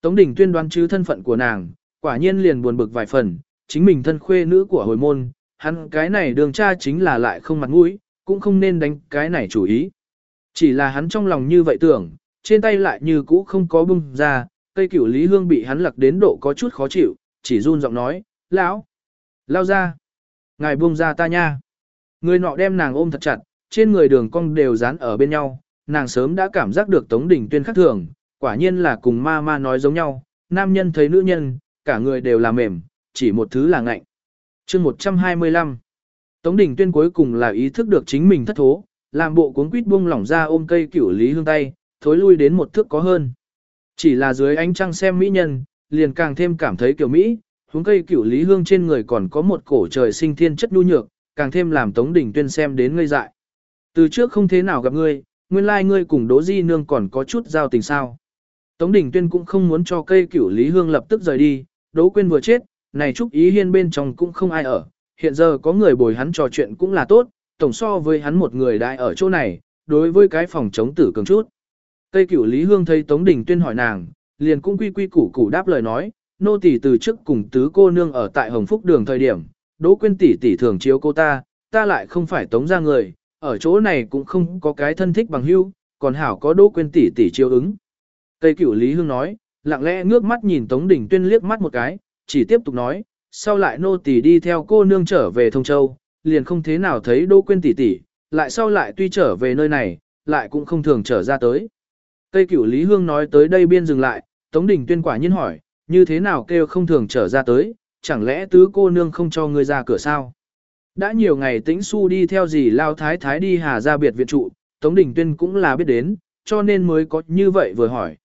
Tống Đình tuyên đoán chứ thân phận của nàng, quả nhiên liền buồn bực vài phần, chính mình thân khuê nữ của hồi môn, hắn cái này đường cha chính là lại không mặt mũi, cũng không nên đánh cái này chủ ý. Chỉ là hắn trong lòng như vậy tưởng, trên tay lại như cũ không có bung ra, cây cửu lý hương bị hắn lặc đến độ có chút khó chịu, chỉ run giọng nói, lão, lao ra, ngài buông ra ta nha. Người nọ đem nàng ôm thật chặt, trên người đường cong đều dán ở bên nhau, nàng sớm đã cảm giác được Tống Đình Tuyên khác thường, quả nhiên là cùng ma ma nói giống nhau, nam nhân thấy nữ nhân, cả người đều là mềm, chỉ một thứ là ngạnh. chương 125 Tống Đình Tuyên cuối cùng là ý thức được chính mình thất thố, làm bộ cuốn quýt buông lỏng ra ôm cây cửu lý hương tay, thối lui đến một thước có hơn. Chỉ là dưới ánh trăng xem mỹ nhân, liền càng thêm cảm thấy kiểu Mỹ, huống cây cửu lý hương trên người còn có một cổ trời sinh thiên chất nhu nhược, càng thêm làm Tống Đình Tuyên xem đến ngây dại. Từ trước không thế nào gặp ngươi, nguyên lai like ngươi cùng Đỗ Di Nương còn có chút giao tình sao. Tống Đình Tuyên cũng không muốn cho cây cửu lý hương lập tức rời đi, Đỗ Quyên vừa chết, này Trúc Ý Hiên bên trong cũng không ai ở, hiện giờ có người bồi hắn trò chuyện cũng là tốt, tổng so với hắn một người đại ở chỗ này, đối với cái phòng chống tử cường chút. Cây cửu Lý Hương thấy Tống Đình Tuyên hỏi nàng, liền cũng quy quy củ củ đáp lời nói, nô tỳ từ trước cùng tứ cô nương ở tại Hồng Phúc đường thời điểm, Đỗ Quyên tỷ tỷ thường chiếu cô ta, ta lại không phải Tống ra người, ở chỗ này cũng không có cái thân thích bằng hữu, còn hảo có Đỗ Quyên tỷ tỷ chiếu ứng. Tây cửu Lý Hương nói, lặng lẽ ngước mắt nhìn Tống Đình Tuyên liếc mắt một cái, chỉ tiếp tục nói, sau lại nô tỳ đi theo cô nương trở về Thông Châu, liền không thế nào thấy Đỗ Quyên tỷ tỷ, lại sau lại tuy trở về nơi này, lại cũng không thường trở ra tới. Tây cửu Lý Hương nói tới đây biên dừng lại, Tống Đình Tuyên quả nhiên hỏi, như thế nào kêu không thường trở ra tới, chẳng lẽ tứ cô nương không cho ngươi ra cửa sao? Đã nhiều ngày tĩnh su đi theo gì lao thái thái đi hà ra biệt viện trụ, Tống Đình Tuyên cũng là biết đến, cho nên mới có như vậy vừa hỏi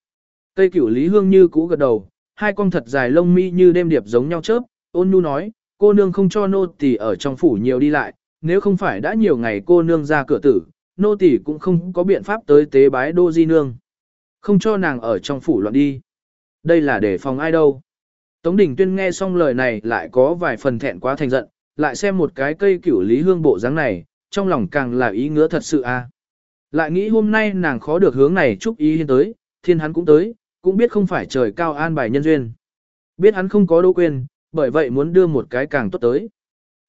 cây cửu Lý Hương như cũ gật đầu, hai con thật dài lông mi như đêm điệp giống nhau chớp, ôn nhu nói, cô nương không cho nô tỳ ở trong phủ nhiều đi lại, nếu không phải đã nhiều ngày cô nương ra cửa tử, nô tỳ cũng không có biện pháp tới tế bái đô di nương. Không cho nàng ở trong phủ loạn đi. Đây là để phòng ai đâu. Tống Đình Tuyên nghe xong lời này lại có vài phần thẹn quá thành giận, lại xem một cái cây cửu lý hương bộ dáng này, trong lòng càng là ý ngứa thật sự a. Lại nghĩ hôm nay nàng khó được hướng này chúc ý hiên tới, thiên hắn cũng tới, cũng biết không phải trời cao an bài nhân duyên. Biết hắn không có đỗ quên, bởi vậy muốn đưa một cái càng tốt tới.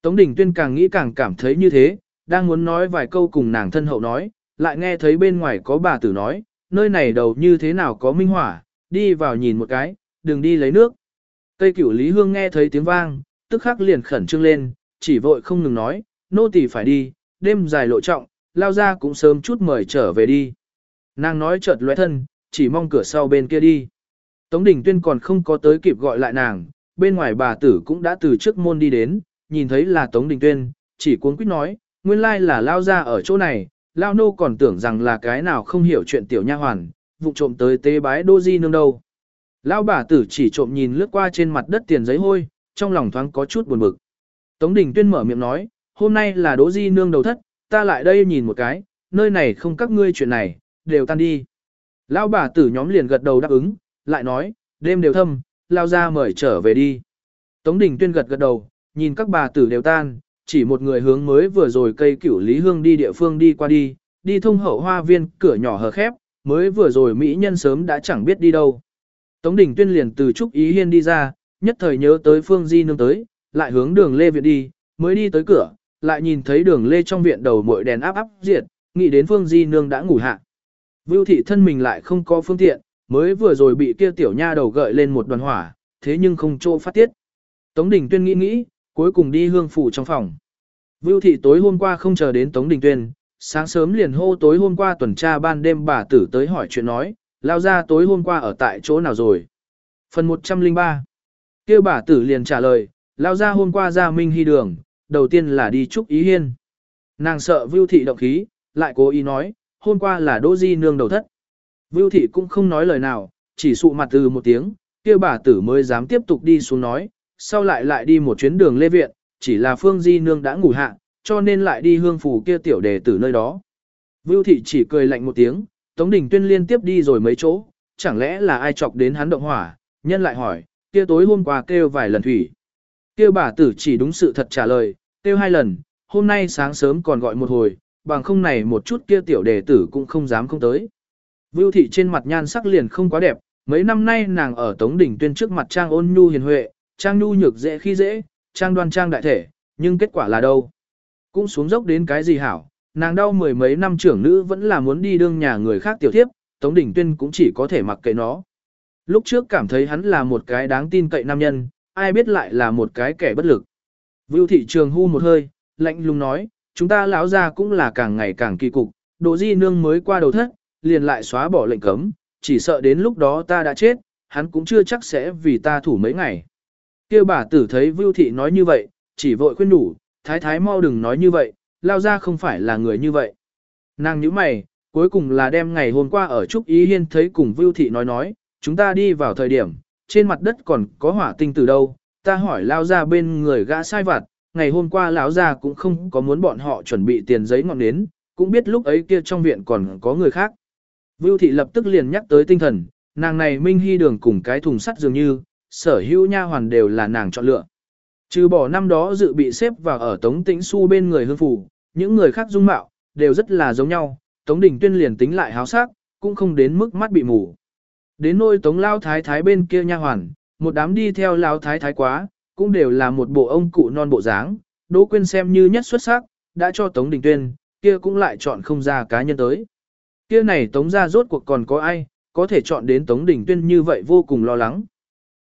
Tống Đình Tuyên càng nghĩ càng cảm thấy như thế, đang muốn nói vài câu cùng nàng thân hậu nói, lại nghe thấy bên ngoài có bà tử nói, nơi này đầu như thế nào có minh hỏa, đi vào nhìn một cái, đừng đi lấy nước. Tây cửu Lý Hương nghe thấy tiếng vang, tức khắc liền khẩn trương lên, chỉ vội không ngừng nói, nô tỳ phải đi, đêm dài lộ trọng, lao ra cũng sớm chút mời trở về đi. Nàng nói chợt lóe thân, chỉ mong cửa sau bên kia đi. Tống Đình Tuyên còn không có tới kịp gọi lại nàng, bên ngoài bà tử cũng đã từ trước môn đi đến, nhìn thấy là Tống Đình Tuyên, chỉ cuốn quýt nói, nguyên lai là lao ra ở chỗ này, lao nô còn tưởng rằng là cái nào không hiểu chuyện tiểu nha hoàn, vụ trộm tới tế bái đô di nương đâu. Lao bà tử chỉ trộm nhìn lướt qua trên mặt đất tiền giấy hôi, trong lòng thoáng có chút buồn bực. Tống Đình Tuyên mở miệng nói, hôm nay là đỗ di nương đầu thất, ta lại đây nhìn một cái, nơi này không các ngươi chuyện này, đều tan đi lão bà tử nhóm liền gật đầu đáp ứng, lại nói, đêm đều thâm, lao ra mời trở về đi. Tống Đình Tuyên gật gật đầu, nhìn các bà tử đều tan, chỉ một người hướng mới vừa rồi cây cửu Lý Hương đi địa phương đi qua đi, đi thông hậu hoa viên, cửa nhỏ hờ khép, mới vừa rồi Mỹ nhân sớm đã chẳng biết đi đâu. Tống Đình Tuyên liền từ Trúc Ý Hiên đi ra, nhất thời nhớ tới Phương Di Nương tới, lại hướng đường Lê Viện đi, mới đi tới cửa, lại nhìn thấy đường Lê trong viện đầu mội đèn áp áp diệt, nghĩ đến Phương Di Nương đã ngủ hạ. Vưu thị thân mình lại không có phương tiện, mới vừa rồi bị kia tiểu nha đầu gợi lên một đoàn hỏa, thế nhưng không chỗ phát tiết. Tống Đình Tuyên nghĩ nghĩ, cuối cùng đi hương phủ trong phòng. Vưu thị tối hôm qua không chờ đến Tống Đình Tuyên, sáng sớm liền hô tối hôm qua tuần tra ban đêm bà tử tới hỏi chuyện nói, lao ra tối hôm qua ở tại chỗ nào rồi. Phần 103 kia bà tử liền trả lời, lao ra hôm qua ra Minh Hy đường, đầu tiên là đi chúc ý hiên. Nàng sợ Vưu thị động khí, lại cố ý nói, hôm qua là Đỗ Di nương đầu thất. Vưu thị cũng không nói lời nào, chỉ sụ mặt từ một tiếng, kia bà tử mới dám tiếp tục đi xuống nói, sau lại lại đi một chuyến đường lê viện, chỉ là Phương Di nương đã ngủ hạ, cho nên lại đi hương phủ kia tiểu đề tử nơi đó. Vưu thị chỉ cười lạnh một tiếng, Tống Đình Tuyên liên tiếp đi rồi mấy chỗ, chẳng lẽ là ai chọc đến hắn động hỏa, nhân lại hỏi, kia tối hôm qua kêu vài lần thủy. Kia bà tử chỉ đúng sự thật trả lời, kêu hai lần, hôm nay sáng sớm còn gọi một hồi, bằng không này một chút kia tiểu đề tử cũng không dám không tới. Vưu thị trên mặt nhan sắc liền không quá đẹp, Mấy năm nay nàng ở Tống Đỉnh Tuyên trước mặt trang ôn nhu hiền huệ, trang nhu nhược dễ khi dễ, trang đoan trang đại thể, nhưng kết quả là đâu? Cũng xuống dốc đến cái gì hảo, nàng đau mười mấy năm trưởng nữ vẫn là muốn đi đương nhà người khác tiểu thiếp, Tống Đỉnh Tuyên cũng chỉ có thể mặc kệ nó. Lúc trước cảm thấy hắn là một cái đáng tin cậy nam nhân, ai biết lại là một cái kẻ bất lực. Vưu thị trường hu một hơi, lạnh lùng nói, chúng ta lão ra cũng là càng ngày càng kỳ cục, độ di nương mới qua đầu thất, liền lại xóa bỏ lệnh cấm, chỉ sợ đến lúc đó ta đã chết, hắn cũng chưa chắc sẽ vì ta thủ mấy ngày. Kêu bà tử thấy Vưu thị nói như vậy, chỉ vội khuyên đủ, thái thái mau đừng nói như vậy, lao ra không phải là người như vậy. Nàng nhíu mày, cuối cùng là đem ngày hôm qua ở Trúc Ý Hiên thấy cùng Vưu thị nói nói, chúng ta đi vào thời điểm, trên mặt đất còn có hỏa tinh từ đâu, ta hỏi lao ra bên người gã sai vặt, ngày hôm qua lão già cũng không có muốn bọn họ chuẩn bị tiền giấy ngọn nến, cũng biết lúc ấy kia trong viện còn có người khác. Vưu thị lập tức liền nhắc tới tinh thần, nàng này minh hy đường cùng cái thùng sắt dường như, sở hữu nha hoàn đều là nàng chọn lựa. Trừ bỏ năm đó dự bị xếp vào ở Tống Tĩnh Xu bên người hương phủ, những người khác dung mạo, đều rất là giống nhau, Tống Đình Tuyên liền tính lại háo sắc, cũng không đến mức mắt bị mù. Đến nôi Tống Lao Thái Thái bên kia nha hoàn, một đám đi theo Lao Thái Thái quá, cũng đều là một bộ ông cụ non bộ dáng, Đỗ Quyên xem như nhất xuất sắc, đã cho Tống Đình Tuyên, kia cũng lại chọn không ra cá nhân tới. Kia này Tống ra rốt cuộc còn có ai, có thể chọn đến Tống Đình Tuyên như vậy vô cùng lo lắng.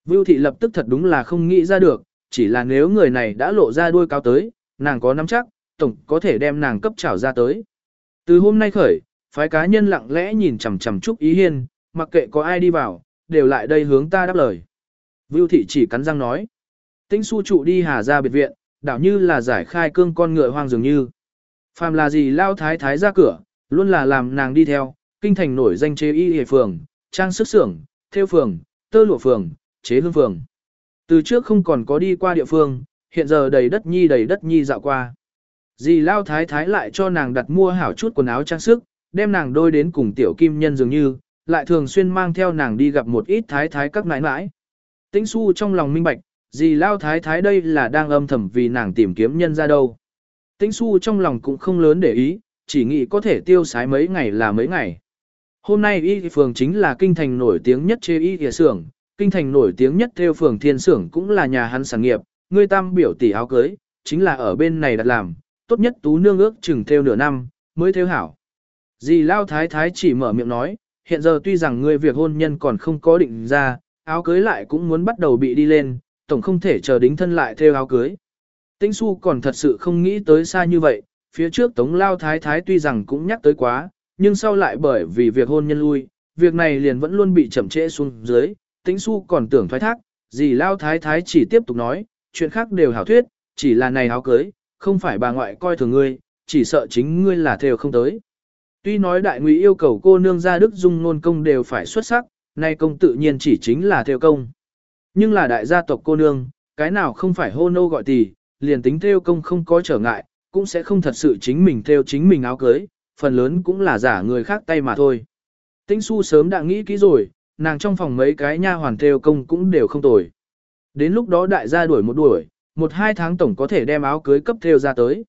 Vưu Thị lập tức thật đúng là không nghĩ ra được, chỉ là nếu người này đã lộ ra đuôi cao tới, nàng có nắm chắc, tổng có thể đem nàng cấp trảo ra tới. Từ hôm nay khởi, phái cá nhân lặng lẽ nhìn chằm chằm Trúc Ý Hiên, mặc kệ có ai đi vào, đều lại đây hướng ta đáp lời. Vưu Thị chỉ cắn răng nói. Tĩnh su trụ đi hà ra biệt viện, đảo như là giải khai cương con ngựa hoang dường như. Phàm là gì lao thái thái ra cửa, luôn là làm nàng đi theo, kinh thành nổi danh chế y hề phường, trang sức xưởng, theo phường, tơ lụa phường, chế hương phường. Từ trước không còn có đi qua địa phương, hiện giờ đầy đất nhi đầy đất nhi dạo qua. Dì lao thái thái lại cho nàng đặt mua hảo chút quần áo trang sức, đem nàng đôi đến cùng tiểu kim nhân dường như, lại thường xuyên mang theo nàng đi gặp một ít thái thái các nãi nãi. Tĩnh su trong lòng minh bạch, dì lao thái thái đây là đang âm thầm vì nàng tìm kiếm nhân ra đâu. Tĩnh su trong lòng cũng không lớn để ý, chỉ nghĩ có thể tiêu sái mấy ngày là mấy ngày. Hôm nay y phường chính là kinh thành nổi tiếng nhất chế y địa xưởng, kinh thành nổi tiếng nhất theo phường thiên xưởng cũng là nhà hắn sản nghiệp, người tam biểu tỷ áo cưới, chính là ở bên này đặt làm, tốt nhất tú nương ước chừng theo nửa năm, mới theo hảo. Dì Lao Thái Thái chỉ mở miệng nói, hiện giờ tuy rằng ngươi việc hôn nhân còn không có định ra, áo cưới lại cũng muốn bắt đầu bị đi lên, tổng không thể chờ đính thân lại theo áo cưới. Tĩnh su còn thật sự không nghĩ tới xa như vậy, phía trước Tống Lao Thái Thái tuy rằng cũng nhắc tới quá, nhưng sau lại bởi vì việc hôn nhân lui, việc này liền vẫn luôn bị chậm trễ xuống dưới, tĩnh su còn tưởng thoái thác, gì Lao Thái Thái chỉ tiếp tục nói, chuyện khác đều hảo thuyết, chỉ là này áo cưới, không phải bà ngoại coi thường ngươi, chỉ sợ chính ngươi là theo không tới. Tuy nói đại ngụy yêu cầu cô nương ra đức dung nôn công đều phải xuất sắc, nay công tự nhiên chỉ chính là theo công. Nhưng là đại gia tộc cô nương, cái nào không phải hô nô gọi tỷ, liền tính theo công không có trở ngại, cũng sẽ không thật sự chính mình theo chính mình áo cưới, phần lớn cũng là giả người khác tay mà thôi. Tĩnh su sớm đã nghĩ kỹ rồi, nàng trong phòng mấy cái nha hoàn theo công cũng đều không tồi. Đến lúc đó đại gia đuổi một đuổi, một hai tháng tổng có thể đem áo cưới cấp theo ra tới.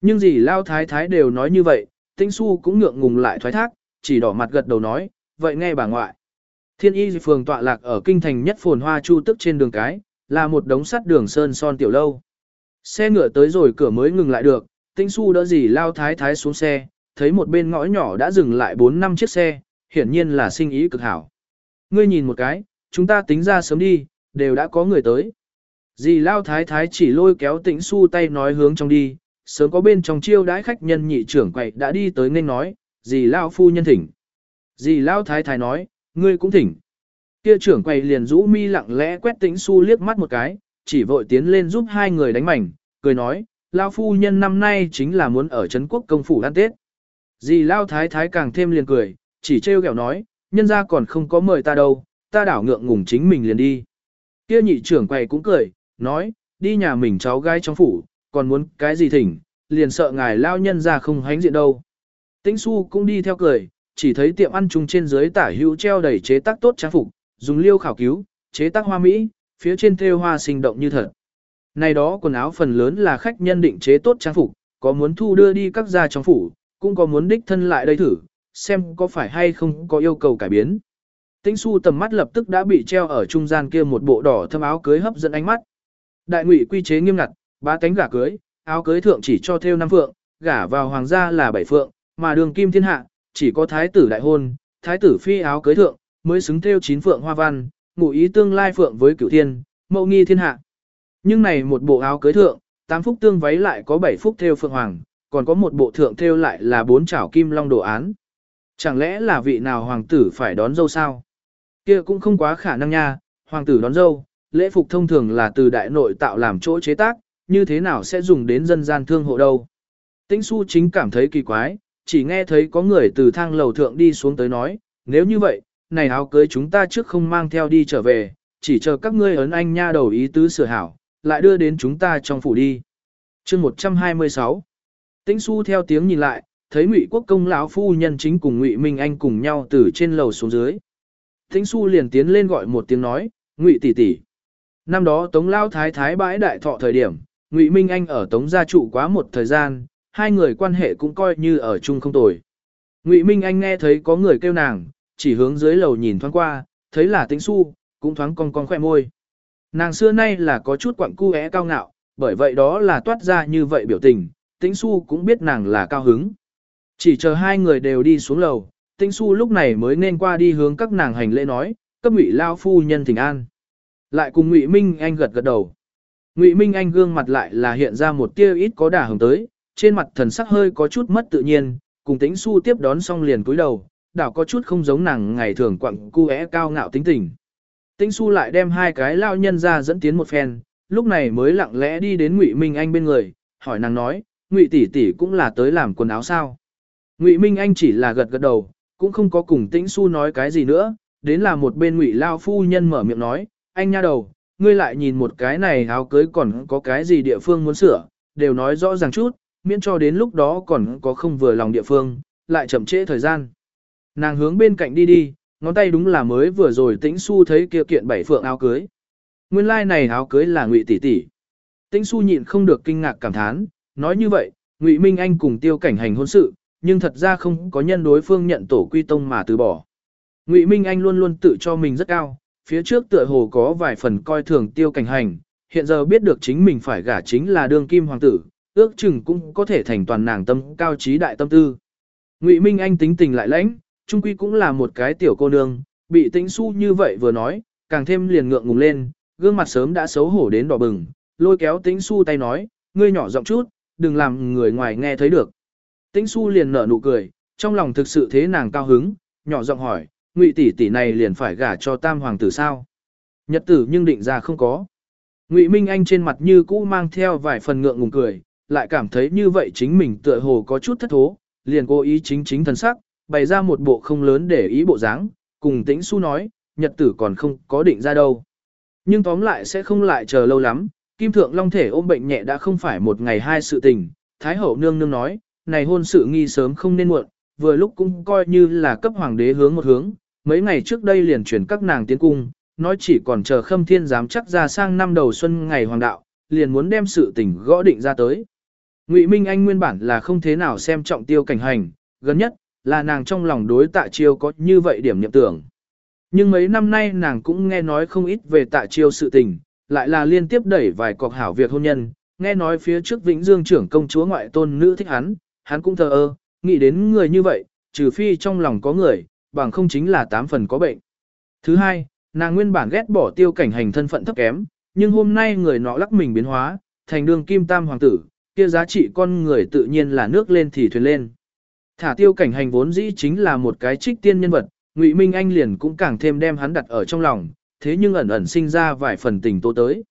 Nhưng gì lao thái thái đều nói như vậy, Tĩnh su cũng ngượng ngùng lại thoái thác, chỉ đỏ mặt gật đầu nói, vậy nghe bà ngoại. Thiên y phường tọa lạc ở kinh thành nhất phồn hoa chu tức trên đường cái, là một đống sắt đường sơn son tiểu lâu. Xe ngựa tới rồi cửa mới ngừng lại được, tinh su đỡ gì lao thái thái xuống xe, thấy một bên ngõ nhỏ đã dừng lại 4 năm chiếc xe, hiển nhiên là sinh ý cực hảo. Ngươi nhìn một cái, chúng ta tính ra sớm đi, đều đã có người tới. Dì Lao Thái Thái chỉ lôi kéo tĩnh su tay nói hướng trong đi, sớm có bên trong chiêu đãi khách nhân nhị trưởng quậy đã đi tới nên nói, dì Lao phu nhân thỉnh. Dì Lao Thái Thái nói, ngươi cũng thỉnh. Kia trưởng quầy liền rũ mi lặng lẽ quét tĩnh su liếc mắt một cái, chỉ vội tiến lên giúp hai người đánh mảnh, cười nói, Lao phu nhân năm nay chính là muốn ở Trấn Quốc công phủ ăn Tết. Dì Lao Thái Thái càng thêm liền cười, chỉ trêu ghẹo nói, nhân ra còn không có mời ta đâu, ta đảo ngượng ngùng chính mình liền đi. Kia nhị trưởng quầy cũng cười, nói, đi nhà mình cháu gái trong phủ, còn muốn cái gì thỉnh, liền sợ ngài lao nhân ra không hánh diện đâu. Tĩnh su cũng đi theo cười, chỉ thấy tiệm ăn chung trên dưới tả hữu treo đầy chế tác tốt trang phục, dùng liêu khảo cứu, chế tác hoa mỹ, phía trên thêu hoa sinh động như thật. Này đó quần áo phần lớn là khách nhân định chế tốt trang phục, có muốn thu đưa đi các gia trong phủ, cũng có muốn đích thân lại đây thử, xem có phải hay không có yêu cầu cải biến. Tĩnh su tầm mắt lập tức đã bị treo ở trung gian kia một bộ đỏ thâm áo cưới hấp dẫn ánh mắt. Đại ngụy quy chế nghiêm ngặt, ba cánh gả cưới, áo cưới thượng chỉ cho thêu năm phượng, gả vào hoàng gia là bảy phượng, mà đường kim thiên hạ, chỉ có thái tử đại hôn, thái tử phi áo cưới thượng, mới xứng theo chín phượng hoa văn, ngụ ý tương lai phượng với cửu thiên, mậu nghi thiên hạ. Nhưng này một bộ áo cưới thượng, tám phúc tương váy lại có bảy phúc theo phượng hoàng, còn có một bộ thượng theo lại là bốn chảo kim long đồ án. Chẳng lẽ là vị nào hoàng tử phải đón dâu sao? Kia cũng không quá khả năng nha, hoàng tử đón dâu, lễ phục thông thường là từ đại nội tạo làm chỗ chế tác, như thế nào sẽ dùng đến dân gian thương hộ đâu. Tĩnh su chính cảm thấy kỳ quái, chỉ nghe thấy có người từ thang lầu thượng đi xuống tới nói, nếu như vậy, này áo cưới chúng ta trước không mang theo đi trở về, chỉ chờ các ngươi ấn anh nha đầu ý tứ sửa hảo, lại đưa đến chúng ta trong phủ đi. chương 126 Tĩnh su theo tiếng nhìn lại, thấy ngụy quốc công lão phu nhân chính cùng ngụy Minh Anh cùng nhau từ trên lầu xuống dưới. Tĩnh su liền tiến lên gọi một tiếng nói, ngụy tỷ tỷ. Năm đó Tống Lao Thái Thái bãi đại thọ thời điểm, Ngụy Minh Anh ở Tống gia trụ quá một thời gian, hai người quan hệ cũng coi như ở chung không tồi. Ngụy Minh Anh nghe thấy có người kêu nàng, chỉ hướng dưới lầu nhìn thoáng qua, thấy là Tĩnh Xu, cũng thoáng cong cong khỏe môi. Nàng xưa nay là có chút quặng cu é cao ngạo, bởi vậy đó là toát ra như vậy biểu tình, Tĩnh Xu cũng biết nàng là cao hứng. Chỉ chờ hai người đều đi xuống lầu, Tĩnh Xu lúc này mới nên qua đi hướng các nàng hành lễ nói, cấp Ngụy lao phu nhân thỉnh an. Lại cùng Ngụy Minh Anh gật gật đầu. Ngụy Minh Anh gương mặt lại là hiện ra một tia ít có đà hồng tới, trên mặt thần sắc hơi có chút mất tự nhiên, cùng Tĩnh Su tiếp đón xong liền cúi đầu, đảo có chút không giống nàng ngày thường quặng cu é cao ngạo tính tình. Tĩnh Su lại đem hai cái lao nhân ra dẫn tiến một phen, lúc này mới lặng lẽ đi đến Ngụy Minh Anh bên người, hỏi nàng nói, Ngụy tỷ tỷ cũng là tới làm quần áo sao? Ngụy Minh Anh chỉ là gật gật đầu, cũng không có cùng Tĩnh Su nói cái gì nữa, đến là một bên Ngụy lao phu nhân mở miệng nói, anh nha đầu, ngươi lại nhìn một cái này áo cưới còn có cái gì địa phương muốn sửa, đều nói rõ ràng chút, miễn cho đến lúc đó còn có không vừa lòng địa phương, lại chậm trễ thời gian. Nàng hướng bên cạnh đi đi, ngón tay đúng là mới vừa rồi tĩnh su thấy kia kiện bảy phượng áo cưới. Nguyên lai like này áo cưới là ngụy tỷ tỷ. Tĩnh su nhịn không được kinh ngạc cảm thán, nói như vậy, ngụy Minh Anh cùng tiêu cảnh hành hôn sự, nhưng thật ra không có nhân đối phương nhận tổ quy tông mà từ bỏ. Ngụy Minh Anh luôn luôn tự cho mình rất cao, phía trước tựa hồ có vài phần coi thường tiêu cảnh hành, hiện giờ biết được chính mình phải gả chính là đương kim hoàng tử, ước chừng cũng có thể thành toàn nàng tâm cao trí đại tâm tư. Ngụy Minh Anh tính tình lại lãnh, trung quy cũng là một cái tiểu cô nương, bị tĩnh su như vậy vừa nói, càng thêm liền ngượng ngùng lên, gương mặt sớm đã xấu hổ đến đỏ bừng, lôi kéo tĩnh su tay nói, ngươi nhỏ giọng chút, đừng làm người ngoài nghe thấy được. Tĩnh su liền nở nụ cười, trong lòng thực sự thế nàng cao hứng, nhỏ giọng hỏi, ngụy tỷ tỷ này liền phải gả cho tam hoàng tử sao? Nhật tử nhưng định ra không có. Ngụy Minh Anh trên mặt như cũ mang theo vài phần ngượng ngùng cười, lại cảm thấy như vậy chính mình tựa hồ có chút thất thố, liền cố ý chính chính thần sắc, bày ra một bộ không lớn để ý bộ dáng, cùng tĩnh su nói, nhật tử còn không có định ra đâu. Nhưng tóm lại sẽ không lại chờ lâu lắm, Kim Thượng Long thể ôm bệnh nhẹ đã không phải một ngày hai sự tình, Thái Hậu nương nương nói, này hôn sự nghi sớm không nên muộn, vừa lúc cũng coi như là cấp hoàng đế hướng một hướng, mấy ngày trước đây liền chuyển các nàng tiến cung, nói chỉ còn chờ khâm thiên dám chắc ra sang năm đầu xuân ngày hoàng đạo, liền muốn đem sự tình gõ định ra tới. Ngụy Minh Anh nguyên bản là không thế nào xem trọng tiêu cảnh hành, gần nhất, là nàng trong lòng đối tạ chiêu có như vậy điểm niệm tưởng. Nhưng mấy năm nay nàng cũng nghe nói không ít về tạ chiêu sự tình, lại là liên tiếp đẩy vài cọc hảo việc hôn nhân, nghe nói phía trước Vĩnh Dương trưởng công chúa ngoại tôn nữ thích hắn, hắn cũng thờ ơ, nghĩ đến người như vậy, trừ phi trong lòng có người, bằng không chính là tám phần có bệnh. Thứ hai, nàng nguyên bản ghét bỏ tiêu cảnh hành thân phận thấp kém, nhưng hôm nay người nọ lắc mình biến hóa, thành đường kim tam hoàng tử, kia giá trị con người tự nhiên là nước lên thì thuyền lên. Thả tiêu cảnh hành vốn dĩ chính là một cái trích tiên nhân vật, Ngụy Minh Anh liền cũng càng thêm đem hắn đặt ở trong lòng, thế nhưng ẩn ẩn sinh ra vài phần tình tố tới.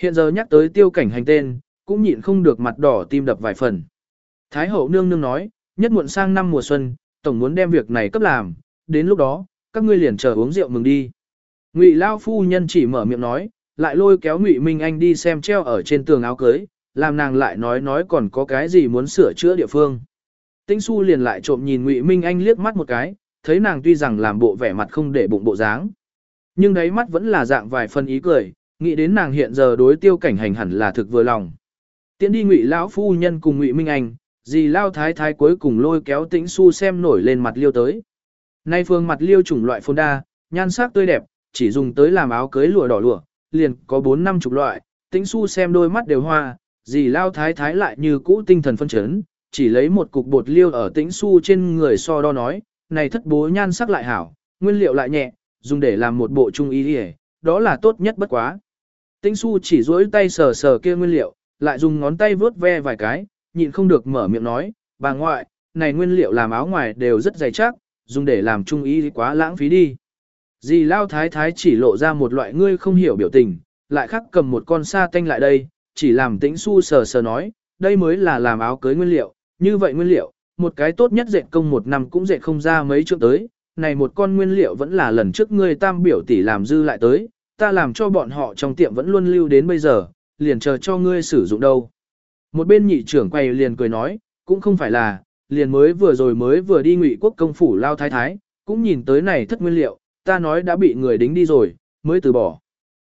Hiện giờ nhắc tới tiêu cảnh hành tên, cũng nhịn không được mặt đỏ tim đập vài phần. Thái hậu nương nương nói, nhất muộn sang năm mùa xuân, tổng muốn đem việc này cấp làm, đến lúc đó, các ngươi liền chờ uống rượu mừng đi. Ngụy Lao phu nhân chỉ mở miệng nói, lại lôi kéo Ngụy Minh Anh đi xem treo ở trên tường áo cưới, làm nàng lại nói nói còn có cái gì muốn sửa chữa địa phương. Tĩnh Xu liền lại trộm nhìn Ngụy Minh Anh liếc mắt một cái, thấy nàng tuy rằng làm bộ vẻ mặt không để bụng bộ dáng, nhưng đáy mắt vẫn là dạng vài phần ý cười, nghĩ đến nàng hiện giờ đối tiêu cảnh hành hẳn là thực vừa lòng. Tiến đi Ngụy lão phu nhân cùng Ngụy Minh Anh, dì Lao thái thái cuối cùng lôi kéo Tĩnh Xu xem nổi lên mặt liêu tới. Nay phương mặt liêu chủng loại phôn đa, nhan sắc tươi đẹp, chỉ dùng tới làm áo cưới lụa đỏ lụa, liền có 4 năm chục loại, tĩnh su xem đôi mắt đều hoa, dì lao thái thái lại như cũ tinh thần phân chấn, chỉ lấy một cục bột liêu ở tĩnh su trên người so đo nói, này thất bố nhan sắc lại hảo, nguyên liệu lại nhẹ, dùng để làm một bộ trung y đi đó là tốt nhất bất quá. Tĩnh su chỉ duỗi tay sờ sờ kia nguyên liệu, lại dùng ngón tay vướt ve vài cái, nhịn không được mở miệng nói, bà ngoại, này nguyên liệu làm áo ngoài đều rất dày chắc, dùng để làm trung y quá lãng phí đi. Dì lao thái thái chỉ lộ ra một loại ngươi không hiểu biểu tình, lại khắc cầm một con sa tanh lại đây, chỉ làm tĩnh su sờ sờ nói, đây mới là làm áo cưới nguyên liệu, như vậy nguyên liệu, một cái tốt nhất dệt công một năm cũng dệt không ra mấy trượng tới, này một con nguyên liệu vẫn là lần trước ngươi tam biểu tỷ làm dư lại tới, ta làm cho bọn họ trong tiệm vẫn luôn lưu đến bây giờ, liền chờ cho ngươi sử dụng đâu. Một bên nhị trưởng quay liền cười nói, cũng không phải là, liền mới vừa rồi mới vừa đi ngụy quốc công phủ lao thái thái, cũng nhìn tới này thất nguyên liệu, ta nói đã bị người đính đi rồi, mới từ bỏ.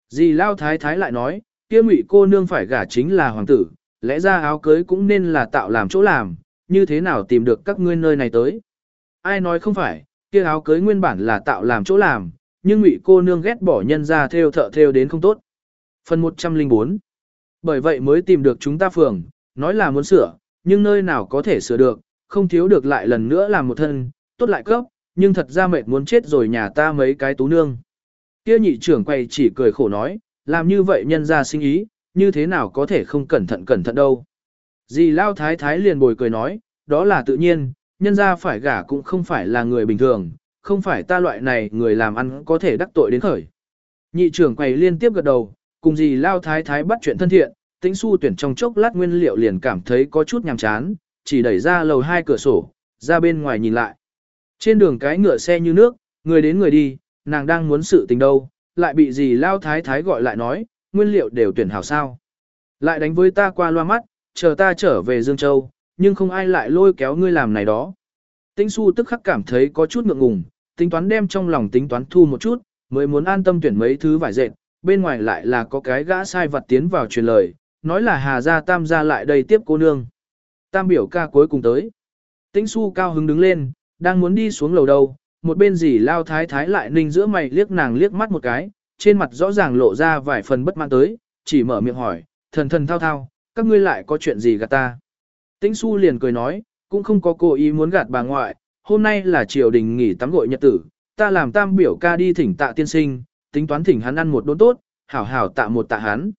Dì lao thái thái lại nói, kia ngụy cô nương phải gả chính là hoàng tử, lẽ ra áo cưới cũng nên là tạo làm chỗ làm, như thế nào tìm được các ngươi nơi này tới. Ai nói không phải, kia áo cưới nguyên bản là tạo làm chỗ làm, nhưng ngụy cô nương ghét bỏ nhân ra theo thợ theo đến không tốt. Phần 104 Bởi vậy mới tìm được chúng ta phường, nói là muốn sửa, nhưng nơi nào có thể sửa được, không thiếu được lại lần nữa làm một thân, tốt lại cấp, nhưng thật ra mệt muốn chết rồi nhà ta mấy cái tú nương. Kia nhị trưởng quay chỉ cười khổ nói, làm như vậy nhân ra sinh ý, như thế nào có thể không cẩn thận cẩn thận đâu. Dì Lao Thái Thái liền bồi cười nói, đó là tự nhiên, nhân ra phải gả cũng không phải là người bình thường, không phải ta loại này người làm ăn có thể đắc tội đến khởi. Nhị trưởng quầy liên tiếp gật đầu, cùng dì Lao Thái Thái bắt chuyện thân thiện, tĩnh su tuyển trong chốc lát nguyên liệu liền cảm thấy có chút nhàm chán, chỉ đẩy ra lầu hai cửa sổ, ra bên ngoài nhìn lại. Trên đường cái ngựa xe như nước, người đến người đi, nàng đang muốn sự tình đâu, lại bị gì Lao Thái Thái gọi lại nói, nguyên liệu đều tuyển hảo sao. Lại đánh với ta qua loa mắt, chờ ta trở về Dương Châu, nhưng không ai lại lôi kéo ngươi làm này đó. Tĩnh su tức khắc cảm thấy có chút ngượng ngùng, tính toán đem trong lòng tính toán thu một chút, mới muốn an tâm tuyển mấy thứ vải dệt, bên ngoài lại là có cái gã sai vật tiến vào truyền lời, nói là Hà Gia Tam gia lại đây tiếp cô nương. Tam biểu ca cuối cùng tới. Tĩnh su cao hứng đứng lên, đang muốn đi xuống lầu đâu, một bên dì lao thái thái lại ninh giữa mày liếc nàng liếc mắt một cái, trên mặt rõ ràng lộ ra vài phần bất mãn tới, chỉ mở miệng hỏi, thần thần thao thao, các ngươi lại có chuyện gì gạt ta. Tĩnh su liền cười nói, cũng không có cố ý muốn gạt bà ngoại, hôm nay là triều đình nghỉ tắm gội nhật tử, ta làm tam biểu ca đi thỉnh tạ tiên sinh, tính toán thỉnh hắn ăn một đốn tốt, hảo hảo tạ một tạ hắn.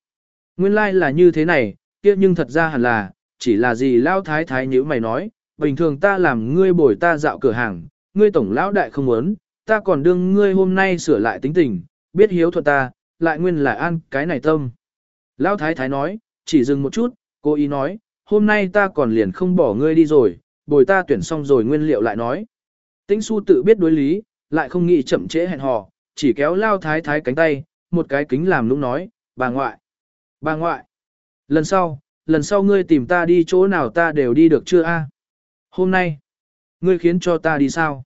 Nguyên lai like là như thế này, kia nhưng thật ra hẳn là, chỉ là gì lao thái thái như mày nói, bình thường ta làm ngươi bồi ta dạo cửa hàng, ngươi tổng lão đại không muốn, ta còn đương ngươi hôm nay sửa lại tính tình, biết hiếu thuận ta, lại nguyên là an cái này tâm. Lão thái thái nói, chỉ dừng một chút, cô ý nói, hôm nay ta còn liền không bỏ ngươi đi rồi, bồi ta tuyển xong rồi nguyên liệu lại nói. Tĩnh su tự biết đối lý, lại không nghĩ chậm trễ hẹn hò, chỉ kéo lao thái thái cánh tay, một cái kính làm lúc nói, bà ngoại, bà ngoại. Lần sau, lần sau ngươi tìm ta đi chỗ nào ta đều đi được chưa a? Hôm nay, ngươi khiến cho ta đi sao?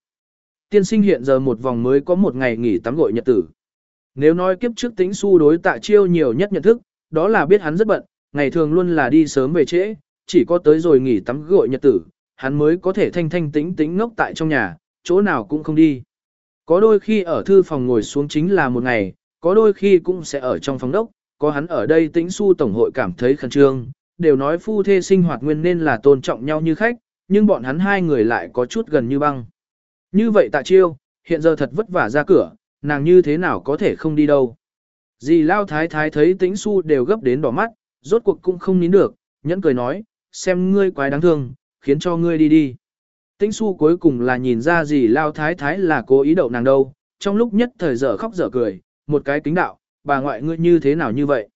Tiên sinh hiện giờ một vòng mới có một ngày nghỉ tắm gội nhật tử. Nếu nói kiếp trước tính su đối tạ chiêu nhiều nhất nhận thức, đó là biết hắn rất bận, ngày thường luôn là đi sớm về trễ, chỉ có tới rồi nghỉ tắm gội nhật tử, hắn mới có thể thanh thanh tĩnh tĩnh ngốc tại trong nhà, chỗ nào cũng không đi. Có đôi khi ở thư phòng ngồi xuống chính là một ngày, có đôi khi cũng sẽ ở trong phòng đốc, có hắn ở đây tĩnh su tổng hội cảm thấy khẩn trương, đều nói phu thê sinh hoạt nguyên nên là tôn trọng nhau như khách, nhưng bọn hắn hai người lại có chút gần như băng. Như vậy tạ chiêu, hiện giờ thật vất vả ra cửa, nàng như thế nào có thể không đi đâu. Dì Lao Thái Thái thấy tĩnh su đều gấp đến đỏ mắt, rốt cuộc cũng không nín được, nhẫn cười nói, xem ngươi quái đáng thương, khiến cho ngươi đi đi. Tĩnh su cuối cùng là nhìn ra dì Lao Thái Thái là cố ý đậu nàng đâu, trong lúc nhất thời dở khóc dở cười, một cái kính đạo, bà ngoại ngươi như thế nào như vậy.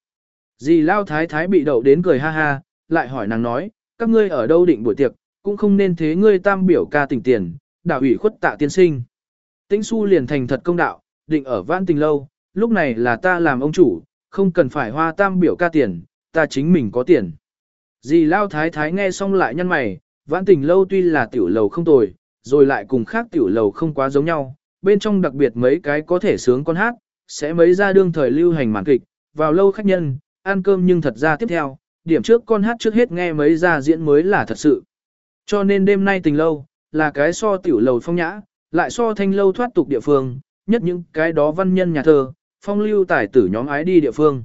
Dì Lao Thái Thái bị đậu đến cười ha ha, lại hỏi nàng nói, các ngươi ở đâu định buổi tiệc, cũng không nên thế ngươi tam biểu ca tỉnh tiền, đạo ủy khuất tạ tiên sinh. Tĩnh su liền thành thật công đạo, định ở vãn tình lâu, lúc này là ta làm ông chủ, không cần phải hoa tam biểu ca tiền, ta chính mình có tiền. Dì Lao Thái Thái nghe xong lại nhăn mày, vãn tình lâu tuy là tiểu lầu không tồi, rồi lại cùng khác tiểu lầu không quá giống nhau, bên trong đặc biệt mấy cái có thể sướng con hát, sẽ mấy ra đương thời lưu hành màn kịch, vào lâu khách nhân, ăn cơm nhưng thật ra tiếp theo, điểm trước con hát trước hết nghe mấy ra diễn mới là thật sự. Cho nên đêm nay tình lâu, là cái so tiểu lầu phong nhã, lại so thanh lâu thoát tục địa phương, nhất những cái đó văn nhân nhà thơ, phong lưu tài tử nhóm ái đi địa phương.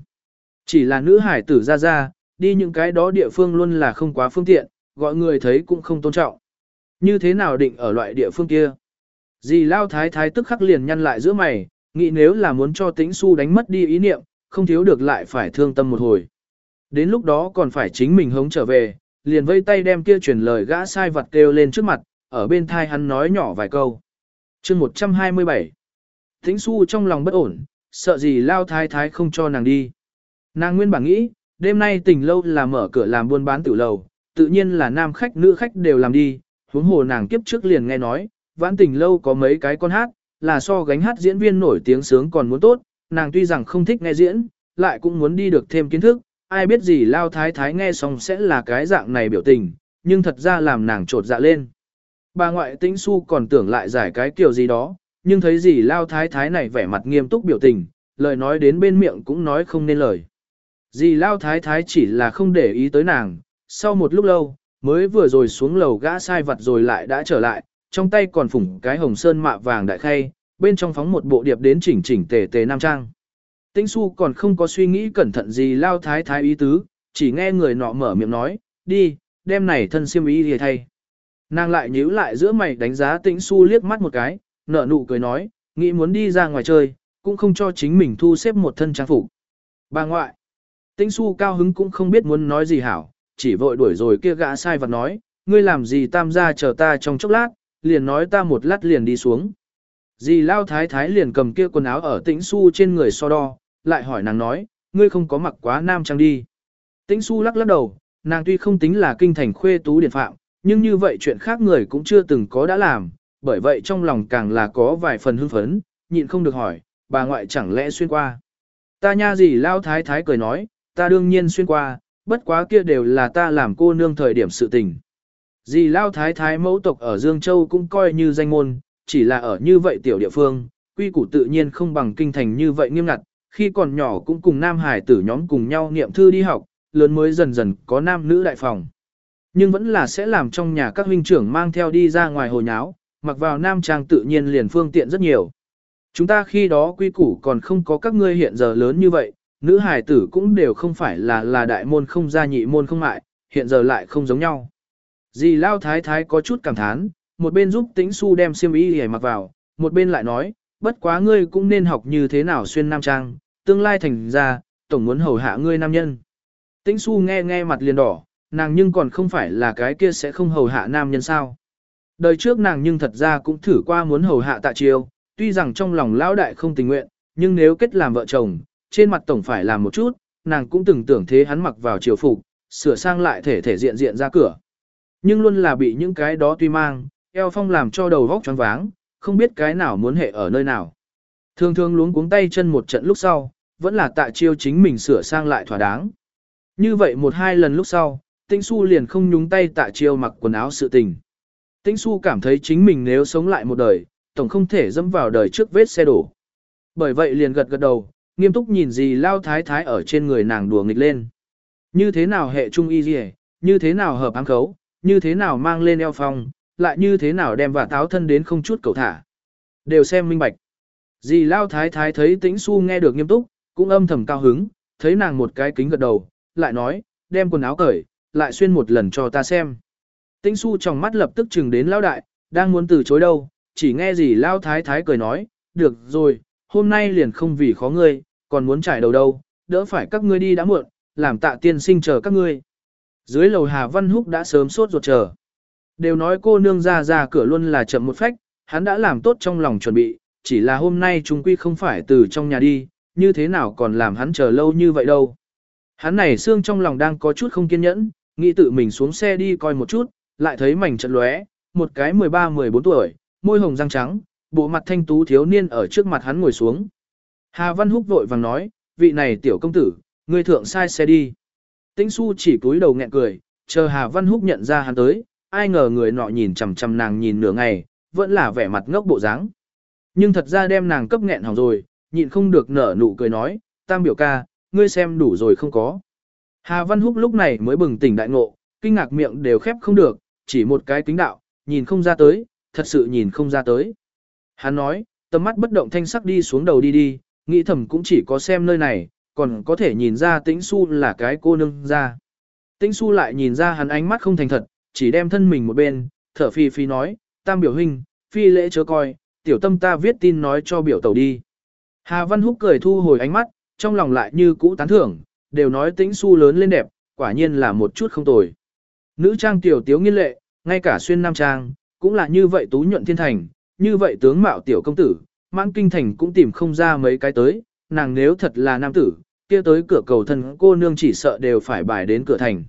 Chỉ là nữ hải tử ra ra, đi những cái đó địa phương luôn là không quá phương tiện, gọi người thấy cũng không tôn trọng. Như thế nào định ở loại địa phương kia? Dì Lao Thái Thái tức khắc liền nhăn lại giữa mày, nghĩ nếu là muốn cho tĩnh su đánh mất đi ý niệm, không thiếu được lại phải thương tâm một hồi. Đến lúc đó còn phải chính mình hống trở về, liền vây tay đem kia truyền lời gã sai vật kêu lên trước mặt, ở bên thai hắn nói nhỏ vài câu. chương 127 Thính su trong lòng bất ổn, sợ gì Lao Thái Thái không cho nàng đi. Nàng nguyên bản nghĩ, đêm nay tình lâu là mở cửa làm buôn bán tử lầu, tự nhiên là nam khách nữ khách đều làm đi, huống hồ nàng kiếp trước liền nghe nói, vãn tình lâu có mấy cái con hát, là so gánh hát diễn viên nổi tiếng sướng còn muốn tốt, nàng tuy rằng không thích nghe diễn, lại cũng muốn đi được thêm kiến thức, ai biết gì lao thái thái nghe xong sẽ là cái dạng này biểu tình, nhưng thật ra làm nàng trột dạ lên. Bà ngoại tĩnh su còn tưởng lại giải cái kiểu gì đó, nhưng thấy gì lao thái thái này vẻ mặt nghiêm túc biểu tình, lời nói đến bên miệng cũng nói không nên lời. Dì lao thái thái chỉ là không để ý tới nàng, sau một lúc lâu, mới vừa rồi xuống lầu gã sai vật rồi lại đã trở lại, trong tay còn phủng cái hồng sơn mạ vàng đại khay, bên trong phóng một bộ điệp đến chỉnh chỉnh tề tề nam trang. Tĩnh su còn không có suy nghĩ cẩn thận gì lao thái thái ý tứ, chỉ nghe người nọ mở miệng nói, đi, đem này thân siêm ý thì thay. Nàng lại nhíu lại giữa mày đánh giá tĩnh su liếc mắt một cái, nở nụ cười nói, nghĩ muốn đi ra ngoài chơi, cũng không cho chính mình thu xếp một thân trang phục. Bà ngoại, tĩnh su cao hứng cũng không biết muốn nói gì hảo, chỉ vội đuổi rồi kia gã sai vật nói, ngươi làm gì tam gia chờ ta trong chốc lát, liền nói ta một lát liền đi xuống. Dì lao thái thái liền cầm kia quần áo ở tĩnh su trên người so đo, lại hỏi nàng nói, ngươi không có mặc quá nam trang đi. Tĩnh su lắc lắc đầu, nàng tuy không tính là kinh thành khuê tú điển phạm, nhưng như vậy chuyện khác người cũng chưa từng có đã làm, bởi vậy trong lòng càng là có vài phần hưng phấn, nhịn không được hỏi, bà ngoại chẳng lẽ xuyên qua. Ta nha gì lao thái thái cười nói, ta đương nhiên xuyên qua, bất quá kia đều là ta làm cô nương thời điểm sự tình. Dì lao thái thái mẫu tộc ở Dương Châu cũng coi như danh môn, chỉ là ở như vậy tiểu địa phương, quy củ tự nhiên không bằng kinh thành như vậy nghiêm ngặt, khi còn nhỏ cũng cùng nam hải tử nhóm cùng nhau niệm thư đi học, lớn mới dần dần có nam nữ đại phòng. Nhưng vẫn là sẽ làm trong nhà các huynh trưởng mang theo đi ra ngoài hồ nháo, mặc vào nam trang tự nhiên liền phương tiện rất nhiều. Chúng ta khi đó quy củ còn không có các ngươi hiện giờ lớn như vậy, nữ hải tử cũng đều không phải là là đại môn không gia nhị môn không mại, hiện giờ lại không giống nhau. Dì Lao Thái Thái có chút cảm thán, một bên giúp tĩnh su đem xiêm y hề mặc vào, một bên lại nói, bất quá ngươi cũng nên học như thế nào xuyên nam trang, tương lai thành ra, tổng muốn hầu hạ ngươi nam nhân. Tĩnh su nghe nghe mặt liền đỏ, nàng nhưng còn không phải là cái kia sẽ không hầu hạ nam nhân sao. Đời trước nàng nhưng thật ra cũng thử qua muốn hầu hạ tạ chiêu, tuy rằng trong lòng lão đại không tình nguyện, nhưng nếu kết làm vợ chồng, trên mặt tổng phải làm một chút, nàng cũng từng tưởng thế hắn mặc vào triều phục, sửa sang lại thể thể diện diện ra cửa. Nhưng luôn là bị những cái đó tuy mang, eo phong làm cho đầu vóc choáng váng, không biết cái nào muốn hệ ở nơi nào. Thường thường luống cuống tay chân một trận lúc sau, vẫn là tạ chiêu chính mình sửa sang lại thỏa đáng. Như vậy một hai lần lúc sau, Tĩnh Xu liền không nhúng tay tạ chiêu mặc quần áo sự tình. Tĩnh Xu cảm thấy chính mình nếu sống lại một đời, tổng không thể dẫm vào đời trước vết xe đổ. Bởi vậy liền gật gật đầu, nghiêm túc nhìn gì lao thái thái ở trên người nàng đùa nghịch lên. Như thế nào hệ trung y gì, như thế nào hợp áng khấu, như thế nào mang lên eo phong, lại như thế nào đem và táo thân đến không chút cầu thả. Đều xem minh bạch. Dì lao thái thái thấy tĩnh su nghe được nghiêm túc, cũng âm thầm cao hứng, thấy nàng một cái kính gật đầu, lại nói, đem quần áo cởi, lại xuyên một lần cho ta xem. Tĩnh su trong mắt lập tức chừng đến lao đại, đang muốn từ chối đâu, chỉ nghe gì lao thái thái cười nói, được rồi, hôm nay liền không vì khó ngươi, còn muốn trải đầu đâu, đỡ phải các ngươi đi đã muộn, làm tạ tiên sinh chờ các ngươi. Dưới lầu Hà Văn Húc đã sớm sốt ruột chờ. Đều nói cô nương ra ra cửa luôn là chậm một phách, hắn đã làm tốt trong lòng chuẩn bị, chỉ là hôm nay chúng quy không phải từ trong nhà đi, như thế nào còn làm hắn chờ lâu như vậy đâu. Hắn này xương trong lòng đang có chút không kiên nhẫn, nghĩ tự mình xuống xe đi coi một chút, lại thấy mảnh trận lóe, một cái 13-14 tuổi, môi hồng răng trắng, bộ mặt thanh tú thiếu niên ở trước mặt hắn ngồi xuống. Hà Văn Húc vội vàng nói, vị này tiểu công tử, ngươi thượng sai xe đi. Tĩnh su chỉ cúi đầu nghẹn cười, chờ Hà Văn Húc nhận ra hắn tới, ai ngờ người nọ nhìn chằm chằm nàng nhìn nửa ngày, vẫn là vẻ mặt ngốc bộ dáng. Nhưng thật ra đem nàng cấp nghẹn hỏng rồi, nhịn không được nở nụ cười nói, tam biểu ca, ngươi xem đủ rồi không có. Hà Văn Húc lúc này mới bừng tỉnh đại ngộ, kinh ngạc miệng đều khép không được, chỉ một cái kính đạo, nhìn không ra tới, thật sự nhìn không ra tới. Hắn nói, tầm mắt bất động thanh sắc đi xuống đầu đi đi, nghĩ thầm cũng chỉ có xem nơi này, còn có thể nhìn ra tĩnh su là cái cô nương ra. Tĩnh su lại nhìn ra hắn ánh mắt không thành thật, chỉ đem thân mình một bên, thở phi phi nói, tam biểu huynh, phi lễ chớ coi, tiểu tâm ta viết tin nói cho biểu tàu đi. Hà Văn Húc cười thu hồi ánh mắt, trong lòng lại như cũ tán thưởng, đều nói tĩnh su lớn lên đẹp, quả nhiên là một chút không tồi. Nữ trang tiểu tiếu nghiên lệ, ngay cả xuyên nam trang, cũng là như vậy tú nhuận thiên thành, như vậy tướng mạo tiểu công tử, mãn kinh thành cũng tìm không ra mấy cái tới, nàng nếu thật là nam tử, kia tới cửa cầu thân cô nương chỉ sợ đều phải bài đến cửa thành.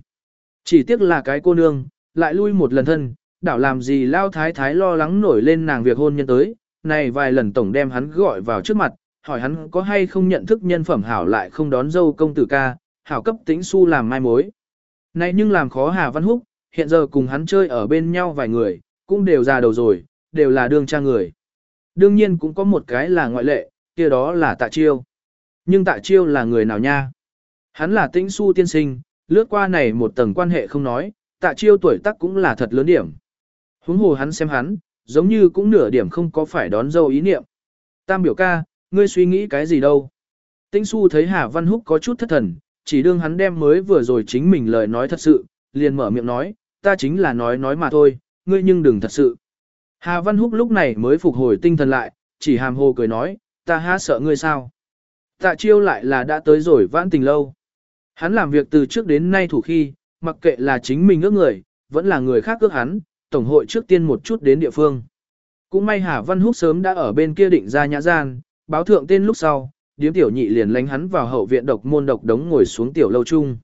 Chỉ tiếc là cái cô nương, lại lui một lần thân, đảo làm gì lao thái thái lo lắng nổi lên nàng việc hôn nhân tới, này vài lần tổng đem hắn gọi vào trước mặt, hỏi hắn có hay không nhận thức nhân phẩm hảo lại không đón dâu công tử ca, hảo cấp tính su làm mai mối. Này nhưng làm khó Hà Văn Húc, hiện giờ cùng hắn chơi ở bên nhau vài người, cũng đều già đầu rồi, đều là đương cha người. Đương nhiên cũng có một cái là ngoại lệ, kia đó là tạ chiêu. Nhưng tạ chiêu là người nào nha? Hắn là tĩnh su tiên sinh, lướt qua này một tầng quan hệ không nói, tạ chiêu tuổi tác cũng là thật lớn điểm. Huống hồ hắn xem hắn, giống như cũng nửa điểm không có phải đón dâu ý niệm. Tam biểu ca, ngươi suy nghĩ cái gì đâu? Tĩnh su thấy Hà Văn Húc có chút thất thần, chỉ đương hắn đem mới vừa rồi chính mình lời nói thật sự, liền mở miệng nói, ta chính là nói nói mà thôi, ngươi nhưng đừng thật sự. Hà Văn Húc lúc này mới phục hồi tinh thần lại, chỉ hàm hồ cười nói, ta há sợ ngươi sao? Tạ chiêu lại là đã tới rồi vãn tình lâu. Hắn làm việc từ trước đến nay thủ khi, mặc kệ là chính mình ước người, vẫn là người khác ước hắn, tổng hội trước tiên một chút đến địa phương. Cũng may Hà Văn Húc sớm đã ở bên kia định ra nhã gian, báo thượng tên lúc sau, điếm tiểu nhị liền lánh hắn vào hậu viện độc môn độc đống ngồi xuống tiểu lâu chung.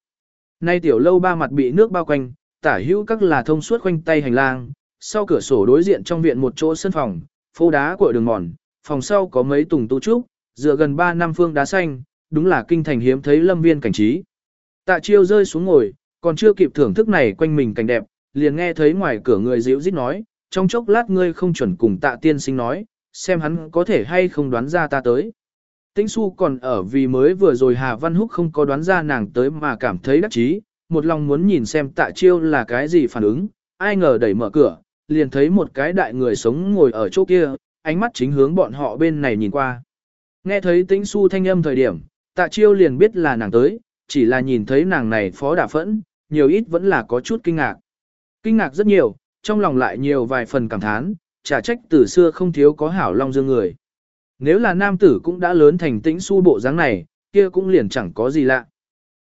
Nay tiểu lâu ba mặt bị nước bao quanh, tả hữu các là thông suốt quanh tay hành lang, sau cửa sổ đối diện trong viện một chỗ sân phòng, phô đá của đường mòn, phòng sau có mấy tùng tu trúc, dựa gần 3 năm phương đá xanh, đúng là kinh thành hiếm thấy lâm viên cảnh trí. Tạ chiêu rơi xuống ngồi, còn chưa kịp thưởng thức này quanh mình cảnh đẹp, liền nghe thấy ngoài cửa người dịu rít nói, trong chốc lát ngươi không chuẩn cùng tạ tiên sinh nói, xem hắn có thể hay không đoán ra ta tới. Tĩnh su còn ở vì mới vừa rồi Hà Văn Húc không có đoán ra nàng tới mà cảm thấy đắc chí, một lòng muốn nhìn xem tạ chiêu là cái gì phản ứng, ai ngờ đẩy mở cửa, liền thấy một cái đại người sống ngồi ở chỗ kia, ánh mắt chính hướng bọn họ bên này nhìn qua. Nghe thấy tĩnh su thanh âm thời điểm, tạ chiêu liền biết là nàng tới, chỉ là nhìn thấy nàng này phó đả phẫn, nhiều ít vẫn là có chút kinh ngạc. Kinh ngạc rất nhiều, trong lòng lại nhiều vài phần cảm thán, trả trách từ xưa không thiếu có hảo long dương người. Nếu là nam tử cũng đã lớn thành tĩnh su bộ dáng này, kia cũng liền chẳng có gì lạ.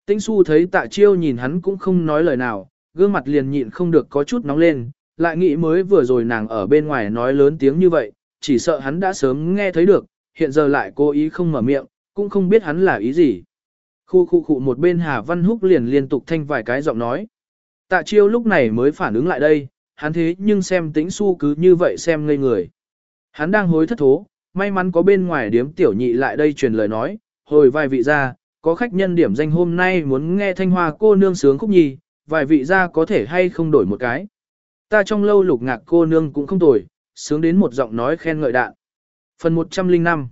Tĩnh su thấy tạ chiêu nhìn hắn cũng không nói lời nào, gương mặt liền nhịn không được có chút nóng lên, lại nghĩ mới vừa rồi nàng ở bên ngoài nói lớn tiếng như vậy, chỉ sợ hắn đã sớm nghe thấy được, hiện giờ lại cố ý không mở miệng, cũng không biết hắn là ý gì. Khu khu khu một bên Hà Văn Húc liền liên tục thanh vài cái giọng nói. Tạ chiêu lúc này mới phản ứng lại đây, hắn thế nhưng xem tĩnh su cứ như vậy xem ngây người. Hắn đang hối thất thố, may mắn có bên ngoài điếm tiểu nhị lại đây truyền lời nói, hồi vài vị ra, có khách nhân điểm danh hôm nay muốn nghe thanh hoa cô nương sướng khúc nhì, vài vị ra có thể hay không đổi một cái. Ta trong lâu lục ngạc cô nương cũng không tồi, sướng đến một giọng nói khen ngợi đạn. Phần 105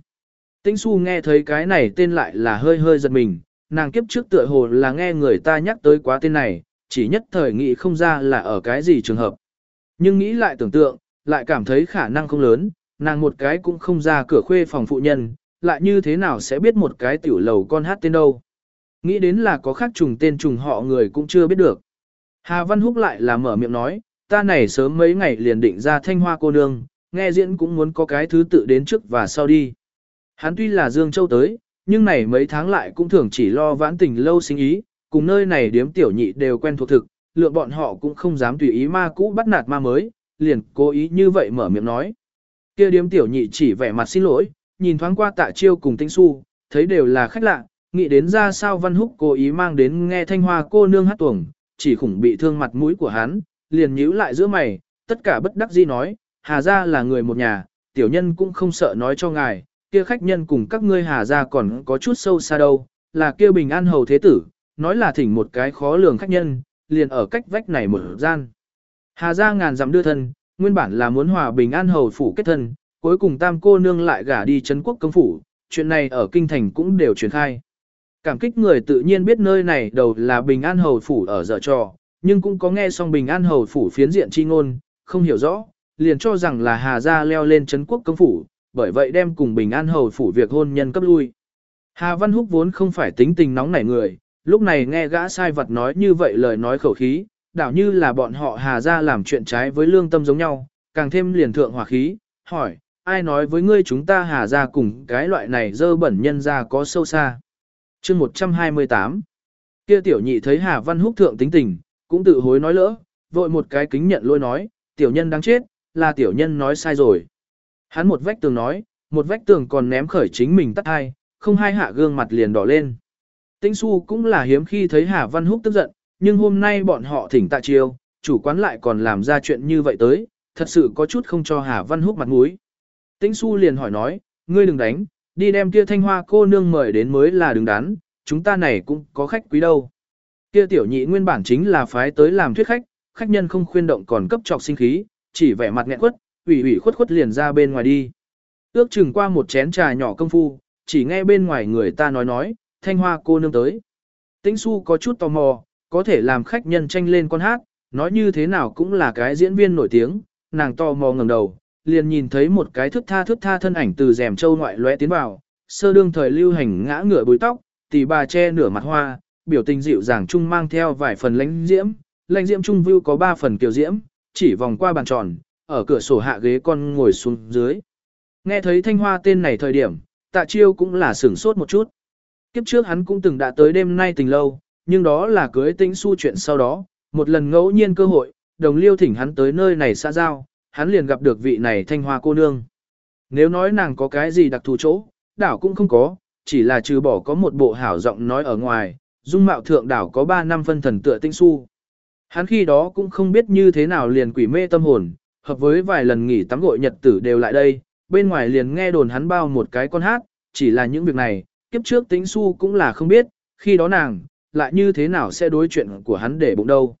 Tĩnh su nghe thấy cái này tên lại là hơi hơi giật mình, nàng kiếp trước tựa hồ là nghe người ta nhắc tới quá tên này, chỉ nhất thời nghĩ không ra là ở cái gì trường hợp. Nhưng nghĩ lại tưởng tượng, lại cảm thấy khả năng không lớn, nàng một cái cũng không ra cửa khuê phòng phụ nhân, lại như thế nào sẽ biết một cái tiểu lầu con hát tên đâu. Nghĩ đến là có khác trùng tên trùng họ người cũng chưa biết được. Hà Văn Húc lại là mở miệng nói, ta này sớm mấy ngày liền định ra thanh hoa cô nương, nghe diễn cũng muốn có cái thứ tự đến trước và sau đi. Hắn tuy là Dương Châu tới, nhưng này mấy tháng lại cũng thường chỉ lo vãn tình lâu sinh ý, cùng nơi này điếm tiểu nhị đều quen thuộc thực, lượng bọn họ cũng không dám tùy ý ma cũ bắt nạt ma mới, liền cố ý như vậy mở miệng nói. Kia điếm tiểu nhị chỉ vẻ mặt xin lỗi, nhìn thoáng qua tạ chiêu cùng tinh su, thấy đều là khách lạ, nghĩ đến ra sao văn húc cố ý mang đến nghe thanh hoa cô nương hát tuồng, chỉ khủng bị thương mặt mũi của hắn, liền nhíu lại giữa mày, tất cả bất đắc dĩ nói, hà ra là người một nhà, tiểu nhân cũng không sợ nói cho ngài, kia khách nhân cùng các ngươi hà ra còn có chút sâu xa đâu, là kia bình an hầu thế tử, nói là thỉnh một cái khó lường khách nhân, liền ở cách vách này một gian. Hà ra ngàn dặm đưa thân, nguyên bản là muốn hòa bình an hầu phủ kết thân, cuối cùng tam cô nương lại gả đi Trấn quốc công phủ, chuyện này ở kinh thành cũng đều truyền khai. Cảm kích người tự nhiên biết nơi này đầu là bình an hầu phủ ở dở trò, nhưng cũng có nghe xong bình an hầu phủ phiến diện chi ngôn, không hiểu rõ, liền cho rằng là Hà gia leo lên Trấn quốc công phủ, bởi vậy đem cùng bình an hầu phủ việc hôn nhân cấp lui. Hà Văn Húc vốn không phải tính tình nóng nảy người, lúc này nghe gã sai vật nói như vậy lời nói khẩu khí, đảo như là bọn họ Hà ra làm chuyện trái với lương tâm giống nhau, càng thêm liền thượng hỏa khí, hỏi, ai nói với ngươi chúng ta Hà ra cùng cái loại này dơ bẩn nhân ra có sâu xa. chương 128 Kia tiểu nhị thấy Hà Văn Húc thượng tính tình, cũng tự hối nói lỡ, vội một cái kính nhận lôi nói, tiểu nhân đáng chết, là tiểu nhân nói sai rồi. Hắn một vách tường nói, một vách tường còn ném khởi chính mình tắt hai, không hai hạ gương mặt liền đỏ lên. Tĩnh su cũng là hiếm khi thấy Hà Văn Húc tức giận, nhưng hôm nay bọn họ thỉnh tạ chiêu, chủ quán lại còn làm ra chuyện như vậy tới, thật sự có chút không cho Hà Văn Húc mặt mũi. Tĩnh su liền hỏi nói, ngươi đừng đánh, đi đem kia thanh hoa cô nương mời đến mới là đứng đắn, chúng ta này cũng có khách quý đâu. Kia tiểu nhị nguyên bản chính là phái tới làm thuyết khách, khách nhân không khuyên động còn cấp trọc sinh khí, chỉ vẻ mặt nghẹn quất, ủy ủy khuất khuất liền ra bên ngoài đi. Ước chừng qua một chén trà nhỏ công phu, chỉ nghe bên ngoài người ta nói nói, thanh hoa cô nương tới. Tĩnh su có chút tò mò, có thể làm khách nhân tranh lên con hát, nói như thế nào cũng là cái diễn viên nổi tiếng, nàng tò mò ngẩng đầu, liền nhìn thấy một cái thước tha thước tha thân ảnh từ rèm châu ngoại lóe tiến vào, sơ đương thời lưu hành ngã ngựa bùi tóc, tỷ bà che nửa mặt hoa, biểu tình dịu dàng chung mang theo vài phần lãnh diễm, lãnh diễm trung view có ba phần kiều diễm, chỉ vòng qua bàn tròn, ở cửa sổ hạ ghế con ngồi xuống dưới. Nghe thấy thanh hoa tên này thời điểm, tạ chiêu cũng là sửng sốt một chút. Kiếp trước hắn cũng từng đã tới đêm nay tình lâu, nhưng đó là cưới tĩnh su chuyện sau đó, một lần ngẫu nhiên cơ hội, đồng liêu thỉnh hắn tới nơi này xa giao, hắn liền gặp được vị này thanh hoa cô nương. Nếu nói nàng có cái gì đặc thù chỗ, đảo cũng không có, chỉ là trừ bỏ có một bộ hảo giọng nói ở ngoài, dung mạo thượng đảo có 3 năm phân thần tựa tinh su. Hắn khi đó cũng không biết như thế nào liền quỷ mê tâm hồn, hợp với vài lần nghỉ tắm gội nhật tử đều lại đây, bên ngoài liền nghe đồn hắn bao một cái con hát, chỉ là những việc này, kiếp trước tính su cũng là không biết, khi đó nàng, lại như thế nào sẽ đối chuyện của hắn để bụng đâu.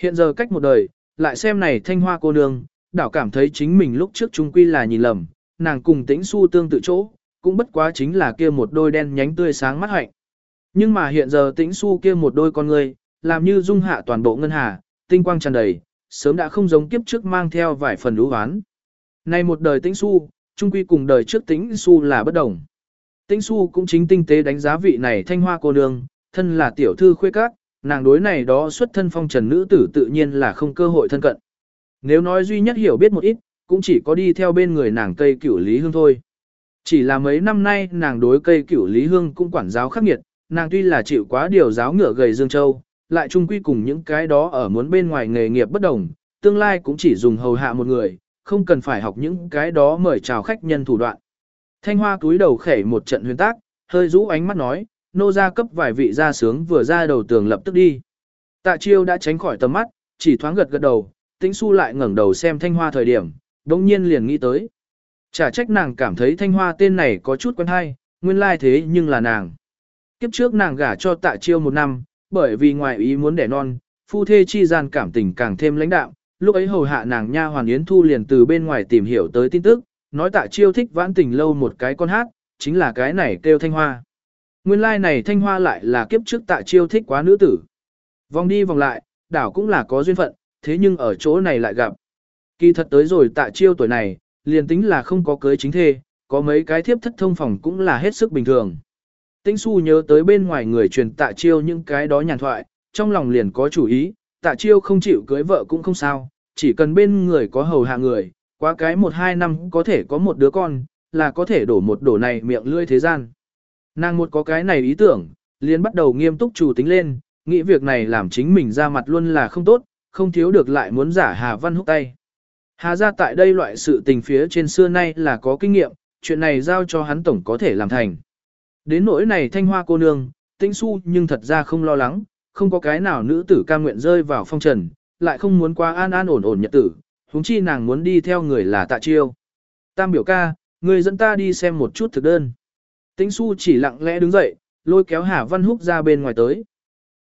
Hiện giờ cách một đời, lại xem này thanh hoa cô nương, đảo cảm thấy chính mình lúc trước trung quy là nhìn lầm, nàng cùng tĩnh su tương tự chỗ, cũng bất quá chính là kia một đôi đen nhánh tươi sáng mắt hạnh. Nhưng mà hiện giờ tĩnh su kia một đôi con người, làm như dung hạ toàn bộ ngân hà, tinh quang tràn đầy, sớm đã không giống kiếp trước mang theo vài phần lũ oán. Này một đời tĩnh su, trung quy cùng đời trước tĩnh su là bất đồng. Tĩnh su cũng chính tinh tế đánh giá vị này thanh hoa cô nương, thân là tiểu thư khuê các, nàng đối này đó xuất thân phong trần nữ tử tự nhiên là không cơ hội thân cận. Nếu nói duy nhất hiểu biết một ít, cũng chỉ có đi theo bên người nàng cây cửu lý hương thôi. Chỉ là mấy năm nay nàng đối cây cửu lý hương cũng quản giáo khắc nghiệt, nàng tuy là chịu quá điều giáo ngựa gầy Dương Châu, lại chung quy cùng những cái đó ở muốn bên ngoài nghề nghiệp bất đồng, tương lai cũng chỉ dùng hầu hạ một người, không cần phải học những cái đó mời chào khách nhân thủ đoạn. Thanh Hoa cúi đầu khẩy một trận huyền tác, hơi rũ ánh mắt nói, nô gia cấp vài vị gia sướng vừa ra đầu tường lập tức đi. Tạ chiêu đã tránh khỏi tầm mắt, chỉ thoáng gật gật đầu, tĩnh su lại ngẩng đầu xem thanh hoa thời điểm, đồng nhiên liền nghĩ tới. Chả trách nàng cảm thấy thanh hoa tên này có chút quen hay, nguyên lai thế nhưng là nàng. Kiếp trước nàng gả cho tạ chiêu một năm, bởi vì ngoài ý muốn đẻ non, phu thê chi gian cảm tình càng thêm lãnh đạm, lúc ấy hầu hạ nàng nha hoàn yến thu liền từ bên ngoài tìm hiểu tới tin tức, nói tạ chiêu thích vãn tình lâu một cái con hát, chính là cái này kêu thanh hoa. Nguyên lai like này thanh hoa lại là kiếp trước tạ chiêu thích quá nữ tử. Vòng đi vòng lại, đảo cũng là có duyên phận, thế nhưng ở chỗ này lại gặp. Kỳ thật tới rồi tạ chiêu tuổi này, liền tính là không có cưới chính thê, có mấy cái thiếp thất thông phòng cũng là hết sức bình thường. Tĩnh su nhớ tới bên ngoài người truyền tạ chiêu những cái đó nhàn thoại, trong lòng liền có chủ ý, tạ chiêu không chịu cưới vợ cũng không sao, chỉ cần bên người có hầu hạ người, quá cái một hai năm có thể có một đứa con, là có thể đổ một đổ này miệng lưỡi thế gian. Nàng một có cái này ý tưởng, liền bắt đầu nghiêm túc chủ tính lên, nghĩ việc này làm chính mình ra mặt luôn là không tốt, không thiếu được lại muốn giả Hà Văn húc tay. Hà ra tại đây loại sự tình phía trên xưa nay là có kinh nghiệm, chuyện này giao cho hắn tổng có thể làm thành. Đến nỗi này thanh hoa cô nương, tinh su nhưng thật ra không lo lắng, không có cái nào nữ tử ca nguyện rơi vào phong trần, lại không muốn qua an an ổn ổn nhật tử, huống chi nàng muốn đi theo người là tạ chiêu. Tam biểu ca, người dẫn ta đi xem một chút thực đơn. Tĩnh su chỉ lặng lẽ đứng dậy, lôi kéo Hà Văn Húc ra bên ngoài tới.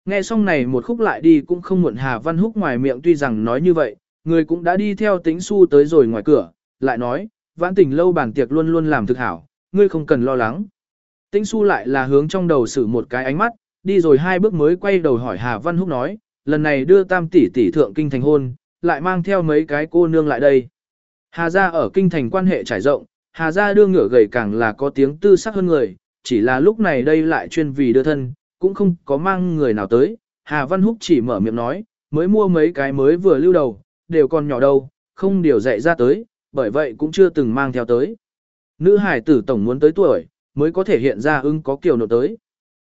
Nghe xong này một khúc lại đi cũng không muộn Hà Văn Húc ngoài miệng tuy rằng nói như vậy, người cũng đã đi theo tĩnh su tới rồi ngoài cửa, lại nói, vãn Tỉnh lâu bàn tiệc luôn luôn làm thực hảo, ngươi không cần lo lắng. Tĩnh su lại là hướng trong đầu xử một cái ánh mắt, đi rồi hai bước mới quay đầu hỏi Hà Văn Húc nói, lần này đưa tam tỷ tỷ thượng kinh thành hôn, lại mang theo mấy cái cô nương lại đây. Hà gia ở kinh thành quan hệ trải rộng, Hà gia đưa ngựa gầy càng là có tiếng tư sắc hơn người, chỉ là lúc này đây lại chuyên vì đưa thân, cũng không có mang người nào tới. Hà Văn Húc chỉ mở miệng nói, mới mua mấy cái mới vừa lưu đầu, đều còn nhỏ đâu, không điều dạy ra tới, bởi vậy cũng chưa từng mang theo tới. Nữ hải tử tổng muốn tới tuổi, mới có thể hiện ra ưng có kiều nộp tới.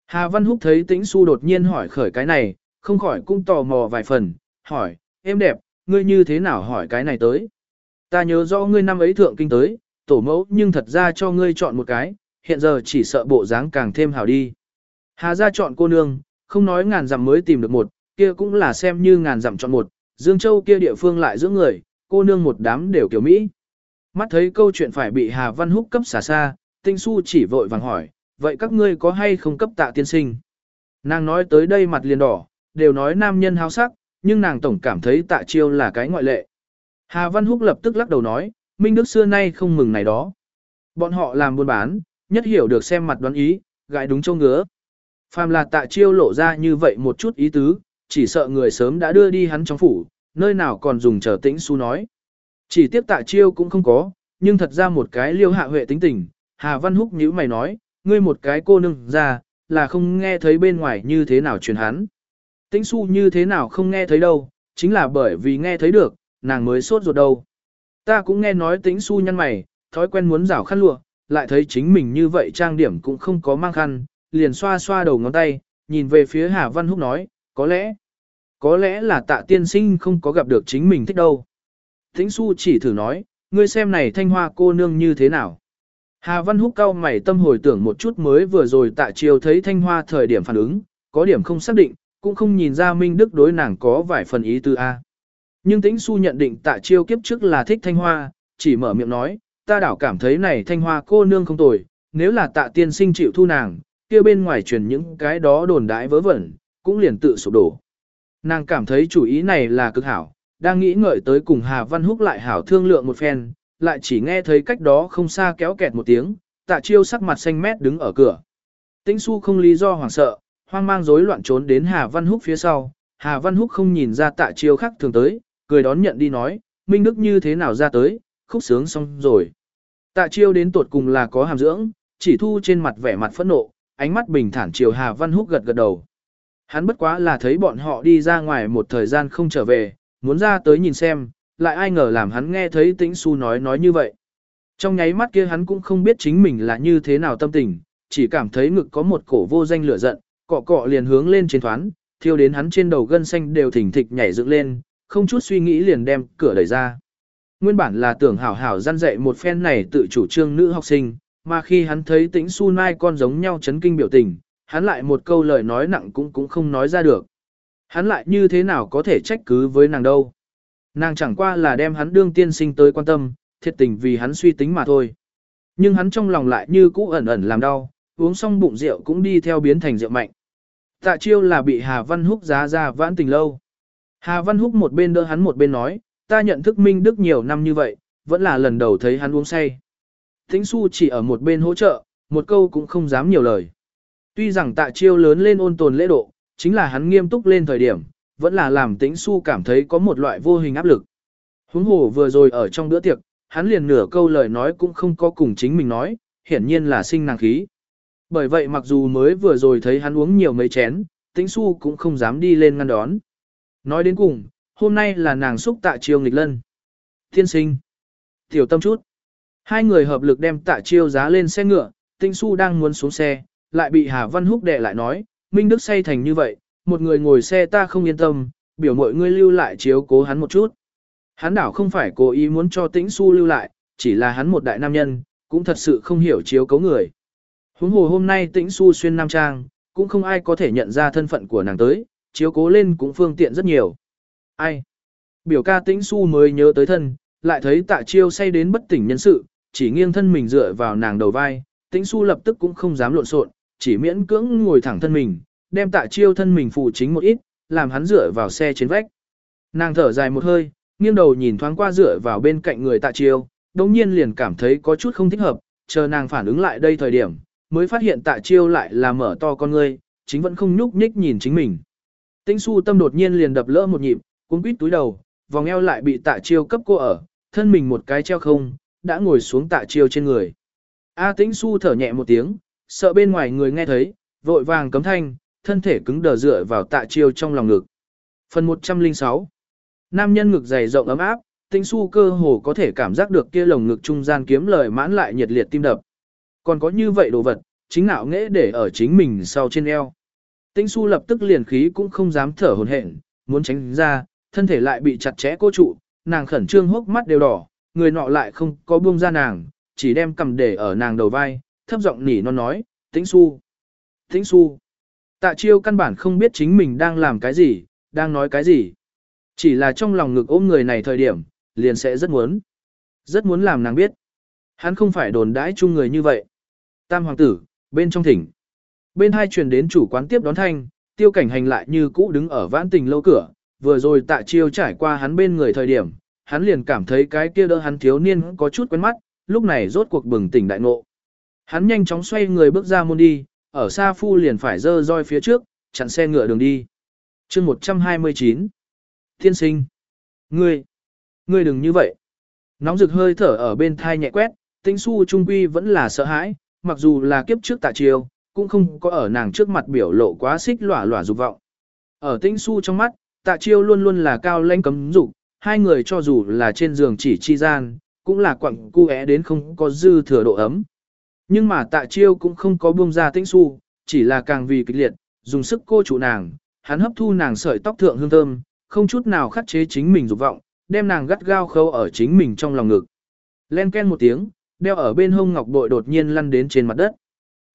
Hà Văn Húc thấy tĩnh su đột nhiên hỏi khởi cái này, không khỏi cũng tò mò vài phần, hỏi, em đẹp, ngươi như thế nào hỏi cái này tới? Ta nhớ rõ ngươi năm ấy thượng kinh tới, tổ mẫu nhưng thật ra cho ngươi chọn một cái, hiện giờ chỉ sợ bộ dáng càng thêm hảo đi. Hà ra chọn cô nương, không nói ngàn dặm mới tìm được một, kia cũng là xem như ngàn dặm chọn một, Dương Châu kia địa phương lại dưỡng người, cô nương một đám đều kiểu Mỹ. Mắt thấy câu chuyện phải bị Hà Văn Húc cấp xả xa, Tinh Su chỉ vội vàng hỏi, vậy các ngươi có hay không cấp tạ tiên sinh? Nàng nói tới đây mặt liền đỏ, đều nói nam nhân háo sắc, nhưng nàng tổng cảm thấy tạ chiêu là cái ngoại lệ. Hà Văn Húc lập tức lắc đầu nói, Minh Đức xưa nay không mừng này đó. Bọn họ làm buôn bán, nhất hiểu được xem mặt đoán ý, gãi đúng châu ngứa. Phàm là tạ chiêu lộ ra như vậy một chút ý tứ, chỉ sợ người sớm đã đưa đi hắn trong phủ, nơi nào còn dùng chờ tĩnh su nói. Chỉ tiếp tạ chiêu cũng không có, nhưng thật ra một cái liêu hạ huệ tính tình, Hà Văn Húc nhíu mày nói, ngươi một cái cô nương ra, là không nghe thấy bên ngoài như thế nào truyền hắn. Tĩnh su như thế nào không nghe thấy đâu, chính là bởi vì nghe thấy được, nàng mới sốt ruột đâu. Ta cũng nghe nói tĩnh su nhăn mày, thói quen muốn rảo khăn lụa, lại thấy chính mình như vậy trang điểm cũng không có mang khăn, liền xoa xoa đầu ngón tay, nhìn về phía Hà Văn Húc nói, có lẽ, có lẽ là tạ tiên sinh không có gặp được chính mình thích đâu. Tĩnh su chỉ thử nói, ngươi xem này thanh hoa cô nương như thế nào. Hà Văn Húc cao mày tâm hồi tưởng một chút mới vừa rồi tạ chiều thấy thanh hoa thời điểm phản ứng, có điểm không xác định, cũng không nhìn ra Minh Đức đối nàng có vài phần ý tư A. Nhưng tĩnh su nhận định tạ chiêu kiếp trước là thích thanh hoa, chỉ mở miệng nói, ta đảo cảm thấy này thanh hoa cô nương không tồi, nếu là tạ tiên sinh chịu thu nàng, kia bên ngoài truyền những cái đó đồn đãi vớ vẩn, cũng liền tự sụp đổ. Nàng cảm thấy chủ ý này là cực hảo, đang nghĩ ngợi tới cùng Hà Văn Húc lại hảo thương lượng một phen, lại chỉ nghe thấy cách đó không xa kéo kẹt một tiếng, tạ chiêu sắc mặt xanh mét đứng ở cửa. Tĩnh su không lý do hoảng sợ, hoang mang rối loạn trốn đến Hà Văn Húc phía sau, Hà Văn Húc không nhìn ra tạ chiêu khác thường tới, cười đón nhận đi nói, Minh Đức như thế nào ra tới, khúc sướng xong rồi. Tạ chiêu đến tuột cùng là có hàm dưỡng, chỉ thu trên mặt vẻ mặt phẫn nộ, ánh mắt bình thản chiều Hà Văn Húc gật gật đầu. Hắn bất quá là thấy bọn họ đi ra ngoài một thời gian không trở về, muốn ra tới nhìn xem, lại ai ngờ làm hắn nghe thấy tĩnh su nói nói như vậy. Trong nháy mắt kia hắn cũng không biết chính mình là như thế nào tâm tình, chỉ cảm thấy ngực có một cổ vô danh lửa giận, cọ cọ liền hướng lên trên thoán, thiêu đến hắn trên đầu gân xanh đều thỉnh thịch nhảy dựng lên, không chút suy nghĩ liền đem cửa đẩy ra. Nguyên bản là tưởng hảo hảo gian dạy một phen này tự chủ trương nữ học sinh, mà khi hắn thấy tĩnh su nai con giống nhau chấn kinh biểu tình, hắn lại một câu lời nói nặng cũng cũng không nói ra được. Hắn lại như thế nào có thể trách cứ với nàng đâu. Nàng chẳng qua là đem hắn đương tiên sinh tới quan tâm, thiệt tình vì hắn suy tính mà thôi. Nhưng hắn trong lòng lại như cũ ẩn ẩn làm đau, uống xong bụng rượu cũng đi theo biến thành rượu mạnh. Tạ chiêu là bị Hà Văn Húc giá ra vãn tình lâu. Hà Văn Húc một bên đỡ hắn một bên nói, ta nhận thức Minh Đức nhiều năm như vậy, vẫn là lần đầu thấy hắn uống say. Tĩnh su chỉ ở một bên hỗ trợ, một câu cũng không dám nhiều lời. Tuy rằng tạ chiêu lớn lên ôn tồn lễ độ, chính là hắn nghiêm túc lên thời điểm, vẫn là làm tĩnh su cảm thấy có một loại vô hình áp lực. Huống hồ vừa rồi ở trong bữa tiệc, hắn liền nửa câu lời nói cũng không có cùng chính mình nói, hiển nhiên là sinh nàng khí. Bởi vậy mặc dù mới vừa rồi thấy hắn uống nhiều mấy chén, tĩnh su cũng không dám đi lên ngăn đón. Nói đến cùng, hôm nay là nàng xúc tạ chiêu nghịch lân. Thiên sinh. Tiểu tâm chút. Hai người hợp lực đem tạ chiêu giá lên xe ngựa, tĩnh su đang muốn xuống xe, lại bị Hà Văn Húc đè lại nói, Minh Đức say thành như vậy, một người ngồi xe ta không yên tâm, biểu mọi người lưu lại chiếu cố hắn một chút. Hắn đảo không phải cố ý muốn cho tĩnh su lưu lại, chỉ là hắn một đại nam nhân, cũng thật sự không hiểu chiếu cố người. Huống hồ hôm nay tĩnh su xuyên nam trang, cũng không ai có thể nhận ra thân phận của nàng tới, chiếu cố lên cũng phương tiện rất nhiều. Ai? Biểu ca tĩnh su mới nhớ tới thân, lại thấy tạ chiêu say đến bất tỉnh nhân sự, chỉ nghiêng thân mình dựa vào nàng đầu vai, tĩnh su lập tức cũng không dám lộn xộn, chỉ miễn cưỡng ngồi thẳng thân mình, đem tạ chiêu thân mình phụ chính một ít, làm hắn dựa vào xe trên vách. Nàng thở dài một hơi, nghiêng đầu nhìn thoáng qua dựa vào bên cạnh người tạ chiêu, đồng nhiên liền cảm thấy có chút không thích hợp, chờ nàng phản ứng lại đây thời điểm, mới phát hiện tạ chiêu lại là mở to con ngươi, chính vẫn không nhúc nhích nhìn chính mình. Tĩnh su tâm đột nhiên liền đập lỡ một nhịp, cuốn quýt túi đầu, vòng eo lại bị tạ chiêu cấp cô ở, thân mình một cái treo không, đã ngồi xuống tạ chiêu trên người. A tĩnh su thở nhẹ một tiếng, sợ bên ngoài người nghe thấy, vội vàng cấm thanh, thân thể cứng đờ dựa vào tạ chiêu trong lòng ngực. Phần 106 Nam nhân ngực dày rộng ấm áp, tĩnh su cơ hồ có thể cảm giác được kia lồng ngực trung gian kiếm lời mãn lại nhiệt liệt tim đập. Còn có như vậy đồ vật, chính nạo nghễ để ở chính mình sau trên eo. Tĩnh su lập tức liền khí cũng không dám thở hồn hển, muốn tránh ra, thân thể lại bị chặt chẽ cô trụ, nàng khẩn trương hốc mắt đều đỏ, người nọ lại không có buông ra nàng, chỉ đem cầm để ở nàng đầu vai, thấp giọng nỉ non nói, tĩnh su, tĩnh su. Tạ chiêu căn bản không biết chính mình đang làm cái gì, đang nói cái gì. Chỉ là trong lòng ngực ôm người này thời điểm, liền sẽ rất muốn. Rất muốn làm nàng biết. Hắn không phải đồn đãi chung người như vậy. Tam hoàng tử, bên trong thỉnh. Bên hai truyền đến chủ quán tiếp đón thanh, tiêu cảnh hành lại như cũ đứng ở vãn tình lâu cửa, vừa rồi tạ chiêu trải qua hắn bên người thời điểm, hắn liền cảm thấy cái kia đỡ hắn thiếu niên có chút quen mắt, lúc này rốt cuộc bừng tỉnh đại ngộ. Hắn nhanh chóng xoay người bước ra môn đi, ở xa phu liền phải dơ roi phía trước, chặn xe ngựa đường đi. chương 129 Thiên sinh Ngươi Ngươi đừng như vậy. Nóng rực hơi thở ở bên thai nhẹ quét, tinh su trung quy vẫn là sợ hãi, mặc dù là kiếp trước tạ chiêu, cũng không có ở nàng trước mặt biểu lộ quá xích lỏa lỏa dục vọng. Ở tinh su trong mắt, tạ chiêu luôn luôn là cao lãnh cấm dục, hai người cho dù là trên giường chỉ chi gian, cũng là quặng cu é đến không có dư thừa độ ấm. Nhưng mà tạ chiêu cũng không có buông ra tinh su, chỉ là càng vì kịch liệt, dùng sức cô chủ nàng, hắn hấp thu nàng sợi tóc thượng hương thơm, không chút nào khắc chế chính mình dục vọng, đem nàng gắt gao khâu ở chính mình trong lòng ngực. Len ken một tiếng, đeo ở bên hông ngọc bội đột nhiên lăn đến trên mặt đất.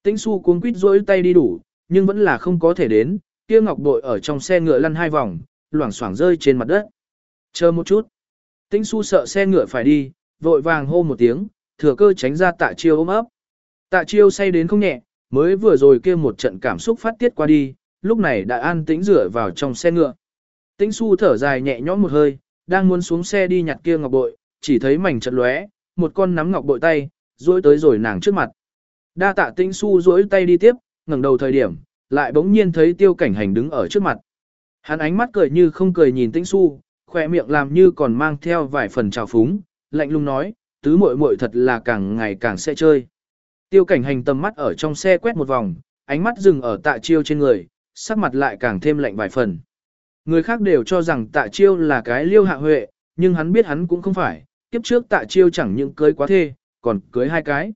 Tĩnh su cuống quýt rỗi tay đi đủ, nhưng vẫn là không có thể đến, kia ngọc bội ở trong xe ngựa lăn hai vòng, loảng xoảng rơi trên mặt đất. Chờ một chút. Tĩnh su sợ xe ngựa phải đi, vội vàng hô một tiếng, thừa cơ tránh ra tạ chiêu ôm ấp. Tạ chiêu say đến không nhẹ, mới vừa rồi kia một trận cảm xúc phát tiết qua đi, lúc này đã an tĩnh rửa vào trong xe ngựa. Tĩnh su thở dài nhẹ nhõm một hơi, đang muốn xuống xe đi nhặt kia ngọc bội, chỉ thấy mảnh trận lóe, một con nắm ngọc bội tay, duỗi tới rồi nàng trước mặt. Đa tạ Tĩnh su duỗi tay đi tiếp, ngẩng đầu thời điểm, lại bỗng nhiên thấy tiêu cảnh hành đứng ở trước mặt. Hắn ánh mắt cười như không cười nhìn Tĩnh su, khỏe miệng làm như còn mang theo vài phần trào phúng, lạnh lùng nói, tứ muội muội thật là càng ngày càng sẽ chơi. Tiêu cảnh hành tầm mắt ở trong xe quét một vòng, ánh mắt dừng ở tạ chiêu trên người, sắc mặt lại càng thêm lạnh vài phần. Người khác đều cho rằng tạ chiêu là cái liêu hạ huệ, nhưng hắn biết hắn cũng không phải, kiếp trước tạ chiêu chẳng những cưới quá thê, còn cưới hai cái.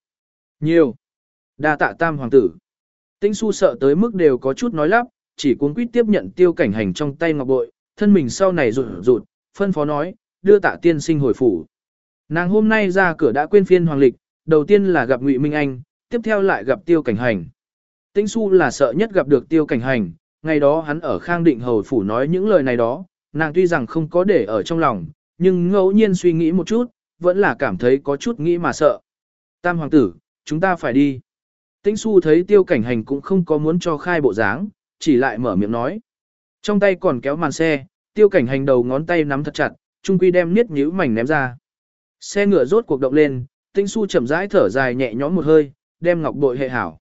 Nhiều. đa tạ tam hoàng tử. Tinh su sợ tới mức đều có chút nói lắp, chỉ cuốn quýt tiếp nhận tiêu cảnh hành trong tay ngọc bội, thân mình sau này rụt rụt, phân phó nói, đưa tạ tiên sinh hồi phủ. Nàng hôm nay ra cửa đã quên phiên hoàng lịch, đầu tiên là gặp Ngụy Minh Anh, tiếp theo lại gặp tiêu cảnh hành. Tinh su là sợ nhất gặp được tiêu cảnh hành, ngày đó hắn ở khang định hầu phủ nói những lời này đó, nàng tuy rằng không có để ở trong lòng, nhưng ngẫu nhiên suy nghĩ một chút, vẫn là cảm thấy có chút nghĩ mà sợ. Tam hoàng tử, chúng ta phải đi. Tĩnh su thấy tiêu cảnh hành cũng không có muốn cho khai bộ dáng, chỉ lại mở miệng nói. Trong tay còn kéo màn xe, tiêu cảnh hành đầu ngón tay nắm thật chặt, trung quy đem niết nhíu mảnh ném ra. Xe ngựa rốt cuộc động lên, tĩnh su chậm rãi thở dài nhẹ nhõm một hơi, đem ngọc bội hệ hảo.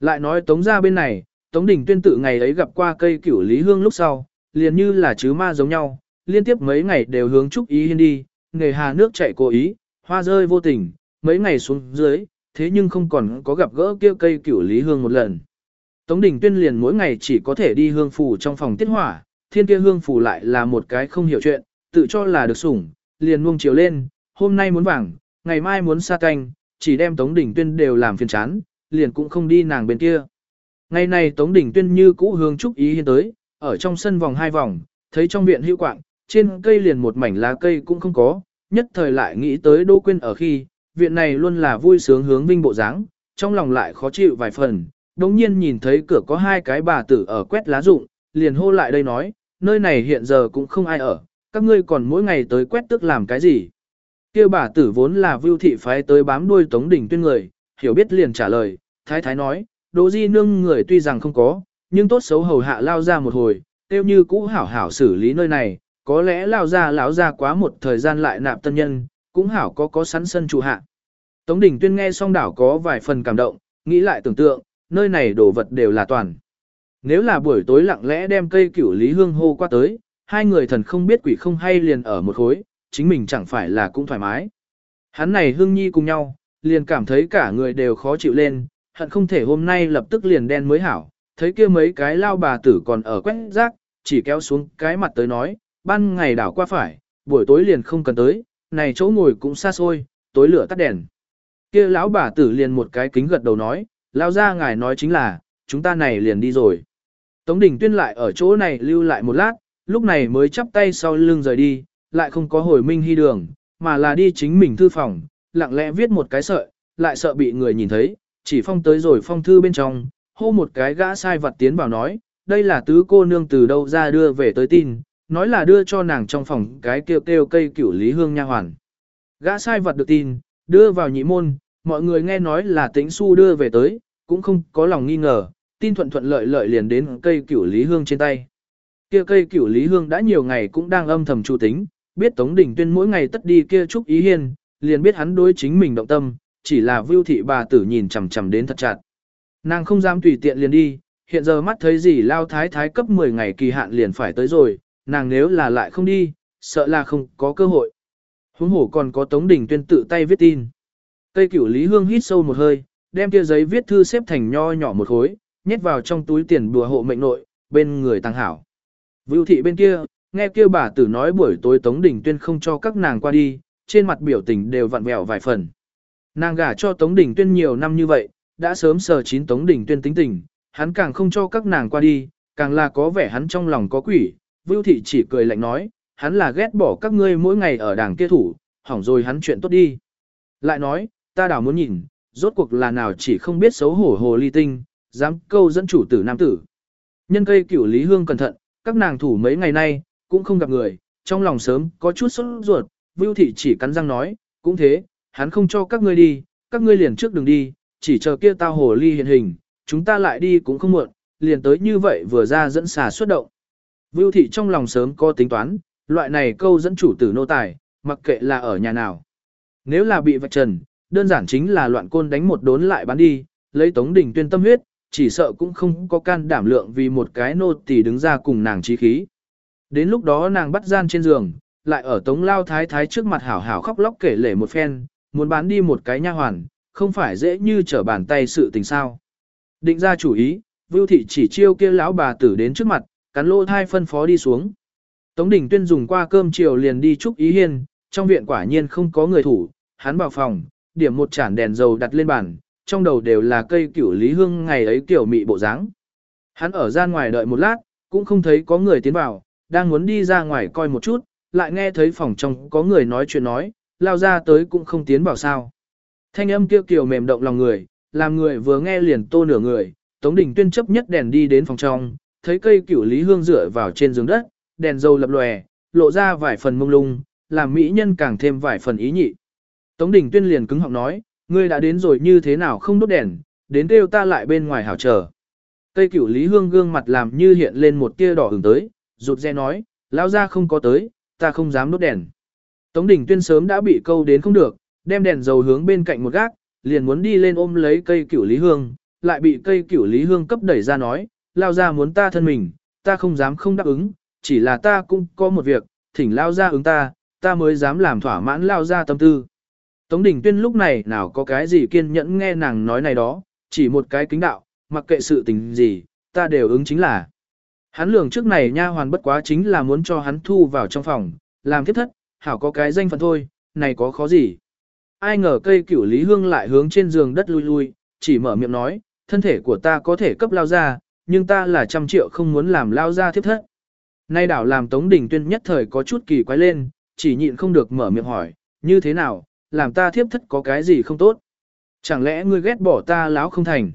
Lại nói tống ra bên này, Tống Đình Tuyên tự ngày ấy gặp qua cây cửu Lý Hương lúc sau, liền như là chứ ma giống nhau, liên tiếp mấy ngày đều hướng Trúc Ý Hiên đi, nghề hà nước chạy cố ý, hoa rơi vô tình, mấy ngày xuống dưới, thế nhưng không còn có gặp gỡ kia cây cửu Lý Hương một lần. Tống Đình Tuyên liền mỗi ngày chỉ có thể đi hương phủ trong phòng tiết hỏa, thiên kia hương phủ lại là một cái không hiểu chuyện, tự cho là được sủng, liền nuông chiều lên, hôm nay muốn vàng, ngày mai muốn sa canh, chỉ đem Tống Đình Tuyên đều làm phiền chán, liền cũng không đi nàng bên kia. Ngày này Tống Đình Tuyên như cũ hướng Trúc Ý Hiên tới, ở trong sân vòng hai vòng, thấy trong viện hữu quạng, trên cây liền một mảnh lá cây cũng không có, nhất thời lại nghĩ tới Đỗ Quyên ở khi, viện này luôn là vui sướng hướng vinh bộ dáng, trong lòng lại khó chịu vài phần, đồng nhiên nhìn thấy cửa có hai cái bà tử ở quét lá rụng, liền hô lại đây nói, nơi này hiện giờ cũng không ai ở, các ngươi còn mỗi ngày tới quét tức làm cái gì. kia bà tử vốn là vưu thị phái tới bám đuôi Tống đỉnh Tuyên người, hiểu biết liền trả lời, thái thái nói, Đỗ Di Nương người tuy rằng không có, nhưng tốt xấu hầu hạ lao ra một hồi, tiêu như cũ hảo hảo xử lý nơi này, có lẽ lao ra lão ra quá một thời gian lại nạp tân nhân, cũng hảo có có sẵn sân trụ hạ. Tống Đình Tuyên nghe xong đảo có vài phần cảm động, nghĩ lại tưởng tượng, nơi này đồ vật đều là toàn. Nếu là buổi tối lặng lẽ đem cây cửu lý hương hô qua tới, hai người thần không biết quỷ không hay liền ở một khối, chính mình chẳng phải là cũng thoải mái. Hắn này hương nhi cùng nhau, liền cảm thấy cả người đều khó chịu lên, hận không thể hôm nay lập tức liền đen mới hảo, thấy kia mấy cái lao bà tử còn ở quét rác, chỉ kéo xuống cái mặt tới nói, ban ngày đảo qua phải, buổi tối liền không cần tới, này chỗ ngồi cũng xa xôi, tối lửa tắt đèn. Kia lão bà tử liền một cái kính gật đầu nói, lao ra ngài nói chính là, chúng ta này liền đi rồi. Tống Đình Tuyên lại ở chỗ này lưu lại một lát, lúc này mới chắp tay sau lưng rời đi, lại không có hồi minh hy đường, mà là đi chính mình thư phòng, lặng lẽ viết một cái sợi, lại sợ bị người nhìn thấy, chỉ phong tới rồi phong thư bên trong, hô một cái gã sai vật tiến vào nói, đây là tứ cô nương từ đâu ra đưa về tới tin, nói là đưa cho nàng trong phòng cái kêu kêu cây cửu lý hương nha hoàn. Gã sai vật được tin, đưa vào nhị môn, mọi người nghe nói là tĩnh su đưa về tới, cũng không có lòng nghi ngờ, tin thuận thuận lợi lợi liền đến cây cửu lý hương trên tay. Kia cây cửu lý hương đã nhiều ngày cũng đang âm thầm chu tính, biết Tống Đình Tuyên mỗi ngày tất đi kia chúc ý hiên, liền biết hắn đối chính mình động tâm, chỉ là vưu thị bà tử nhìn chằm chằm đến thật chặt. Nàng không dám tùy tiện liền đi, hiện giờ mắt thấy gì lao thái thái cấp 10 ngày kỳ hạn liền phải tới rồi, nàng nếu là lại không đi, sợ là không có cơ hội. Huống hổ còn có Tống Đình Tuyên tự tay viết tin. Tây cửu Lý Hương hít sâu một hơi, đem kia giấy viết thư xếp thành nho nhỏ một khối, nhét vào trong túi tiền bùa hộ mệnh nội, bên người tăng hảo. Vưu thị bên kia, nghe kia bà tử nói buổi tối Tống Đình Tuyên không cho các nàng qua đi, trên mặt biểu tình đều vặn vẹo vài phần. Nàng gả cho Tống Đình Tuyên nhiều năm như vậy, đã sớm sờ chín Tống Đình Tuyên tính tình, hắn càng không cho các nàng qua đi, càng là có vẻ hắn trong lòng có quỷ. Vưu thị chỉ cười lạnh nói, hắn là ghét bỏ các ngươi mỗi ngày ở đảng kia thủ, hỏng rồi hắn chuyện tốt đi. Lại nói, ta đảo muốn nhìn, rốt cuộc là nào chỉ không biết xấu hổ hồ ly tinh, dám câu dẫn chủ tử nam tử. Nhân cây cửu Lý Hương cẩn thận, các nàng thủ mấy ngày nay, cũng không gặp người, trong lòng sớm có chút sốt ruột, Vưu Thị chỉ cắn răng nói, cũng thế, hắn không cho các ngươi đi, các ngươi liền trước đừng đi, chỉ chờ kia tao hồ ly hiện hình, chúng ta lại đi cũng không muộn, liền tới như vậy vừa ra dẫn xà xuất động. Vưu Thị trong lòng sớm có tính toán, loại này câu dẫn chủ tử nô tài, mặc kệ là ở nhà nào. Nếu là bị vạch trần, đơn giản chính là loạn côn đánh một đốn lại bán đi, lấy Tống đỉnh tuyên tâm huyết, chỉ sợ cũng không có can đảm lượng vì một cái nô tỳ đứng ra cùng nàng trí khí. Đến lúc đó nàng bắt gian trên giường, lại ở Tống Lao Thái Thái trước mặt hảo hảo khóc lóc kể lể một phen, muốn bán đi một cái nha hoàn, không phải dễ như trở bàn tay sự tình sao. Định ra chủ ý, Vưu Thị chỉ chiêu kia lão bà tử đến trước mặt, cắn lô thai phân phó đi xuống. Tống Đình Tuyên dùng qua cơm chiều liền đi chúc ý hiên, trong viện quả nhiên không có người thủ, hắn vào phòng, điểm một chản đèn dầu đặt lên bàn, trong đầu đều là cây cửu lý hương ngày ấy kiểu mị bộ dáng. Hắn ở gian ngoài đợi một lát, cũng không thấy có người tiến vào, đang muốn đi ra ngoài coi một chút, lại nghe thấy phòng trong có người nói chuyện nói, lao ra tới cũng không tiến vào sao. Thanh âm kia kiều mềm động lòng người, làm người vừa nghe liền tô nửa người, Tống Đình Tuyên chấp nhất đèn đi đến phòng trong, thấy cây cửu lý hương dựa vào trên giường đất, đèn dầu lập lòe, lộ ra vài phần mông lung, làm mỹ nhân càng thêm vài phần ý nhị. Tống Đình Tuyên liền cứng họng nói, ngươi đã đến rồi như thế nào không đốt đèn, đến kêu ta lại bên ngoài hảo chờ. Cây cửu Lý Hương gương mặt làm như hiện lên một tia đỏ ửng tới, rụt rè nói, lão ra không có tới, ta không dám đốt đèn. Tống Đình Tuyên sớm đã bị câu đến không được, đem đèn dầu hướng bên cạnh một gác, liền muốn đi lên ôm lấy cây cửu Lý Hương, lại bị cây cửu Lý Hương cấp đẩy ra nói, lao ra muốn ta thân mình, ta không dám không đáp ứng, chỉ là ta cũng có một việc, thỉnh lao ra ứng ta, ta mới dám làm thỏa mãn lao ra tâm tư. Tống Đình Tuyên lúc này nào có cái gì kiên nhẫn nghe nàng nói này đó, chỉ một cái kính đạo, mặc kệ sự tình gì, ta đều ứng chính là. Hắn lường trước này nha hoàn bất quá chính là muốn cho hắn thu vào trong phòng, làm thiết thất, hảo có cái danh phận thôi, này có khó gì. Ai ngờ cây cửu lý hương lại hướng trên giường đất lui lui, chỉ mở miệng nói, thân thể của ta có thể cấp lao ra, nhưng ta là trăm triệu không muốn làm lao ra thiếp thất. Nay đảo làm Tống Đình Tuyên nhất thời có chút kỳ quái lên, chỉ nhịn không được mở miệng hỏi, như thế nào, làm ta thiếp thất có cái gì không tốt. Chẳng lẽ ngươi ghét bỏ ta láo không thành.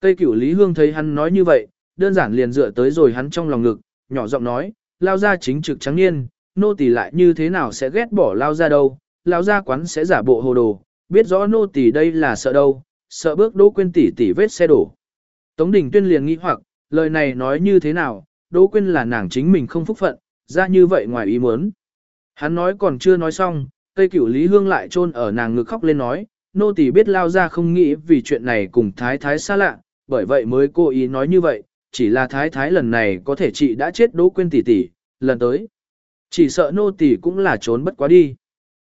Tây cửu Lý Hương thấy hắn nói như vậy, đơn giản liền dựa tới rồi hắn trong lòng ngực, nhỏ giọng nói, lao ra chính trực trắng niên, nô tỳ lại như thế nào sẽ ghét bỏ lao ra đâu, lao ra quán sẽ giả bộ hồ đồ, biết rõ nô tỳ đây là sợ đâu, sợ bước đỗ quên tỷ tỷ vết xe đổ. Tống Đình Tuyên liền nghĩ hoặc, lời này nói như thế nào, đỗ Quyên là nàng chính mình không phúc phận, ra như vậy ngoài ý muốn. Hắn nói còn chưa nói xong, Cây cửu Lý Hương lại chôn ở nàng ngực khóc lên nói, nô tỳ biết lao ra không nghĩ vì chuyện này cùng thái thái xa lạ, bởi vậy mới cố ý nói như vậy, chỉ là thái thái lần này có thể chị đã chết đỗ Quyên tỷ tỷ, lần tới. Chỉ sợ nô tỳ cũng là trốn bất quá đi.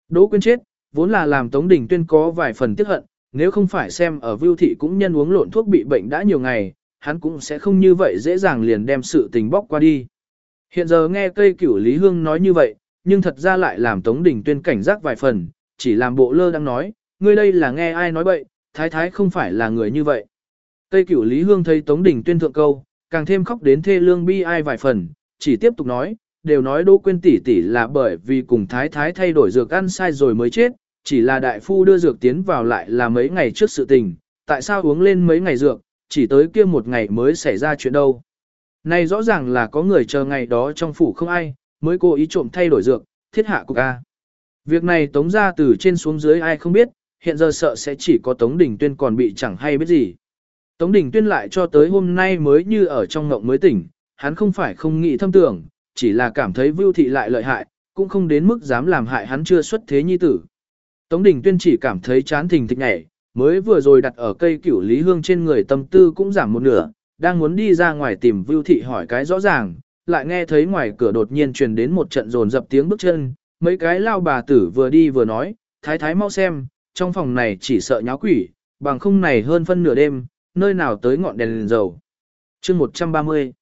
Đỗ Quyên chết, vốn là làm Tống Đình Tuyên có vài phần tiếc hận, nếu không phải xem ở Vưu Thị cũng nhân uống lộn thuốc bị bệnh đã nhiều ngày, hắn cũng sẽ không như vậy dễ dàng liền đem sự tình bóc qua đi. Hiện giờ nghe cây cửu Lý Hương nói như vậy, nhưng thật ra lại làm Tống Đình Tuyên cảnh giác vài phần, chỉ làm bộ lơ đang nói, ngươi đây là nghe ai nói bậy, thái thái không phải là người như vậy. Cây cửu Lý Hương thấy Tống Đình Tuyên thượng câu, càng thêm khóc đến thê lương bi ai vài phần, chỉ tiếp tục nói, đều nói Đỗ Quyên tỷ tỷ là bởi vì cùng thái thái thay đổi dược ăn sai rồi mới chết, chỉ là đại phu đưa dược tiến vào lại là mấy ngày trước sự tình, tại sao uống lên mấy ngày dược, chỉ tới kia một ngày mới xảy ra chuyện đâu. Này rõ ràng là có người chờ ngày đó trong phủ không ai, mới cố ý trộm thay đổi dược, thiết hạ cục A. Việc này tống ra từ trên xuống dưới ai không biết, hiện giờ sợ sẽ chỉ có Tống Đình Tuyên còn bị chẳng hay biết gì. Tống Đình Tuyên lại cho tới hôm nay mới như ở trong ngộng mới tỉnh, hắn không phải không nghĩ thâm tưởng, chỉ là cảm thấy Vưu Thị lại lợi hại, cũng không đến mức dám làm hại hắn chưa xuất thế nhi tử. Tống Đình Tuyên chỉ cảm thấy chán thình thịch nhảy, mới vừa rồi đặt ở cây cửu lý hương trên người tâm tư cũng giảm một nửa, đang muốn đi ra ngoài tìm Vưu Thị hỏi cái rõ ràng, lại nghe thấy ngoài cửa đột nhiên truyền đến một trận rồn dập tiếng bước chân, mấy cái lao bà tử vừa đi vừa nói, thái thái mau xem, trong phòng này chỉ sợ nháo quỷ, bằng không này hơn phân nửa đêm, nơi nào tới ngọn đèn, đèn dầu. chương 130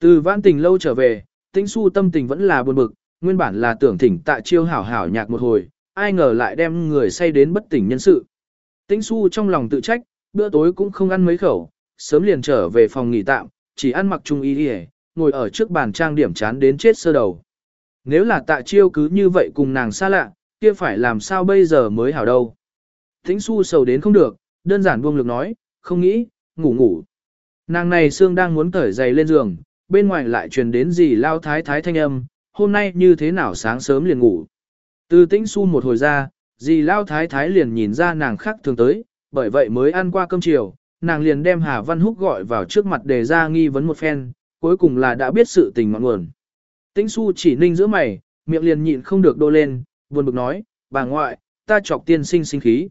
Từ vãn tình lâu trở về, tĩnh su tâm tình vẫn là buồn bực, nguyên bản là tưởng thỉnh tạ chiêu hảo hảo nhạc một hồi, ai ngờ lại đem người say đến bất tỉnh nhân sự. Tĩnh su trong lòng tự trách, bữa tối cũng không ăn mấy khẩu, sớm liền trở về phòng nghỉ tạm, chỉ ăn mặc trung y đi ngồi ở trước bàn trang điểm chán đến chết sơ đầu. Nếu là tạ chiêu cứ như vậy cùng nàng xa lạ, kia phải làm sao bây giờ mới hảo đâu. Tĩnh su sầu đến không được, đơn giản buông lực nói, không nghĩ, ngủ ngủ. Nàng này xương đang muốn cởi giày lên giường, bên ngoài lại truyền đến gì lao thái thái thanh âm, hôm nay như thế nào sáng sớm liền ngủ. Từ tĩnh su một hồi ra, dì lao thái thái liền nhìn ra nàng khác thường tới, bởi vậy mới ăn qua cơm chiều, nàng liền đem Hà Văn Húc gọi vào trước mặt để ra nghi vấn một phen, cuối cùng là đã biết sự tình ngọn nguồn. Tĩnh su chỉ ninh giữa mày, miệng liền nhịn không được đô lên, buồn bực nói, bà ngoại, ta chọc tiên sinh sinh khí.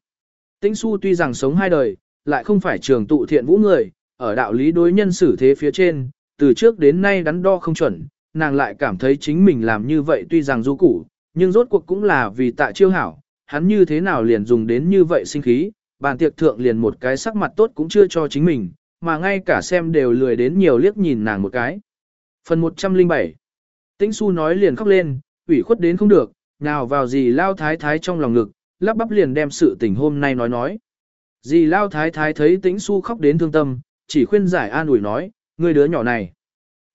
Tĩnh su tuy rằng sống hai đời, lại không phải trường tụ thiện vũ người, ở đạo lý đối nhân xử thế phía trên, từ trước đến nay đắn đo không chuẩn, nàng lại cảm thấy chính mình làm như vậy tuy rằng du củ, nhưng rốt cuộc cũng là vì tạ chiêu hảo, hắn như thế nào liền dùng đến như vậy sinh khí, bàn tiệc thượng liền một cái sắc mặt tốt cũng chưa cho chính mình, mà ngay cả xem đều lười đến nhiều liếc nhìn nàng một cái. Phần 107 Tĩnh su nói liền khóc lên, ủy khuất đến không được, nào vào gì lao thái thái trong lòng ngực, lắp bắp liền đem sự tình hôm nay nói nói. Dì lao thái thái thấy tĩnh su khóc đến thương tâm, chỉ khuyên giải an ủi nói, người đứa nhỏ này.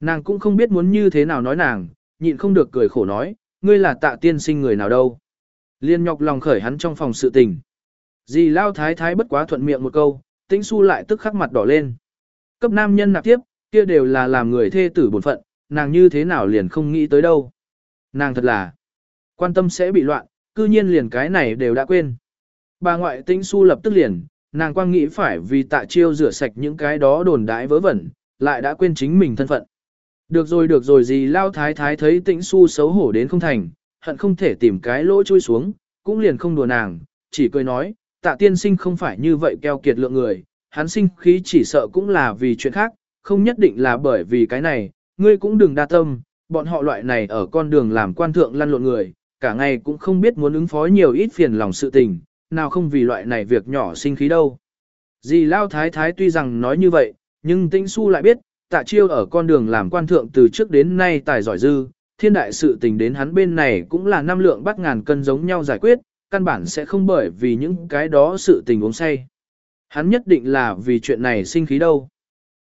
Nàng cũng không biết muốn như thế nào nói nàng, nhịn không được cười khổ nói, ngươi là tạ tiên sinh người nào đâu. Liên nhọc lòng khởi hắn trong phòng sự tình. Dì lao thái thái bất quá thuận miệng một câu, tĩnh su lại tức khắc mặt đỏ lên. Cấp nam nhân nạp tiếp, kia đều là làm người thê tử bổn phận, nàng như thế nào liền không nghĩ tới đâu. Nàng thật là quan tâm sẽ bị loạn, cư nhiên liền cái này đều đã quên. Bà ngoại tĩnh su lập tức liền, nàng quang nghĩ phải vì tạ chiêu rửa sạch những cái đó đồn đãi vớ vẩn, lại đã quên chính mình thân phận. Được rồi được rồi gì lao thái thái thấy tĩnh su xấu hổ đến không thành, hận không thể tìm cái lỗ chui xuống, cũng liền không đùa nàng, chỉ cười nói, tạ tiên sinh không phải như vậy keo kiệt lượng người, hắn sinh khí chỉ sợ cũng là vì chuyện khác, không nhất định là bởi vì cái này, ngươi cũng đừng đa tâm, bọn họ loại này ở con đường làm quan thượng lăn lộn người, cả ngày cũng không biết muốn ứng phó nhiều ít phiền lòng sự tình, nào không vì loại này việc nhỏ sinh khí đâu. Dì Lao Thái Thái tuy rằng nói như vậy, nhưng Tĩnh Xu lại biết, tạ chiêu ở con đường làm quan thượng từ trước đến nay tài giỏi dư, thiên đại sự tình đến hắn bên này cũng là năm lượng bắt ngàn cân giống nhau giải quyết, căn bản sẽ không bởi vì những cái đó sự tình uống say. Hắn nhất định là vì chuyện này sinh khí đâu.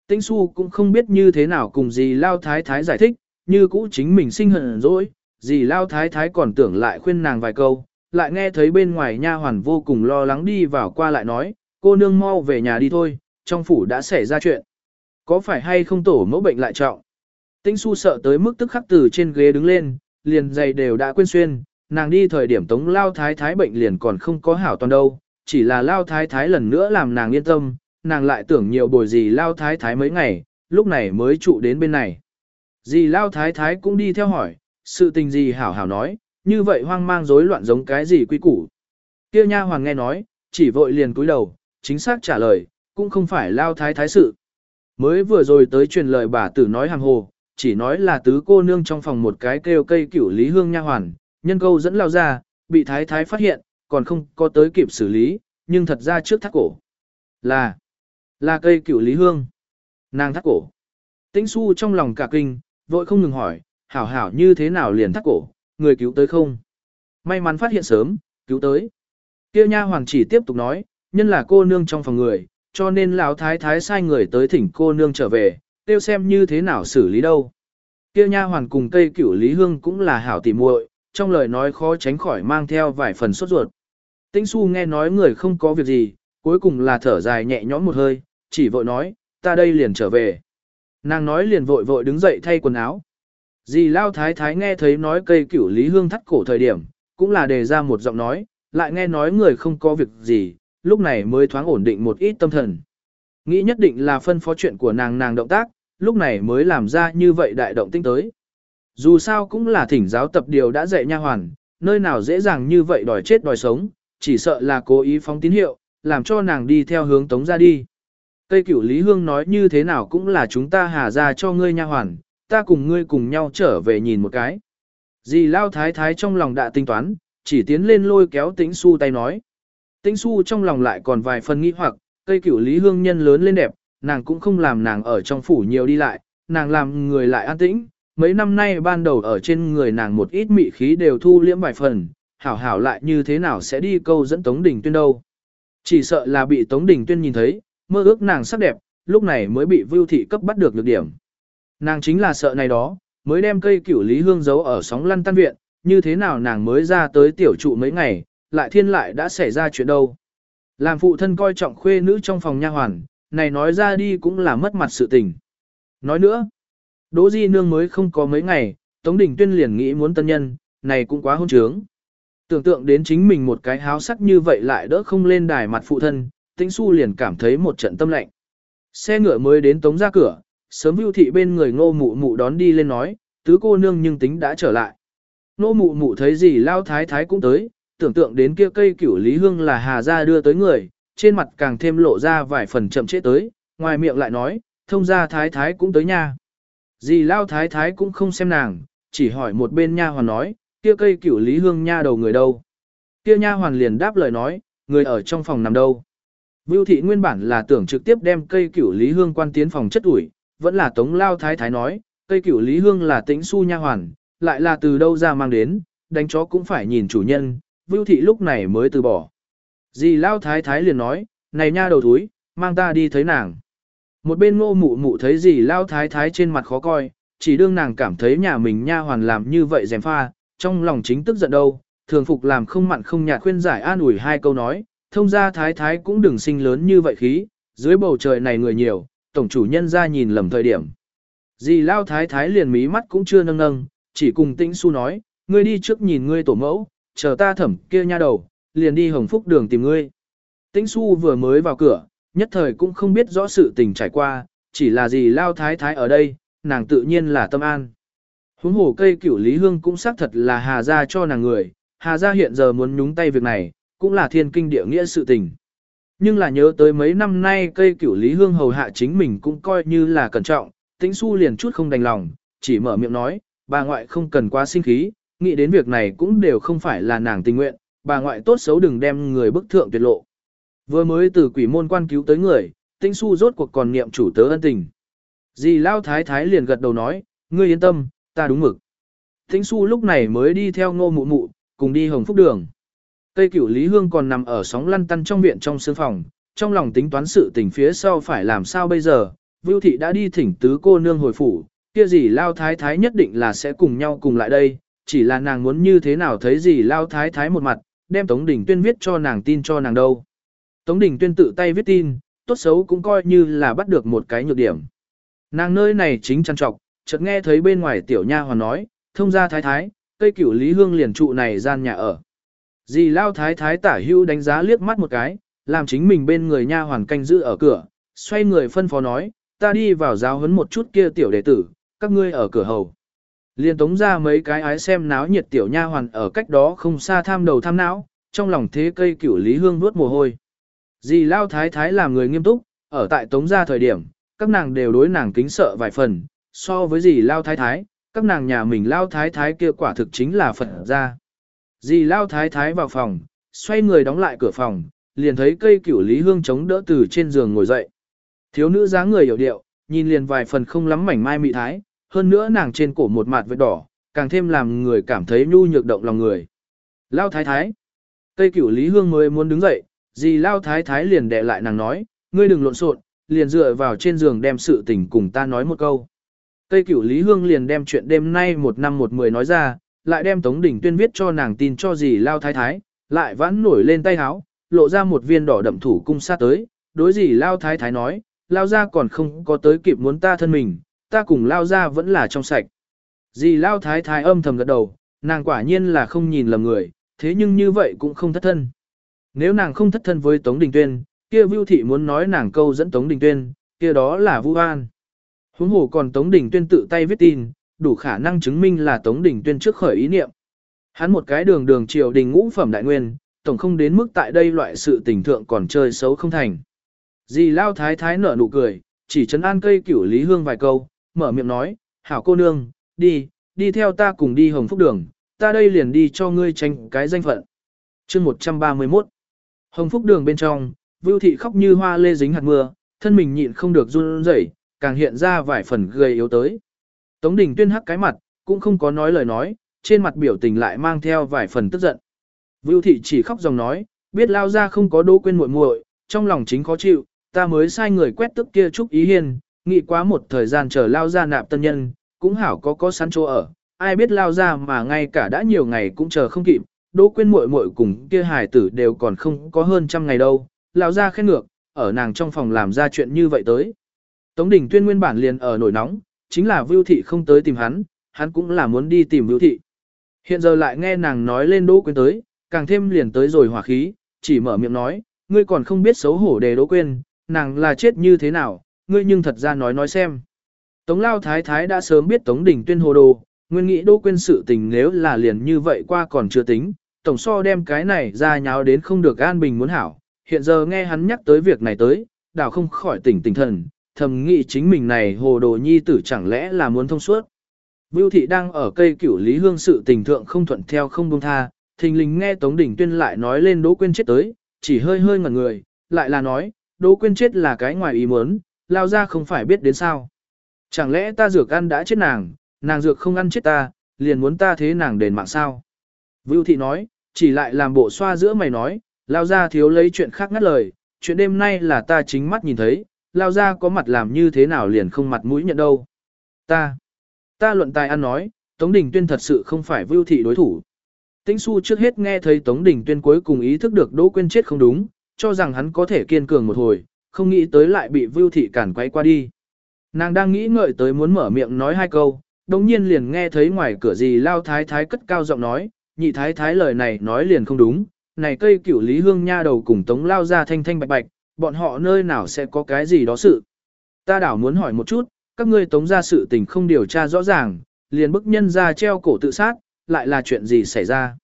Tĩnh Xu cũng không biết như thế nào cùng dì Lao Thái Thái giải thích, như cũ chính mình sinh hận rồi, dì Lao Thái Thái còn tưởng lại khuyên nàng vài câu, lại nghe thấy bên ngoài nha hoàn vô cùng lo lắng đi vào qua lại nói, cô nương mau về nhà đi thôi, trong phủ đã xảy ra chuyện. Có phải hay không tổ mẫu bệnh lại trọng? Tĩnh su sợ tới mức tức khắc từ trên ghế đứng lên, liền giày đều đã quên xuyên, nàng đi thời điểm tống lao thái thái bệnh liền còn không có hảo toàn đâu, chỉ là lao thái thái lần nữa làm nàng yên tâm, nàng lại tưởng nhiều bồi gì lao thái thái mấy ngày, lúc này mới trụ đến bên này. Dì lao thái thái cũng đi theo hỏi, sự tình gì hảo hảo nói, như vậy hoang mang rối loạn giống cái gì quy củ. Kia nha hoàng nghe nói, chỉ vội liền cúi đầu, chính xác trả lời, cũng không phải lao thái thái sự. Mới vừa rồi tới truyền lời bà tử nói hàng hồ, chỉ nói là tứ cô nương trong phòng một cái kêu cây cửu lý hương nha hoàn, nhân câu dẫn lao ra, bị thái thái phát hiện, còn không có tới kịp xử lý, nhưng thật ra trước thắt cổ. Là, là cây cửu lý hương. Nàng thắt cổ. Tĩnh su trong lòng cả kinh, vội không ngừng hỏi, hảo hảo như thế nào liền thắt cổ, người cứu tới không? May mắn phát hiện sớm, cứu tới. Kia nha hoàng chỉ tiếp tục nói, nhân là cô nương trong phòng người, cho nên lão thái thái sai người tới thỉnh cô nương trở về, tiêu xem như thế nào xử lý đâu. Kia nha hoàn cùng cây cửu lý hương cũng là hảo tỉ muội, trong lời nói khó tránh khỏi mang theo vài phần sốt ruột. Tĩnh su nghe nói người không có việc gì, cuối cùng là thở dài nhẹ nhõm một hơi, chỉ vội nói, ta đây liền trở về. Nàng nói liền vội vội đứng dậy thay quần áo. Dì Lao Thái Thái nghe thấy nói cây cửu lý hương thắt cổ thời điểm, cũng là đề ra một giọng nói, lại nghe nói người không có việc gì, lúc này mới thoáng ổn định một ít tâm thần. Nghĩ nhất định là phân phó chuyện của nàng nàng động tác, lúc này mới làm ra như vậy đại động tinh tới. Dù sao cũng là thỉnh giáo tập điều đã dạy nha hoàn, nơi nào dễ dàng như vậy đòi chết đòi sống, chỉ sợ là cố ý phóng tín hiệu, làm cho nàng đi theo hướng tống ra đi. Tây cửu Lý Hương nói như thế nào cũng là chúng ta hà ra cho ngươi nha hoàn, ta cùng ngươi cùng nhau trở về nhìn một cái. Dì Lao Thái Thái trong lòng đã tính toán, chỉ tiến lên lôi kéo tĩnh su tay nói. Tĩnh su trong lòng lại còn vài phần nghi hoặc, cây cửu Lý Hương nhân lớn lên đẹp, nàng cũng không làm nàng ở trong phủ nhiều đi lại, nàng làm người lại an tĩnh. Mấy năm nay ban đầu ở trên người nàng một ít mị khí đều thu liễm vài phần, hảo hảo lại như thế nào sẽ đi câu dẫn Tống Đình Tuyên đâu. Chỉ sợ là bị Tống Đình Tuyên nhìn thấy, mơ ước nàng sắc đẹp, lúc này mới bị Vưu Thị cấp bắt được lược điểm. Nàng chính là sợ này đó, mới đem cây cửu lý hương giấu ở sóng lăn tan viện, như thế nào nàng mới ra tới tiểu trụ mấy ngày, lại thiên lại đã xảy ra chuyện đâu. Làm phụ thân coi trọng khuê nữ trong phòng nha hoàn, này nói ra đi cũng là mất mặt sự tình. Nói nữa, Đỗ Di Nương mới không có mấy ngày, Tống Đình Tuyên liền nghĩ muốn tân nhân, này cũng quá hôn trướng. Tưởng tượng đến chính mình một cái háo sắc như vậy lại đỡ không lên đài mặt phụ thân, Tĩnh Xu liền cảm thấy một trận tâm lạnh. Xe ngựa mới đến tống ra cửa, sớm vưu thị bên người ngô mụ mụ đón đi lên nói, tứ cô nương nhưng tính đã trở lại. Ngô mụ mụ thấy gì lao thái thái cũng tới, tưởng tượng đến kia cây cửu lý hương là hà gia đưa tới người, trên mặt càng thêm lộ ra vài phần chậm chế tới, ngoài miệng lại nói, thông gia thái thái cũng tới nha. Dì lao thái thái cũng không xem nàng, chỉ hỏi một bên nha hoàn nói, kia cây cửu lý hương nha đầu người đâu. Kia nha hoàn liền đáp lời nói, người ở trong phòng nằm đâu. Vưu thị nguyên bản là tưởng trực tiếp đem cây cửu lý hương quan tiến phòng chất ủi, vẫn là tống lao thái thái nói, cây cửu lý hương là tĩnh su nha hoàn, lại là từ đâu ra mang đến, đánh chó cũng phải nhìn chủ nhân, vưu thị lúc này mới từ bỏ. Dì lao thái thái liền nói, này nha đầu thúi, mang ta đi thấy nàng. Một bên ngô mụ mụ thấy dì lao thái thái trên mặt khó coi, chỉ đương nàng cảm thấy nhà mình nha hoàn làm như vậy dèm pha, trong lòng chính tức giận đâu, thường phục làm không mặn không nhạt khuyên giải an ủi hai câu nói, thông ra thái thái cũng đừng sinh lớn như vậy khí, dưới bầu trời này người nhiều, tổng chủ nhân ra nhìn lầm thời điểm. Dì lao thái thái liền mí mắt cũng chưa nâng nâng, chỉ cùng tĩnh su nói, ngươi đi trước nhìn ngươi tổ mẫu, chờ ta thẩm kia nha đầu, liền đi hồng phúc đường tìm ngươi. Tĩnh su vừa mới vào cửa, nhất thời cũng không biết rõ sự tình trải qua, chỉ là gì lao thái thái ở đây, nàng tự nhiên là tâm an. Huống hồ cây cửu lý hương cũng xác thật là hà ra cho nàng người, hà ra hiện giờ muốn nhúng tay việc này, cũng là thiên kinh địa nghĩa sự tình. Nhưng là nhớ tới mấy năm nay cây cửu lý hương hầu hạ chính mình cũng coi như là cẩn trọng, tĩnh su liền chút không đành lòng, chỉ mở miệng nói, bà ngoại không cần quá sinh khí, nghĩ đến việc này cũng đều không phải là nàng tình nguyện, bà ngoại tốt xấu đừng đem người bức thượng tuyệt lộ. Vừa mới từ quỷ môn quan cứu tới người, tinh su rốt cuộc còn niệm chủ tớ ân tình. Dì Lao Thái Thái liền gật đầu nói, ngươi yên tâm, ta đúng mực. Tinh su lúc này mới đi theo ngô mụ mụ, cùng đi hồng phúc đường. Tây cửu Lý Hương còn nằm ở sóng lăn tăn trong viện trong sương phòng, trong lòng tính toán sự tình phía sau phải làm sao bây giờ, Vưu Thị đã đi thỉnh tứ cô nương hồi phủ, kia gì Lao Thái Thái nhất định là sẽ cùng nhau cùng lại đây, chỉ là nàng muốn như thế nào thấy gì Lao Thái Thái một mặt, đem Tống Đình Tuyên viết cho nàng tin cho nàng đâu. Tống Đình Tuyên tự tay viết tin, tốt xấu cũng coi như là bắt được một cái nhược điểm. Nàng nơi này chính chăn trọc, chợt nghe thấy bên ngoài tiểu nha hoàn nói, thông ra thái thái, cây cửu Lý Hương liền trụ này gian nhà ở. Dì lao thái thái tả hưu đánh giá liếc mắt một cái, làm chính mình bên người nha hoàn canh giữ ở cửa, xoay người phân phó nói, ta đi vào giáo huấn một chút kia tiểu đệ tử, các ngươi ở cửa hầu. Liên tống ra mấy cái ái xem náo nhiệt tiểu nha hoàn ở cách đó không xa tham đầu tham não, trong lòng thế cây cửu lý hương nuốt mồ hôi. Dì lao thái thái làm người nghiêm túc, ở tại tống ra thời điểm, các nàng đều đối nàng kính sợ vài phần, so với dì lao thái thái, các nàng nhà mình lao thái thái kia quả thực chính là Phật ra. Dì lao thái thái vào phòng, xoay người đóng lại cửa phòng, liền thấy cây cửu lý hương chống đỡ từ trên giường ngồi dậy. Thiếu nữ dáng người hiểu điệu, nhìn liền vài phần không lắm mảnh mai mị thái, hơn nữa nàng trên cổ một mặt vết đỏ, càng thêm làm người cảm thấy nhu nhược động lòng người. Lao thái thái. Tây cửu lý hương mới muốn đứng dậy, gì lao thái thái liền đè lại nàng nói, ngươi đừng lộn xộn, liền dựa vào trên giường đem sự tình cùng ta nói một câu. Tây cửu lý hương liền đem chuyện đêm nay một năm một mười nói ra, lại đem Tống đình Tuyên viết cho nàng tin cho gì lao thái thái, lại vãn nổi lên tay háo, lộ ra một viên đỏ đậm thủ cung sát tới, đối gì lao thái thái nói, lao ra còn không có tới kịp muốn ta thân mình, ta cùng lao ra vẫn là trong sạch. Dì lao thái thái âm thầm gật đầu, nàng quả nhiên là không nhìn lầm người, thế nhưng như vậy cũng không thất thân. Nếu nàng không thất thân với Tống Đình Tuyên, kia Vưu Thị muốn nói nàng câu dẫn Tống Đình Tuyên, kia đó là Vu An. Huống hồ còn Tống Đình Tuyên tự tay viết tin, đủ khả năng chứng minh là Tống Đình Tuyên trước khởi ý niệm. Hắn một cái đường đường triều đình ngũ phẩm đại nguyên, tổng không đến mức tại đây loại sự tình thượng còn chơi xấu không thành. Dì Lao Thái Thái nở nụ cười, chỉ chấn an cây cửu Lý Hương vài câu, mở miệng nói, hảo cô nương, đi, đi theo ta cùng đi hồng phúc đường, ta đây liền đi cho ngươi tranh cái danh phận. chương 131 Hồng phúc đường bên trong, Vưu Thị khóc như hoa lê dính hạt mưa, thân mình nhịn không được run rẩy, càng hiện ra vài phần gầy yếu tới. Tống Đình tuyên hắc cái mặt, cũng không có nói lời nói, trên mặt biểu tình lại mang theo vài phần tức giận. Vưu Thị chỉ khóc dòng nói, biết lao ra không có đỗ quên muội muội, trong lòng chính khó chịu, ta mới sai người quét tức kia chúc ý hiền, nghĩ quá một thời gian chờ lao ra nạp tân nhân, cũng hảo có có sẵn chỗ ở, ai biết lao ra mà ngay cả đã nhiều ngày cũng chờ không kịp, đỗ Quyên muội muội cùng kia hài tử đều còn không có hơn trăm ngày đâu, lao ra khen ngược, ở nàng trong phòng làm ra chuyện như vậy tới. Tống Đình Tuyên nguyên bản liền ở nổi nóng, chính là Vưu Thị không tới tìm hắn, hắn cũng là muốn đi tìm Vưu Thị. Hiện giờ lại nghe nàng nói lên Đỗ Quyên tới, càng thêm liền tới rồi hỏa khí, chỉ mở miệng nói, ngươi còn không biết xấu hổ đề Đỗ Quyên, nàng là chết như thế nào, ngươi nhưng thật ra nói nói xem. Tống Lao Thái Thái đã sớm biết Tống Đình Tuyên hồ đồ, nguyên nghĩ Đỗ Quyên sự tình nếu là liền như vậy qua còn chưa tính, tổng so đem cái này ra nháo đến không được an bình muốn hảo. Hiện giờ nghe hắn nhắc tới việc này tới, đảo không khỏi tỉnh tỉnh thần, thầm nghĩ chính mình này hồ đồ nhi tử chẳng lẽ là muốn thông suốt. Vưu thị đang ở cây cửu lý hương sự tình thượng không thuận theo không buông tha, thình lình nghe Tống Đình Tuyên lại nói lên Đỗ Quyên chết tới, chỉ hơi hơi ngẩn người, lại là nói, Đỗ Quyên chết là cái ngoài ý muốn, lao ra không phải biết đến sao. Chẳng lẽ ta dược ăn đã chết nàng, nàng dược không ăn chết ta, liền muốn ta thế nàng đền mạng sao? Vưu thị nói, chỉ lại làm bộ xoa giữa mày nói, lao ra thiếu lấy chuyện khác ngắt lời, chuyện đêm nay là ta chính mắt nhìn thấy, lao ra có mặt làm như thế nào liền không mặt mũi nhận đâu. Ta, ta luận tài ăn nói, Tống Đình Tuyên thật sự không phải vưu thị đối thủ. Tĩnh su trước hết nghe thấy Tống Đình Tuyên cuối cùng ý thức được Đỗ Quyên chết không đúng, cho rằng hắn có thể kiên cường một hồi, không nghĩ tới lại bị vưu thị cản quay qua đi. Nàng đang nghĩ ngợi tới muốn mở miệng nói hai câu, đồng nhiên liền nghe thấy ngoài cửa gì lao thái thái cất cao giọng nói, nhị thái thái lời này nói liền không đúng, này cây cửu lý hương nha đầu cùng tống lao ra thanh thanh bạch bạch, bọn họ nơi nào sẽ có cái gì đó sự. Ta đảo muốn hỏi một chút, các ngươi tống ra sự tình không điều tra rõ ràng, liền bức nhân ra treo cổ tự sát, lại là chuyện gì xảy ra.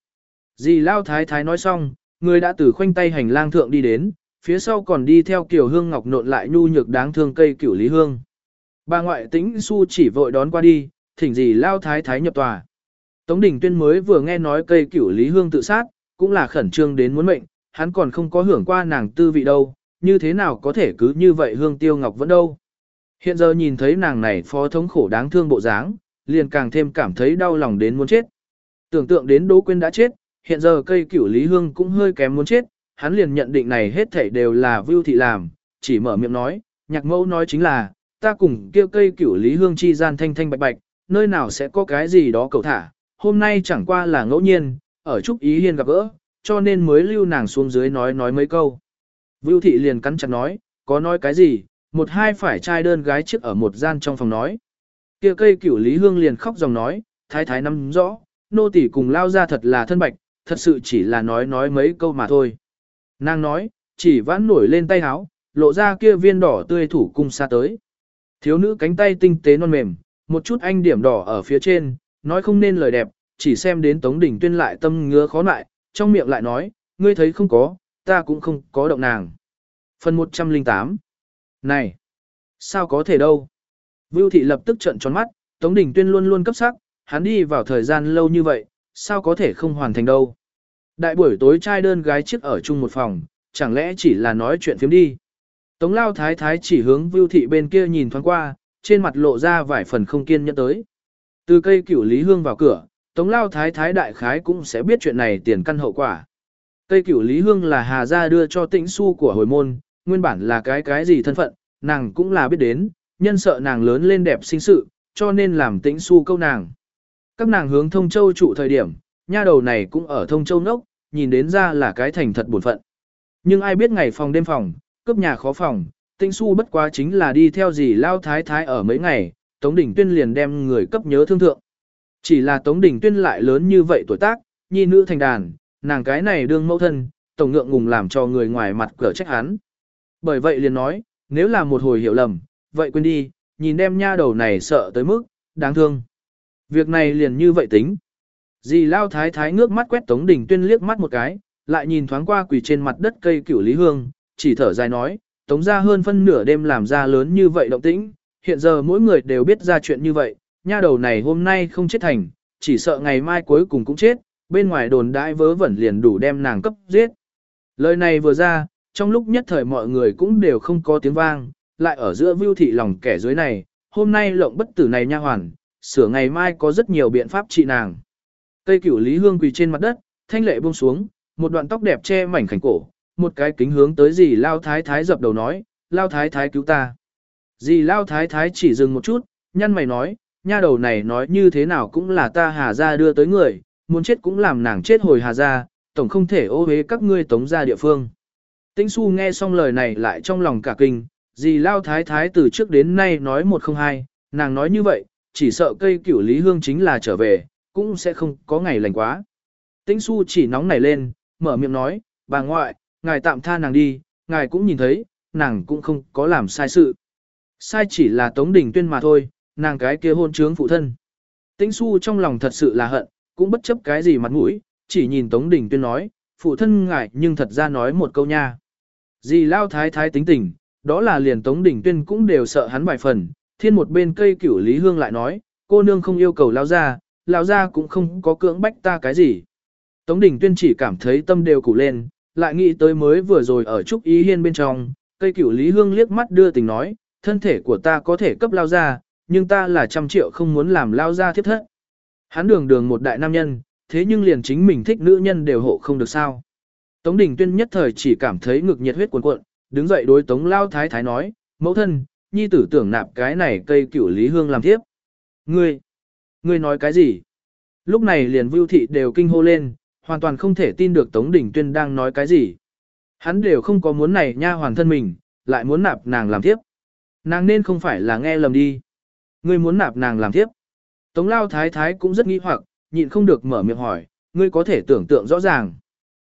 Dì Lao Thái Thái nói xong, người đã từ khoanh tay hành lang thượng đi đến, phía sau còn đi theo kiểu hương ngọc nộn lại nhu nhược đáng thương cây cửu lý hương. Bà ngoại tĩnh su chỉ vội đón qua đi, thỉnh gì Lao Thái Thái nhập tòa. Tống Đình Tuyên mới vừa nghe nói cây cửu lý hương tự sát, cũng là khẩn trương đến muốn mệnh, hắn còn không có hưởng qua nàng tư vị đâu, như thế nào có thể cứ như vậy hương tiêu ngọc vẫn đâu. Hiện giờ nhìn thấy nàng này phó thống khổ đáng thương bộ dáng, liền càng thêm cảm thấy đau lòng đến muốn chết. Tưởng tượng đến Đỗ Quyên đã chết, hiện giờ cây cửu Lý Hương cũng hơi kém muốn chết, hắn liền nhận định này hết thảy đều là Vưu Thị làm, chỉ mở miệng nói, nhạc mẫu nói chính là, ta cùng kia cây cửu Lý Hương chi gian thanh thanh bạch bạch, nơi nào sẽ có cái gì đó cầu thả, hôm nay chẳng qua là ngẫu nhiên, ở Trúc Ý Hiên gặp gỡ, cho nên mới lưu nàng xuống dưới nói nói mấy câu. Vưu Thị liền cắn chặt nói, có nói cái gì, một hai phải trai đơn gái trước ở một gian trong phòng nói. Kia cây cửu Lý Hương liền khóc dòng nói, thái thái nắm rõ, nô tỳ cùng lao ra thật là thân bạch, thật sự chỉ là nói nói mấy câu mà thôi. Nàng nói, chỉ vãn nổi lên tay háo, lộ ra kia viên đỏ tươi thủ cung xa tới. Thiếu nữ cánh tay tinh tế non mềm, một chút anh điểm đỏ ở phía trên, nói không nên lời đẹp, chỉ xem đến Tống Đình Tuyên lại tâm ngứa khó lại, trong miệng lại nói, ngươi thấy không có, ta cũng không có động nàng. Phần 108 Này! Sao có thể đâu? Vưu thị lập tức trận tròn mắt, Tống Đình Tuyên luôn luôn cấp sắc, hắn đi vào thời gian lâu như vậy, sao có thể không hoàn thành đâu. Đại buổi tối trai đơn gái chiếc ở chung một phòng, chẳng lẽ chỉ là nói chuyện phiếm đi. Tống lao thái thái chỉ hướng vưu thị bên kia nhìn thoáng qua, trên mặt lộ ra vài phần không kiên nhẫn tới. Từ cây cửu lý hương vào cửa, tống lao thái thái đại khái cũng sẽ biết chuyện này tiền căn hậu quả. Cây cửu lý hương là hà gia đưa cho tĩnh su của hồi môn, nguyên bản là cái cái gì thân phận, nàng cũng là biết đến, nhân sợ nàng lớn lên đẹp sinh sự, cho nên làm tĩnh su câu nàng. Các nàng hướng thông châu trụ thời điểm, nha đầu này cũng ở thông châu nốc, nhìn đến ra là cái thành thật buồn phận. Nhưng ai biết ngày phòng đêm phòng, cướp nhà khó phòng, tĩnh su bất quá chính là đi theo gì lao thái thái ở mấy ngày, Tống Đình Tuyên liền đem người cấp nhớ thương thượng. Chỉ là Tống Đình Tuyên lại lớn như vậy tuổi tác, nhi nữ thành đàn, nàng cái này đương mẫu thân, tổng ngượng ngùng làm cho người ngoài mặt cửa trách hắn. Bởi vậy liền nói, nếu là một hồi hiểu lầm, vậy quên đi, nhìn đem nha đầu này sợ tới mức, đáng thương. Việc này liền như vậy tính. Dì lao thái thái ngước mắt quét Tống Đình Tuyên liếc mắt một cái, lại nhìn thoáng qua quỳ trên mặt đất cây cửu lý hương, chỉ thở dài nói, Tống ra hơn phân nửa đêm làm ra lớn như vậy động tĩnh, hiện giờ mỗi người đều biết ra chuyện như vậy, nha đầu này hôm nay không chết thành, chỉ sợ ngày mai cuối cùng cũng chết, bên ngoài đồn đãi vớ vẩn liền đủ đem nàng cấp giết. Lời này vừa ra, trong lúc nhất thời mọi người cũng đều không có tiếng vang, lại ở giữa vưu thị lòng kẻ dưới này, hôm nay lộng bất tử này nha hoàn, sửa ngày mai có rất nhiều biện pháp trị nàng. Cây cửu lý hương quỳ trên mặt đất, thanh lệ buông xuống, một đoạn tóc đẹp che mảnh khảnh cổ, một cái kính hướng tới gì lao thái thái dập đầu nói, lao thái thái cứu ta. Dì lao thái thái chỉ dừng một chút, nhăn mày nói, nha đầu này nói như thế nào cũng là ta hà ra đưa tới người, muốn chết cũng làm nàng chết hồi hà ra, tổng không thể ô hế các ngươi tống ra địa phương. Tĩnh su nghe xong lời này lại trong lòng cả kinh, dì lao thái thái từ trước đến nay nói một không hai, nàng nói như vậy, chỉ sợ cây cửu lý hương chính là trở về, cũng sẽ không có ngày lành quá. Tĩnh su chỉ nóng nảy lên, mở miệng nói, bà ngoại, ngài tạm tha nàng đi, ngài cũng nhìn thấy, nàng cũng không có làm sai sự. Sai chỉ là Tống Đình Tuyên mà thôi, nàng cái kia hôn trướng phụ thân. Tĩnh su trong lòng thật sự là hận, cũng bất chấp cái gì mặt mũi, chỉ nhìn Tống Đình Tuyên nói, phụ thân ngài nhưng thật ra nói một câu nha. Dì lao thái thái tính tình, đó là liền Tống Đình Tuyên cũng đều sợ hắn vài phần, thiên một bên cây cửu Lý Hương lại nói, cô nương không yêu cầu lao ra, Lão gia cũng không có cưỡng bách ta cái gì. Tống Đình Tuyên chỉ cảm thấy tâm đều củ lên, lại nghĩ tới mới vừa rồi ở Trúc Ý Hiên bên trong, cây cửu Lý Hương liếc mắt đưa tình nói, thân thể của ta có thể cấp lao ra, nhưng ta là trăm triệu không muốn làm lao ra thiết thất. Hắn đường đường một đại nam nhân, thế nhưng liền chính mình thích nữ nhân đều hộ không được sao. Tống Đình Tuyên nhất thời chỉ cảm thấy ngực nhiệt huyết cuồn cuộn, đứng dậy đối Tống Lao Thái Thái nói, mẫu thân, nhi tử tưởng nạp cái này cây cửu lý hương làm tiếp. Ngươi, ngươi nói cái gì? Lúc này liền vưu thị đều kinh hô lên, hoàn toàn không thể tin được Tống Đình Tuyên đang nói cái gì. Hắn đều không có muốn này nha hoàn thân mình, lại muốn nạp nàng làm tiếp. Nàng nên không phải là nghe lầm đi. Ngươi muốn nạp nàng làm tiếp. Tống lao thái thái cũng rất nghi hoặc, nhịn không được mở miệng hỏi, ngươi có thể tưởng tượng rõ ràng.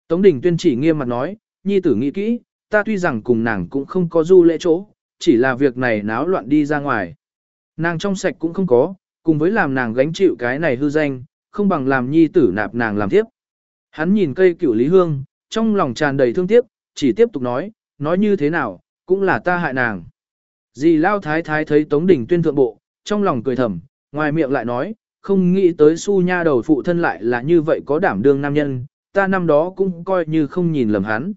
Tống đình tuyên chỉ nghiêm mặt nói, nhi tử nghĩ kỹ, ta tuy rằng cùng nàng cũng không có du lễ chỗ, chỉ là việc này náo loạn đi ra ngoài. Nàng trong sạch cũng không có, cùng với làm nàng gánh chịu cái này hư danh, không bằng làm nhi tử nạp nàng làm tiếp. Hắn nhìn cây cửu lý hương, trong lòng tràn đầy thương tiếc, chỉ tiếp tục nói, nói như thế nào, cũng là ta hại nàng. Dì Lao Thái Thái thấy Tống Đình tuyên thượng bộ, trong lòng cười thầm, ngoài miệng lại nói, không nghĩ tới su nha đầu phụ thân lại là như vậy có đảm đương nam nhân, ta năm đó cũng coi như không nhìn lầm hắn.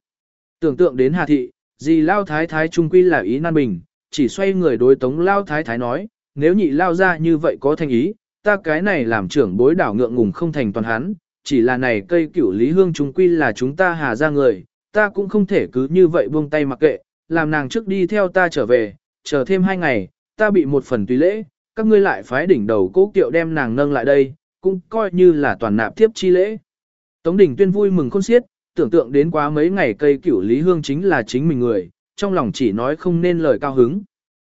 Tưởng tượng đến Hà Thị, dì Lao Thái Thái trung quy là ý nan bình, chỉ xoay người đối Tống Lao Thái Thái nói, nếu nhị Lao ra như vậy có thành ý, ta cái này làm trưởng bối đảo ngượng ngùng không thành toàn hắn, chỉ là này cây cửu lý hương trung quy là chúng ta hà ra người, ta cũng không thể cứ như vậy buông tay mặc kệ, làm nàng trước đi theo ta trở về, chờ thêm hai ngày, ta bị một phần tùy lễ, các ngươi lại phái đỉnh đầu cố kiệu đem nàng nâng lại đây, cũng coi như là toàn nạp tiếp chi lễ. Tống đỉnh tuyên vui mừng khôn xiết, tưởng tượng đến quá mấy ngày cây cửu lý hương chính là chính mình người, trong lòng chỉ nói không nên lời cao hứng.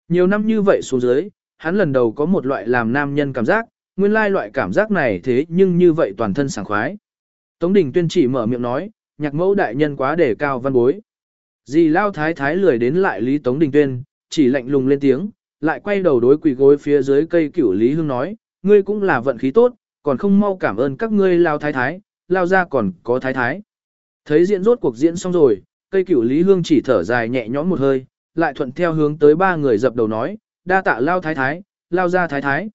Nhiều năm như vậy xuống dưới, hắn lần đầu có một loại làm nam nhân cảm giác, nguyên lai loại cảm giác này thế nhưng như vậy toàn thân sảng khoái. Tống Đình Tuyên chỉ mở miệng nói, nhạc mẫu đại nhân quá đề cao văn bối. Dì Lao Thái Thái lười đến lại Lý Tống Đình Tuyên, chỉ lạnh lùng lên tiếng, lại quay đầu đối quỳ gối phía dưới cây cửu Lý Hương nói, ngươi cũng là vận khí tốt, còn không mau cảm ơn các ngươi Lao Thái Thái, Lao ra còn có Thái Thái. Thấy diễn rốt cuộc diễn xong rồi, cây cửu Lý Hương chỉ thở dài nhẹ nhõm một hơi, lại thuận theo hướng tới ba người dập đầu nói, đa tạ Lao Thái Thái, Lao ra Thái Thái.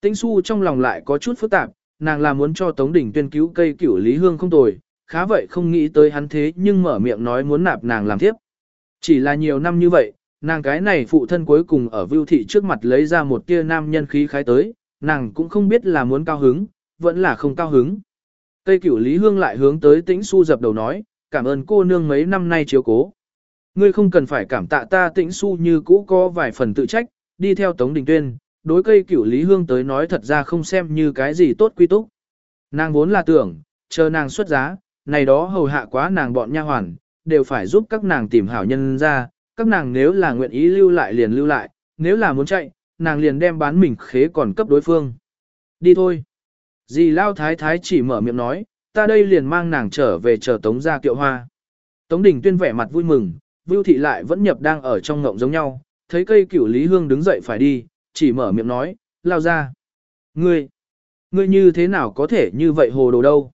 Tĩnh su trong lòng lại có chút phức tạp, nàng là muốn cho Tống Đình tuyên cứu cây cửu Lý Hương không tồi, khá vậy không nghĩ tới hắn thế nhưng mở miệng nói muốn nạp nàng làm tiếp. Chỉ là nhiều năm như vậy, nàng cái này phụ thân cuối cùng ở vưu thị trước mặt lấy ra một tia nam nhân khí khái tới, nàng cũng không biết là muốn cao hứng, vẫn là không cao hứng. Cây cửu Lý Hương lại hướng tới tĩnh su dập đầu nói, cảm ơn cô nương mấy năm nay chiếu cố. Ngươi không cần phải cảm tạ ta tĩnh su như cũ có vài phần tự trách, đi theo Tống Đình Tuyên, đối cây cửu Lý Hương tới nói thật ra không xem như cái gì tốt quy túc. Nàng vốn là tưởng, chờ nàng xuất giá, này đó hầu hạ quá nàng bọn nha hoàn, đều phải giúp các nàng tìm hảo nhân ra, các nàng nếu là nguyện ý lưu lại liền lưu lại, nếu là muốn chạy, nàng liền đem bán mình khế còn cấp đối phương. Đi thôi. Dì Lao Thái Thái chỉ mở miệng nói, ta đây liền mang nàng trở về chờ Tống ra kiệu hoa. Tống Đình Tuyên vẻ mặt vui mừng, Vưu Thị lại vẫn nhập đang ở trong ngộng giống nhau, thấy cây cửu Lý Hương đứng dậy phải đi, chỉ mở miệng nói, lao ra. Ngươi, ngươi như thế nào có thể như vậy hồ đồ đâu?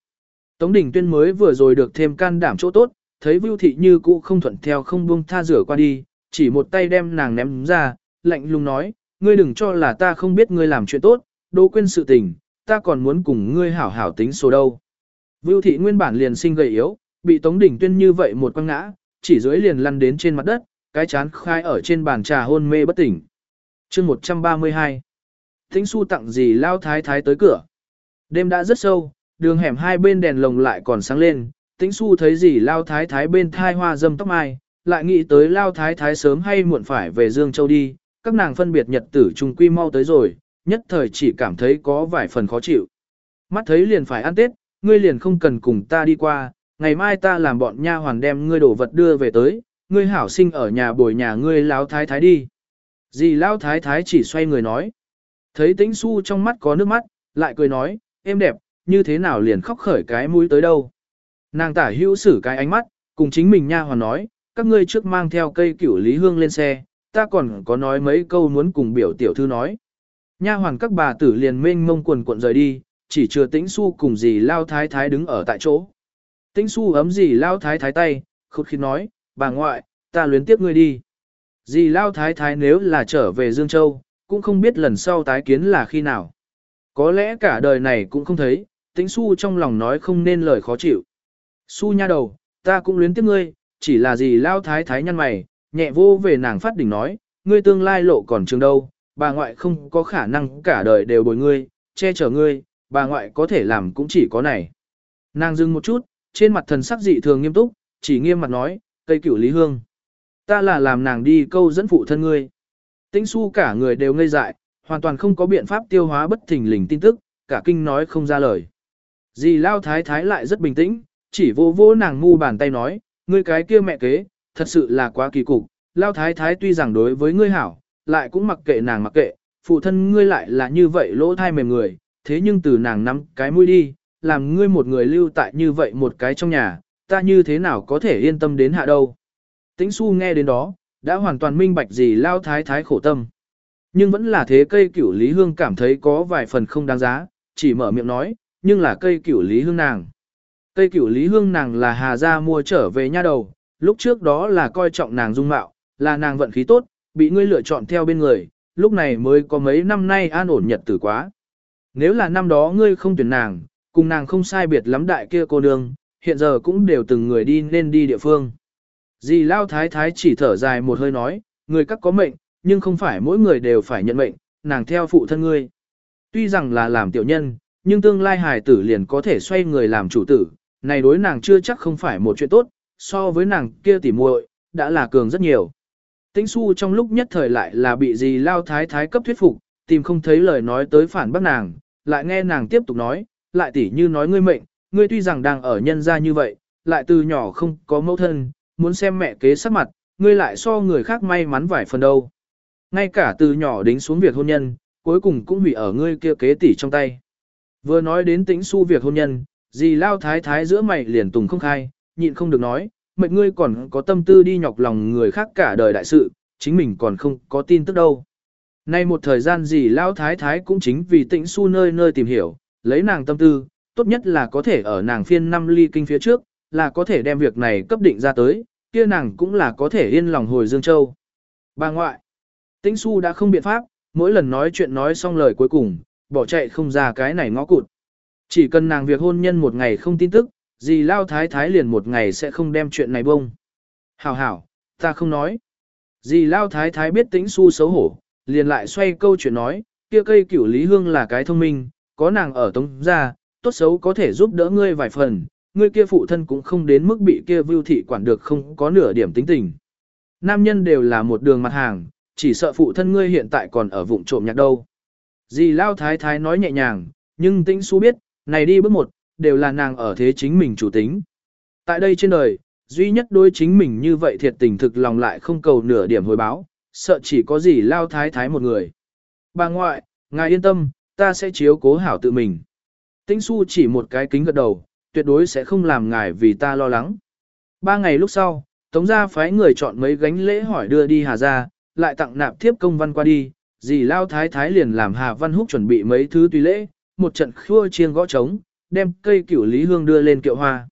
Tống Đình Tuyên mới vừa rồi được thêm can đảm chỗ tốt, thấy Vưu Thị như cũ không thuận theo không buông tha rửa qua đi, chỉ một tay đem nàng ném ra, lạnh lùng nói, ngươi đừng cho là ta không biết ngươi làm chuyện tốt, đố quên sự tình, ta còn muốn cùng ngươi hảo hảo tính số đâu. Vưu Thị nguyên bản liền sinh gầy yếu, bị Tống Đình Tuyên như vậy một quăng ngã, chỉ dưới liền lăn đến trên mặt đất, cái chán khai ở trên bàn trà hôn mê bất tỉnh. chương 132 Thính su tặng gì lao thái thái tới cửa. Đêm đã rất sâu, đường hẻm hai bên đèn lồng lại còn sáng lên, tĩnh su thấy gì lao thái thái bên thai hoa dâm tóc mai, lại nghĩ tới lao thái thái sớm hay muộn phải về Dương Châu đi, các nàng phân biệt nhật tử trùng quy mau tới rồi, nhất thời chỉ cảm thấy có vài phần khó chịu. Mắt thấy liền phải ăn Tết, ngươi liền không cần cùng ta đi qua, ngày mai ta làm bọn nha hoàn đem ngươi đổ vật đưa về tới, ngươi hảo sinh ở nhà bồi nhà ngươi lao thái thái đi. Dì lao thái thái chỉ xoay người nói. Thấy tĩnh su trong mắt có nước mắt, lại cười nói, em đẹp, như thế nào liền khóc khởi cái mũi tới đâu. Nàng tả hữu xử cái ánh mắt, cùng chính mình nha hoàn nói, các ngươi trước mang theo cây cửu lý hương lên xe, ta còn có nói mấy câu muốn cùng biểu tiểu thư nói. Nha hoàn các bà tử liền mênh mông quần cuộn rời đi, chỉ chưa tĩnh su cùng dì lao thái thái đứng ở tại chỗ. Tĩnh su ấm dì lao thái thái tay, khụt khi nói, bà ngoại, ta luyến tiếp ngươi đi. Dì lao thái thái nếu là trở về Dương Châu, cũng không biết lần sau tái kiến là khi nào. Có lẽ cả đời này cũng không thấy, tĩnh su trong lòng nói không nên lời khó chịu. Su nha đầu, ta cũng luyến tiếc ngươi, chỉ là Dì lao thái thái nhăn mày, nhẹ vô về nàng phát đỉnh nói, ngươi tương lai lộ còn trường đâu, bà ngoại không có khả năng cả đời đều bồi ngươi, che chở ngươi, bà ngoại có thể làm cũng chỉ có này. Nàng dừng một chút, trên mặt thần sắc dị thường nghiêm túc, chỉ nghiêm mặt nói, cây cửu lý hương. Ta là làm nàng đi câu dẫn phụ thân ngươi. Tĩnh su cả người đều ngây dại, hoàn toàn không có biện pháp tiêu hóa bất thình lình tin tức, cả kinh nói không ra lời. Dì lao thái thái lại rất bình tĩnh, chỉ vô vô nàng ngu bàn tay nói, ngươi cái kia mẹ kế, thật sự là quá kỳ cục, lao thái thái tuy rằng đối với ngươi hảo, lại cũng mặc kệ nàng mặc kệ, phụ thân ngươi lại là như vậy lỗ thai mềm người, thế nhưng từ nàng nắm cái mũi đi, làm ngươi một người lưu tại như vậy một cái trong nhà, ta như thế nào có thể yên tâm đến hạ đâu. Tĩnh su nghe đến đó, đã hoàn toàn minh bạch gì lao thái thái khổ tâm. Nhưng vẫn là thế cây cửu lý hương cảm thấy có vài phần không đáng giá, chỉ mở miệng nói, nhưng là cây cửu lý hương nàng. Cây cửu lý hương nàng là hà gia mua trở về nha đầu, lúc trước đó là coi trọng nàng dung mạo, là nàng vận khí tốt, bị ngươi lựa chọn theo bên người, lúc này mới có mấy năm nay an ổn nhật tử quá. Nếu là năm đó ngươi không tuyển nàng, cùng nàng không sai biệt lắm đại kia cô nương, hiện giờ cũng đều từng người đi nên đi địa phương. Dì Lao Thái Thái chỉ thở dài một hơi nói, người các có mệnh, nhưng không phải mỗi người đều phải nhận mệnh, nàng theo phụ thân ngươi. Tuy rằng là làm tiểu nhân, nhưng tương lai hài tử liền có thể xoay người làm chủ tử, này đối nàng chưa chắc không phải một chuyện tốt, so với nàng kia tỉ muội đã là cường rất nhiều. Tĩnh su trong lúc nhất thời lại là bị Dì lao thái thái cấp thuyết phục, tìm không thấy lời nói tới phản bác nàng, lại nghe nàng tiếp tục nói, lại tỉ như nói ngươi mệnh, ngươi tuy rằng đang ở nhân gia như vậy, lại từ nhỏ không có mẫu thân, muốn xem mẹ kế sắc mặt, ngươi lại so người khác may mắn vài phần đâu. Ngay cả từ nhỏ đính xuống việc hôn nhân, cuối cùng cũng hủy ở ngươi kia kế tỷ trong tay. Vừa nói đến tính su việc hôn nhân, dì lao thái thái giữa mày liền tùng không khai, nhịn không được nói, mệnh ngươi còn có tâm tư đi nhọc lòng người khác cả đời đại sự, chính mình còn không có tin tức đâu. Nay một thời gian dì lao thái thái cũng chính vì tĩnh su nơi nơi tìm hiểu, lấy nàng tâm tư, tốt nhất là có thể ở nàng phiên năm ly kinh phía trước, là có thể đem việc này cấp định ra tới, kia nàng cũng là có thể yên lòng hồi Dương Châu. Bà ngoại, tĩnh su đã không biện pháp, mỗi lần nói chuyện nói xong lời cuối cùng, bỏ chạy không ra cái này ngõ cụt. Chỉ cần nàng việc hôn nhân một ngày không tin tức, gì lao thái thái liền một ngày sẽ không đem chuyện này bông. Hảo hảo, ta không nói. Dì lao thái thái biết tĩnh su xấu hổ, liền lại xoay câu chuyện nói, kia cây cửu lý hương là cái thông minh, có nàng ở tống gia, tốt xấu có thể giúp đỡ ngươi vài phần, ngươi kia phụ thân cũng không đến mức bị kia vưu thị quản được không có nửa điểm tính tình. Nam nhân đều là một đường mặt hàng, chỉ sợ phụ thân ngươi hiện tại còn ở vụng trộm nhạc đâu. Dì lao thái thái nói nhẹ nhàng, nhưng tĩnh su biết, này đi bước một, đều là nàng ở thế chính mình chủ tính. Tại đây trên đời, duy nhất đối chính mình như vậy thiệt tình thực lòng lại không cầu nửa điểm hồi báo, sợ chỉ có gì lao thái thái một người. Bà ngoại, ngài yên tâm, ta sẽ chiếu cố hảo tự mình. Tĩnh su chỉ một cái kính gật đầu, tuyệt đối sẽ không làm ngài vì ta lo lắng. Ba ngày lúc sau, Tống gia phái người chọn mấy gánh lễ hỏi đưa đi Hà gia, lại tặng nạp thiếp công văn qua đi, dì lao thái thái liền làm Hà Văn Húc chuẩn bị mấy thứ tùy lễ, một trận khua chiêng gõ trống, đem cây cửu lý hương đưa lên kiệu hoa.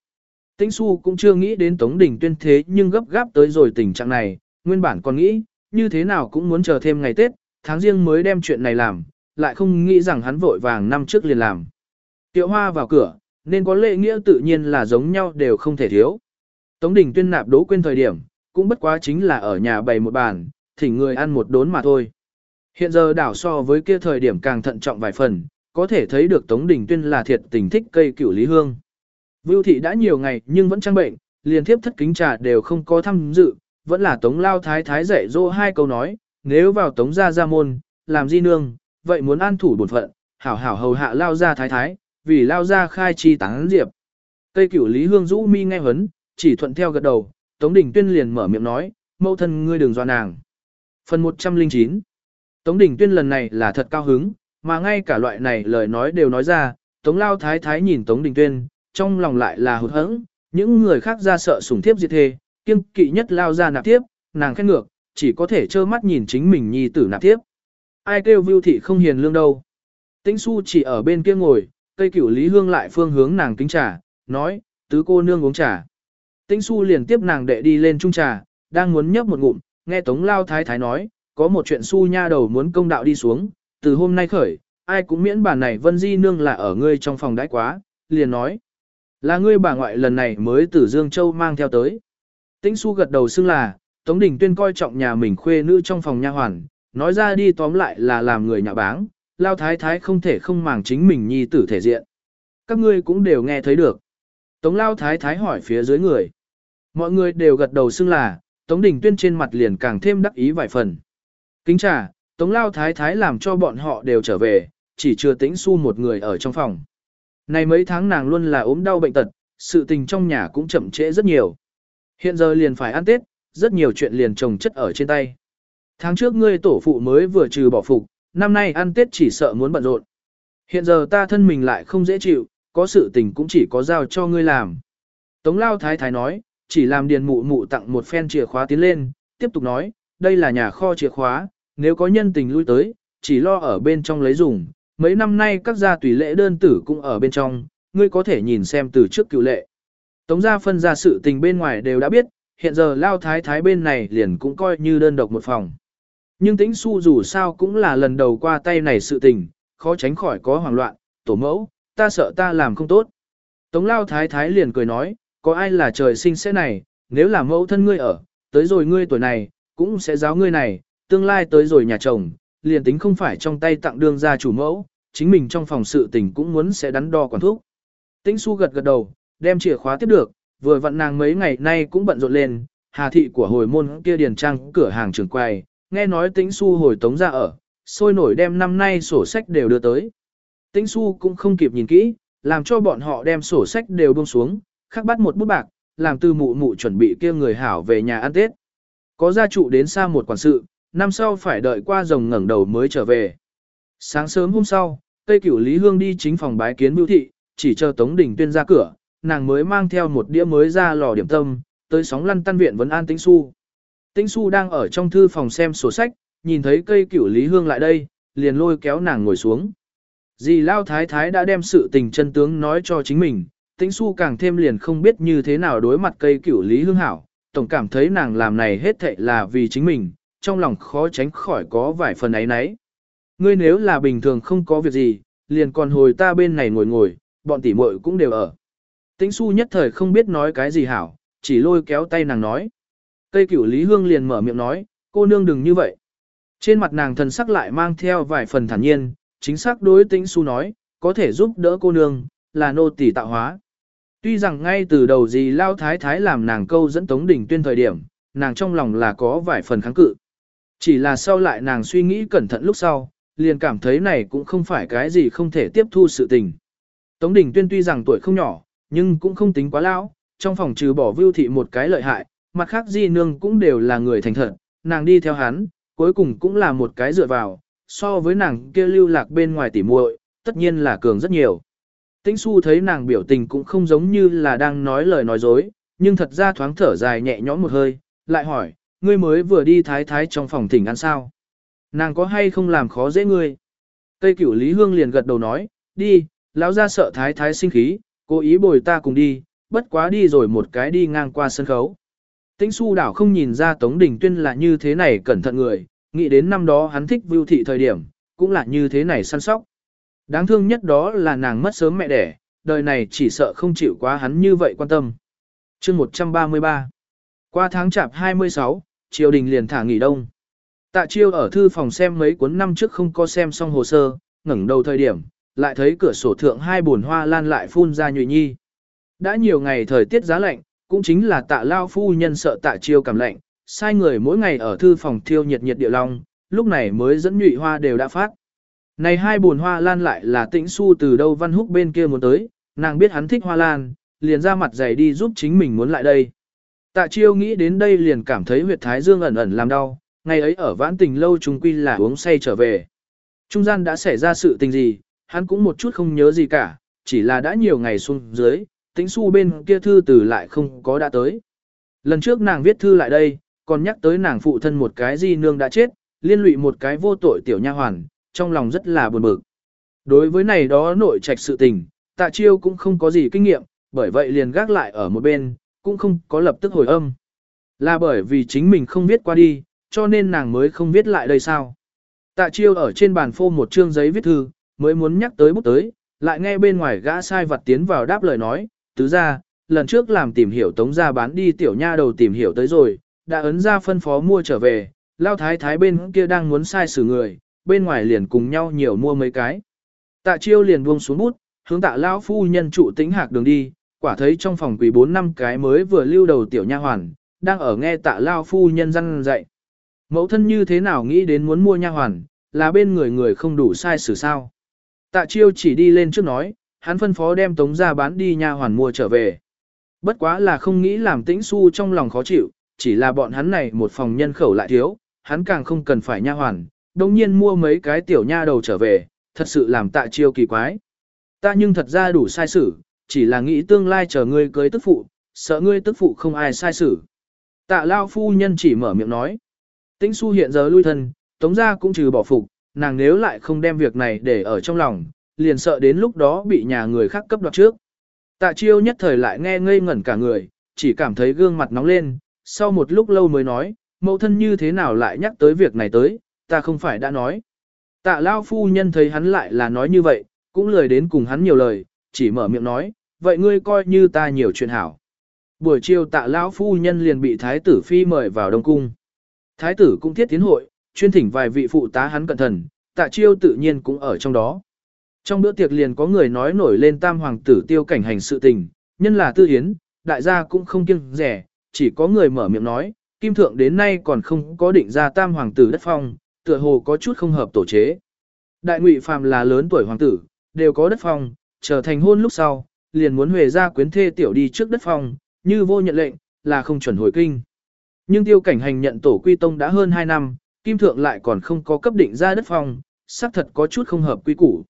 Tĩnh su cũng chưa nghĩ đến Tống Đình tuyên thế nhưng gấp gáp tới rồi tình trạng này, nguyên bản còn nghĩ, như thế nào cũng muốn chờ thêm ngày Tết, tháng riêng mới đem chuyện này làm, lại không nghĩ rằng hắn vội vàng năm trước liền làm. Tiệu hoa vào cửa, nên có lệ nghĩa tự nhiên là giống nhau đều không thể thiếu. Tống Đình tuyên nạp đố quên thời điểm, cũng bất quá chính là ở nhà bày một bàn, thỉnh người ăn một đốn mà thôi. Hiện giờ đảo so với kia thời điểm càng thận trọng vài phần, có thể thấy được Tống Đình Tuyên là thiệt tình thích cây cửu lý hương. Vưu thị đã nhiều ngày nhưng vẫn trang bệnh, liền thiếp thất kính trà đều không có tham dự, vẫn là Tống Lao Thái Thái dạy dỗ hai câu nói, nếu vào Tống gia gia môn, làm di nương, vậy muốn an thủ bổn phận, hảo hảo hầu hạ Lao gia Thái Thái, vì Lao ra khai chi tán diệp. Cây cửu lý hương rũ mi nghe hấn, chỉ thuận theo gật đầu, Tống Đình Tuyên liền mở miệng nói, mẫu thân ngươi đừng dọa nàng. Phần 109 Tống Đình Tuyên lần này là thật cao hứng, mà ngay cả loại này lời nói đều nói ra, Tống Lao Thái Thái nhìn Tống Đình Tuyên, trong lòng lại là hụt hẫng, những người khác ra sợ sủng thiếp diệt thê, kiêng kỵ nhất lao ra nạp tiếp, nàng khét ngược, chỉ có thể trơ mắt nhìn chính mình nhi tử nạp tiếp. Ai kêu Vưu thị không hiền lương đâu. Tĩnh Xu chỉ ở bên kia ngồi, cây cửu Lý Hương lại phương hướng nàng kính trà, nói, tứ cô nương uống trà. Tĩnh su liền tiếp nàng đệ đi lên trung trà, đang muốn nhấp một ngụm, nghe Tống Lao Thái Thái nói, có một chuyện su nha đầu muốn công đạo đi xuống, từ hôm nay khởi, ai cũng miễn bản này Vân Di Nương là ở ngươi trong phòng đãi quá, liền nói. Là ngươi bà ngoại lần này mới từ Dương Châu mang theo tới. Tĩnh su gật đầu xưng là, Tống Đình Tuyên coi trọng nhà mình khuê nữ trong phòng nha hoàn, nói ra đi tóm lại là làm người nhà báng, lao thái thái không thể không màng chính mình nhi tử thể diện. Các ngươi cũng đều nghe thấy được. Tống lao thái thái hỏi phía dưới người. Mọi người đều gật đầu xưng là, Tống Đình Tuyên trên mặt liền càng thêm đắc ý vài phần. Kính trà, Tống lao thái thái làm cho bọn họ đều trở về, chỉ chưa tĩnh su một người ở trong phòng. Này mấy tháng nàng luôn là ốm đau bệnh tật, sự tình trong nhà cũng chậm trễ rất nhiều. Hiện giờ liền phải ăn Tết, rất nhiều chuyện liền trồng chất ở trên tay. Tháng trước ngươi tổ phụ mới vừa trừ bỏ phục, năm nay ăn Tết chỉ sợ muốn bận rộn. Hiện giờ ta thân mình lại không dễ chịu, có sự tình cũng chỉ có giao cho ngươi làm. Tống lao thái thái nói, chỉ làm điền mụ mụ tặng một phen chìa khóa tiến lên, tiếp tục nói, đây là nhà kho chìa khóa, nếu có nhân tình lui tới, chỉ lo ở bên trong lấy dùng, mấy năm nay các gia tùy lễ đơn tử cũng ở bên trong, ngươi có thể nhìn xem từ trước cựu lệ. Tống gia phân ra sự tình bên ngoài đều đã biết, hiện giờ lao thái thái bên này liền cũng coi như đơn độc một phòng. Nhưng tĩnh su dù sao cũng là lần đầu qua tay này sự tình, khó tránh khỏi có hoảng loạn, tổ mẫu, ta sợ ta làm không tốt. Tống lao thái thái liền cười nói, có ai là trời sinh sẽ này, nếu là mẫu thân ngươi ở, tới rồi ngươi tuổi này, cũng sẽ giáo ngươi này, tương lai tới rồi nhà chồng, liền tính không phải trong tay tặng đương gia chủ mẫu, chính mình trong phòng sự tình cũng muốn sẽ đắn đo quản thúc Tĩnh su gật gật đầu, đem chìa khóa tiếp được, vừa vặn nàng mấy ngày nay cũng bận rộn lên, hà thị của hồi môn kia điền trang cửa hàng trường quầy, nghe nói tĩnh su hồi tống ra ở, sôi nổi đem năm nay sổ sách đều đưa tới. Tĩnh su cũng không kịp nhìn kỹ, làm cho bọn họ đem sổ sách đều buông xuống, khắc bắt một bút bạc, làm từ mụ mụ chuẩn bị kia người hảo về nhà ăn Tết. Có gia trụ đến xa một quản sự, năm sau phải đợi qua rồng ngẩng đầu mới trở về. Sáng sớm hôm sau, Tây Cửu Lý Hương đi chính phòng bái kiến Bưu thị, chỉ chờ Tống Đình Tuyên ra cửa, nàng mới mang theo một đĩa mới ra lò điểm tâm, tới sóng lăn tan viện vẫn an Tĩnh Su. Tĩnh Xu đang ở trong thư phòng xem sổ sách, nhìn thấy cây Cửu Lý Hương lại đây, liền lôi kéo nàng ngồi xuống. Dì Lao Thái Thái đã đem sự tình chân tướng nói cho chính mình, Tĩnh Xu càng thêm liền không biết như thế nào đối mặt cây Cửu Lý Hương hảo, tổng cảm thấy nàng làm này hết thệ là vì chính mình, trong lòng khó tránh khỏi có vài phần ấy nấy. Ngươi nếu là bình thường không có việc gì, liền còn hồi ta bên này ngồi ngồi, bọn tỉ muội cũng đều ở. Tĩnh su nhất thời không biết nói cái gì hảo, chỉ lôi kéo tay nàng nói. Tây cửu Lý Hương liền mở miệng nói, cô nương đừng như vậy. Trên mặt nàng thần sắc lại mang theo vài phần thản nhiên, chính xác đối tĩnh su nói, có thể giúp đỡ cô nương, là nô tỳ tạo hóa. Tuy rằng ngay từ đầu gì lao thái thái làm nàng câu dẫn tống đỉnh tuyên thời điểm, nàng trong lòng là có vài phần kháng cự. Chỉ là sau lại nàng suy nghĩ cẩn thận lúc sau, liền cảm thấy này cũng không phải cái gì không thể tiếp thu sự tình. Tống đỉnh tuyên tuy rằng tuổi không nhỏ, nhưng cũng không tính quá lão, trong phòng trừ bỏ vưu thị một cái lợi hại, mặt khác di nương cũng đều là người thành thật, nàng đi theo hắn, cuối cùng cũng là một cái dựa vào, so với nàng kia lưu lạc bên ngoài tỉ muội, tất nhiên là cường rất nhiều. Tĩnh su thấy nàng biểu tình cũng không giống như là đang nói lời nói dối, nhưng thật ra thoáng thở dài nhẹ nhõm một hơi, lại hỏi, ngươi mới vừa đi thái thái trong phòng thỉnh ăn sao? Nàng có hay không làm khó dễ ngươi? Tây cửu Lý Hương liền gật đầu nói, đi, lão ra sợ thái thái sinh khí, cố ý bồi ta cùng đi, bất quá đi rồi một cái đi ngang qua sân khấu. Tĩnh su đảo không nhìn ra Tống Đình Tuyên là như thế này cẩn thận người, nghĩ đến năm đó hắn thích vưu thị thời điểm, cũng là như thế này săn sóc. Đáng thương nhất đó là nàng mất sớm mẹ đẻ, đời này chỉ sợ không chịu quá hắn như vậy quan tâm. chương 133 Qua tháng chạp 26, triều đình liền thả nghỉ đông. Tạ chiêu ở thư phòng xem mấy cuốn năm trước không có xem xong hồ sơ, ngẩng đầu thời điểm, lại thấy cửa sổ thượng hai buồn hoa lan lại phun ra nhụy nhi. Đã nhiều ngày thời tiết giá lạnh, cũng chính là tạ lao phu nhân sợ tạ chiêu cảm lạnh, sai người mỗi ngày ở thư phòng thiêu nhiệt nhiệt địa long, lúc này mới dẫn nhụy hoa đều đã phát. Này hai buồn hoa lan lại là tĩnh su từ đâu văn húc bên kia muốn tới, nàng biết hắn thích hoa lan, liền ra mặt dày đi giúp chính mình muốn lại đây. Tạ chiêu nghĩ đến đây liền cảm thấy huyệt thái dương ẩn ẩn làm đau, ngày ấy ở vãn tình lâu chúng quy là uống say trở về. Trung gian đã xảy ra sự tình gì, hắn cũng một chút không nhớ gì cả, chỉ là đã nhiều ngày xuống dưới, tĩnh su bên kia thư từ lại không có đã tới. Lần trước nàng viết thư lại đây, còn nhắc tới nàng phụ thân một cái di nương đã chết, liên lụy một cái vô tội tiểu nha hoàn, trong lòng rất là buồn bực. Đối với này đó nội trạch sự tình, tạ chiêu cũng không có gì kinh nghiệm, bởi vậy liền gác lại ở một bên, cũng không có lập tức hồi âm. Là bởi vì chính mình không viết qua đi, cho nên nàng mới không viết lại đây sao. Tạ chiêu ở trên bàn phô một chương giấy viết thư, mới muốn nhắc tới bút tới, lại nghe bên ngoài gã sai vật tiến vào đáp lời nói, tứ ra, lần trước làm tìm hiểu tống ra bán đi tiểu nha đầu tìm hiểu tới rồi, đã ấn ra phân phó mua trở về, lao thái thái bên kia đang muốn sai xử người, bên ngoài liền cùng nhau nhiều mua mấy cái. Tạ chiêu liền buông xuống bút, hướng tạ lão phu nhân trụ tĩnh hạc đường đi, quả thấy trong phòng quỷ bốn năm cái mới vừa lưu đầu tiểu nha hoàn, đang ở nghe tạ lao phu nhân răn dạy. Mẫu thân như thế nào nghĩ đến muốn mua nha hoàn, là bên người người không đủ sai xử sao. Tạ chiêu chỉ đi lên trước nói, hắn phân phó đem tống ra bán đi nha hoàn mua trở về. Bất quá là không nghĩ làm tĩnh su trong lòng khó chịu, chỉ là bọn hắn này một phòng nhân khẩu lại thiếu, hắn càng không cần phải nha hoàn, đồng nhiên mua mấy cái tiểu nha đầu trở về, thật sự làm tạ chiêu kỳ quái. Ta nhưng thật ra đủ sai xử, chỉ là nghĩ tương lai chờ ngươi cưới tức phụ, sợ ngươi tức phụ không ai sai xử. Tạ lao phu nhân chỉ mở miệng nói. Tĩnh su hiện giờ lui thân, tống ra cũng trừ bỏ phục, nàng nếu lại không đem việc này để ở trong lòng, liền sợ đến lúc đó bị nhà người khác cấp đoạt trước. Tạ chiêu nhất thời lại nghe ngây ngẩn cả người, chỉ cảm thấy gương mặt nóng lên, sau một lúc lâu mới nói, mẫu thân như thế nào lại nhắc tới việc này tới, ta không phải đã nói. Tạ lao phu nhân thấy hắn lại là nói như vậy, cũng lời đến cùng hắn nhiều lời, chỉ mở miệng nói, vậy ngươi coi như ta nhiều chuyện hảo. Buổi chiều tạ lão phu nhân liền bị thái tử phi mời vào đông cung. Thái tử cũng thiết tiến hội, chuyên thỉnh vài vị phụ tá hắn cẩn thận, tạ chiêu tự nhiên cũng ở trong đó. Trong bữa tiệc liền có người nói nổi lên tam hoàng tử tiêu cảnh hành sự tình, nhân là tư hiến, đại gia cũng không kiêng rẻ, chỉ có người mở miệng nói, kim thượng đến nay còn không có định ra tam hoàng tử đất phong, tựa hồ có chút không hợp tổ chế. Đại ngụy phàm là lớn tuổi hoàng tử, đều có đất phong, trở thành hôn lúc sau, liền muốn huề ra quyến thê tiểu đi trước đất phong, như vô nhận lệnh, là không chuẩn hồi kinh. Nhưng tiêu cảnh hành nhận tổ quy tông đã hơn 2 năm, kim thượng lại còn không có cấp định ra đất phong, xác thật có chút không hợp quy củ.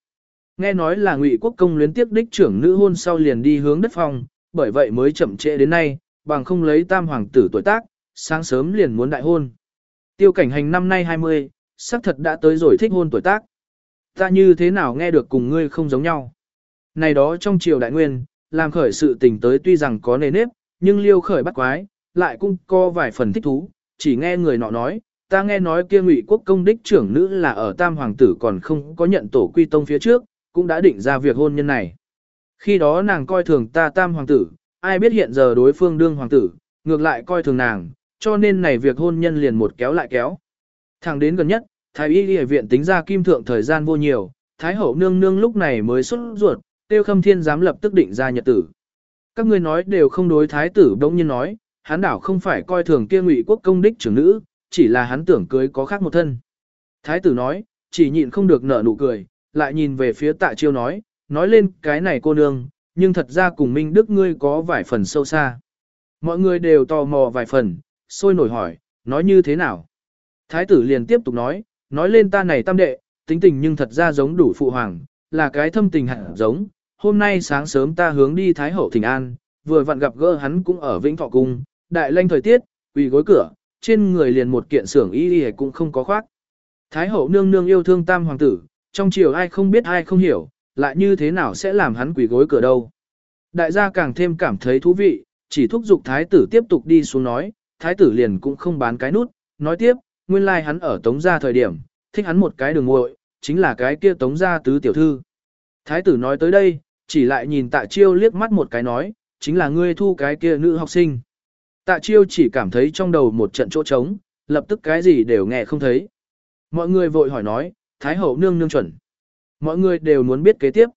Nghe nói là ngụy quốc công luyến tiếp đích trưởng nữ hôn sau liền đi hướng đất phong, bởi vậy mới chậm trễ đến nay, bằng không lấy tam hoàng tử tuổi tác, sáng sớm liền muốn đại hôn. Tiêu cảnh hành năm nay 20, xác thật đã tới rồi thích hôn tuổi tác. Ta như thế nào nghe được cùng ngươi không giống nhau. Này đó trong triều đại nguyên, làm khởi sự tình tới tuy rằng có nề nếp, nhưng liêu khởi bắt quái, lại cũng có vài phần thích thú, chỉ nghe người nọ nói, ta nghe nói kia ngụy quốc công đích trưởng nữ là ở tam hoàng tử còn không có nhận tổ quy tông phía trước, cũng đã định ra việc hôn nhân này. Khi đó nàng coi thường ta tam hoàng tử, ai biết hiện giờ đối phương đương hoàng tử, ngược lại coi thường nàng, cho nên này việc hôn nhân liền một kéo lại kéo. Thẳng đến gần nhất, Thái y y viện tính ra kim thượng thời gian vô nhiều, Thái hậu nương nương lúc này mới xuất ruột, tiêu khâm thiên dám lập tức định ra nhật tử. Các ngươi nói đều không đối thái tử đống nhiên nói, hắn đảo không phải coi thường kia ngụy quốc công đích trưởng nữ, chỉ là hắn tưởng cưới có khác một thân. Thái tử nói, chỉ nhịn không được nở nụ cười, lại nhìn về phía tạ chiêu nói, nói lên cái này cô nương, nhưng thật ra cùng Minh Đức ngươi có vài phần sâu xa. Mọi người đều tò mò vài phần, sôi nổi hỏi, nói như thế nào? Thái tử liền tiếp tục nói, nói lên ta này tam đệ, tính tình nhưng thật ra giống đủ phụ hoàng, là cái thâm tình hẳn giống. Hôm nay sáng sớm ta hướng đi Thái Hậu Thịnh An, vừa vặn gặp gỡ hắn cũng ở Vĩnh Thọ Cung, đại lanh thời tiết, quỳ gối cửa, trên người liền một kiện xưởng y y cũng không có khoác. Thái Hậu nương nương yêu thương tam hoàng tử, trong chiều ai không biết ai không hiểu, lại như thế nào sẽ làm hắn quỳ gối cửa đâu. Đại gia càng thêm cảm thấy thú vị, chỉ thúc giục thái tử tiếp tục đi xuống nói, thái tử liền cũng không bán cái nút, nói tiếp, nguyên lai like hắn ở tống gia thời điểm, thích hắn một cái đường ngội, chính là cái kia tống gia tứ tiểu thư. Thái tử nói tới đây, chỉ lại nhìn tạ chiêu liếc mắt một cái nói, chính là ngươi thu cái kia nữ học sinh. Tạ chiêu chỉ cảm thấy trong đầu một trận chỗ trống, lập tức cái gì đều nghe không thấy. Mọi người vội hỏi nói, Thái hậu nương nương chuẩn. Mọi người đều muốn biết kế tiếp.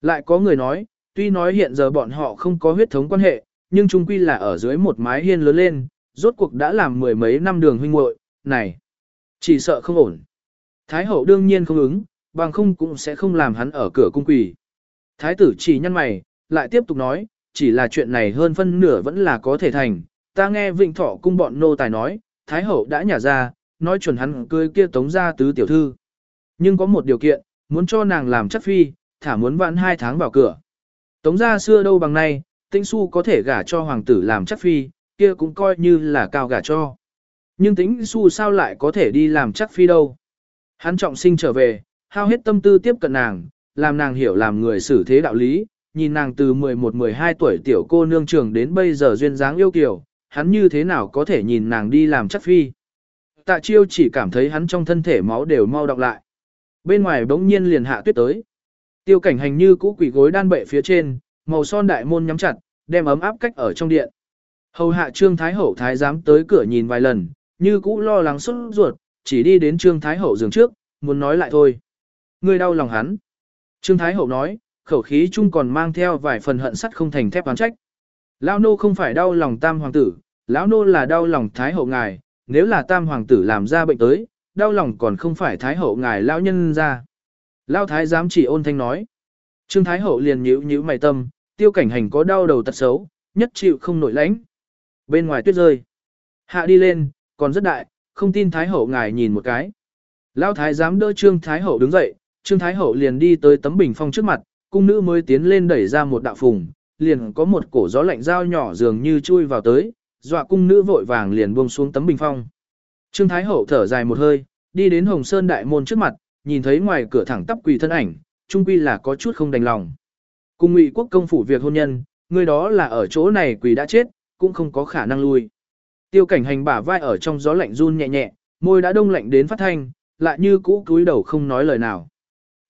Lại có người nói, tuy nói hiện giờ bọn họ không có huyết thống quan hệ, nhưng chung quy là ở dưới một mái hiên lớn lên, rốt cuộc đã làm mười mấy năm đường huynh muội, này, chỉ sợ không ổn. Thái hậu đương nhiên không ứng, bằng không cũng sẽ không làm hắn ở cửa cung quỳ. Thái tử chỉ nhăn mày, lại tiếp tục nói, chỉ là chuyện này hơn phân nửa vẫn là có thể thành. Ta nghe Vịnh Thọ cung bọn nô tài nói, Thái hậu đã nhả ra, nói chuẩn hắn cưới kia tống ra tứ tiểu thư. Nhưng có một điều kiện, muốn cho nàng làm chất phi, thả muốn vãn hai tháng vào cửa. Tống gia xưa đâu bằng nay, Tĩnh Xu có thể gả cho hoàng tử làm chắc phi, kia cũng coi như là cao gả cho. Nhưng Tĩnh Xu sao lại có thể đi làm chắc phi đâu? Hắn trọng sinh trở về, hao hết tâm tư tiếp cận nàng, làm nàng hiểu làm người xử thế đạo lý, nhìn nàng từ 11-12 tuổi tiểu cô nương trường đến bây giờ duyên dáng yêu kiều, hắn như thế nào có thể nhìn nàng đi làm chắc phi. Tạ chiêu chỉ cảm thấy hắn trong thân thể máu đều mau đọc lại. Bên ngoài bỗng nhiên liền hạ tuyết tới. Tiêu cảnh hành như cũ quỷ gối đan bệ phía trên, màu son đại môn nhắm chặt, đem ấm áp cách ở trong điện. Hầu hạ Trương Thái Hậu Thái giám tới cửa nhìn vài lần, như cũ lo lắng xuất ruột, chỉ đi đến Trương Thái Hậu giường trước, muốn nói lại thôi. Người đau lòng hắn. Trương Thái Hậu nói, khẩu khí chung còn mang theo vài phần hận sắt không thành thép oán trách. Lão nô không phải đau lòng tam hoàng tử, lão nô là đau lòng Thái Hậu ngài, nếu là tam hoàng tử làm ra bệnh tới, đau lòng còn không phải Thái Hậu ngài lão nhân ra. Lão Thái giám chỉ ôn thanh nói. Trương Thái Hậu liền nhíu nhíu mày tâm, tiêu cảnh hành có đau đầu tật xấu, nhất chịu không nổi lãnh. Bên ngoài tuyết rơi. Hạ đi lên, còn rất đại, không tin Thái Hậu ngài nhìn một cái. Lão Thái giám đỡ Trương Thái Hậu đứng dậy, Trương Thái Hậu liền đi tới tấm bình phong trước mặt, cung nữ mới tiến lên đẩy ra một đạo phùng, liền có một cổ gió lạnh dao nhỏ dường như chui vào tới, dọa cung nữ vội vàng liền buông xuống tấm bình phong. Trương Thái Hậu thở dài một hơi, đi đến Hồng Sơn đại môn trước mặt, nhìn thấy ngoài cửa thẳng tắp quỳ thân ảnh, trung quy là có chút không đành lòng. Cùng Ngụy Quốc công phủ việc hôn nhân, người đó là ở chỗ này quỳ đã chết, cũng không có khả năng lui. Tiêu cảnh hành bả vai ở trong gió lạnh run nhẹ nhẹ, môi đã đông lạnh đến phát thanh, lại như cũ cúi đầu không nói lời nào.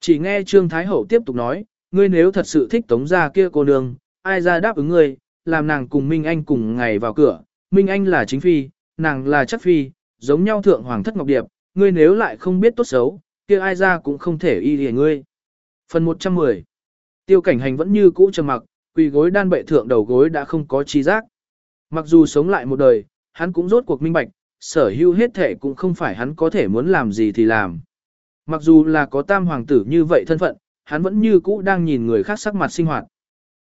Chỉ nghe Trương Thái Hậu tiếp tục nói, ngươi nếu thật sự thích tống gia kia cô nương, ai ra đáp ứng ngươi, làm nàng cùng Minh Anh cùng ngày vào cửa, Minh Anh là chính phi, nàng là chắc phi, giống nhau thượng hoàng thất ngọc điệp, ngươi nếu lại không biết tốt xấu, kia ai ra cũng không thể y lìa ngươi. Phần 110 Tiêu cảnh hành vẫn như cũ trầm mặc, quỳ gối đan bệ thượng đầu gối đã không có chi giác. Mặc dù sống lại một đời, hắn cũng rốt cuộc minh bạch, sở hữu hết thể cũng không phải hắn có thể muốn làm gì thì làm. Mặc dù là có tam hoàng tử như vậy thân phận, hắn vẫn như cũ đang nhìn người khác sắc mặt sinh hoạt.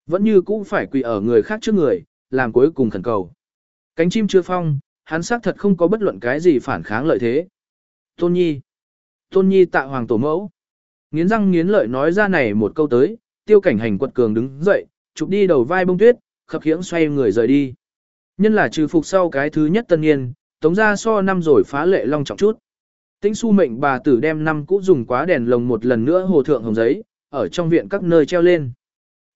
Vẫn như cũ phải quỳ ở người khác trước người, làm cuối cùng khẩn cầu. Cánh chim chưa phong, hắn xác thật không có bất luận cái gì phản kháng lợi thế. Tôn Nhi. Tôn Nhi tạ hoàng tổ mẫu. Nghiến răng nghiến lợi nói ra này một câu tới, tiêu cảnh hành quật cường đứng dậy, chụp đi đầu vai bông tuyết, khập khiễng xoay người rời đi. Nhân là trừ phục sau cái thứ nhất tân niên, tống ra so năm rồi phá lệ long trọng chút. Tĩnh su mệnh bà tử đem năm cũ dùng quá đèn lồng một lần nữa hồ thượng hồng giấy, ở trong viện các nơi treo lên.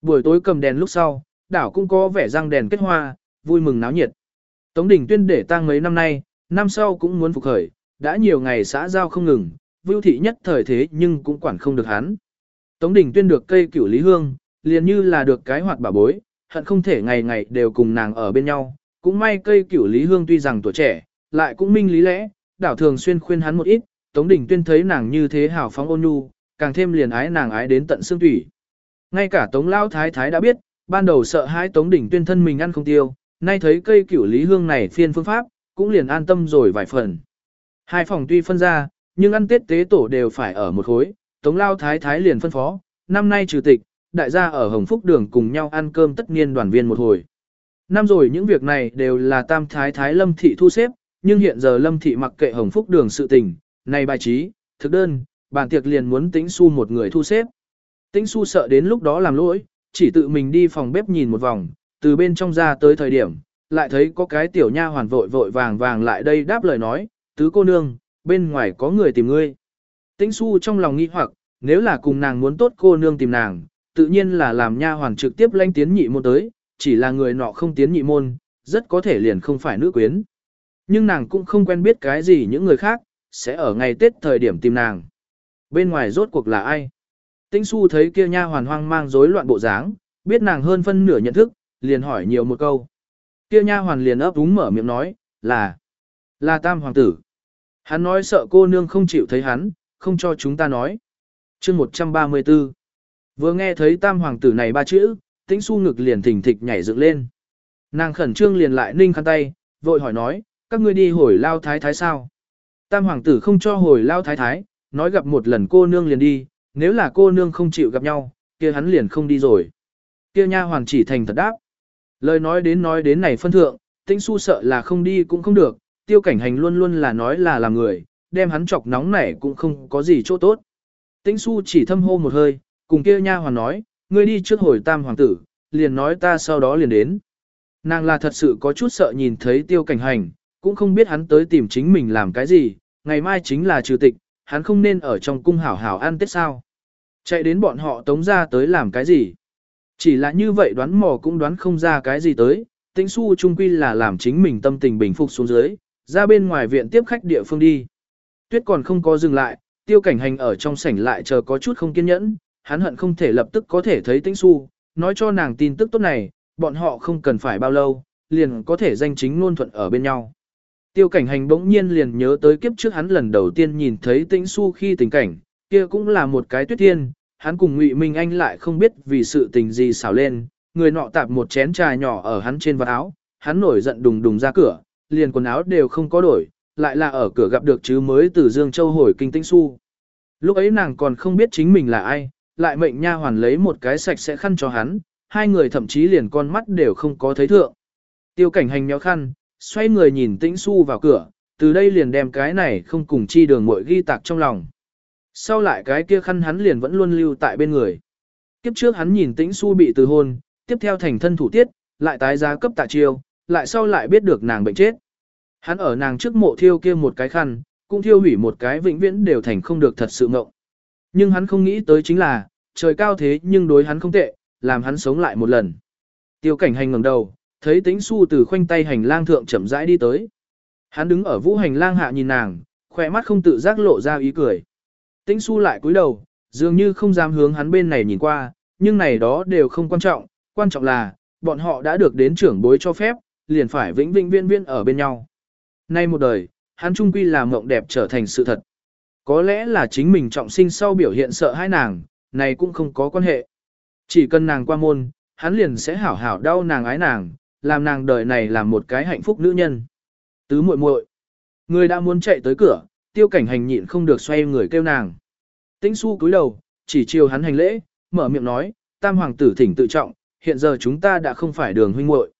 Buổi tối cầm đèn lúc sau, đảo cũng có vẻ răng đèn kết hoa, vui mừng náo nhiệt. Tống Đình tuyên để tang mấy năm nay, năm sau cũng muốn phục khởi, đã nhiều ngày xã giao không ngừng, vưu thị nhất thời thế nhưng cũng quản không được hắn. Tống Đình tuyên được cây cửu lý hương, liền như là được cái hoạt bà bối, hận không thể ngày ngày đều cùng nàng ở bên nhau. Cũng may cây cửu Lý Hương tuy rằng tuổi trẻ, lại cũng minh lý lẽ, đảo thường xuyên khuyên hắn một ít, Tống Đình Tuyên thấy nàng như thế hào phóng ôn nhu, càng thêm liền ái nàng ái đến tận xương tủy. Ngay cả Tống Lao Thái Thái đã biết, ban đầu sợ hãi Tống Đình Tuyên thân mình ăn không tiêu, nay thấy cây cửu Lý Hương này phiên phương pháp, cũng liền an tâm rồi vài phần. Hai phòng tuy phân ra, nhưng ăn tết tế tổ đều phải ở một khối, Tống Lao Thái Thái liền phân phó, năm nay trừ tịch, đại gia ở Hồng Phúc Đường cùng nhau ăn cơm tất niên đoàn viên một hồi. Năm rồi những việc này đều là Tam Thái Thái Lâm Thị thu xếp, nhưng hiện giờ Lâm Thị mặc kệ Hồng Phúc Đường sự tình, này bài trí, thực đơn, bàn tiệc liền muốn tính su một người thu xếp. Tĩnh su sợ đến lúc đó làm lỗi, chỉ tự mình đi phòng bếp nhìn một vòng, từ bên trong ra tới thời điểm, lại thấy có cái tiểu nha hoàn vội vội vàng vàng lại đây đáp lời nói, tứ cô nương, bên ngoài có người tìm ngươi. Tĩnh su trong lòng nghi hoặc, nếu là cùng nàng muốn tốt cô nương tìm nàng, tự nhiên là làm nha hoàn trực tiếp lanh tiến nhị môn tới, chỉ là người nọ không tiến nhị môn, rất có thể liền không phải nữ quyến. Nhưng nàng cũng không quen biết cái gì những người khác, sẽ ở ngày Tết thời điểm tìm nàng. Bên ngoài rốt cuộc là ai? Tĩnh su thấy kia nha hoàn hoang mang rối loạn bộ dáng, biết nàng hơn phân nửa nhận thức, liền hỏi nhiều một câu. Kia nha hoàn liền ấp úng mở miệng nói, là, là tam hoàng tử. Hắn nói sợ cô nương không chịu thấy hắn, không cho chúng ta nói. chương 134 Vừa nghe thấy tam hoàng tử này ba chữ, tĩnh su ngực liền thỉnh thịch nhảy dựng lên. Nàng khẩn trương liền lại ninh khăn tay, vội hỏi nói, các ngươi đi hồi lao thái thái sao? Tam hoàng tử không cho hồi lao thái thái, nói gặp một lần cô nương liền đi, nếu là cô nương không chịu gặp nhau, kia hắn liền không đi rồi. Kia nha hoàn chỉ thành thật đáp. Lời nói đến nói đến này phân thượng, tĩnh su sợ là không đi cũng không được, tiêu cảnh hành luôn luôn là nói là làm người, đem hắn chọc nóng nảy cũng không có gì chỗ tốt. Tĩnh su chỉ thâm hô một hơi, cùng kia nha hoàn nói, ngươi đi trước hồi tam hoàng tử, liền nói ta sau đó liền đến. Nàng là thật sự có chút sợ nhìn thấy tiêu cảnh hành, cũng không biết hắn tới tìm chính mình làm cái gì, ngày mai chính là trừ tịch, hắn không nên ở trong cung hảo hảo ăn tết sao. Chạy đến bọn họ tống ra tới làm cái gì. Chỉ là như vậy đoán mò cũng đoán không ra cái gì tới, tĩnh su trung quy là làm chính mình tâm tình bình phục xuống dưới, ra bên ngoài viện tiếp khách địa phương đi. Tuyết còn không có dừng lại, tiêu cảnh hành ở trong sảnh lại chờ có chút không kiên nhẫn, hắn hận không thể lập tức có thể thấy tĩnh su, nói cho nàng tin tức tốt này, bọn họ không cần phải bao lâu, liền có thể danh chính ngôn thuận ở bên nhau. Tiêu cảnh hành bỗng nhiên liền nhớ tới kiếp trước hắn lần đầu tiên nhìn thấy tĩnh su khi tình cảnh, kia cũng là một cái tuyết tiên hắn cùng Ngụy Minh Anh lại không biết vì sự tình gì xảo lên, người nọ tạp một chén trà nhỏ ở hắn trên vạt áo, hắn nổi giận đùng đùng ra cửa, liền quần áo đều không có đổi, lại là ở cửa gặp được chứ mới từ Dương Châu hồi kinh tĩnh su. Lúc ấy nàng còn không biết chính mình là ai, lại mệnh nha hoàn lấy một cái sạch sẽ khăn cho hắn, hai người thậm chí liền con mắt đều không có thấy thượng. Tiêu cảnh hành méo khăn, xoay người nhìn tĩnh su vào cửa, từ đây liền đem cái này không cùng chi đường muội ghi tạc trong lòng. Sau lại cái kia khăn hắn liền vẫn luôn lưu tại bên người. Kiếp trước hắn nhìn tĩnh su bị từ hôn, tiếp theo thành thân thủ tiết, lại tái giá cấp tạ chiêu, lại sau lại biết được nàng bệnh chết. Hắn ở nàng trước mộ thiêu kia một cái khăn, cũng thiêu hủy một cái vĩnh viễn đều thành không được thật sự ngộng. Nhưng hắn không nghĩ tới chính là, trời cao thế nhưng đối hắn không tệ, làm hắn sống lại một lần. Tiêu cảnh hành ngẩng đầu, thấy tĩnh su từ khoanh tay hành lang thượng chậm rãi đi tới. Hắn đứng ở vũ hành lang hạ nhìn nàng, khỏe mắt không tự giác lộ ra ý cười. Tĩnh su lại cúi đầu, dường như không dám hướng hắn bên này nhìn qua, nhưng này đó đều không quan trọng, quan trọng là, bọn họ đã được đến trưởng bối cho phép, liền phải vĩnh vĩnh viên viên ở bên nhau. Nay một đời, hắn trung quy là mộng đẹp trở thành sự thật. Có lẽ là chính mình trọng sinh sau biểu hiện sợ hai nàng, này cũng không có quan hệ. Chỉ cần nàng qua môn, hắn liền sẽ hảo hảo đau nàng ái nàng, làm nàng đời này làm một cái hạnh phúc nữ nhân. Tứ muội muội, người đã muốn chạy tới cửa, tiêu cảnh hành nhịn không được xoay người kêu nàng. Tĩnh su cúi đầu, chỉ chiều hắn hành lễ, mở miệng nói, tam hoàng tử thỉnh tự trọng, hiện giờ chúng ta đã không phải đường huynh muội.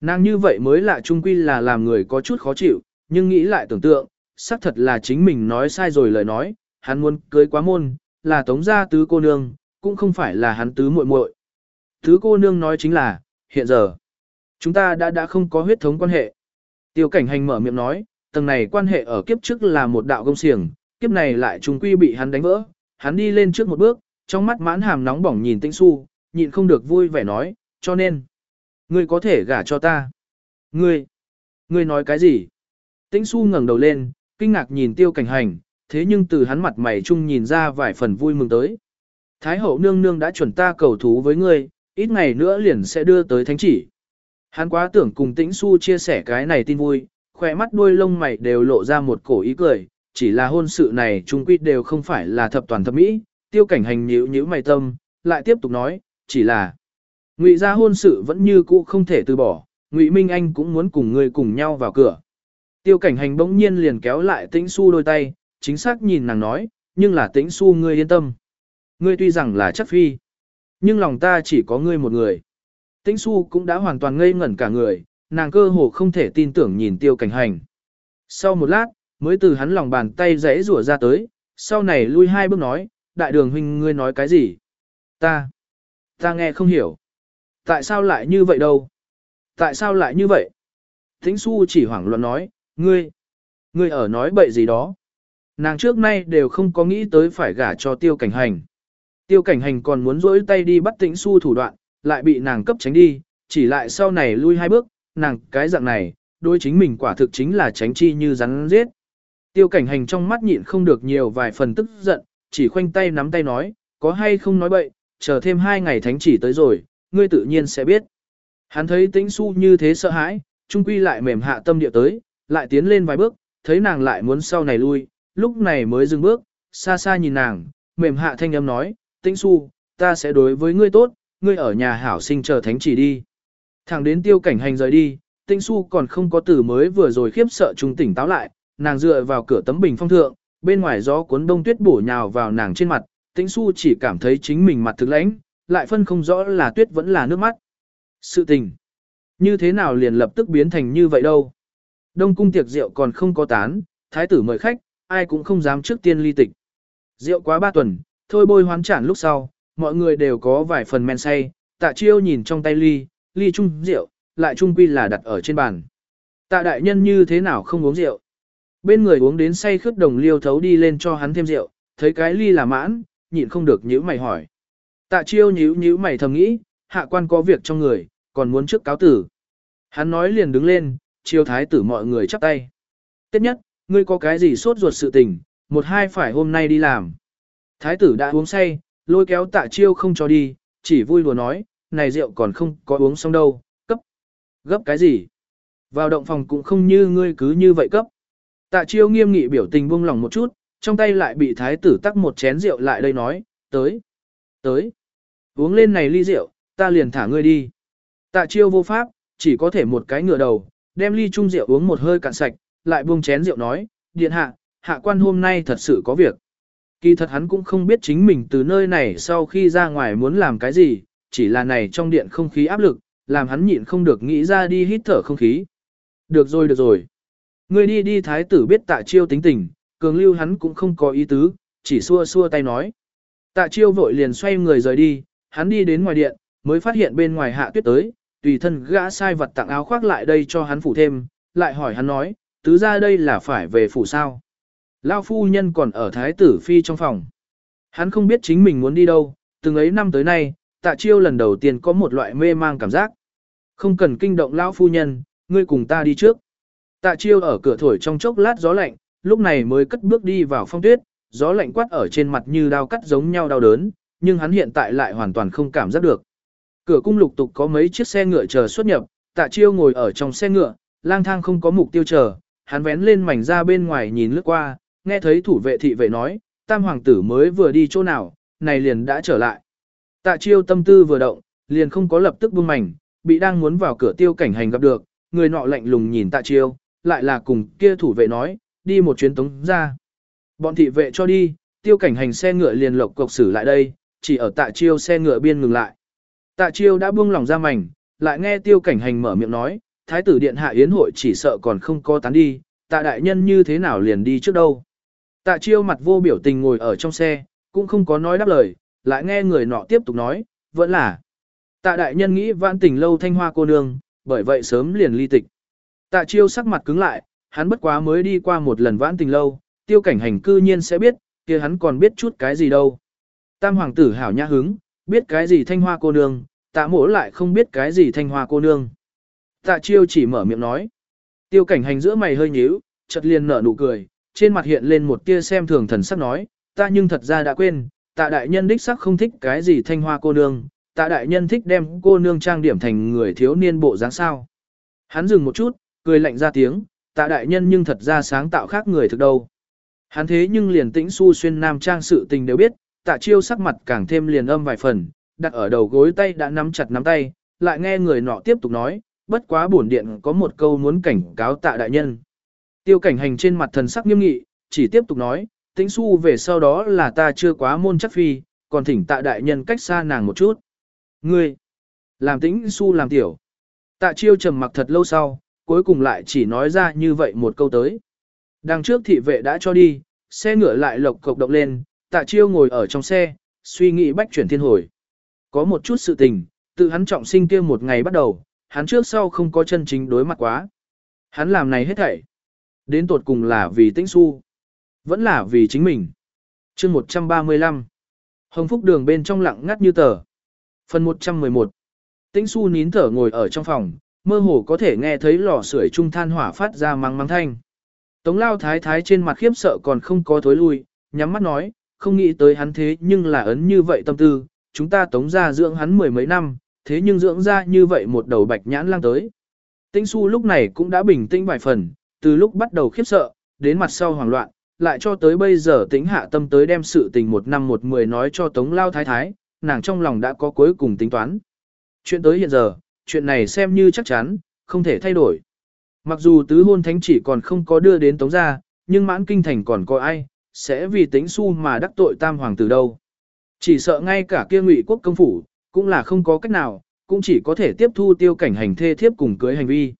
Nàng như vậy mới lạ trung quy là làm người có chút khó chịu, nhưng nghĩ lại tưởng tượng, xác thật là chính mình nói sai rồi lời nói, hắn muốn cưới quá môn, là tống gia tứ cô nương, cũng không phải là hắn tứ muội muội. Tứ cô nương nói chính là, hiện giờ, chúng ta đã đã không có huyết thống quan hệ. Tiêu cảnh hành mở miệng nói, tầng này quan hệ ở kiếp trước là một đạo công xiềng, kiếp này lại trùng quy bị hắn đánh vỡ, hắn đi lên trước một bước, trong mắt mãn hàm nóng bỏng nhìn tĩnh su, nhịn không được vui vẻ nói, cho nên, ngươi có thể gả cho ta. Ngươi, ngươi nói cái gì? Tĩnh su ngẩng đầu lên, kinh ngạc nhìn tiêu cảnh hành, thế nhưng từ hắn mặt mày chung nhìn ra vài phần vui mừng tới. Thái hậu nương nương đã chuẩn ta cầu thú với ngươi, ít ngày nữa liền sẽ đưa tới thánh chỉ. Hắn quá tưởng cùng tĩnh su chia sẻ cái này tin vui, khỏe mắt đuôi lông mày đều lộ ra một cổ ý cười, chỉ là hôn sự này chung quy đều không phải là thập toàn thập mỹ, tiêu cảnh hành nhíu nhíu mày tâm, lại tiếp tục nói, chỉ là ngụy gia hôn sự vẫn như cũ không thể từ bỏ, ngụy Minh Anh cũng muốn cùng ngươi cùng nhau vào cửa. Tiêu cảnh hành bỗng nhiên liền kéo lại tĩnh su đôi tay, chính xác nhìn nàng nói, nhưng là tĩnh su ngươi yên tâm. Ngươi tuy rằng là chất phi, nhưng lòng ta chỉ có ngươi một người. Tĩnh su cũng đã hoàn toàn ngây ngẩn cả người, nàng cơ hồ không thể tin tưởng nhìn tiêu cảnh hành. Sau một lát, mới từ hắn lòng bàn tay rẽ rủa ra tới, sau này lui hai bước nói, đại đường huynh ngươi nói cái gì? Ta, ta nghe không hiểu. Tại sao lại như vậy đâu? Tại sao lại như vậy? Thính su chỉ hoảng loạn nói, ngươi, ngươi ở nói bậy gì đó. Nàng trước nay đều không có nghĩ tới phải gả cho tiêu cảnh hành. Tiêu cảnh hành còn muốn rỗi tay đi bắt tĩnh su thủ đoạn, lại bị nàng cấp tránh đi, chỉ lại sau này lui hai bước, nàng cái dạng này, đôi chính mình quả thực chính là tránh chi như rắn giết. Tiêu cảnh hành trong mắt nhịn không được nhiều vài phần tức giận, chỉ khoanh tay nắm tay nói, có hay không nói bậy, chờ thêm hai ngày thánh chỉ tới rồi, ngươi tự nhiên sẽ biết. Hắn thấy tĩnh su như thế sợ hãi, trung quy lại mềm hạ tâm địa tới, lại tiến lên vài bước, thấy nàng lại muốn sau này lui, lúc này mới dừng bước, xa xa nhìn nàng, mềm hạ thanh âm nói, tĩnh su, ta sẽ đối với ngươi tốt, ngươi ở nhà hảo sinh chờ thánh chỉ đi. Thẳng đến tiêu cảnh hành rời đi, tinh su còn không có từ mới vừa rồi khiếp sợ trung tỉnh táo lại, nàng dựa vào cửa tấm bình phong thượng, bên ngoài gió cuốn đông tuyết bổ nhào vào nàng trên mặt, tinh su chỉ cảm thấy chính mình mặt thực lãnh, lại phân không rõ là tuyết vẫn là nước mắt. Sự tình, như thế nào liền lập tức biến thành như vậy đâu. Đông cung tiệc rượu còn không có tán, thái tử mời khách, ai cũng không dám trước tiên ly tịch. Rượu quá ba tuần, thôi bôi hoán trản lúc sau, mọi người đều có vài phần men say, tạ chiêu nhìn trong tay ly, ly chung rượu, lại chung quy là đặt ở trên bàn. Tạ đại nhân như thế nào không uống rượu? Bên người uống đến say khướt đồng liêu thấu đi lên cho hắn thêm rượu, thấy cái ly là mãn, nhịn không được nhíu mày hỏi. Tạ chiêu nhíu nhíu mày thầm nghĩ, hạ quan có việc trong người, còn muốn trước cáo tử. Hắn nói liền đứng lên, chiêu thái tử mọi người chắp tay. Tiếp nhất, ngươi có cái gì sốt ruột sự tình, một hai phải hôm nay đi làm. Thái tử đã uống say, lôi kéo tạ chiêu không cho đi, chỉ vui lùa nói, này rượu còn không có uống xong đâu, cấp. Gấp cái gì? Vào động phòng cũng không như ngươi cứ như vậy cấp. Tạ chiêu nghiêm nghị biểu tình buông lòng một chút, trong tay lại bị thái tử tắc một chén rượu lại đây nói, tới, tới, uống lên này ly rượu, ta liền thả ngươi đi. Tạ chiêu vô pháp, chỉ có thể một cái ngửa đầu, đem ly chung rượu uống một hơi cạn sạch, lại buông chén rượu nói, điện hạ, hạ quan hôm nay thật sự có việc. Kỳ thật hắn cũng không biết chính mình từ nơi này sau khi ra ngoài muốn làm cái gì, chỉ là này trong điện không khí áp lực, làm hắn nhịn không được nghĩ ra đi hít thở không khí. Được rồi được rồi. Người đi đi thái tử biết tạ chiêu tính tình, cường lưu hắn cũng không có ý tứ, chỉ xua xua tay nói. Tạ chiêu vội liền xoay người rời đi, hắn đi đến ngoài điện, mới phát hiện bên ngoài hạ tuyết tới, tùy thân gã sai vật tặng áo khoác lại đây cho hắn phủ thêm, lại hỏi hắn nói, tứ ra đây là phải về phủ sao. Lao phu nhân còn ở thái tử phi trong phòng. Hắn không biết chính mình muốn đi đâu, từng ấy năm tới nay, tạ chiêu lần đầu tiên có một loại mê mang cảm giác. Không cần kinh động lão phu nhân, ngươi cùng ta đi trước. Tạ chiêu ở cửa thổi trong chốc lát gió lạnh, lúc này mới cất bước đi vào phong tuyết, gió lạnh quát ở trên mặt như đao cắt giống nhau đau đớn, nhưng hắn hiện tại lại hoàn toàn không cảm giác được. Cửa cung lục tục có mấy chiếc xe ngựa chờ xuất nhập, tạ chiêu ngồi ở trong xe ngựa, lang thang không có mục tiêu chờ, hắn vén lên mảnh ra bên ngoài nhìn lướt qua, nghe thấy thủ vệ thị vệ nói, tam hoàng tử mới vừa đi chỗ nào, này liền đã trở lại. Tạ chiêu tâm tư vừa động, liền không có lập tức buông mảnh, bị đang muốn vào cửa tiêu cảnh hành gặp được, người nọ lạnh lùng nhìn tạ chiêu, lại là cùng kia thủ vệ nói, đi một chuyến tống ra. Bọn thị vệ cho đi, tiêu cảnh hành xe ngựa liền lộc cộc xử lại đây, chỉ ở tạ chiêu xe ngựa biên ngừng lại. Tạ chiêu đã buông lòng ra mảnh, lại nghe tiêu cảnh hành mở miệng nói, thái tử điện hạ yến hội chỉ sợ còn không có tán đi, tạ đại nhân như thế nào liền đi trước đâu. Tạ chiêu mặt vô biểu tình ngồi ở trong xe, cũng không có nói đáp lời, lại nghe người nọ tiếp tục nói, vẫn là. Tạ đại nhân nghĩ vãn tình lâu thanh hoa cô nương, bởi vậy sớm liền ly tịch. Tạ chiêu sắc mặt cứng lại, hắn bất quá mới đi qua một lần vãn tình lâu, tiêu cảnh hành cư nhiên sẽ biết, kia hắn còn biết chút cái gì đâu. Tam hoàng tử hảo nhã hứng, biết cái gì thanh hoa cô nương, tạ mỗ lại không biết cái gì thanh hoa cô nương. Tạ chiêu chỉ mở miệng nói. Tiêu cảnh hành giữa mày hơi nhíu, chợt liền nở nụ cười, trên mặt hiện lên một tia xem thường thần sắc nói, ta nhưng thật ra đã quên, tạ đại nhân đích sắc không thích cái gì thanh hoa cô nương, tạ đại nhân thích đem cô nương trang điểm thành người thiếu niên bộ dáng sao. Hắn dừng một chút, cười lạnh ra tiếng, tạ đại nhân nhưng thật ra sáng tạo khác người thực đâu. Hắn thế nhưng liền tĩnh su xuyên nam trang sự tình đều biết, tạ chiêu sắc mặt càng thêm liền âm vài phần, đặt ở đầu gối tay đã nắm chặt nắm tay, lại nghe người nọ tiếp tục nói, bất quá bổn điện có một câu muốn cảnh cáo tạ đại nhân. Tiêu cảnh hành trên mặt thần sắc nghiêm nghị, chỉ tiếp tục nói, tĩnh su về sau đó là ta chưa quá môn chắc phi, còn thỉnh tạ đại nhân cách xa nàng một chút. Ngươi, làm tĩnh su làm tiểu. Tạ chiêu trầm mặc thật lâu sau, cuối cùng lại chỉ nói ra như vậy một câu tới. Đằng trước thị vệ đã cho đi, xe ngựa lại lộc cộc động lên, tạ chiêu ngồi ở trong xe, suy nghĩ bách chuyển thiên hồi. Có một chút sự tình, tự hắn trọng sinh kia một ngày bắt đầu, hắn trước sau không có chân chính đối mặt quá. Hắn làm này hết thảy. Đến tột cùng là vì tĩnh su. Vẫn là vì chính mình. chương 135. Hồng Phúc đường bên trong lặng ngắt như tờ. Phần 111. Tĩnh su nín thở ngồi ở trong phòng, mơ hồ có thể nghe thấy lò sưởi trung than hỏa phát ra mắng mắng thanh. Tống lao thái thái trên mặt khiếp sợ còn không có thối lui, nhắm mắt nói, không nghĩ tới hắn thế nhưng là ấn như vậy tâm tư, chúng ta tống ra dưỡng hắn mười mấy năm, thế nhưng dưỡng ra như vậy một đầu bạch nhãn lang tới. Tĩnh su lúc này cũng đã bình tĩnh vài phần, từ lúc bắt đầu khiếp sợ, đến mặt sau hoảng loạn, lại cho tới bây giờ tính hạ tâm tới đem sự tình một năm một mười nói cho tống lao thái thái, nàng trong lòng đã có cuối cùng tính toán. Chuyện tới hiện giờ, chuyện này xem như chắc chắn, không thể thay đổi. Mặc dù tứ hôn thánh chỉ còn không có đưa đến tống gia, nhưng mãn kinh thành còn có ai, sẽ vì tính su mà đắc tội tam hoàng tử đâu. Chỉ sợ ngay cả kia ngụy quốc công phủ, cũng là không có cách nào, cũng chỉ có thể tiếp thu tiêu cảnh hành thê thiếp cùng cưới hành vi.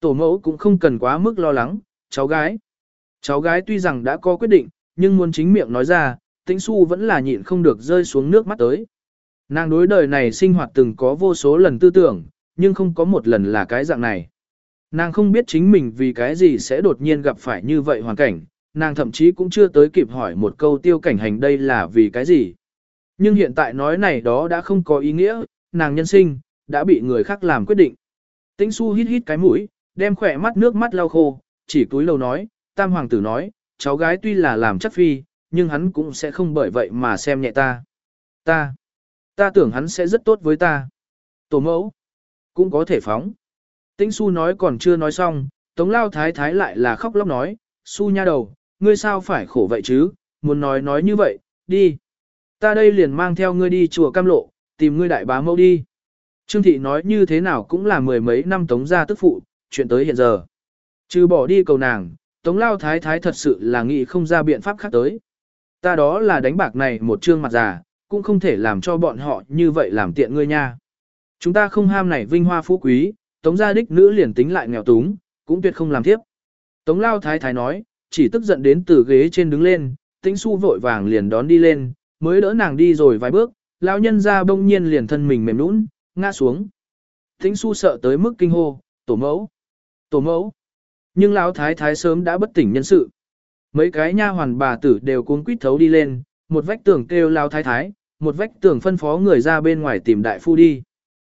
Tổ mẫu cũng không cần quá mức lo lắng, cháu gái. Cháu gái tuy rằng đã có quyết định, nhưng muốn chính miệng nói ra, tĩnh su vẫn là nhịn không được rơi xuống nước mắt tới. Nàng đối đời này sinh hoạt từng có vô số lần tư tưởng, nhưng không có một lần là cái dạng này. Nàng không biết chính mình vì cái gì sẽ đột nhiên gặp phải như vậy hoàn cảnh, nàng thậm chí cũng chưa tới kịp hỏi một câu tiêu cảnh hành đây là vì cái gì. Nhưng hiện tại nói này đó đã không có ý nghĩa, nàng nhân sinh, đã bị người khác làm quyết định. Tĩnh su hít hít cái mũi, đem khỏe mắt nước mắt lau khô, chỉ túi lầu nói, tam hoàng tử nói, cháu gái tuy là làm chắc phi, nhưng hắn cũng sẽ không bởi vậy mà xem nhẹ ta. Ta, ta tưởng hắn sẽ rất tốt với ta. Tổ mẫu, cũng có thể phóng. Tĩnh su nói còn chưa nói xong, tống lao thái thái lại là khóc lóc nói, su nha đầu, ngươi sao phải khổ vậy chứ, muốn nói nói như vậy, đi. Ta đây liền mang theo ngươi đi chùa cam lộ, tìm ngươi đại bá mẫu đi. Trương thị nói như thế nào cũng là mười mấy năm tống gia tức phụ, chuyện tới hiện giờ. Trừ bỏ đi cầu nàng, tống lao thái thái thật sự là nghĩ không ra biện pháp khác tới. Ta đó là đánh bạc này một trương mặt già, cũng không thể làm cho bọn họ như vậy làm tiện ngươi nha. Chúng ta không ham này vinh hoa phú quý, tống gia đích nữ liền tính lại nghèo túng, cũng tuyệt không làm tiếp. Tống lao thái thái nói, chỉ tức giận đến từ ghế trên đứng lên, tĩnh su vội vàng liền đón đi lên, mới đỡ nàng đi rồi vài bước, lão nhân ra bỗng nhiên liền thân mình mềm nũng, ngã xuống. Tĩnh su sợ tới mức kinh hô, tổ mẫu, tổ mẫu. Nhưng lão thái thái sớm đã bất tỉnh nhân sự. Mấy cái nha hoàn bà tử đều cuống quýt thấu đi lên, một vách tường kêu lão thái thái, một vách tường phân phó người ra bên ngoài tìm đại phu đi.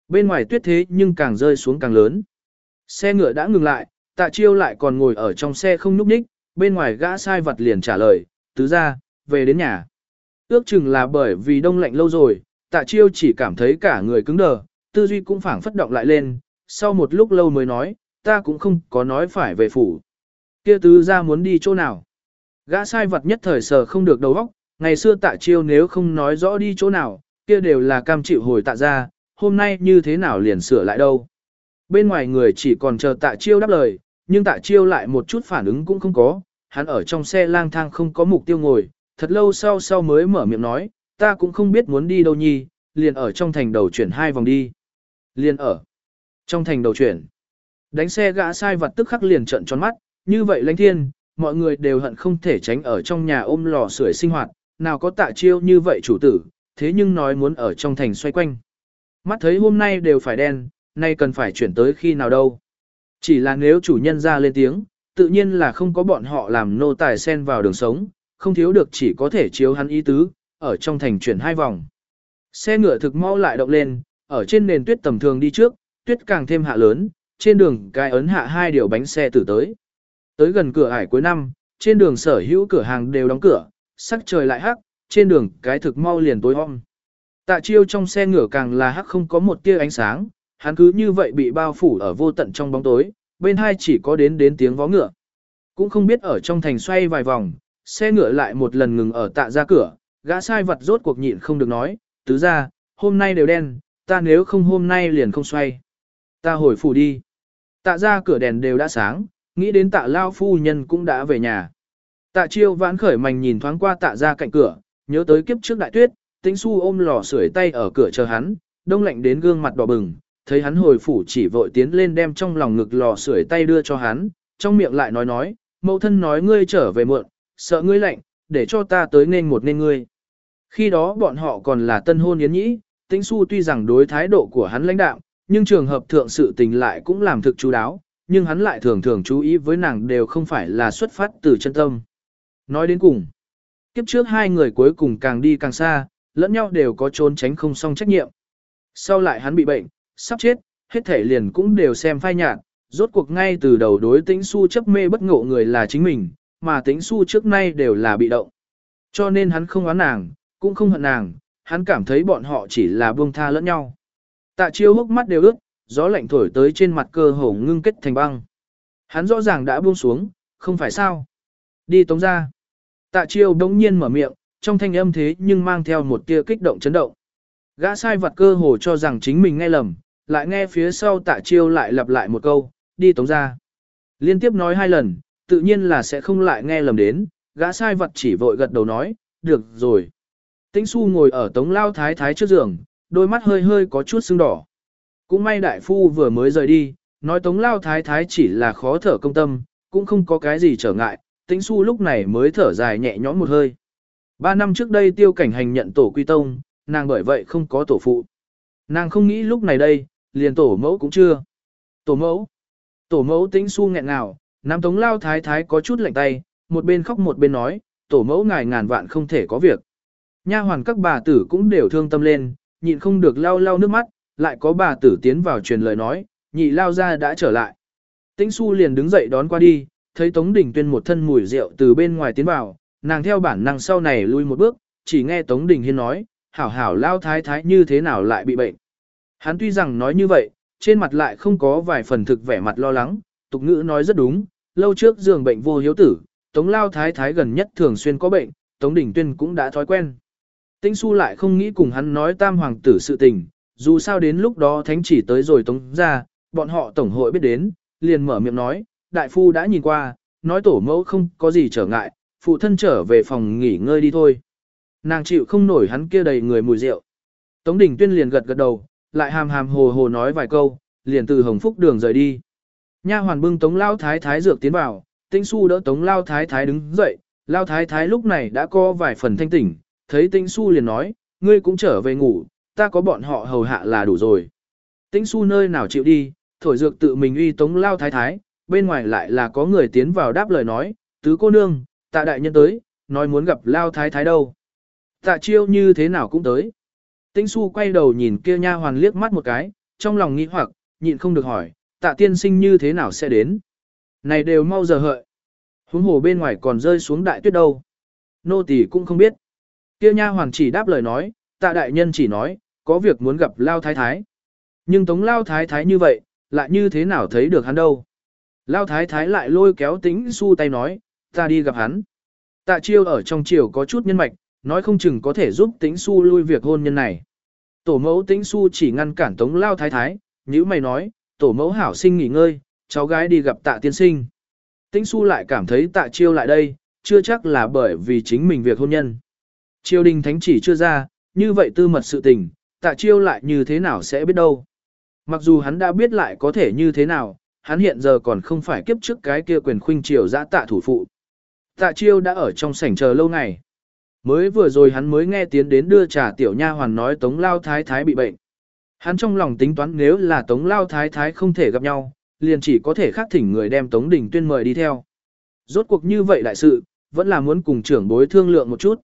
Bên ngoài tuyết thế nhưng càng rơi xuống càng lớn. Xe ngựa đã ngừng lại, tạ chiêu lại còn ngồi ở trong xe không nhúc nhích, bên ngoài gã sai vật liền trả lời, tứ ra, về đến nhà. Ước chừng là bởi vì đông lạnh lâu rồi, tạ chiêu chỉ cảm thấy cả người cứng đờ, tư duy cũng phảng phất động lại lên, sau một lúc lâu mới nói, ta cũng không có nói phải về phủ. Kia tứ ra muốn đi chỗ nào. Gã sai vật nhất thời sờ không được đầu óc, ngày xưa tạ chiêu nếu không nói rõ đi chỗ nào, kia đều là cam chịu hồi tạ ra, hôm nay như thế nào liền sửa lại đâu. Bên ngoài người chỉ còn chờ tạ chiêu đáp lời, nhưng tạ chiêu lại một chút phản ứng cũng không có, hắn ở trong xe lang thang không có mục tiêu ngồi, thật lâu sau sau mới mở miệng nói, ta cũng không biết muốn đi đâu nhi, liền ở trong thành đầu chuyển hai vòng đi. Liền ở trong thành đầu chuyển. Đánh xe gã sai vật tức khắc liền trận tròn mắt, như vậy lãnh thiên, mọi người đều hận không thể tránh ở trong nhà ôm lò sưởi sinh hoạt, nào có tạ chiêu như vậy chủ tử, thế nhưng nói muốn ở trong thành xoay quanh. Mắt thấy hôm nay đều phải đen, nay cần phải chuyển tới khi nào đâu. Chỉ là nếu chủ nhân ra lên tiếng, tự nhiên là không có bọn họ làm nô tài xen vào đường sống, không thiếu được chỉ có thể chiếu hắn ý tứ, ở trong thành chuyển hai vòng. Xe ngựa thực mau lại động lên, ở trên nền tuyết tầm thường đi trước, tuyết càng thêm hạ lớn, trên đường cái ấn hạ hai điều bánh xe tử tới. Tới gần cửa ải cuối năm, trên đường sở hữu cửa hàng đều đóng cửa, sắc trời lại hắc, trên đường cái thực mau liền tối om. Tạ chiêu trong xe ngựa càng là hắc không có một tia ánh sáng, hắn cứ như vậy bị bao phủ ở vô tận trong bóng tối, bên hai chỉ có đến đến tiếng vó ngựa. Cũng không biết ở trong thành xoay vài vòng, xe ngựa lại một lần ngừng ở tạ ra cửa, gã sai vật rốt cuộc nhịn không được nói, tứ ra, hôm nay đều đen, ta nếu không hôm nay liền không xoay. Ta hồi phủ đi. Tạ ra cửa đèn đều đã sáng, nghĩ đến tạ lao phu nhân cũng đã về nhà. Tạ chiêu vãn khởi mảnh nhìn thoáng qua tạ ra cạnh cửa, nhớ tới kiếp trước đại tuyết, tĩnh su ôm lò sưởi tay ở cửa chờ hắn, đông lạnh đến gương mặt đỏ bừng, thấy hắn hồi phủ chỉ vội tiến lên đem trong lòng ngực lò sưởi tay đưa cho hắn, trong miệng lại nói nói, mẫu thân nói ngươi trở về muộn, sợ ngươi lạnh, để cho ta tới nên một nên ngươi. Khi đó bọn họ còn là tân hôn yến nhĩ, tĩnh su tuy rằng đối thái độ của hắn lãnh đạo, nhưng trường hợp thượng sự tình lại cũng làm thực chú đáo, nhưng hắn lại thường thường chú ý với nàng đều không phải là xuất phát từ chân tâm. Nói đến cùng, kiếp trước hai người cuối cùng càng đi càng xa, lẫn nhau đều có trốn tránh không xong trách nhiệm. Sau lại hắn bị bệnh, sắp chết, hết thể liền cũng đều xem phai nhạt, rốt cuộc ngay từ đầu đối tĩnh su chấp mê bất ngộ người là chính mình, mà tĩnh su trước nay đều là bị động. Cho nên hắn không oán nàng, cũng không hận nàng, hắn cảm thấy bọn họ chỉ là buông tha lẫn nhau. Tạ chiêu hốc mắt đều ướt, gió lạnh thổi tới trên mặt cơ hồ ngưng kết thành băng. Hắn rõ ràng đã buông xuống, không phải sao. Đi tống ra. Tạ chiêu đống nhiên mở miệng, trong thanh âm thế nhưng mang theo một tia kích động chấn động. Gã sai vật cơ hồ cho rằng chính mình nghe lầm, lại nghe phía sau tạ chiêu lại lặp lại một câu, đi tống ra. Liên tiếp nói hai lần, tự nhiên là sẽ không lại nghe lầm đến, gã sai vật chỉ vội gật đầu nói, được rồi. Tĩnh su ngồi ở tống lao thái thái trước giường, đôi mắt hơi hơi có chút sưng đỏ. Cũng may đại phu vừa mới rời đi, nói tống lao thái thái chỉ là khó thở công tâm, cũng không có cái gì trở ngại, tĩnh su lúc này mới thở dài nhẹ nhõm một hơi. Ba năm trước đây tiêu cảnh hành nhận tổ quy tông, nàng bởi vậy không có tổ phụ. Nàng không nghĩ lúc này đây, liền tổ mẫu cũng chưa. Tổ mẫu. Tổ mẫu tĩnh su nghẹn ngào, nam tống lao thái thái có chút lạnh tay, một bên khóc một bên nói, tổ mẫu ngài ngàn vạn không thể có việc. Nha hoàn các bà tử cũng đều thương tâm lên, nhịn không được lau lau nước mắt, lại có bà tử tiến vào truyền lời nói, nhị lao ra đã trở lại. Tĩnh su liền đứng dậy đón qua đi, thấy Tống Đình Tuyên một thân mùi rượu từ bên ngoài tiến vào, nàng theo bản năng sau này lui một bước, chỉ nghe Tống Đình Hiên nói, hảo hảo lao thái thái như thế nào lại bị bệnh. Hắn tuy rằng nói như vậy, trên mặt lại không có vài phần thực vẻ mặt lo lắng, tục ngữ nói rất đúng, lâu trước giường bệnh vô hiếu tử, Tống lao thái thái gần nhất thường xuyên có bệnh, Tống Đình Tuyên cũng đã thói quen. Tĩnh su lại không nghĩ cùng hắn nói tam hoàng tử sự tình, dù sao đến lúc đó thánh chỉ tới rồi tống ra, bọn họ tổng hội biết đến, liền mở miệng nói, đại phu đã nhìn qua, nói tổ mẫu không có gì trở ngại, phụ thân trở về phòng nghỉ ngơi đi thôi. Nàng chịu không nổi hắn kia đầy người mùi rượu. Tống Đình Tuyên liền gật gật đầu, lại hàm hàm hồ hồ nói vài câu, liền từ Hồng Phúc đường rời đi. Nha hoàn bưng Tống Lao Thái Thái dược tiến vào, Tĩnh Su đỡ Tống Lao Thái Thái đứng dậy, Lao Thái Thái lúc này đã có vài phần thanh tỉnh, thấy Tĩnh Su liền nói, ngươi cũng trở về ngủ, ta có bọn họ hầu hạ là đủ rồi. Tĩnh Su nơi nào chịu đi, thổi dược tự mình uy Tống Lao Thái Thái, bên ngoài lại là có người tiến vào đáp lời nói, tứ cô nương, tạ đại nhân tới, nói muốn gặp Lao Thái Thái đâu. Tạ chiêu như thế nào cũng tới. Tĩnh su quay đầu nhìn kia nha hoàn liếc mắt một cái, trong lòng nghĩ hoặc, nhịn không được hỏi, tạ tiên sinh như thế nào sẽ đến. Này đều mau giờ hợi. Huống hồ bên ngoài còn rơi xuống đại tuyết đâu. Nô tỳ cũng không biết. Kia nha hoàn chỉ đáp lời nói, tạ đại nhân chỉ nói, có việc muốn gặp Lao Thái Thái. Nhưng tống Lao Thái Thái như vậy, lại như thế nào thấy được hắn đâu. Lao Thái Thái lại lôi kéo tính su tay nói, ta đi gặp hắn. Tạ chiêu ở trong chiều có chút nhân mạch, nói không chừng có thể giúp tĩnh su lui việc hôn nhân này. Tổ mẫu tĩnh su chỉ ngăn cản tống lao thái thái, như mày nói, tổ mẫu hảo sinh nghỉ ngơi, cháu gái đi gặp tạ tiên sinh. Tĩnh su lại cảm thấy tạ chiêu lại đây, chưa chắc là bởi vì chính mình việc hôn nhân. Triều đình thánh chỉ chưa ra, như vậy tư mật sự tình, tạ chiêu lại như thế nào sẽ biết đâu. Mặc dù hắn đã biết lại có thể như thế nào, hắn hiện giờ còn không phải kiếp trước cái kia quyền khuynh triều giã tạ thủ phụ. Tạ chiêu đã ở trong sảnh chờ lâu ngày. Mới vừa rồi hắn mới nghe tiến đến đưa trà tiểu nha hoàn nói Tống Lao Thái Thái bị bệnh. Hắn trong lòng tính toán nếu là Tống Lao Thái Thái không thể gặp nhau, liền chỉ có thể khác thỉnh người đem Tống Đình Tuyên mời đi theo. Rốt cuộc như vậy đại sự, vẫn là muốn cùng trưởng bối thương lượng một chút.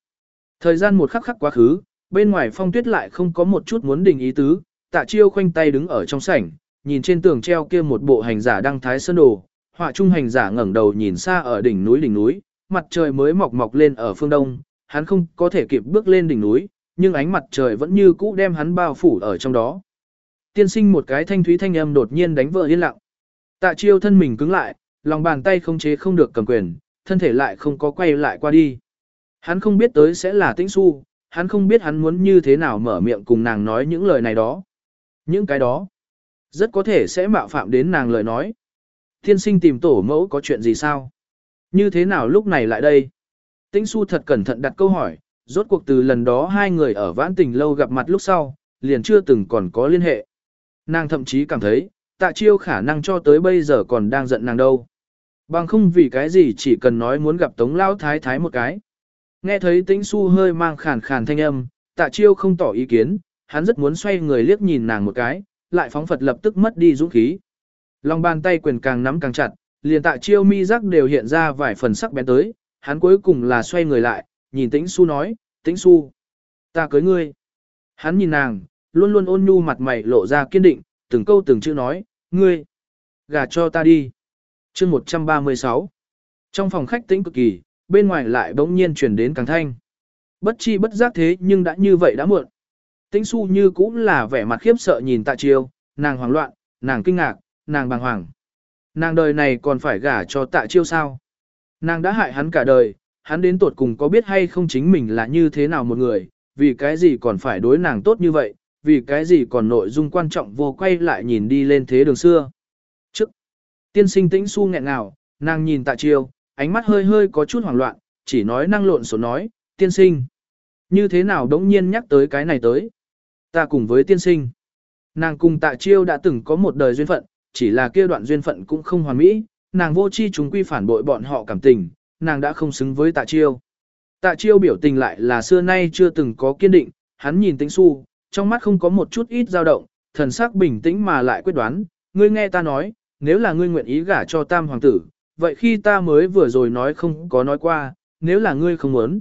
Thời gian một khắc khắc quá khứ, bên ngoài phong tuyết lại không có một chút muốn đình ý tứ, tạ chiêu khoanh tay đứng ở trong sảnh, nhìn trên tường treo kia một bộ hành giả đăng thái sơn đồ, họa trung hành giả ngẩng đầu nhìn xa ở đỉnh núi đỉnh núi, mặt trời mới mọc mọc lên ở phương đông, hắn không có thể kịp bước lên đỉnh núi, nhưng ánh mặt trời vẫn như cũ đem hắn bao phủ ở trong đó. Tiên sinh một cái thanh thúy thanh âm đột nhiên đánh vỡ yên lặng. Tạ chiêu thân mình cứng lại, lòng bàn tay không chế không được cầm quyền, thân thể lại không có quay lại qua đi. Hắn không biết tới sẽ là tĩnh su, hắn không biết hắn muốn như thế nào mở miệng cùng nàng nói những lời này đó. Những cái đó, rất có thể sẽ mạo phạm đến nàng lời nói. Thiên sinh tìm tổ mẫu có chuyện gì sao? Như thế nào lúc này lại đây? Tĩnh su thật cẩn thận đặt câu hỏi, rốt cuộc từ lần đó hai người ở vãn tình lâu gặp mặt lúc sau, liền chưa từng còn có liên hệ. Nàng thậm chí cảm thấy, tạ chiêu khả năng cho tới bây giờ còn đang giận nàng đâu. Bằng không vì cái gì chỉ cần nói muốn gặp tống lao thái thái một cái. Nghe thấy tĩnh su hơi mang khàn khàn thanh âm, tạ chiêu không tỏ ý kiến, hắn rất muốn xoay người liếc nhìn nàng một cái, lại phóng Phật lập tức mất đi dũng khí. Lòng bàn tay quyền càng nắm càng chặt, liền tạ chiêu mi giác đều hiện ra vài phần sắc bén tới, hắn cuối cùng là xoay người lại, nhìn tĩnh su nói, tĩnh su, ta cưới ngươi. Hắn nhìn nàng, luôn luôn ôn nhu mặt mày lộ ra kiên định, từng câu từng chữ nói, ngươi, gả cho ta đi. chương 136 Trong phòng khách tĩnh cực kỳ, bên ngoài lại bỗng nhiên truyền đến càng thanh. Bất chi bất giác thế nhưng đã như vậy đã muộn. Tĩnh su như cũng là vẻ mặt khiếp sợ nhìn tạ chiêu, nàng hoảng loạn, nàng kinh ngạc, nàng bàng hoàng. Nàng đời này còn phải gả cho tạ chiêu sao? Nàng đã hại hắn cả đời, hắn đến tột cùng có biết hay không chính mình là như thế nào một người, vì cái gì còn phải đối nàng tốt như vậy, vì cái gì còn nội dung quan trọng vô quay lại nhìn đi lên thế đường xưa. Trước, tiên sinh tĩnh su nghẹn ngào, nàng nhìn tạ chiêu, ánh mắt hơi hơi có chút hoảng loạn, chỉ nói năng lộn số nói, tiên sinh. Như thế nào đống nhiên nhắc tới cái này tới. Ta cùng với tiên sinh. Nàng cùng tạ chiêu đã từng có một đời duyên phận, chỉ là kia đoạn duyên phận cũng không hoàn mỹ, nàng vô chi chúng quy phản bội bọn họ cảm tình, nàng đã không xứng với tạ chiêu. Tạ chiêu biểu tình lại là xưa nay chưa từng có kiên định, hắn nhìn tĩnh su, trong mắt không có một chút ít dao động, thần sắc bình tĩnh mà lại quyết đoán, ngươi nghe ta nói, nếu là ngươi nguyện ý gả cho tam hoàng tử, vậy khi ta mới vừa rồi nói không có nói qua, nếu là ngươi không muốn.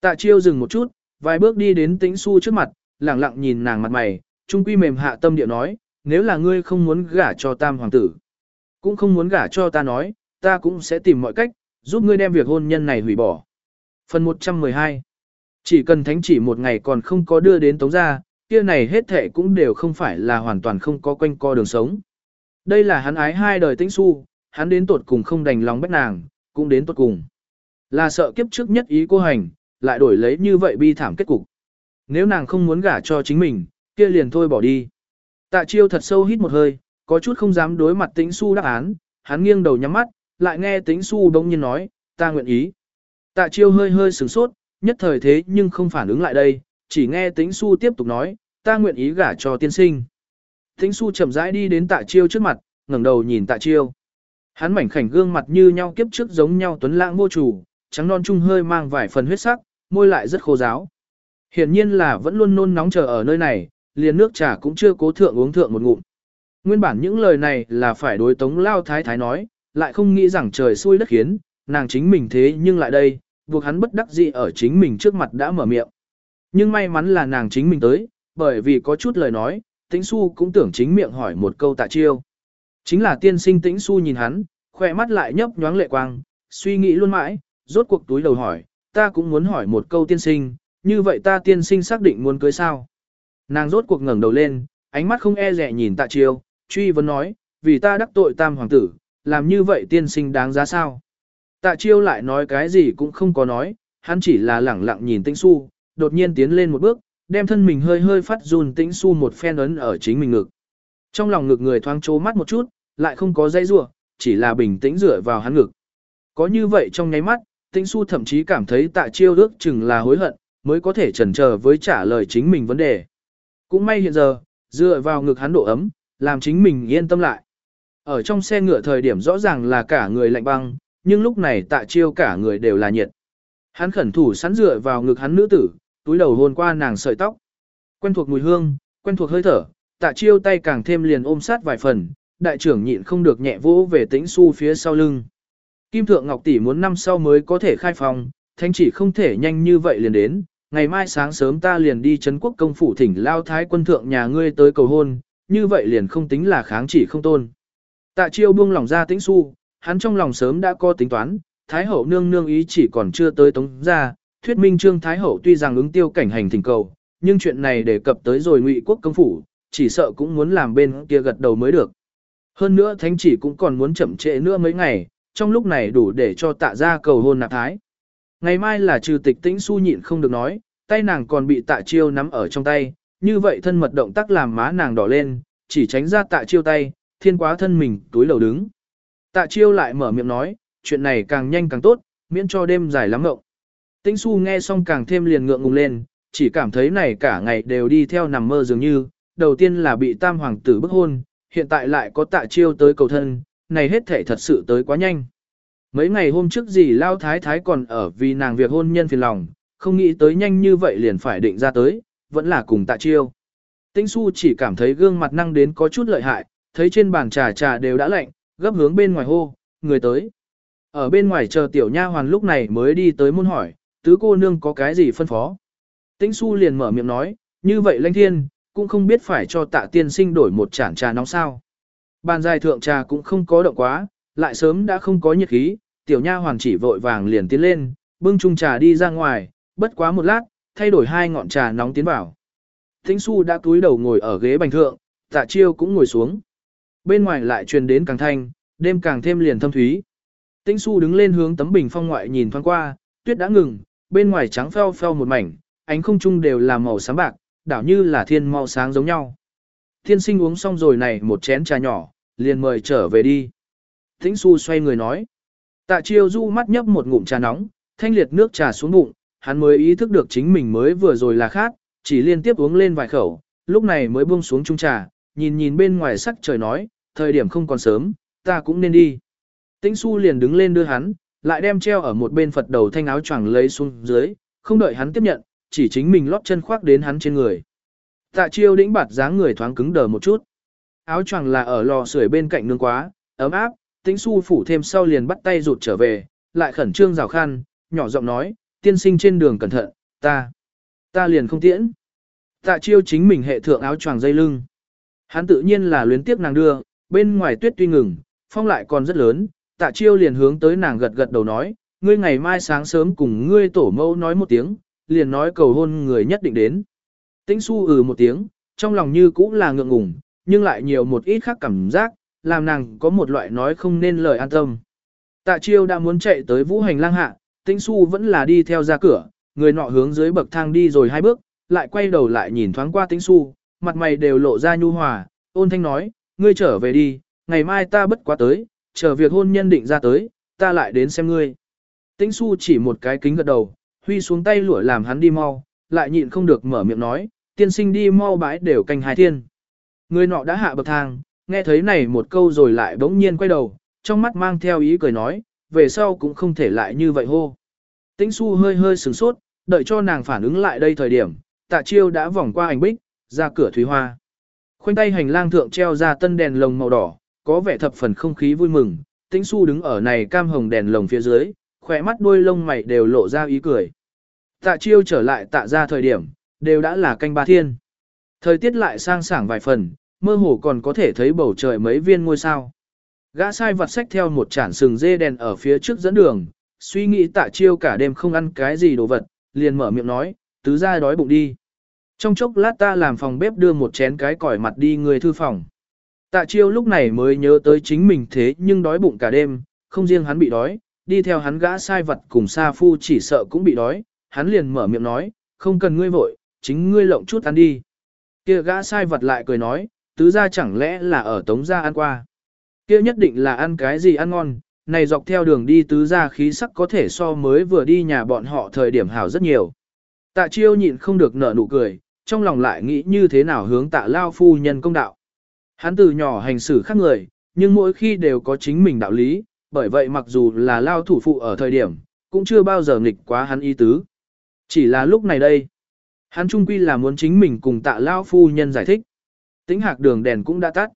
Tạ chiêu dừng một chút, vài bước đi đến tĩnh su trước mặt, lặng lặng nhìn nàng mặt mày, trung quy mềm hạ tâm địa nói, nếu là ngươi không muốn gả cho tam hoàng tử, cũng không muốn gả cho ta nói, ta cũng sẽ tìm mọi cách, giúp ngươi đem việc hôn nhân này hủy bỏ. Phần 112 Chỉ cần thánh chỉ một ngày còn không có đưa đến tống gia, kia này hết thệ cũng đều không phải là hoàn toàn không có quanh co đường sống. Đây là hắn ái hai đời tĩnh su, hắn đến tột cùng không đành lòng bách nàng, cũng đến tột cùng. Là sợ kiếp trước nhất ý cô hành, lại đổi lấy như vậy bi thảm kết cục. Nếu nàng không muốn gả cho chính mình, kia liền thôi bỏ đi. Tạ chiêu thật sâu hít một hơi, có chút không dám đối mặt tĩnh su đáp án, hắn nghiêng đầu nhắm mắt, lại nghe tĩnh su bỗng nhiên nói, ta nguyện ý. Tạ chiêu hơi hơi sửng sốt, nhất thời thế nhưng không phản ứng lại đây, chỉ nghe tĩnh su tiếp tục nói, ta nguyện ý gả cho tiên sinh. Tĩnh su chậm rãi đi đến tạ chiêu trước mặt, ngẩng đầu nhìn tạ chiêu. Hắn mảnh khảnh gương mặt như nhau kiếp trước giống nhau tuấn lãng vô chủ, trắng non trung hơi mang vài phần huyết sắc, môi lại rất khô giáo. Hiển nhiên là vẫn luôn nôn nóng chờ ở nơi này, liền nước trà cũng chưa cố thượng uống thượng một ngụm. Nguyên bản những lời này là phải đối tống lao thái thái nói, lại không nghĩ rằng trời xui đất khiến, nàng chính mình thế nhưng lại đây, buộc hắn bất đắc dĩ ở chính mình trước mặt đã mở miệng. Nhưng may mắn là nàng chính mình tới, bởi vì có chút lời nói, tĩnh su cũng tưởng chính miệng hỏi một câu tạ chiêu. Chính là tiên sinh tĩnh su nhìn hắn, khỏe mắt lại nhấp nhoáng lệ quang, suy nghĩ luôn mãi, rốt cuộc túi đầu hỏi, ta cũng muốn hỏi một câu tiên sinh, như vậy ta tiên sinh xác định muốn cưới sao. Nàng rốt cuộc ngẩng đầu lên, ánh mắt không e rẻ nhìn tạ chiêu, truy vấn nói, vì ta đắc tội tam hoàng tử, làm như vậy tiên sinh đáng giá sao. Tạ chiêu lại nói cái gì cũng không có nói, hắn chỉ là lẳng lặng nhìn tĩnh su, đột nhiên tiến lên một bước, đem thân mình hơi hơi phát run tĩnh su một phen ấn ở chính mình ngực. Trong lòng ngực người thoáng trố mắt một chút, lại không có dây rủa, chỉ là bình tĩnh rửa vào hắn ngực. Có như vậy trong nháy mắt, tĩnh su thậm chí cảm thấy tạ chiêu ước chừng là hối hận, mới có thể chần chờ với trả lời chính mình vấn đề. Cũng may hiện giờ, dựa vào ngực hắn độ ấm, làm chính mình yên tâm lại. Ở trong xe ngựa thời điểm rõ ràng là cả người lạnh băng, nhưng lúc này tạ chiêu cả người đều là nhiệt. Hắn khẩn thủ sẵn dựa vào ngực hắn nữ tử, túi đầu hôn qua nàng sợi tóc. Quen thuộc mùi hương, quen thuộc hơi thở, tạ chiêu tay càng thêm liền ôm sát vài phần, đại trưởng nhịn không được nhẹ vỗ về tĩnh su phía sau lưng. Kim Thượng Ngọc Tỷ muốn năm sau mới có thể khai phòng, thanh chỉ không thể nhanh như vậy liền đến, ngày mai sáng sớm ta liền đi Trấn quốc công phủ thỉnh lao thái quân thượng nhà ngươi tới cầu hôn, như vậy liền không tính là kháng chỉ không tôn. Tạ chiêu buông lòng ra tĩnh su, hắn trong lòng sớm đã có tính toán, thái hậu nương nương ý chỉ còn chưa tới tống ra, thuyết minh Trương Thái Hậu tuy rằng ứng tiêu cảnh hành thỉnh cầu, nhưng chuyện này đề cập tới rồi ngụy quốc công phủ, chỉ sợ cũng muốn làm bên kia gật đầu mới được. Hơn nữa thánh chỉ cũng còn muốn chậm trễ nữa mấy ngày, trong lúc này đủ để cho tạ ra cầu hôn nạp thái. Ngày mai là trừ tịch tĩnh su nhịn không được nói, tay nàng còn bị tạ chiêu nắm ở trong tay, như vậy thân mật động tác làm má nàng đỏ lên, chỉ tránh ra tạ chiêu tay, thiên quá thân mình túi lầu đứng. Tạ chiêu lại mở miệng nói, chuyện này càng nhanh càng tốt, miễn cho đêm dài lắm ngộng. Tĩnh su nghe xong càng thêm liền ngượng ngùng lên, chỉ cảm thấy này cả ngày đều đi theo nằm mơ dường như, đầu tiên là bị tam hoàng tử bức hôn, hiện tại lại có tạ chiêu tới cầu thân, này hết thể thật sự tới quá nhanh. Mấy ngày hôm trước gì lao thái thái còn ở vì nàng việc hôn nhân phiền lòng, không nghĩ tới nhanh như vậy liền phải định ra tới, vẫn là cùng tạ chiêu. Tĩnh su chỉ cảm thấy gương mặt năng đến có chút lợi hại, thấy trên bàn trà trà đều đã lạnh, gấp hướng bên ngoài hô, người tới. Ở bên ngoài chờ tiểu nha hoàn lúc này mới đi tới môn hỏi, tứ cô nương có cái gì phân phó. Tĩnh su liền mở miệng nói, như vậy lãnh thiên, cũng không biết phải cho tạ tiên sinh đổi một chản trà nóng sao. Bàn dài thượng trà cũng không có động quá, lại sớm đã không có nhiệt khí, tiểu nha hoàn chỉ vội vàng liền tiến lên, bưng chung trà đi ra ngoài, bất quá một lát, thay đổi hai ngọn trà nóng tiến vào. Thính su đã túi đầu ngồi ở ghế bành thượng, tạ chiêu cũng ngồi xuống. Bên ngoài lại truyền đến càng thanh, đêm càng thêm liền thâm thúy. Tĩnh su đứng lên hướng tấm bình phong ngoại nhìn thoáng qua, tuyết đã ngừng, bên ngoài trắng pheo pheo một mảnh, ánh không trung đều là màu xám bạc, đảo như là thiên mau sáng giống nhau. Thiên sinh uống xong rồi này một chén trà nhỏ, liền mời trở về đi. Tĩnh su xoay người nói. Tạ chiêu du mắt nhấp một ngụm trà nóng, thanh liệt nước trà xuống bụng, hắn mới ý thức được chính mình mới vừa rồi là khát, chỉ liên tiếp uống lên vài khẩu, lúc này mới buông xuống chung trà, nhìn nhìn bên ngoài sắc trời nói, thời điểm không còn sớm, ta cũng nên đi. Tĩnh su liền đứng lên đưa hắn, lại đem treo ở một bên Phật đầu thanh áo choàng lấy xuống dưới, không đợi hắn tiếp nhận, chỉ chính mình lót chân khoác đến hắn trên người. Tạ chiêu đĩnh bạt dáng người thoáng cứng đờ một chút. Áo choàng là ở lò sưởi bên cạnh nương quá, ấm áp, tĩnh su phủ thêm sau liền bắt tay rụt trở về, lại khẩn trương rào khăn, nhỏ giọng nói, tiên sinh trên đường cẩn thận, ta, ta liền không tiễn. Tạ chiêu chính mình hệ thượng áo choàng dây lưng. Hắn tự nhiên là luyến tiếp nàng đưa, bên ngoài tuyết tuy ngừng, phong lại còn rất lớn, tạ chiêu liền hướng tới nàng gật gật đầu nói, ngươi ngày mai sáng sớm cùng ngươi tổ mẫu nói một tiếng, liền nói cầu hôn người nhất định đến. Tĩnh su ừ một tiếng, trong lòng như cũng là ngượng ngùng, nhưng lại nhiều một ít khác cảm giác, làm nàng có một loại nói không nên lời an tâm. Tạ chiêu đã muốn chạy tới vũ hành lang hạ, tĩnh su vẫn là đi theo ra cửa, người nọ hướng dưới bậc thang đi rồi hai bước, lại quay đầu lại nhìn thoáng qua tĩnh su, mặt mày đều lộ ra nhu hòa, ôn thanh nói, ngươi trở về đi, ngày mai ta bất quá tới, chờ việc hôn nhân định ra tới, ta lại đến xem ngươi. Tĩnh su chỉ một cái kính gật đầu, huy xuống tay lụa làm hắn đi mau, lại nhịn không được mở miệng nói, tiên sinh đi mau bãi đều canh hai thiên. Người nọ đã hạ bậc thang, nghe thấy này một câu rồi lại bỗng nhiên quay đầu, trong mắt mang theo ý cười nói, về sau cũng không thể lại như vậy hô. Tĩnh su hơi hơi sửng sốt, đợi cho nàng phản ứng lại đây thời điểm, tạ chiêu đã vòng qua ảnh bích, ra cửa thủy hoa. Khoanh tay hành lang thượng treo ra tân đèn lồng màu đỏ, có vẻ thập phần không khí vui mừng, tĩnh su đứng ở này cam hồng đèn lồng phía dưới, khỏe mắt đuôi lông mày đều lộ ra ý cười. Tạ chiêu trở lại tạ ra thời điểm, đều đã là canh ba thiên. Thời tiết lại sang sảng vài phần, mơ hồ còn có thể thấy bầu trời mấy viên ngôi sao. Gã sai vặt sách theo một chản sừng dê đèn ở phía trước dẫn đường, suy nghĩ tạ chiêu cả đêm không ăn cái gì đồ vật, liền mở miệng nói, tứ ra đói bụng đi. Trong chốc lát ta làm phòng bếp đưa một chén cái cỏi mặt đi người thư phòng. Tạ chiêu lúc này mới nhớ tới chính mình thế nhưng đói bụng cả đêm, không riêng hắn bị đói, đi theo hắn gã sai vật cùng Sa Phu chỉ sợ cũng bị đói, hắn liền mở miệng nói, không cần ngươi vội, chính ngươi lộng chút ăn đi. Kia gã sai vật lại cười nói, tứ gia chẳng lẽ là ở tống gia ăn qua. Kia nhất định là ăn cái gì ăn ngon, này dọc theo đường đi tứ gia khí sắc có thể so mới vừa đi nhà bọn họ thời điểm hảo rất nhiều. Tạ chiêu nhịn không được nở nụ cười, trong lòng lại nghĩ như thế nào hướng tạ lao phu nhân công đạo. Hắn từ nhỏ hành xử khác người, nhưng mỗi khi đều có chính mình đạo lý, bởi vậy mặc dù là lao thủ phụ ở thời điểm, cũng chưa bao giờ nghịch quá hắn ý tứ. Chỉ là lúc này đây, hắn trung quy là muốn chính mình cùng tạ lao phu nhân giải thích. Tính hạc đường đèn cũng đã tắt.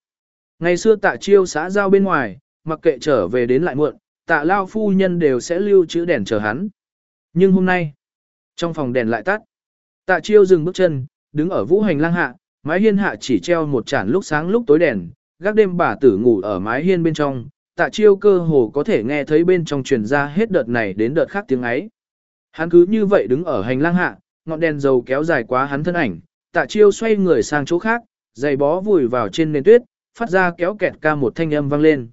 Ngày xưa tạ chiêu xã giao bên ngoài, mặc kệ trở về đến lại muộn, tạ lao phu nhân đều sẽ lưu trữ đèn chờ hắn. Nhưng hôm nay, trong phòng đèn lại tắt. Tạ chiêu dừng bước chân, đứng ở vũ hành lang hạ, mái hiên hạ chỉ treo một chản lúc sáng lúc tối đèn, gác đêm bà tử ngủ ở mái hiên bên trong, tạ chiêu cơ hồ có thể nghe thấy bên trong truyền ra hết đợt này đến đợt khác tiếng ấy. Hắn cứ như vậy đứng ở hành lang hạ, ngọn đèn dầu kéo dài quá hắn thân ảnh, tạ chiêu xoay người sang chỗ khác, giày bó vùi vào trên nền tuyết, phát ra kéo kẹt ca một thanh âm vang lên.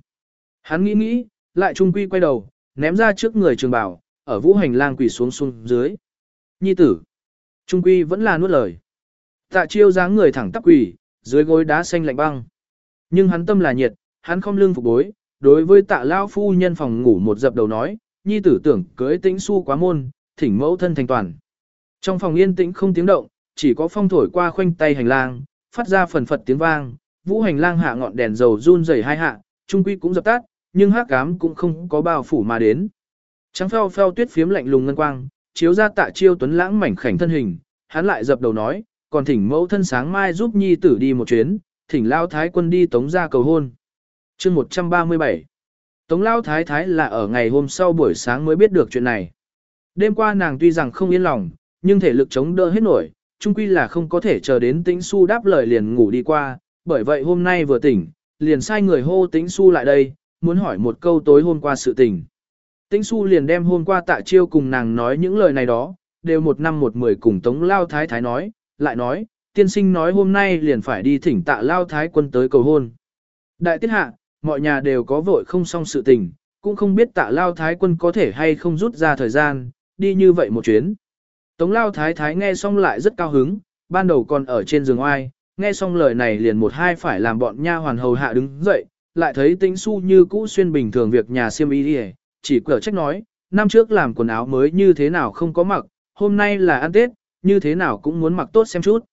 Hắn nghĩ nghĩ, lại trung quy quay đầu, ném ra trước người trường bảo, ở vũ hành lang quỳ xuống xuống dưới. Nhi tử. Trung quy vẫn là nuốt lời. Tạ chiêu dáng người thẳng tắp quỳ, dưới gối đá xanh lạnh băng. Nhưng hắn tâm là nhiệt, hắn không lưng phục bối, đối với tạ lao phu nhân phòng ngủ một dập đầu nói, nhi tử tưởng cưới tĩnh su quá môn, thỉnh mẫu thân thành toàn. Trong phòng yên tĩnh không tiếng động, chỉ có phong thổi qua khoanh tay hành lang, phát ra phần phật tiếng vang, vũ hành lang hạ ngọn đèn dầu run rẩy hai hạ, trung quy cũng dập tắt, nhưng hắc ám cũng không có bao phủ mà đến. Trắng pheo pheo tuyết phiếm lạnh lùng ngân quang, chiếu ra tạ chiêu tuấn lãng mảnh khảnh thân hình, hắn lại dập đầu nói, còn thỉnh mẫu thân sáng mai giúp nhi tử đi một chuyến, thỉnh lao thái quân đi tống ra cầu hôn. chương 137 Tống lao thái thái là ở ngày hôm sau buổi sáng mới biết được chuyện này. Đêm qua nàng tuy rằng không yên lòng, nhưng thể lực chống đỡ hết nổi, chung quy là không có thể chờ đến tĩnh su đáp lời liền ngủ đi qua, bởi vậy hôm nay vừa tỉnh, liền sai người hô tĩnh su lại đây, muốn hỏi một câu tối hôm qua sự tình. Tĩnh su liền đem hôm qua tạ chiêu cùng nàng nói những lời này đó, đều một năm một mười cùng tống lao thái thái nói, lại nói, tiên sinh nói hôm nay liền phải đi thỉnh tạ lao thái quân tới cầu hôn. Đại tiết hạ, mọi nhà đều có vội không xong sự tình, cũng không biết tạ lao thái quân có thể hay không rút ra thời gian, đi như vậy một chuyến. Tống lao thái thái nghe xong lại rất cao hứng, ban đầu còn ở trên giường oai, nghe xong lời này liền một hai phải làm bọn nha hoàn hầu hạ đứng dậy, lại thấy tĩnh su như cũ xuyên bình thường việc nhà siêm y đi chỉ cửa trách nói, năm trước làm quần áo mới như thế nào không có mặc, hôm nay là ăn Tết, như thế nào cũng muốn mặc tốt xem chút.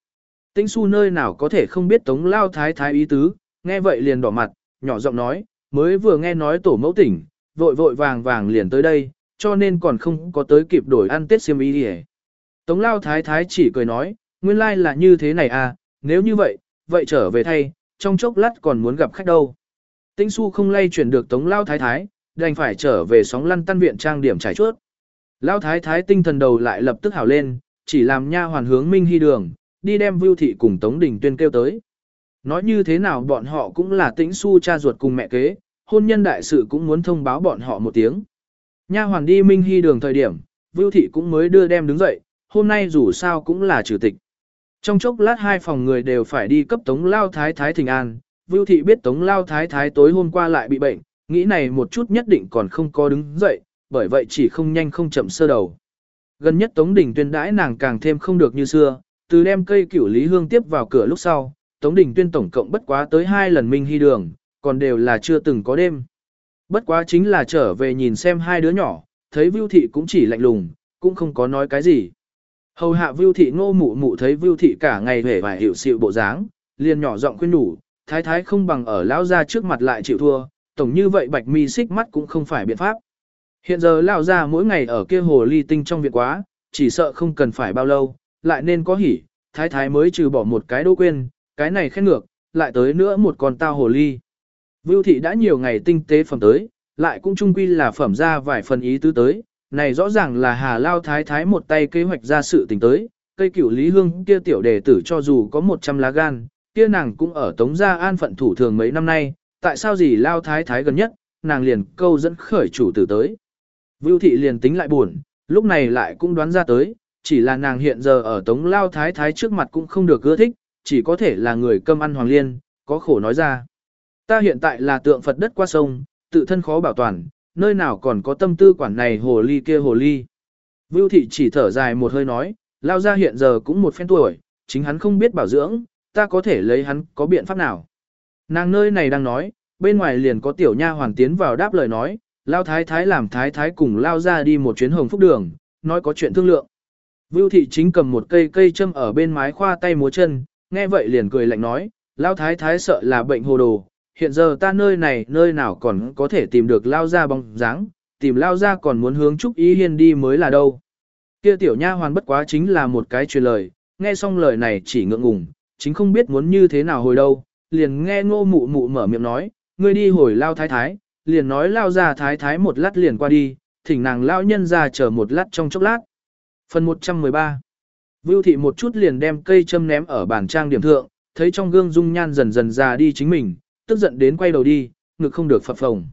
Tĩnh su nơi nào có thể không biết tống lao thái thái ý tứ, nghe vậy liền đỏ mặt, nhỏ giọng nói, mới vừa nghe nói tổ mẫu tỉnh, vội vội vàng vàng liền tới đây, cho nên còn không có tới kịp đổi ăn Tết xiêm y đi Tống lao thái thái chỉ cười nói, nguyên lai là như thế này à, nếu như vậy, vậy trở về thay, trong chốc lát còn muốn gặp khách đâu. Tĩnh su không lay chuyển được tống lao thái thái, đành phải trở về sóng lăn tan viện trang điểm trải chuốt. Lao thái thái tinh thần đầu lại lập tức hảo lên, chỉ làm nha hoàn hướng minh hy đường, đi đem vưu thị cùng tống đình tuyên kêu tới. Nói như thế nào bọn họ cũng là tĩnh su cha ruột cùng mẹ kế, hôn nhân đại sự cũng muốn thông báo bọn họ một tiếng. Nha hoàn đi minh hy đường thời điểm, vưu thị cũng mới đưa đem đứng dậy, hôm nay dù sao cũng là chủ tịch. Trong chốc lát hai phòng người đều phải đi cấp tống lao thái thái thình an, Vưu thị biết tống lao thái thái tối hôm qua lại bị bệnh, nghĩ này một chút nhất định còn không có đứng dậy, bởi vậy chỉ không nhanh không chậm sơ đầu. Gần nhất tống Đình tuyên đãi nàng càng thêm không được như xưa, từ đem cây cửu lý hương tiếp vào cửa lúc sau, tống Đình tuyên tổng cộng bất quá tới hai lần minh hy đường, còn đều là chưa từng có đêm. Bất quá chính là trở về nhìn xem hai đứa nhỏ, thấy Vưu thị cũng chỉ lạnh lùng, cũng không có nói cái gì. Hầu hạ Vưu thị ngô mụ mụ thấy Vưu thị cả ngày vẻ vải hiểu sự bộ dáng, liền nhỏ giọng khuyên nhủ, thái thái không bằng ở lão gia trước mặt lại chịu thua, tổng như vậy bạch mi xích mắt cũng không phải biện pháp. Hiện giờ lão gia mỗi ngày ở kia hồ ly tinh trong viện quá, chỉ sợ không cần phải bao lâu, lại nên có hỉ, thái thái mới trừ bỏ một cái đô quên, cái này khen ngược, lại tới nữa một con tao hồ ly. Vưu thị đã nhiều ngày tinh tế phẩm tới, lại cũng trung quy là phẩm ra vài phần ý tứ tới, này rõ ràng là Hà Lao Thái Thái một tay kế hoạch ra sự tình tới, cây cửu Lý Hương kia tiểu đề tử cho dù có 100 lá gan, kia nàng cũng ở Tống Gia An phận thủ thường mấy năm nay, tại sao gì Lao Thái Thái gần nhất, nàng liền câu dẫn khởi chủ tử tới. Vưu thị liền tính lại buồn, lúc này lại cũng đoán ra tới, chỉ là nàng hiện giờ ở Tống Lao Thái Thái trước mặt cũng không được ưa thích, chỉ có thể là người cơm ăn hoàng liên, có khổ nói ra. Ta hiện tại là tượng Phật đất qua sông, tự thân khó bảo toàn, nơi nào còn có tâm tư quản này hồ ly kia hồ ly. Vưu thị chỉ thở dài một hơi nói, lao ra hiện giờ cũng một phen tuổi, chính hắn không biết bảo dưỡng, ta có thể lấy hắn có biện pháp nào. Nàng nơi này đang nói, bên ngoài liền có tiểu nha hoàn tiến vào đáp lời nói, lao thái thái làm thái thái cùng lao ra đi một chuyến hồng phúc đường, nói có chuyện thương lượng. Vưu thị chính cầm một cây cây châm ở bên mái khoa tay múa chân, nghe vậy liền cười lạnh nói, lao thái thái sợ là bệnh hồ đồ, hiện giờ ta nơi này nơi nào còn có thể tìm được lao ra bóng dáng, tìm lao ra còn muốn hướng Trúc Ý Hiên đi mới là đâu. Kia tiểu nha hoàn bất quá chính là một cái truyền lời, nghe xong lời này chỉ ngượng ngùng, chính không biết muốn như thế nào hồi đâu, liền nghe ngô mụ mụ mở miệng nói, ngươi đi hồi lao thái thái, liền nói lao ra thái thái một lát liền qua đi, thỉnh nàng lao nhân ra chờ một lát trong chốc lát. Phần 113 Vưu thị một chút liền đem cây châm ném ở bàn trang điểm thượng, thấy trong gương dung nhan dần dần già đi chính mình, tức giận đến quay đầu đi, ngực không được phập phồng.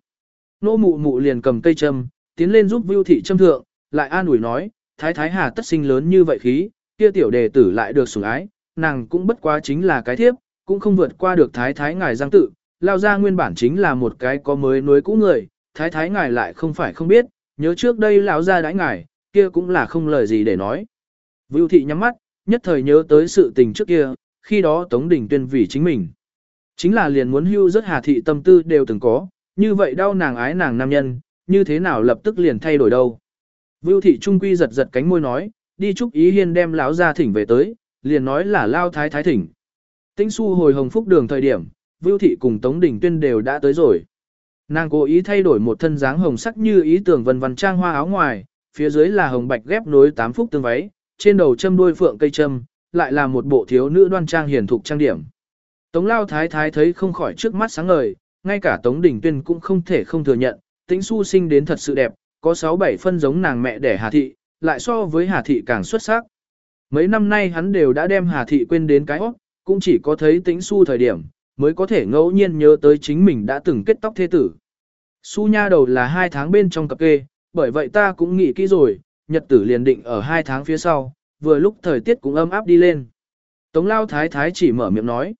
Nô mụ mụ liền cầm cây châm, tiến lên giúp Vưu thị châm thượng, lại an ủi nói, thái thái hà tất sinh lớn như vậy khí, kia tiểu đề tử lại được sủng ái, nàng cũng bất quá chính là cái thiếp, cũng không vượt qua được thái thái ngài giang tự, lao ra nguyên bản chính là một cái có mới nối cũ người, thái thái ngài lại không phải không biết, nhớ trước đây lão ra đãi ngài, kia cũng là không lời gì để nói. Vưu thị nhắm mắt, nhất thời nhớ tới sự tình trước kia, khi đó Tống Đình tuyên vì chính mình. Chính là liền muốn hưu rất hà thị tâm tư đều từng có, như vậy đau nàng ái nàng nam nhân, như thế nào lập tức liền thay đổi đâu. Vưu thị trung quy giật giật cánh môi nói, đi chúc ý hiên đem lão ra thỉnh về tới, liền nói là lao thái thái thỉnh. Tĩnh su hồi hồng phúc đường thời điểm, Vưu thị cùng Tống Đình Tuyên đều đã tới rồi. Nàng cố ý thay đổi một thân dáng hồng sắc như ý tưởng vần vần trang hoa áo ngoài, phía dưới là hồng bạch ghép nối tám phúc tương váy, trên đầu châm đuôi phượng cây châm, lại là một bộ thiếu nữ đoan trang hiền thục trang điểm. Tống lao thái thái thấy không khỏi trước mắt sáng ngời, ngay cả Tống Đình Tuyên cũng không thể không thừa nhận, tĩnh su sinh đến thật sự đẹp, có 6-7 phân giống nàng mẹ đẻ Hà Thị, lại so với Hà Thị càng xuất sắc. Mấy năm nay hắn đều đã đem Hà Thị quên đến cái óc, cũng chỉ có thấy tĩnh su thời điểm, mới có thể ngẫu nhiên nhớ tới chính mình đã từng kết tóc thế tử. Su nha đầu là hai tháng bên trong cặp kê, bởi vậy ta cũng nghĩ kỹ rồi, nhật tử liền định ở hai tháng phía sau, vừa lúc thời tiết cũng âm áp đi lên. Tống lao thái thái chỉ mở miệng nói.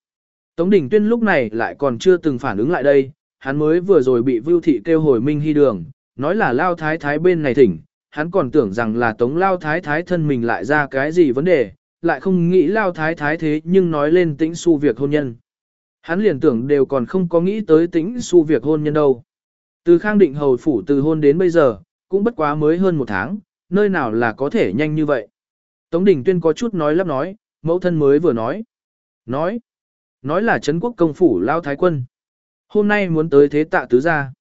Tống Đình Tuyên lúc này lại còn chưa từng phản ứng lại đây, hắn mới vừa rồi bị Vưu Thị kêu hồi Minh Hy Đường, nói là Lao Thái Thái bên này thỉnh, hắn còn tưởng rằng là Tống Lao Thái Thái thân mình lại ra cái gì vấn đề, lại không nghĩ Lao Thái Thái thế nhưng nói lên tĩnh su việc hôn nhân. Hắn liền tưởng đều còn không có nghĩ tới tĩnh su việc hôn nhân đâu. Từ khang định hầu phủ từ hôn đến bây giờ, cũng bất quá mới hơn một tháng, nơi nào là có thể nhanh như vậy. Tống Đình Tuyên có chút nói lắp nói, mẫu thân mới vừa nói. Nói, nói là Trấn quốc công phủ Lao Thái Quân. Hôm nay muốn tới thế tạ tứ gia.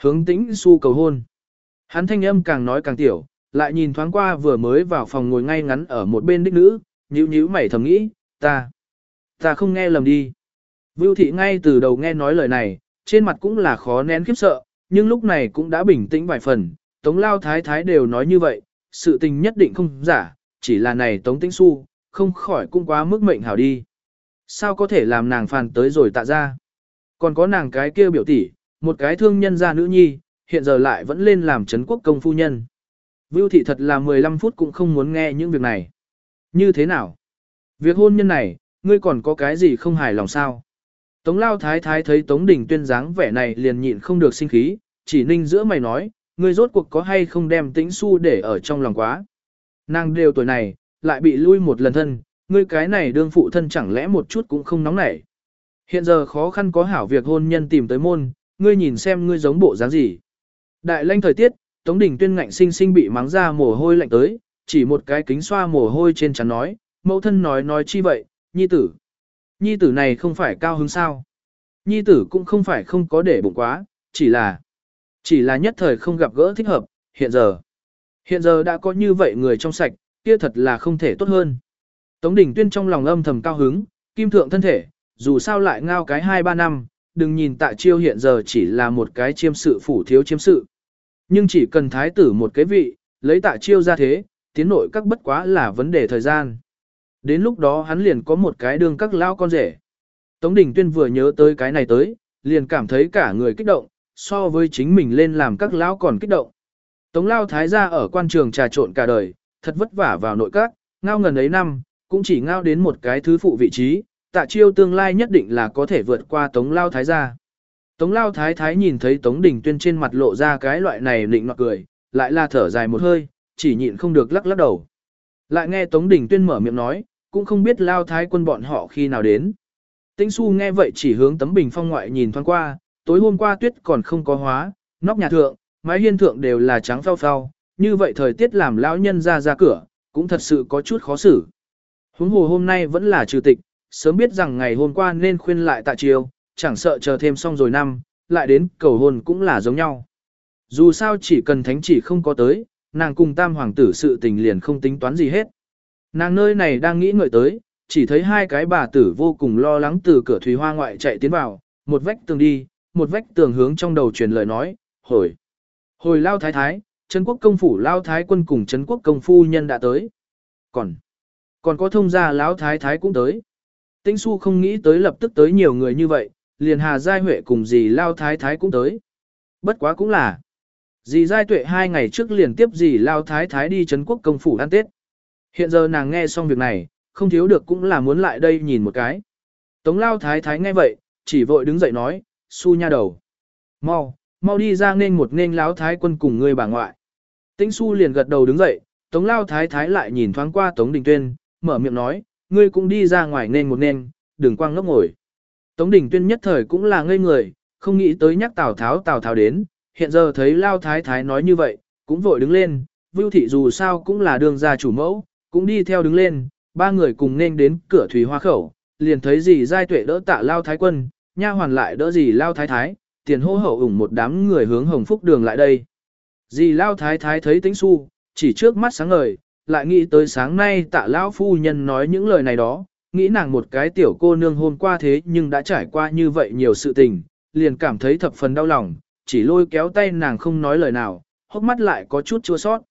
Hướng tĩnh su cầu hôn. Hắn thanh âm càng nói càng tiểu, lại nhìn thoáng qua vừa mới vào phòng ngồi ngay ngắn ở một bên đích nữ, nhíu nhíu mày thầm nghĩ, ta, ta không nghe lầm đi. Vưu thị ngay từ đầu nghe nói lời này, trên mặt cũng là khó nén khiếp sợ, nhưng lúc này cũng đã bình tĩnh vài phần, tống lao thái thái đều nói như vậy, sự tình nhất định không giả, chỉ là này tống tĩnh su, không khỏi cũng quá mức mệnh hảo đi. Sao có thể làm nàng phàn tới rồi tạ ra? Còn có nàng cái kia biểu tỷ, một cái thương nhân gia nữ nhi, hiện giờ lại vẫn lên làm chấn quốc công phu nhân. Vưu thị thật là 15 phút cũng không muốn nghe những việc này. Như thế nào? Việc hôn nhân này, ngươi còn có cái gì không hài lòng sao? Tống lao thái thái thấy Tống Đình tuyên dáng vẻ này liền nhịn không được sinh khí, chỉ ninh giữa mày nói, ngươi rốt cuộc có hay không đem tĩnh su để ở trong lòng quá. Nàng đều tuổi này, lại bị lui một lần thân, ngươi cái này đương phụ thân chẳng lẽ một chút cũng không nóng nảy. Hiện giờ khó khăn có hảo việc hôn nhân tìm tới môn, ngươi nhìn xem ngươi giống bộ dáng gì. Đại lanh thời tiết, Tống Đình Tuyên ngạnh sinh sinh bị mắng ra mồ hôi lạnh tới, chỉ một cái kính xoa mồ hôi trên trán nói, mẫu thân nói nói chi vậy, nhi tử. Nhi tử này không phải cao hứng sao. Nhi tử cũng không phải không có để bụng quá, chỉ là, chỉ là nhất thời không gặp gỡ thích hợp, hiện giờ. Hiện giờ đã có như vậy người trong sạch, kia thật là không thể tốt hơn. Tống Đình Tuyên trong lòng âm thầm cao hứng, kim thượng thân thể, dù sao lại ngao cái 2-3 năm, đừng nhìn tạ chiêu hiện giờ chỉ là một cái chiêm sự phủ thiếu chiêm sự. Nhưng chỉ cần thái tử một cái vị, lấy tạ chiêu ra thế, tiến nội các bất quá là vấn đề thời gian. Đến lúc đó hắn liền có một cái đường các lao con rể. Tống Đình Tuyên vừa nhớ tới cái này tới, liền cảm thấy cả người kích động, so với chính mình lên làm các lão còn kích động. Tống Lao Thái gia ở quan trường trà trộn cả đời, thật vất vả vào nội các, ngao ngần ấy năm, cũng chỉ ngao đến một cái thứ phụ vị trí, tạ chiêu tương lai nhất định là có thể vượt qua Tống Lao Thái gia. Tống Lao Thái Thái nhìn thấy Tống Đình Tuyên trên mặt lộ ra cái loại này định nọt cười, lại là thở dài một hơi, chỉ nhịn không được lắc lắc đầu. Lại nghe Tống Đình Tuyên mở miệng nói, cũng không biết Lao Thái quân bọn họ khi nào đến. Tĩnh Xu nghe vậy chỉ hướng tấm bình phong ngoại nhìn thoáng qua, tối hôm qua tuyết còn không có hóa, nóc nhà thượng, mái hiên thượng đều là trắng phao phao, như vậy thời tiết làm lão nhân ra ra cửa, cũng thật sự có chút khó xử. Huống hồ hôm nay vẫn là trừ tịch, sớm biết rằng ngày hôm qua nên khuyên lại tại chiều, chẳng sợ chờ thêm xong rồi năm, lại đến cầu hôn cũng là giống nhau. Dù sao chỉ cần thánh chỉ không có tới, nàng cùng tam hoàng tử sự tình liền không tính toán gì hết. Nàng nơi này đang nghĩ ngợi tới, chỉ thấy hai cái bà tử vô cùng lo lắng từ cửa thủy hoa ngoại chạy tiến vào, một vách tường đi, một vách tường hướng trong đầu truyền lời nói, hồi. Hồi lao thái thái, Trấn quốc công phủ lao thái quân cùng Trấn quốc công phu nhân đã tới. Còn, còn có thông gia lão thái thái cũng tới. Tĩnh su không nghĩ tới lập tức tới nhiều người như vậy, liền Hà Giai Huệ cùng dì Lao Thái Thái cũng tới. Bất quá cũng là. Dì Giai Tuệ hai ngày trước liền tiếp dì Lao Thái Thái đi Trấn Quốc công phủ ăn Tết. Hiện giờ nàng nghe xong việc này, không thiếu được cũng là muốn lại đây nhìn một cái. Tống Lao Thái Thái nghe vậy, chỉ vội đứng dậy nói, su nha đầu. Mau, mau đi ra nên một nên Lão Thái quân cùng người bà ngoại. Tĩnh su liền gật đầu đứng dậy, Tống Lao Thái Thái lại nhìn thoáng qua Tống Đình Tuyên, mở miệng nói, ngươi cũng đi ra ngoài nên một nên, đừng quang ngốc ngồi. Tống Đình Tuyên nhất thời cũng là ngây người, không nghĩ tới nhắc Tào Tháo Tào Tháo đến, hiện giờ thấy Lao Thái Thái nói như vậy, cũng vội đứng lên, Vưu Thị dù sao cũng là đường gia chủ mẫu, cũng đi theo đứng lên, ba người cùng nên đến cửa thủy hoa khẩu, liền thấy gì giai tuệ đỡ tạ Lao Thái quân, nha hoàn lại đỡ gì Lao Thái Thái, tiền hô hậu ủng một đám người hướng Hồng Phúc đường lại đây. Dì Lao Thái Thái thấy tính su, chỉ trước mắt sáng ngời, lại nghĩ tới sáng nay tạ lão Phu Nhân nói những lời này đó, nghĩ nàng một cái tiểu cô nương hôm qua thế nhưng đã trải qua như vậy nhiều sự tình, liền cảm thấy thập phần đau lòng, chỉ lôi kéo tay nàng không nói lời nào, hốc mắt lại có chút chua sót.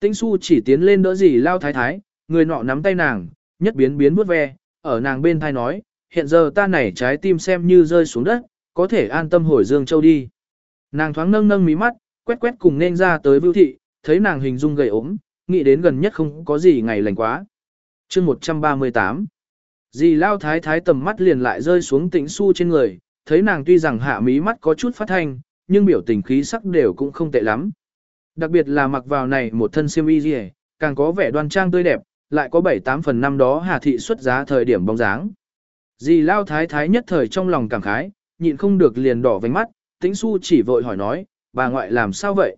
Tinh su chỉ tiến lên đỡ gì lao thái thái, người nọ nắm tay nàng, nhất biến biến vuốt ve, ở nàng bên thai nói, hiện giờ ta này trái tim xem như rơi xuống đất, có thể an tâm hồi Dương Châu đi. Nàng thoáng nâng nâng mí mắt, quét quét cùng nên ra tới vưu thị, thấy nàng hình dung gầy ốm, nghĩ đến gần nhất không có gì ngày lành quá. chương 138 Dì lao thái thái tầm mắt liền lại rơi xuống tĩnh su trên người, thấy nàng tuy rằng hạ mí mắt có chút phát thanh, nhưng biểu tình khí sắc đều cũng không tệ lắm. Đặc biệt là mặc vào này một thân siêu y gì, càng có vẻ đoan trang tươi đẹp, lại có 7-8 phần năm đó hà thị xuất giá thời điểm bóng dáng. Dì lao thái thái nhất thời trong lòng cảm khái, nhịn không được liền đỏ vánh mắt, tĩnh su chỉ vội hỏi nói, bà ngoại làm sao vậy?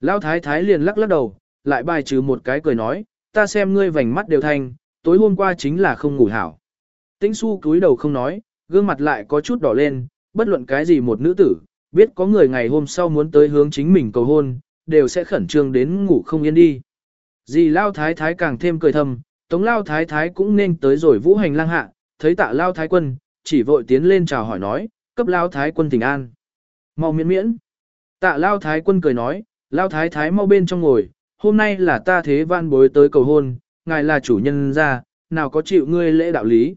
Lao thái thái liền lắc lắc đầu, lại bài trừ một cái cười nói, ta xem ngươi vành mắt đều thanh, tối hôm qua chính là không ngủ hảo. Tĩnh su cúi đầu không nói, gương mặt lại có chút đỏ lên, bất luận cái gì một nữ tử, biết có người ngày hôm sau muốn tới hướng chính mình cầu hôn, đều sẽ khẩn trương đến ngủ không yên đi. Dì Lao Thái Thái càng thêm cười thầm, Tống Lao Thái Thái cũng nên tới rồi vũ hành lang hạ, thấy tạ Lao Thái quân, chỉ vội tiến lên chào hỏi nói, cấp Lao Thái quân tỉnh an. Mau miễn miễn. Tạ Lao Thái quân cười nói, Lao Thái Thái mau bên trong ngồi, hôm nay là ta thế văn bối tới cầu hôn, ngài là chủ nhân ra, nào có chịu ngươi lễ đạo lý.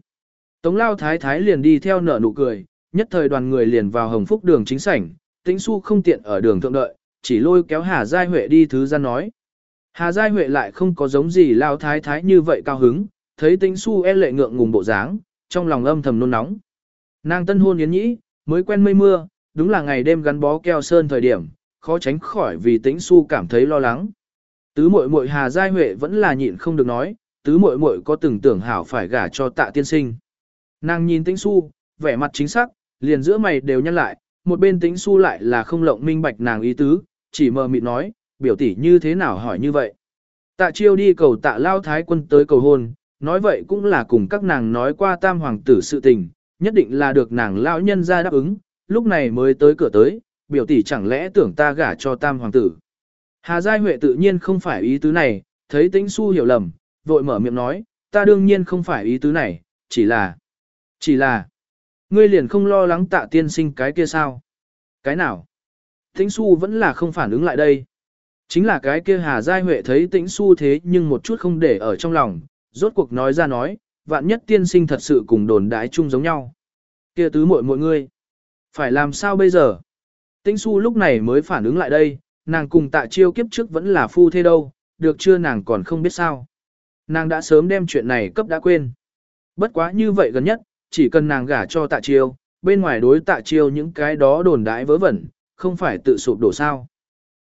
Tống lao thái thái liền đi theo nở nụ cười, nhất thời đoàn người liền vào hồng phúc đường chính sảnh, tĩnh su không tiện ở đường thượng đợi, chỉ lôi kéo Hà Giai Huệ đi thứ ra nói. Hà Giai Huệ lại không có giống gì lao thái thái như vậy cao hứng, thấy tĩnh su e lệ ngượng ngùng bộ dáng, trong lòng âm thầm nôn nóng. Nàng tân hôn yến nhĩ, mới quen mây mưa, đúng là ngày đêm gắn bó keo sơn thời điểm, khó tránh khỏi vì tĩnh su cảm thấy lo lắng. Tứ muội muội Hà Giai Huệ vẫn là nhịn không được nói, tứ muội muội có từng tưởng hảo phải gả cho tạ tiên sinh. Nàng nhìn tĩnh su, vẻ mặt chính xác, liền giữa mày đều nhăn lại, một bên tĩnh su lại là không lộng minh bạch nàng ý tứ, chỉ mờ mịt nói, biểu tỷ như thế nào hỏi như vậy. Tạ chiêu đi cầu tạ lao thái quân tới cầu hôn, nói vậy cũng là cùng các nàng nói qua tam hoàng tử sự tình, nhất định là được nàng lão nhân ra đáp ứng, lúc này mới tới cửa tới, biểu tỷ chẳng lẽ tưởng ta gả cho tam hoàng tử. Hà Giai Huệ tự nhiên không phải ý tứ này, thấy tĩnh su hiểu lầm, vội mở miệng nói, ta đương nhiên không phải ý tứ này, chỉ là chỉ là, ngươi liền không lo lắng tạ tiên sinh cái kia sao? Cái nào? Tĩnh su vẫn là không phản ứng lại đây. Chính là cái kia Hà Giai Huệ thấy tĩnh su thế nhưng một chút không để ở trong lòng, rốt cuộc nói ra nói, vạn nhất tiên sinh thật sự cùng đồn đái chung giống nhau. Kia tứ muội mọi ngươi. Phải làm sao bây giờ? Tĩnh su lúc này mới phản ứng lại đây, nàng cùng tạ chiêu kiếp trước vẫn là phu thế đâu, được chưa nàng còn không biết sao. Nàng đã sớm đem chuyện này cấp đã quên. Bất quá như vậy gần nhất, chỉ cần nàng gả cho tạ chiêu, bên ngoài đối tạ chiêu những cái đó đồn đãi vớ vẩn, không phải tự sụp đổ sao.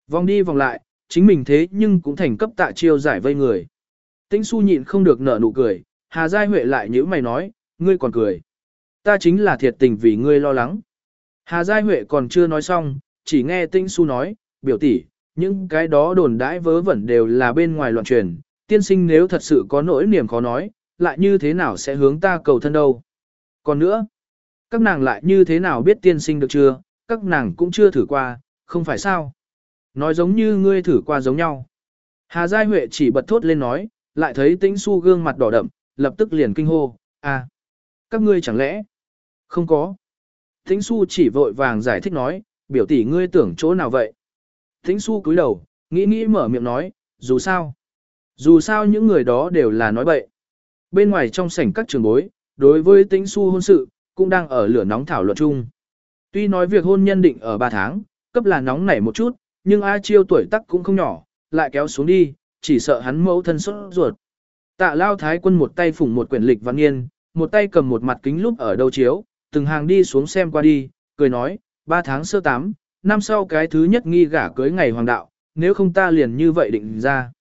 Vòng đi vòng lại, chính mình thế nhưng cũng thành cấp tạ chiêu giải vây người. Tĩnh su nhịn không được nở nụ cười, Hà Giai Huệ lại nhíu mày nói, ngươi còn cười. Ta chính là thiệt tình vì ngươi lo lắng. Hà Giai Huệ còn chưa nói xong, chỉ nghe Tĩnh su nói, biểu tỷ, những cái đó đồn đãi vớ vẩn đều là bên ngoài loạn truyền, tiên sinh nếu thật sự có nỗi niềm khó nói, lại như thế nào sẽ hướng ta cầu thân đâu. Còn nữa, các nàng lại như thế nào biết tiên sinh được chưa, các nàng cũng chưa thử qua, không phải sao. Nói giống như ngươi thử qua giống nhau. Hà Giai Huệ chỉ bật thốt lên nói, lại thấy tĩnh su gương mặt đỏ đậm, lập tức liền kinh hô, à, các ngươi chẳng lẽ, không có. Tĩnh su chỉ vội vàng giải thích nói, biểu tỷ ngươi tưởng chỗ nào vậy. Thính su cúi đầu, nghĩ nghĩ mở miệng nói, dù sao, dù sao những người đó đều là nói bậy. Bên ngoài trong sảnh các trường bối, đối với tính su hôn sự, cũng đang ở lửa nóng thảo luận chung. Tuy nói việc hôn nhân định ở 3 tháng, cấp là nóng nảy một chút, nhưng A Chiêu tuổi tác cũng không nhỏ, lại kéo xuống đi, chỉ sợ hắn mẫu thân sốt ruột. Tạ Lao Thái quân một tay phủng một quyển lịch văn nghiên, một tay cầm một mặt kính lúp ở đầu chiếu, từng hàng đi xuống xem qua đi, cười nói, ba tháng sơ tám, năm sau cái thứ nhất nghi gả cưới ngày hoàng đạo, nếu không ta liền như vậy định ra.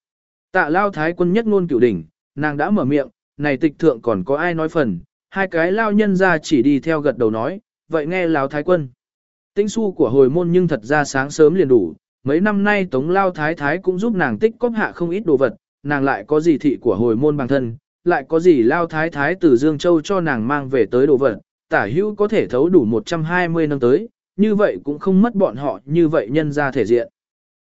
Tạ Lao Thái quân nhất ngôn cửu đỉnh, nàng đã mở miệng, này tịch thượng còn có ai nói phần, hai cái lao nhân ra chỉ đi theo gật đầu nói, vậy nghe Lao Thái quân. Tinh su của hồi môn nhưng thật ra sáng sớm liền đủ, mấy năm nay Tống Lao Thái Thái cũng giúp nàng tích cóp hạ không ít đồ vật, nàng lại có gì thị của hồi môn bằng thân, lại có gì Lao Thái Thái từ Dương Châu cho nàng mang về tới đồ vật, tả hữu có thể thấu đủ 120 năm tới, như vậy cũng không mất bọn họ như vậy nhân ra thể diện.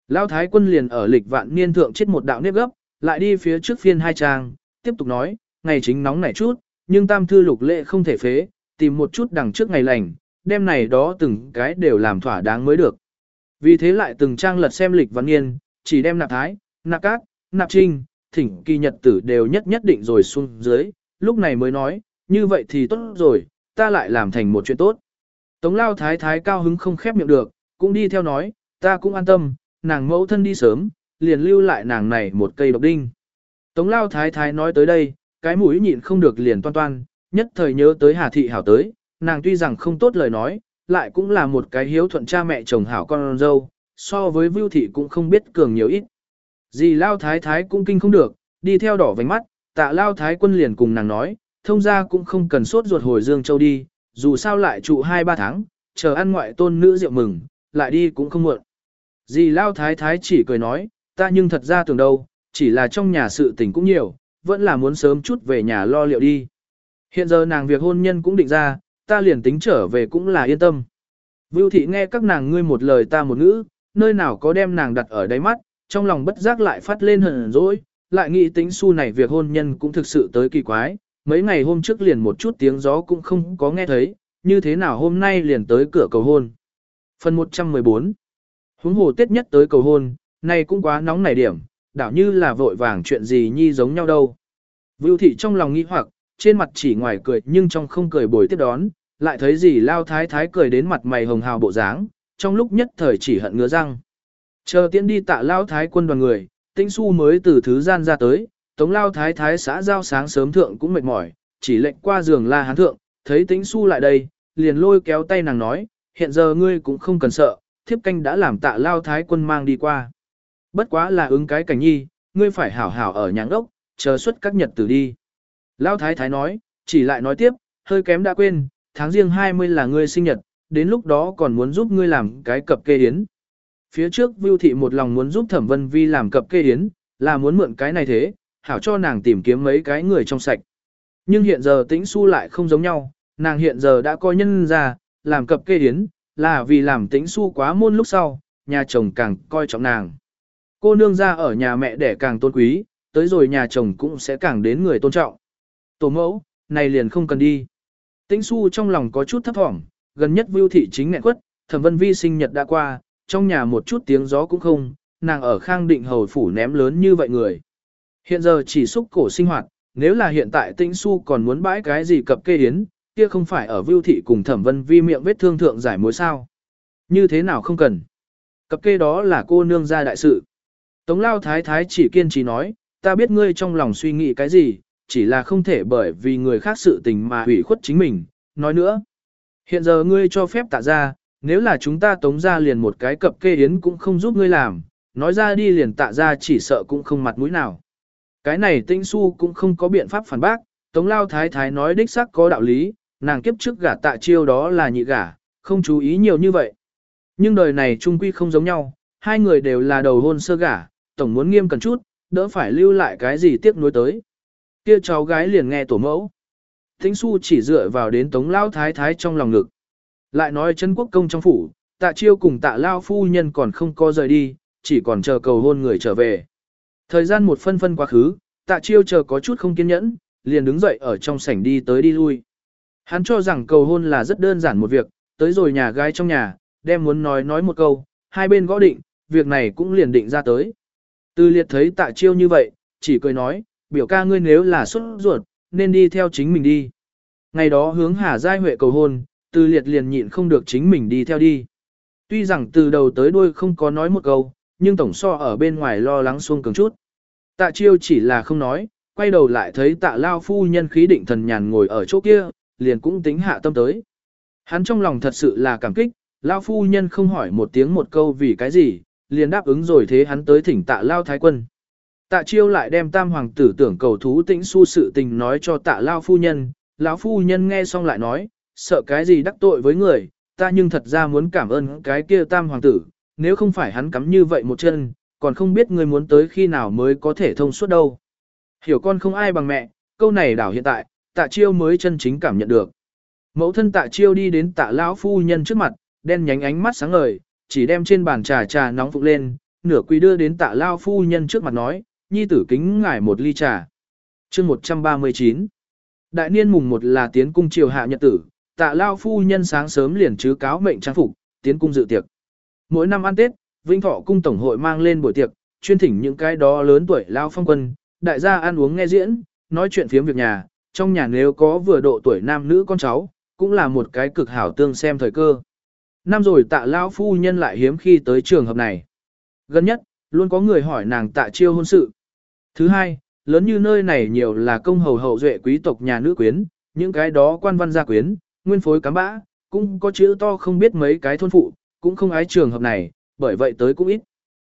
Lao Thái quân liền ở lịch vạn niên thượng chết một đạo nếp gấp, lại đi phía trước phiên hai trang, tiếp tục nói, ngày chính nóng nảy chút, nhưng tam thư lục lệ không thể phế, tìm một chút đằng trước ngày lành, đêm này đó từng cái đều làm thỏa đáng mới được. Vì thế lại từng trang lật xem lịch vạn niên, chỉ đem nạp thái, nạp cát, nạp trinh, thỉnh kỳ nhật tử đều nhất nhất định rồi xuống dưới, lúc này mới nói, như vậy thì tốt rồi, ta lại làm thành một chuyện tốt. Tống lao thái thái cao hứng không khép miệng được, cũng đi theo nói, ta cũng an tâm, nàng mẫu thân đi sớm, liền lưu lại nàng này một cây độc đinh. Tống lao thái thái nói tới đây, cái mũi nhịn không được liền toan toan, nhất thời nhớ tới Hà Thị Hảo tới, nàng tuy rằng không tốt lời nói, lại cũng là một cái hiếu thuận cha mẹ chồng hảo con dâu, so với Vưu Thị cũng không biết cường nhiều ít. Dì Lao Thái Thái cũng kinh không được, đi theo đỏ vành mắt, tạ Lao Thái quân liền cùng nàng nói, thông ra cũng không cần sốt ruột hồi Dương Châu đi, dù sao lại trụ 2-3 tháng, chờ ăn ngoại tôn nữ rượu mừng, lại đi cũng không muộn. Dì Lao Thái Thái chỉ cười nói, ta nhưng thật ra tưởng đâu, chỉ là trong nhà sự tình cũng nhiều, vẫn là muốn sớm chút về nhà lo liệu đi. Hiện giờ nàng việc hôn nhân cũng định ra, ta liền tính trở về cũng là yên tâm. Vưu thị nghe các nàng ngươi một lời ta một ngữ, nơi nào có đem nàng đặt ở đáy mắt, trong lòng bất giác lại phát lên hờn dỗi, lại nghĩ tính su này việc hôn nhân cũng thực sự tới kỳ quái, mấy ngày hôm trước liền một chút tiếng gió cũng không có nghe thấy, như thế nào hôm nay liền tới cửa cầu hôn. Phần 114 Huống hồ tiết nhất tới cầu hôn, này cũng quá nóng nảy điểm, đảo như là vội vàng chuyện gì nhi giống nhau đâu. Vưu thị trong lòng nghi hoặc, trên mặt chỉ ngoài cười nhưng trong không cười bồi tiếp đón, lại thấy gì lao thái thái cười đến mặt mày hồng hào bộ dáng, trong lúc nhất thời chỉ hận ngứa răng. Chờ tiễn đi tạ lao thái quân đoàn người, tĩnh su mới từ thứ gian ra tới, tống lao thái thái xã giao sáng sớm thượng cũng mệt mỏi, chỉ lệnh qua giường la hán thượng, thấy tĩnh su lại đây, liền lôi kéo tay nàng nói, hiện giờ ngươi cũng không cần sợ, thiếp canh đã làm tạ lao thái quân mang đi qua. Bất quá là ứng cái cảnh nhi, ngươi phải hảo hảo ở nhãn ốc, chờ xuất các nhật tử đi. Lao thái thái nói, chỉ lại nói tiếp, hơi kém đã quên, tháng riêng 20 là ngươi sinh nhật, đến lúc đó còn muốn giúp ngươi làm cái cập kê yến. Phía trước Vưu Thị một lòng muốn giúp Thẩm Vân Vi làm cập kê yến, là muốn mượn cái này thế, hảo cho nàng tìm kiếm mấy cái người trong sạch. Nhưng hiện giờ tĩnh su lại không giống nhau, nàng hiện giờ đã coi nhân ra, làm cập kê hiến, là vì làm tĩnh su quá môn lúc sau, nhà chồng càng coi trọng nàng. Cô nương ra ở nhà mẹ đẻ càng tôn quý, tới rồi nhà chồng cũng sẽ càng đến người tôn trọng. Tổ mẫu, này liền không cần đi. Tĩnh su trong lòng có chút thấp thỏm, gần nhất vưu thị chính nghẹn quất, thẩm vân vi sinh nhật đã qua, trong nhà một chút tiếng gió cũng không, nàng ở khang định hầu phủ ném lớn như vậy người. Hiện giờ chỉ xúc cổ sinh hoạt, nếu là hiện tại tĩnh su còn muốn bãi cái gì cập kê yến, kia không phải ở vưu thị cùng thẩm vân vi miệng vết thương thượng giải mối sao. Như thế nào không cần. Cập kê đó là cô nương gia đại sự. Tống lao thái thái chỉ kiên trì nói, ta biết ngươi trong lòng suy nghĩ cái gì, chỉ là không thể bởi vì người khác sự tình mà hủy khuất chính mình. Nói nữa, hiện giờ ngươi cho phép tạ ra, nếu là chúng ta tống ra liền một cái cập kê yến cũng không giúp ngươi làm, nói ra đi liền tạ ra chỉ sợ cũng không mặt mũi nào. Cái này tinh su cũng không có biện pháp phản bác, tống lao thái thái nói đích xác có đạo lý, nàng kiếp trước gả tạ chiêu đó là nhị gả, không chú ý nhiều như vậy. Nhưng đời này trung quy không giống nhau, hai người đều là đầu hôn sơ gả, tổng muốn nghiêm cần chút, đỡ phải lưu lại cái gì tiếc nuối tới. Kia cháu gái liền nghe tổ mẫu. Thính su chỉ dựa vào đến tống lao thái thái trong lòng ngực. Lại nói chân quốc công trong phủ, tạ chiêu cùng tạ lao phu nhân còn không có rời đi, chỉ còn chờ cầu hôn người trở về. Thời gian một phân phân quá khứ, tạ chiêu chờ có chút không kiên nhẫn, liền đứng dậy ở trong sảnh đi tới đi lui. Hắn cho rằng cầu hôn là rất đơn giản một việc, tới rồi nhà gái trong nhà, đem muốn nói nói một câu, hai bên gõ định, việc này cũng liền định ra tới. Từ liệt thấy tạ chiêu như vậy, chỉ cười nói, biểu ca ngươi nếu là xuất ruột, nên đi theo chính mình đi. Ngày đó hướng Hà Giai Huệ cầu hôn, từ liệt liền nhịn không được chính mình đi theo đi. Tuy rằng từ đầu tới đuôi không có nói một câu, nhưng tổng so ở bên ngoài lo lắng xuông cường chút. Tạ chiêu chỉ là không nói, quay đầu lại thấy tạ lao phu nhân khí định thần nhàn ngồi ở chỗ kia, liền cũng tính hạ tâm tới. Hắn trong lòng thật sự là cảm kích, lao phu nhân không hỏi một tiếng một câu vì cái gì, liền đáp ứng rồi thế hắn tới thỉnh tạ lao thái quân. Tạ chiêu lại đem tam hoàng tử tưởng cầu thú tĩnh su sự tình nói cho tạ lao phu nhân, lão phu nhân nghe xong lại nói, sợ cái gì đắc tội với người, ta nhưng thật ra muốn cảm ơn cái kia tam hoàng tử, nếu không phải hắn cắm như vậy một chân, còn không biết người muốn tới khi nào mới có thể thông suốt đâu. Hiểu con không ai bằng mẹ, câu này đảo hiện tại, tạ chiêu mới chân chính cảm nhận được. Mẫu thân tạ chiêu đi đến tạ lão phu nhân trước mặt, đen nhánh ánh mắt sáng ngời, chỉ đem trên bàn trà trà nóng phục lên, nửa quỳ đưa đến tạ lao phu nhân trước mặt nói, nhi tử kính ngài một ly trà. chương 139 Đại niên mùng một là tiến cung triều hạ nhật tử, tạ lao phu nhân sáng sớm liền chứ cáo mệnh trang phục, tiến cung dự tiệc. Mỗi năm ăn Tết, Vinh Thọ cung tổng hội mang lên buổi tiệc, chuyên thỉnh những cái đó lớn tuổi lao phong quân, đại gia ăn uống nghe diễn, nói chuyện phiếm việc nhà, trong nhà nếu có vừa độ tuổi nam nữ con cháu, cũng là một cái cực hảo tương xem thời cơ. Năm rồi tạ lao phu nhân lại hiếm khi tới trường hợp này. Gần nhất, luôn có người hỏi nàng tạ chiêu hôn sự. Thứ hai, lớn như nơi này nhiều là công hầu hậu duệ quý tộc nhà nữ quyến, những cái đó quan văn gia quyến, nguyên phối cám bã, cũng có chữ to không biết mấy cái thôn phụ, cũng không ái trường hợp này, bởi vậy tới cũng ít.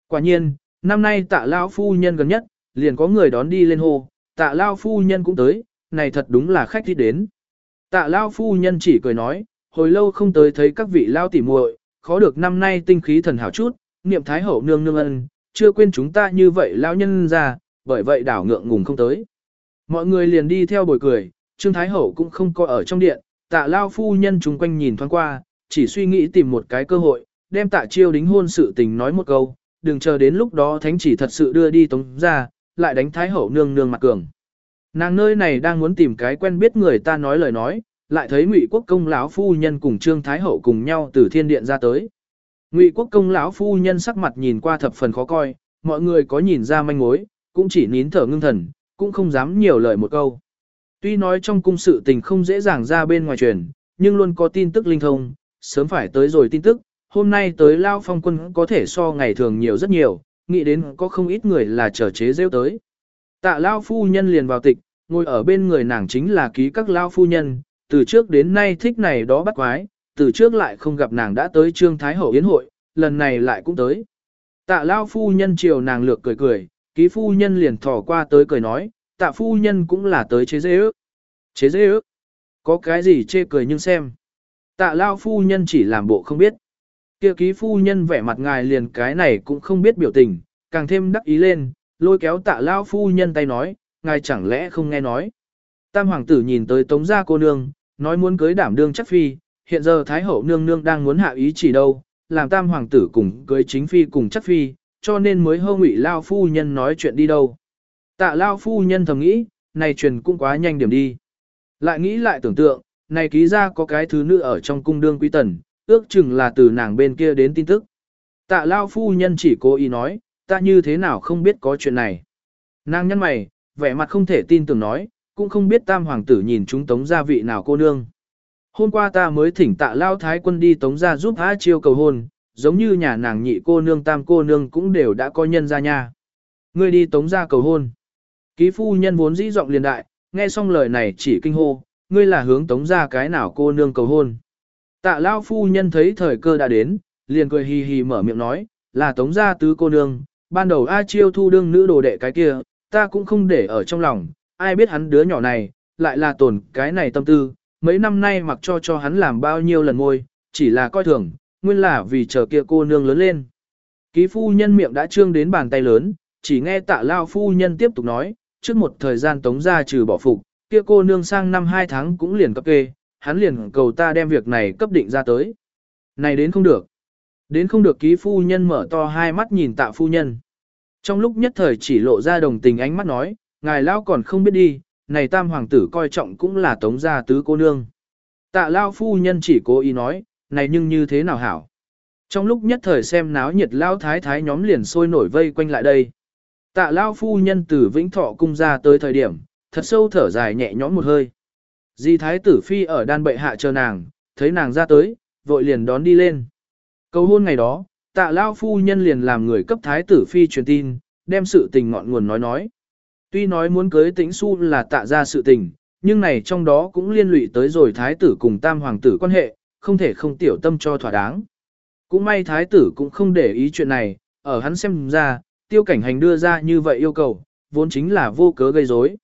Quả nhiên, năm nay tạ lao phu nhân gần nhất, liền có người đón đi lên hồ, tạ lao phu nhân cũng tới, này thật đúng là khách thích đến. Tạ lao phu nhân chỉ cười nói, hồi lâu không tới thấy các vị lao tỉ muội, khó được năm nay tinh khí thần hảo chút, niệm thái hậu nương nương ân, chưa quên chúng ta như vậy lao nhân ra, bởi vậy đảo ngượng ngùng không tới. Mọi người liền đi theo bồi cười, Trương Thái Hậu cũng không có ở trong điện, tạ lao phu nhân chung quanh nhìn thoáng qua, chỉ suy nghĩ tìm một cái cơ hội, đem tạ chiêu đính hôn sự tình nói một câu, đừng chờ đến lúc đó thánh chỉ thật sự đưa đi tống ra, lại đánh Thái Hậu nương nương mặt cường. Nàng nơi này đang muốn tìm cái quen biết người ta nói lời nói, lại thấy Ngụy Quốc công lão phu nhân cùng Trương Thái hậu cùng nhau từ thiên điện ra tới. Ngụy Quốc công lão phu nhân sắc mặt nhìn qua thập phần khó coi, mọi người có nhìn ra manh mối, cũng chỉ nín thở ngưng thần, cũng không dám nhiều lời một câu. Tuy nói trong cung sự tình không dễ dàng ra bên ngoài truyền, nhưng luôn có tin tức linh thông, sớm phải tới rồi tin tức, hôm nay tới Lao Phong quân có thể so ngày thường nhiều rất nhiều, nghĩ đến có không ít người là trở chế rêu tới. Tạ Lao phu nhân liền vào tịch, ngồi ở bên người nàng chính là ký các Lao phu nhân, từ trước đến nay thích này đó bắt quái, từ trước lại không gặp nàng đã tới Trương Thái Hậu Yến hội, lần này lại cũng tới. Tạ Lao phu nhân chiều nàng lược cười cười, ký phu nhân liền thỏ qua tới cười nói, tạ phu nhân cũng là tới chế dễ ước. Chế dễ ước? Có cái gì chê cười nhưng xem. Tạ Lao phu nhân chỉ làm bộ không biết. Kia ký phu nhân vẻ mặt ngài liền cái này cũng không biết biểu tình, càng thêm đắc ý lên, lôi kéo tạ Lao phu nhân tay nói, ngài chẳng lẽ không nghe nói. Tam hoàng tử nhìn tới tống gia cô nương, nói muốn cưới đảm đương chắc phi, hiện giờ Thái hậu nương nương đang muốn hạ ý chỉ đâu, làm tam hoàng tử cùng cưới chính phi cùng chắc phi, cho nên mới hô ngụy lao phu nhân nói chuyện đi đâu. Tạ lao phu nhân thầm nghĩ, này truyền cũng quá nhanh điểm đi. Lại nghĩ lại tưởng tượng, này ký ra có cái thứ nữ ở trong cung đương quý tần, ước chừng là từ nàng bên kia đến tin tức. Tạ lao phu nhân chỉ cố ý nói, ta như thế nào không biết có chuyện này. Nàng nhăn mày, vẻ mặt không thể tin tưởng nói, cũng không biết tam hoàng tử nhìn chúng tống gia vị nào cô nương. Hôm qua ta mới thỉnh tạ lao thái quân đi tống gia giúp há chiêu cầu hôn, giống như nhà nàng nhị cô nương tam cô nương cũng đều đã có nhân ra nha. Ngươi đi tống gia cầu hôn. Ký phu nhân vốn dĩ giọng liền đại, nghe xong lời này chỉ kinh hô, ngươi là hướng tống gia cái nào cô nương cầu hôn. Tạ lao phu nhân thấy thời cơ đã đến, liền cười hì hì mở miệng nói, là tống gia tứ cô nương, ban đầu A chiêu thu đương nữ đồ đệ cái kia, ta cũng không để ở trong lòng, ai biết hắn đứa nhỏ này, lại là tổn cái này tâm tư, mấy năm nay mặc cho cho hắn làm bao nhiêu lần ngôi, chỉ là coi thường, nguyên là vì chờ kia cô nương lớn lên. Ký phu nhân miệng đã trương đến bàn tay lớn, chỉ nghe tạ lao phu nhân tiếp tục nói, trước một thời gian tống ra trừ bỏ phục, kia cô nương sang năm hai tháng cũng liền cấp kê, hắn liền cầu ta đem việc này cấp định ra tới. Này đến không được. Đến không được ký phu nhân mở to hai mắt nhìn tạ phu nhân. Trong lúc nhất thời chỉ lộ ra đồng tình ánh mắt nói, ngài lao còn không biết đi, này tam hoàng tử coi trọng cũng là tống gia tứ cô nương. Tạ lao phu nhân chỉ cố ý nói, này nhưng như thế nào hảo. Trong lúc nhất thời xem náo nhiệt lao thái thái nhóm liền sôi nổi vây quanh lại đây. Tạ lao phu nhân từ vĩnh thọ cung ra tới thời điểm, thật sâu thở dài nhẹ nhõm một hơi. Di thái tử phi ở đan bệ hạ chờ nàng, thấy nàng ra tới, vội liền đón đi lên. Cầu hôn ngày đó, tạ lao phu nhân liền làm người cấp thái tử phi truyền tin, đem sự tình ngọn nguồn nói nói. Tuy nói muốn cưới tĩnh su là tạ ra sự tình, nhưng này trong đó cũng liên lụy tới rồi thái tử cùng tam hoàng tử quan hệ, không thể không tiểu tâm cho thỏa đáng. Cũng may thái tử cũng không để ý chuyện này, ở hắn xem ra, tiêu cảnh hành đưa ra như vậy yêu cầu, vốn chính là vô cớ gây rối.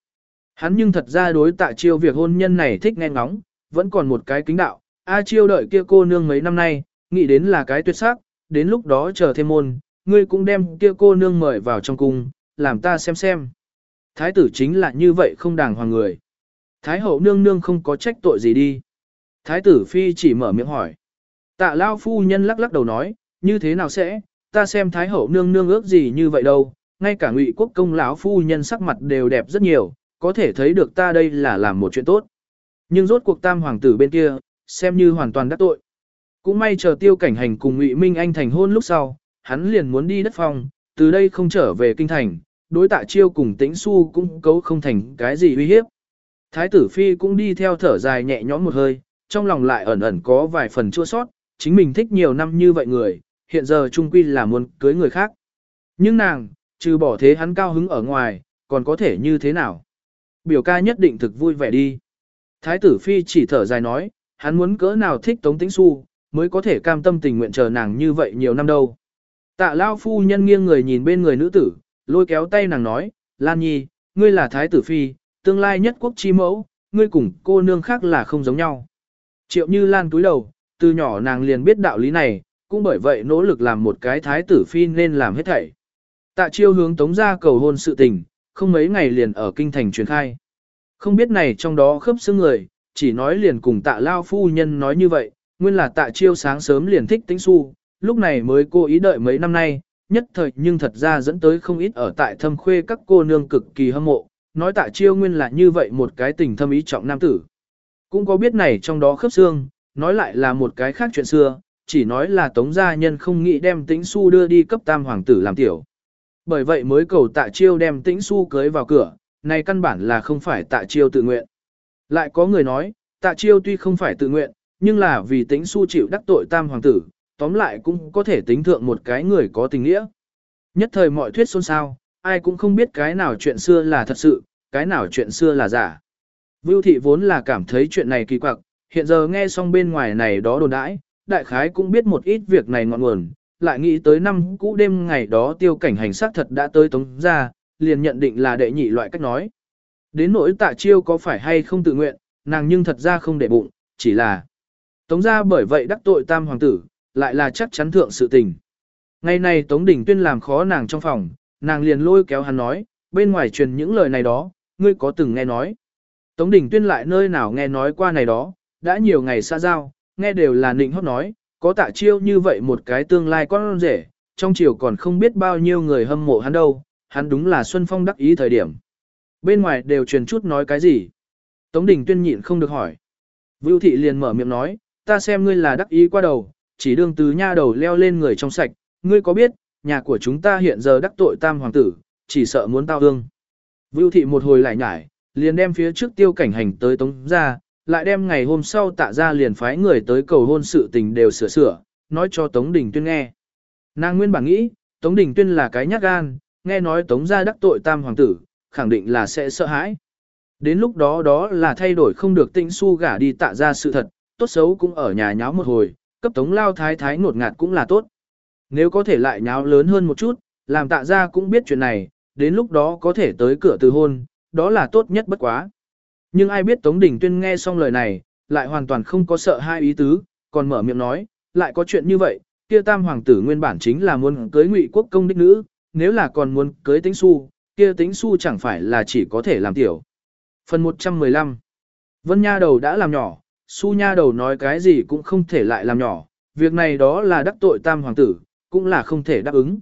Hắn nhưng thật ra đối tạ chiêu việc hôn nhân này thích nghe ngóng, vẫn còn một cái kính đạo, A chiêu đợi kia cô nương mấy năm nay, nghĩ đến là cái tuyệt sắc, đến lúc đó chờ thêm môn, ngươi cũng đem kia cô nương mời vào trong cung, làm ta xem xem. Thái tử chính là như vậy không đàng hoàng người. Thái hậu nương nương không có trách tội gì đi. Thái tử phi chỉ mở miệng hỏi. Tạ lao phu nhân lắc lắc đầu nói, như thế nào sẽ, ta xem thái hậu nương nương ước gì như vậy đâu, ngay cả ngụy quốc công lão phu nhân sắc mặt đều đẹp rất nhiều, có thể thấy được ta đây là làm một chuyện tốt. Nhưng rốt cuộc tam hoàng tử bên kia, xem như hoàn toàn đắc tội. Cũng may chờ tiêu cảnh hành cùng ngụy Minh Anh thành hôn lúc sau, hắn liền muốn đi đất phong, từ đây không trở về kinh thành, đối tạ chiêu cùng tĩnh su cũng cấu không thành cái gì uy hiếp. Thái tử phi cũng đi theo thở dài nhẹ nhõm một hơi, trong lòng lại ẩn ẩn có vài phần chua sót, chính mình thích nhiều năm như vậy người, hiện giờ trung quy là muốn cưới người khác. Nhưng nàng, trừ bỏ thế hắn cao hứng ở ngoài, còn có thể như thế nào? Biểu ca nhất định thực vui vẻ đi. Thái tử phi chỉ thở dài nói, hắn muốn cỡ nào thích Tống Tĩnh Xu, mới có thể cam tâm tình nguyện chờ nàng như vậy nhiều năm đâu. Tạ Lao phu nhân nghiêng người nhìn bên người nữ tử, lôi kéo tay nàng nói, Lan Nhi, ngươi là thái tử phi, tương lai nhất quốc chi mẫu, ngươi cùng cô nương khác là không giống nhau. Triệu như Lan túi đầu, từ nhỏ nàng liền biết đạo lý này, cũng bởi vậy nỗ lực làm một cái thái tử phi nên làm hết thảy. Tạ chiêu hướng tống ra cầu hôn sự tình, không mấy ngày liền ở kinh thành truyền khai. Không biết này trong đó khớp xương người, chỉ nói liền cùng tạ lao phu nhân nói như vậy, nguyên là tạ chiêu sáng sớm liền thích tính su, lúc này mới cố ý đợi mấy năm nay, nhất thời nhưng thật ra dẫn tới không ít ở tại thâm khuê các cô nương cực kỳ hâm mộ, nói tạ chiêu nguyên là như vậy một cái tình thâm ý trọng nam tử. Cũng có biết này trong đó khớp xương, nói lại là một cái khác chuyện xưa, chỉ nói là tống gia nhân không nghĩ đem tĩnh su đưa đi cấp tam hoàng tử làm tiểu. Bởi vậy mới cầu tạ chiêu đem tĩnh su cưới vào cửa, này căn bản là không phải tạ chiêu tự nguyện. Lại có người nói, tạ chiêu tuy không phải tự nguyện, nhưng là vì tĩnh su chịu đắc tội tam hoàng tử, tóm lại cũng có thể tính thượng một cái người có tình nghĩa. Nhất thời mọi thuyết xôn xao, ai cũng không biết cái nào chuyện xưa là thật sự, cái nào chuyện xưa là giả. Vưu thị vốn là cảm thấy chuyện này kỳ quặc, hiện giờ nghe xong bên ngoài này đó đồn đãi, đại khái cũng biết một ít việc này ngọn nguồn, lại nghĩ tới năm cũ đêm ngày đó tiêu cảnh hành sát thật đã tới tống ra, liền nhận định là đệ nhị loại cách nói. Đến nỗi tạ chiêu có phải hay không tự nguyện, nàng nhưng thật ra không để bụng, chỉ là tống ra bởi vậy đắc tội tam hoàng tử, lại là chắc chắn thượng sự tình. Ngày này Tống Đình Tuyên làm khó nàng trong phòng, nàng liền lôi kéo hắn nói, bên ngoài truyền những lời này đó, ngươi có từng nghe nói. Tống Đình Tuyên lại nơi nào nghe nói qua này đó, đã nhiều ngày xa giao, nghe đều là nịnh hót nói, có tạ chiêu như vậy một cái tương lai con rể, trong chiều còn không biết bao nhiêu người hâm mộ hắn đâu, hắn đúng là Xuân Phong đắc ý thời điểm. Bên ngoài đều truyền chút nói cái gì. Tống Đình Tuyên nhịn không được hỏi. Vưu Thị liền mở miệng nói, ta xem ngươi là đắc ý qua đầu, chỉ đương từ nha đầu leo lên người trong sạch, ngươi có biết, nhà của chúng ta hiện giờ đắc tội tam hoàng tử, chỉ sợ muốn tao ương. Vưu thị một hồi lại nhải, liền đem phía trước tiêu cảnh hành tới tống ra, lại đem ngày hôm sau tạ ra liền phái người tới cầu hôn sự tình đều sửa sửa, nói cho Tống Đình Tuyên nghe. Nàng nguyên bản nghĩ, Tống Đình Tuyên là cái nhát gan, nghe nói Tống ra đắc tội tam hoàng tử, khẳng định là sẽ sợ hãi. Đến lúc đó đó là thay đổi không được tinh su gả đi tạ ra sự thật, tốt xấu cũng ở nhà nháo một hồi, cấp tống lao thái thái ngột ngạt cũng là tốt. Nếu có thể lại nháo lớn hơn một chút, làm tạ ra cũng biết chuyện này, đến lúc đó có thể tới cửa từ hôn, đó là tốt nhất bất quá. Nhưng ai biết Tống Đình Tuyên nghe xong lời này, lại hoàn toàn không có sợ hai ý tứ, còn mở miệng nói, lại có chuyện như vậy, kia tam hoàng tử nguyên bản chính là muốn cưới ngụy quốc công đích nữ, nếu là còn muốn cưới tính su, kia tính su chẳng phải là chỉ có thể làm tiểu. Phần 115 Vân Nha đầu đã làm nhỏ, su nha đầu nói cái gì cũng không thể lại làm nhỏ, việc này đó là đắc tội tam hoàng tử, cũng là không thể đáp ứng.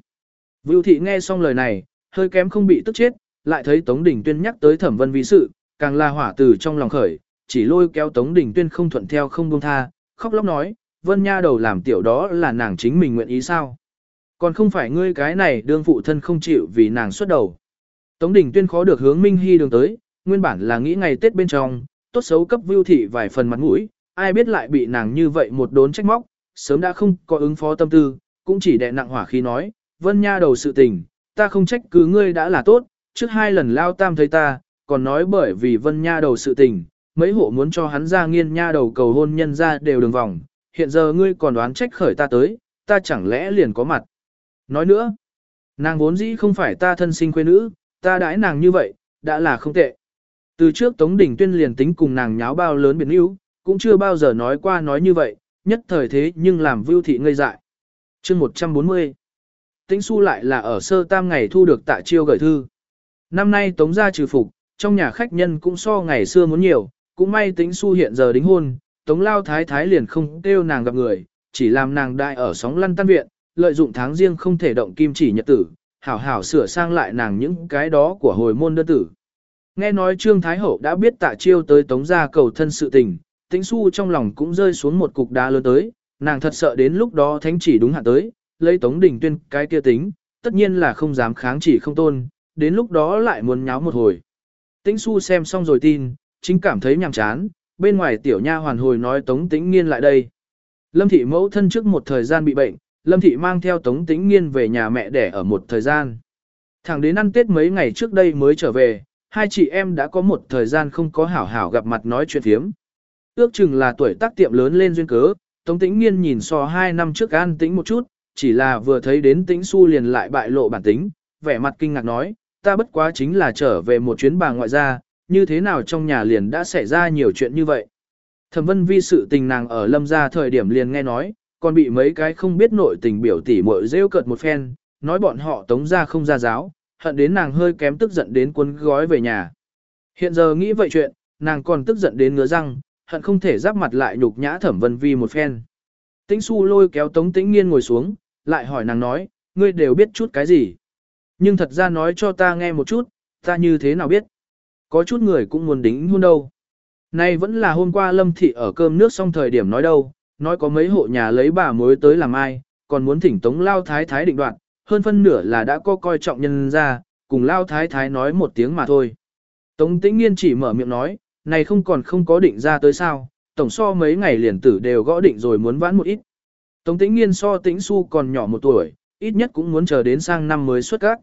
Vưu thị nghe xong lời này, hơi kém không bị tức chết, lại thấy Tống Đình Tuyên nhắc tới thẩm vân vi sự, càng là hỏa từ trong lòng khởi, chỉ lôi kéo Tống Đình Tuyên không thuận theo không buông tha, khóc lóc nói, vân nha đầu làm tiểu đó là nàng chính mình nguyện ý sao. Còn không phải ngươi cái này đương phụ thân không chịu vì nàng xuất đầu. Tống Đình Tuyên khó được hướng Minh Hy đường tới, nguyên bản là nghĩ ngày Tết bên trong, tốt xấu cấp vưu thị vài phần mặt mũi, ai biết lại bị nàng như vậy một đốn trách móc, sớm đã không có ứng phó tâm tư, cũng chỉ đè nặng hỏa khí nói, vân nha đầu sự tình, ta không trách cứ ngươi đã là tốt, trước hai lần lao tam thấy ta, còn nói bởi vì vân nha đầu sự tình, mấy hộ muốn cho hắn ra nghiên nha đầu cầu hôn nhân ra đều đường vòng, hiện giờ ngươi còn đoán trách khởi ta tới, ta chẳng lẽ liền có mặt. Nói nữa, nàng vốn dĩ không phải ta thân sinh quê nữ, ta đãi nàng như vậy, đã là không tệ. Từ trước Tống Đình Tuyên liền tính cùng nàng nháo bao lớn biệt yêu cũng chưa bao giờ nói qua nói như vậy, nhất thời thế nhưng làm vưu thị ngây dại. chương 140 Tĩnh su lại là ở sơ tam ngày thu được tạ chiêu gửi thư. Năm nay Tống gia trừ phục, trong nhà khách nhân cũng so ngày xưa muốn nhiều, cũng may Tĩnh su hiện giờ đính hôn, Tống lao thái thái liền không kêu nàng gặp người, chỉ làm nàng đại ở sóng lăn tan viện, lợi dụng tháng riêng không thể động kim chỉ nhật tử, hảo hảo sửa sang lại nàng những cái đó của hồi môn đơn tử. Nghe nói Trương Thái Hậu đã biết tạ chiêu tới tống gia cầu thân sự tình, tĩnh su trong lòng cũng rơi xuống một cục đá lớn tới, nàng thật sợ đến lúc đó thánh chỉ đúng hạn tới, lấy tống đình tuyên cái kia tính, tất nhiên là không dám kháng chỉ không tôn, đến lúc đó lại muốn nháo một hồi. Tĩnh su xem xong rồi tin, chính cảm thấy nhàm chán, bên ngoài tiểu nha hoàn hồi nói tống tĩnh nghiên lại đây. Lâm thị mẫu thân trước một thời gian bị bệnh, Lâm thị mang theo tống tĩnh nghiên về nhà mẹ đẻ ở một thời gian. Thẳng đến ăn Tết mấy ngày trước đây mới trở về, hai chị em đã có một thời gian không có hảo hảo gặp mặt nói chuyện thiếm. Ước chừng là tuổi tác tiệm lớn lên duyên cớ, Tống Tĩnh Nghiên nhìn so hai năm trước an tĩnh một chút, chỉ là vừa thấy đến Tĩnh Xu liền lại bại lộ bản tính, vẻ mặt kinh ngạc nói, ta bất quá chính là trở về một chuyến bà ngoại gia, như thế nào trong nhà liền đã xảy ra nhiều chuyện như vậy. Thẩm Vân Vi sự tình nàng ở Lâm gia thời điểm liền nghe nói, còn bị mấy cái không biết nội tình biểu tỉ mội rêu cợt một phen, nói bọn họ Tống gia không ra giáo, hận đến nàng hơi kém tức giận đến cuốn gói về nhà. Hiện giờ nghĩ vậy chuyện, nàng còn tức giận đến ngứa răng, hận không thể giáp mặt lại nhục nhã thẩm vân vi một phen. Tĩnh su lôi kéo tống tĩnh nghiên ngồi xuống, lại hỏi nàng nói, ngươi đều biết chút cái gì. Nhưng thật ra nói cho ta nghe một chút, ta như thế nào biết. Có chút người cũng muốn đính hôn đâu. Nay vẫn là hôm qua lâm thị ở cơm nước xong thời điểm nói đâu, nói có mấy hộ nhà lấy bà mối tới làm ai, còn muốn thỉnh tống lao thái thái định đoạn, hơn phân nửa là đã có coi trọng nhân ra, cùng lao thái thái nói một tiếng mà thôi. Tống tĩnh nghiên chỉ mở miệng nói, này không còn không có định ra tới sao, tổng so mấy ngày liền tử đều gõ định rồi muốn vãn một ít. Tống tĩnh nghiên so tĩnh su còn nhỏ một tuổi, ít nhất cũng muốn chờ đến sang năm mới xuất các.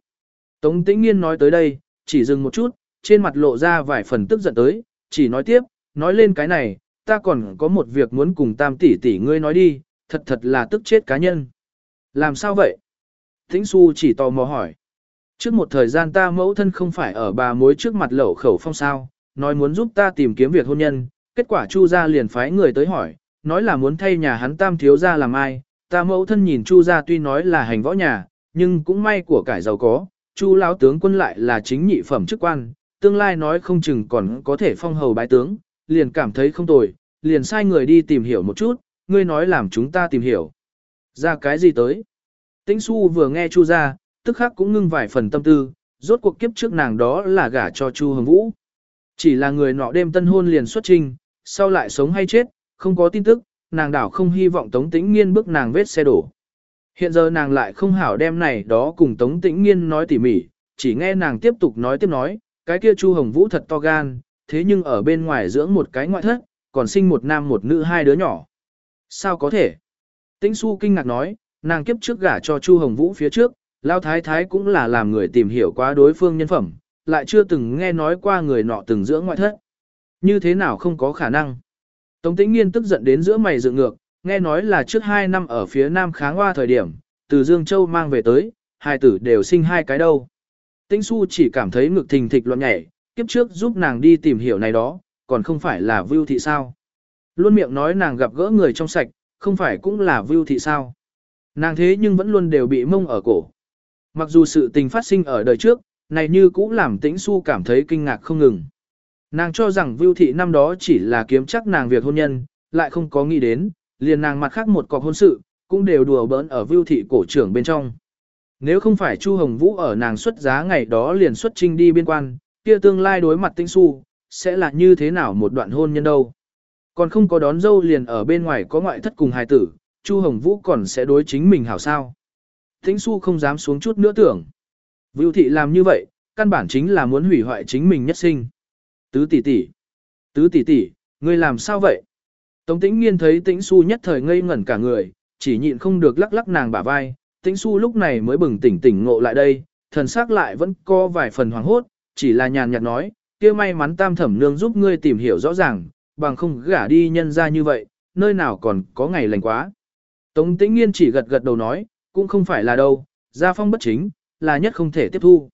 Tống tĩnh nghiên nói tới đây, chỉ dừng một chút, trên mặt lộ ra vài phần tức giận tới, chỉ nói tiếp, nói lên cái này, ta còn có một việc muốn cùng tam tỷ tỷ ngươi nói đi, thật thật là tức chết cá nhân. Làm sao vậy? Tĩnh Xu chỉ tò mò hỏi. Trước một thời gian ta mẫu thân không phải ở bà mối trước mặt lẩu khẩu phong sao, nói muốn giúp ta tìm kiếm việc hôn nhân, kết quả Chu gia liền phái người tới hỏi, nói là muốn thay nhà hắn tam thiếu gia làm ai, ta mẫu thân nhìn Chu gia tuy nói là hành võ nhà, nhưng cũng may của cải giàu có, Chu lão tướng quân lại là chính nhị phẩm chức quan, tương lai nói không chừng còn có thể phong hầu bái tướng, liền cảm thấy không tồi, liền sai người đi tìm hiểu một chút, ngươi nói làm chúng ta tìm hiểu. Ra cái gì tới? Tĩnh Xu vừa nghe Chu gia, tức khắc cũng ngưng vài phần tâm tư, rốt cuộc kiếp trước nàng đó là gả cho Chu Hồng Vũ. Chỉ là người nọ đêm tân hôn liền xuất trình, sau lại sống hay chết, không có tin tức, nàng đảo không hy vọng Tống Tĩnh Nghiên bước nàng vết xe đổ. Hiện giờ nàng lại không hảo đem này đó cùng Tống Tĩnh Nghiên nói tỉ mỉ, chỉ nghe nàng tiếp tục nói tiếp nói, cái kia Chu Hồng Vũ thật to gan, thế nhưng ở bên ngoài dưỡng một cái ngoại thất, còn sinh một nam một nữ hai đứa nhỏ. Sao có thể? Tĩnh Xu kinh ngạc nói, nàng kiếp trước gả cho Chu Hồng Vũ phía trước, Lao Thái Thái cũng là làm người tìm hiểu quá đối phương nhân phẩm, lại chưa từng nghe nói qua người nọ từng dưỡng ngoại thất. Như thế nào không có khả năng. Tống tĩnh nghiên tức giận đến giữa mày dựng ngược, nghe nói là trước hai năm ở phía nam kháng hoa thời điểm, từ Dương Châu mang về tới, hai tử đều sinh hai cái đâu. Tĩnh su chỉ cảm thấy ngực thình thịch loạn nhảy, kiếp trước giúp nàng đi tìm hiểu này đó, còn không phải là vưu thị sao. Luôn miệng nói nàng gặp gỡ người trong sạch, không phải cũng là vưu thị sao. Nàng thế nhưng vẫn luôn đều bị mông ở cổ. Mặc dù sự tình phát sinh ở đời trước, này như cũng làm tĩnh su cảm thấy kinh ngạc không ngừng. Nàng cho rằng Vưu Thị năm đó chỉ là kiếm chắc nàng việc hôn nhân, lại không có nghĩ đến, liền nàng mặt khác một cọc hôn sự, cũng đều đùa bỡn ở Vưu Thị cổ trưởng bên trong. Nếu không phải Chu Hồng Vũ ở nàng xuất giá ngày đó liền xuất trinh đi biên quan, kia tương lai đối mặt tinh su, sẽ là như thế nào một đoạn hôn nhân đâu. Còn không có đón dâu liền ở bên ngoài có ngoại thất cùng hài tử, Chu Hồng Vũ còn sẽ đối chính mình hảo sao. Tĩnh su không dám xuống chút nữa tưởng. Vưu thị làm như vậy, căn bản chính là muốn hủy hoại chính mình nhất sinh. Tứ tỷ tỷ, tứ tỷ tỷ, ngươi làm sao vậy? Tống tĩnh nghiên thấy tĩnh su nhất thời ngây ngẩn cả người, chỉ nhịn không được lắc lắc nàng bả vai, tĩnh su lúc này mới bừng tỉnh tỉnh ngộ lại đây, thần sắc lại vẫn có vài phần hoàng hốt, chỉ là nhàn nhạt nói, kia may mắn tam thẩm nương giúp ngươi tìm hiểu rõ ràng, bằng không gả đi nhân ra như vậy, nơi nào còn có ngày lành quá. Tống tĩnh nghiên chỉ gật gật đầu nói, cũng không phải là đâu, gia phong bất chính, là nhất không thể tiếp thu.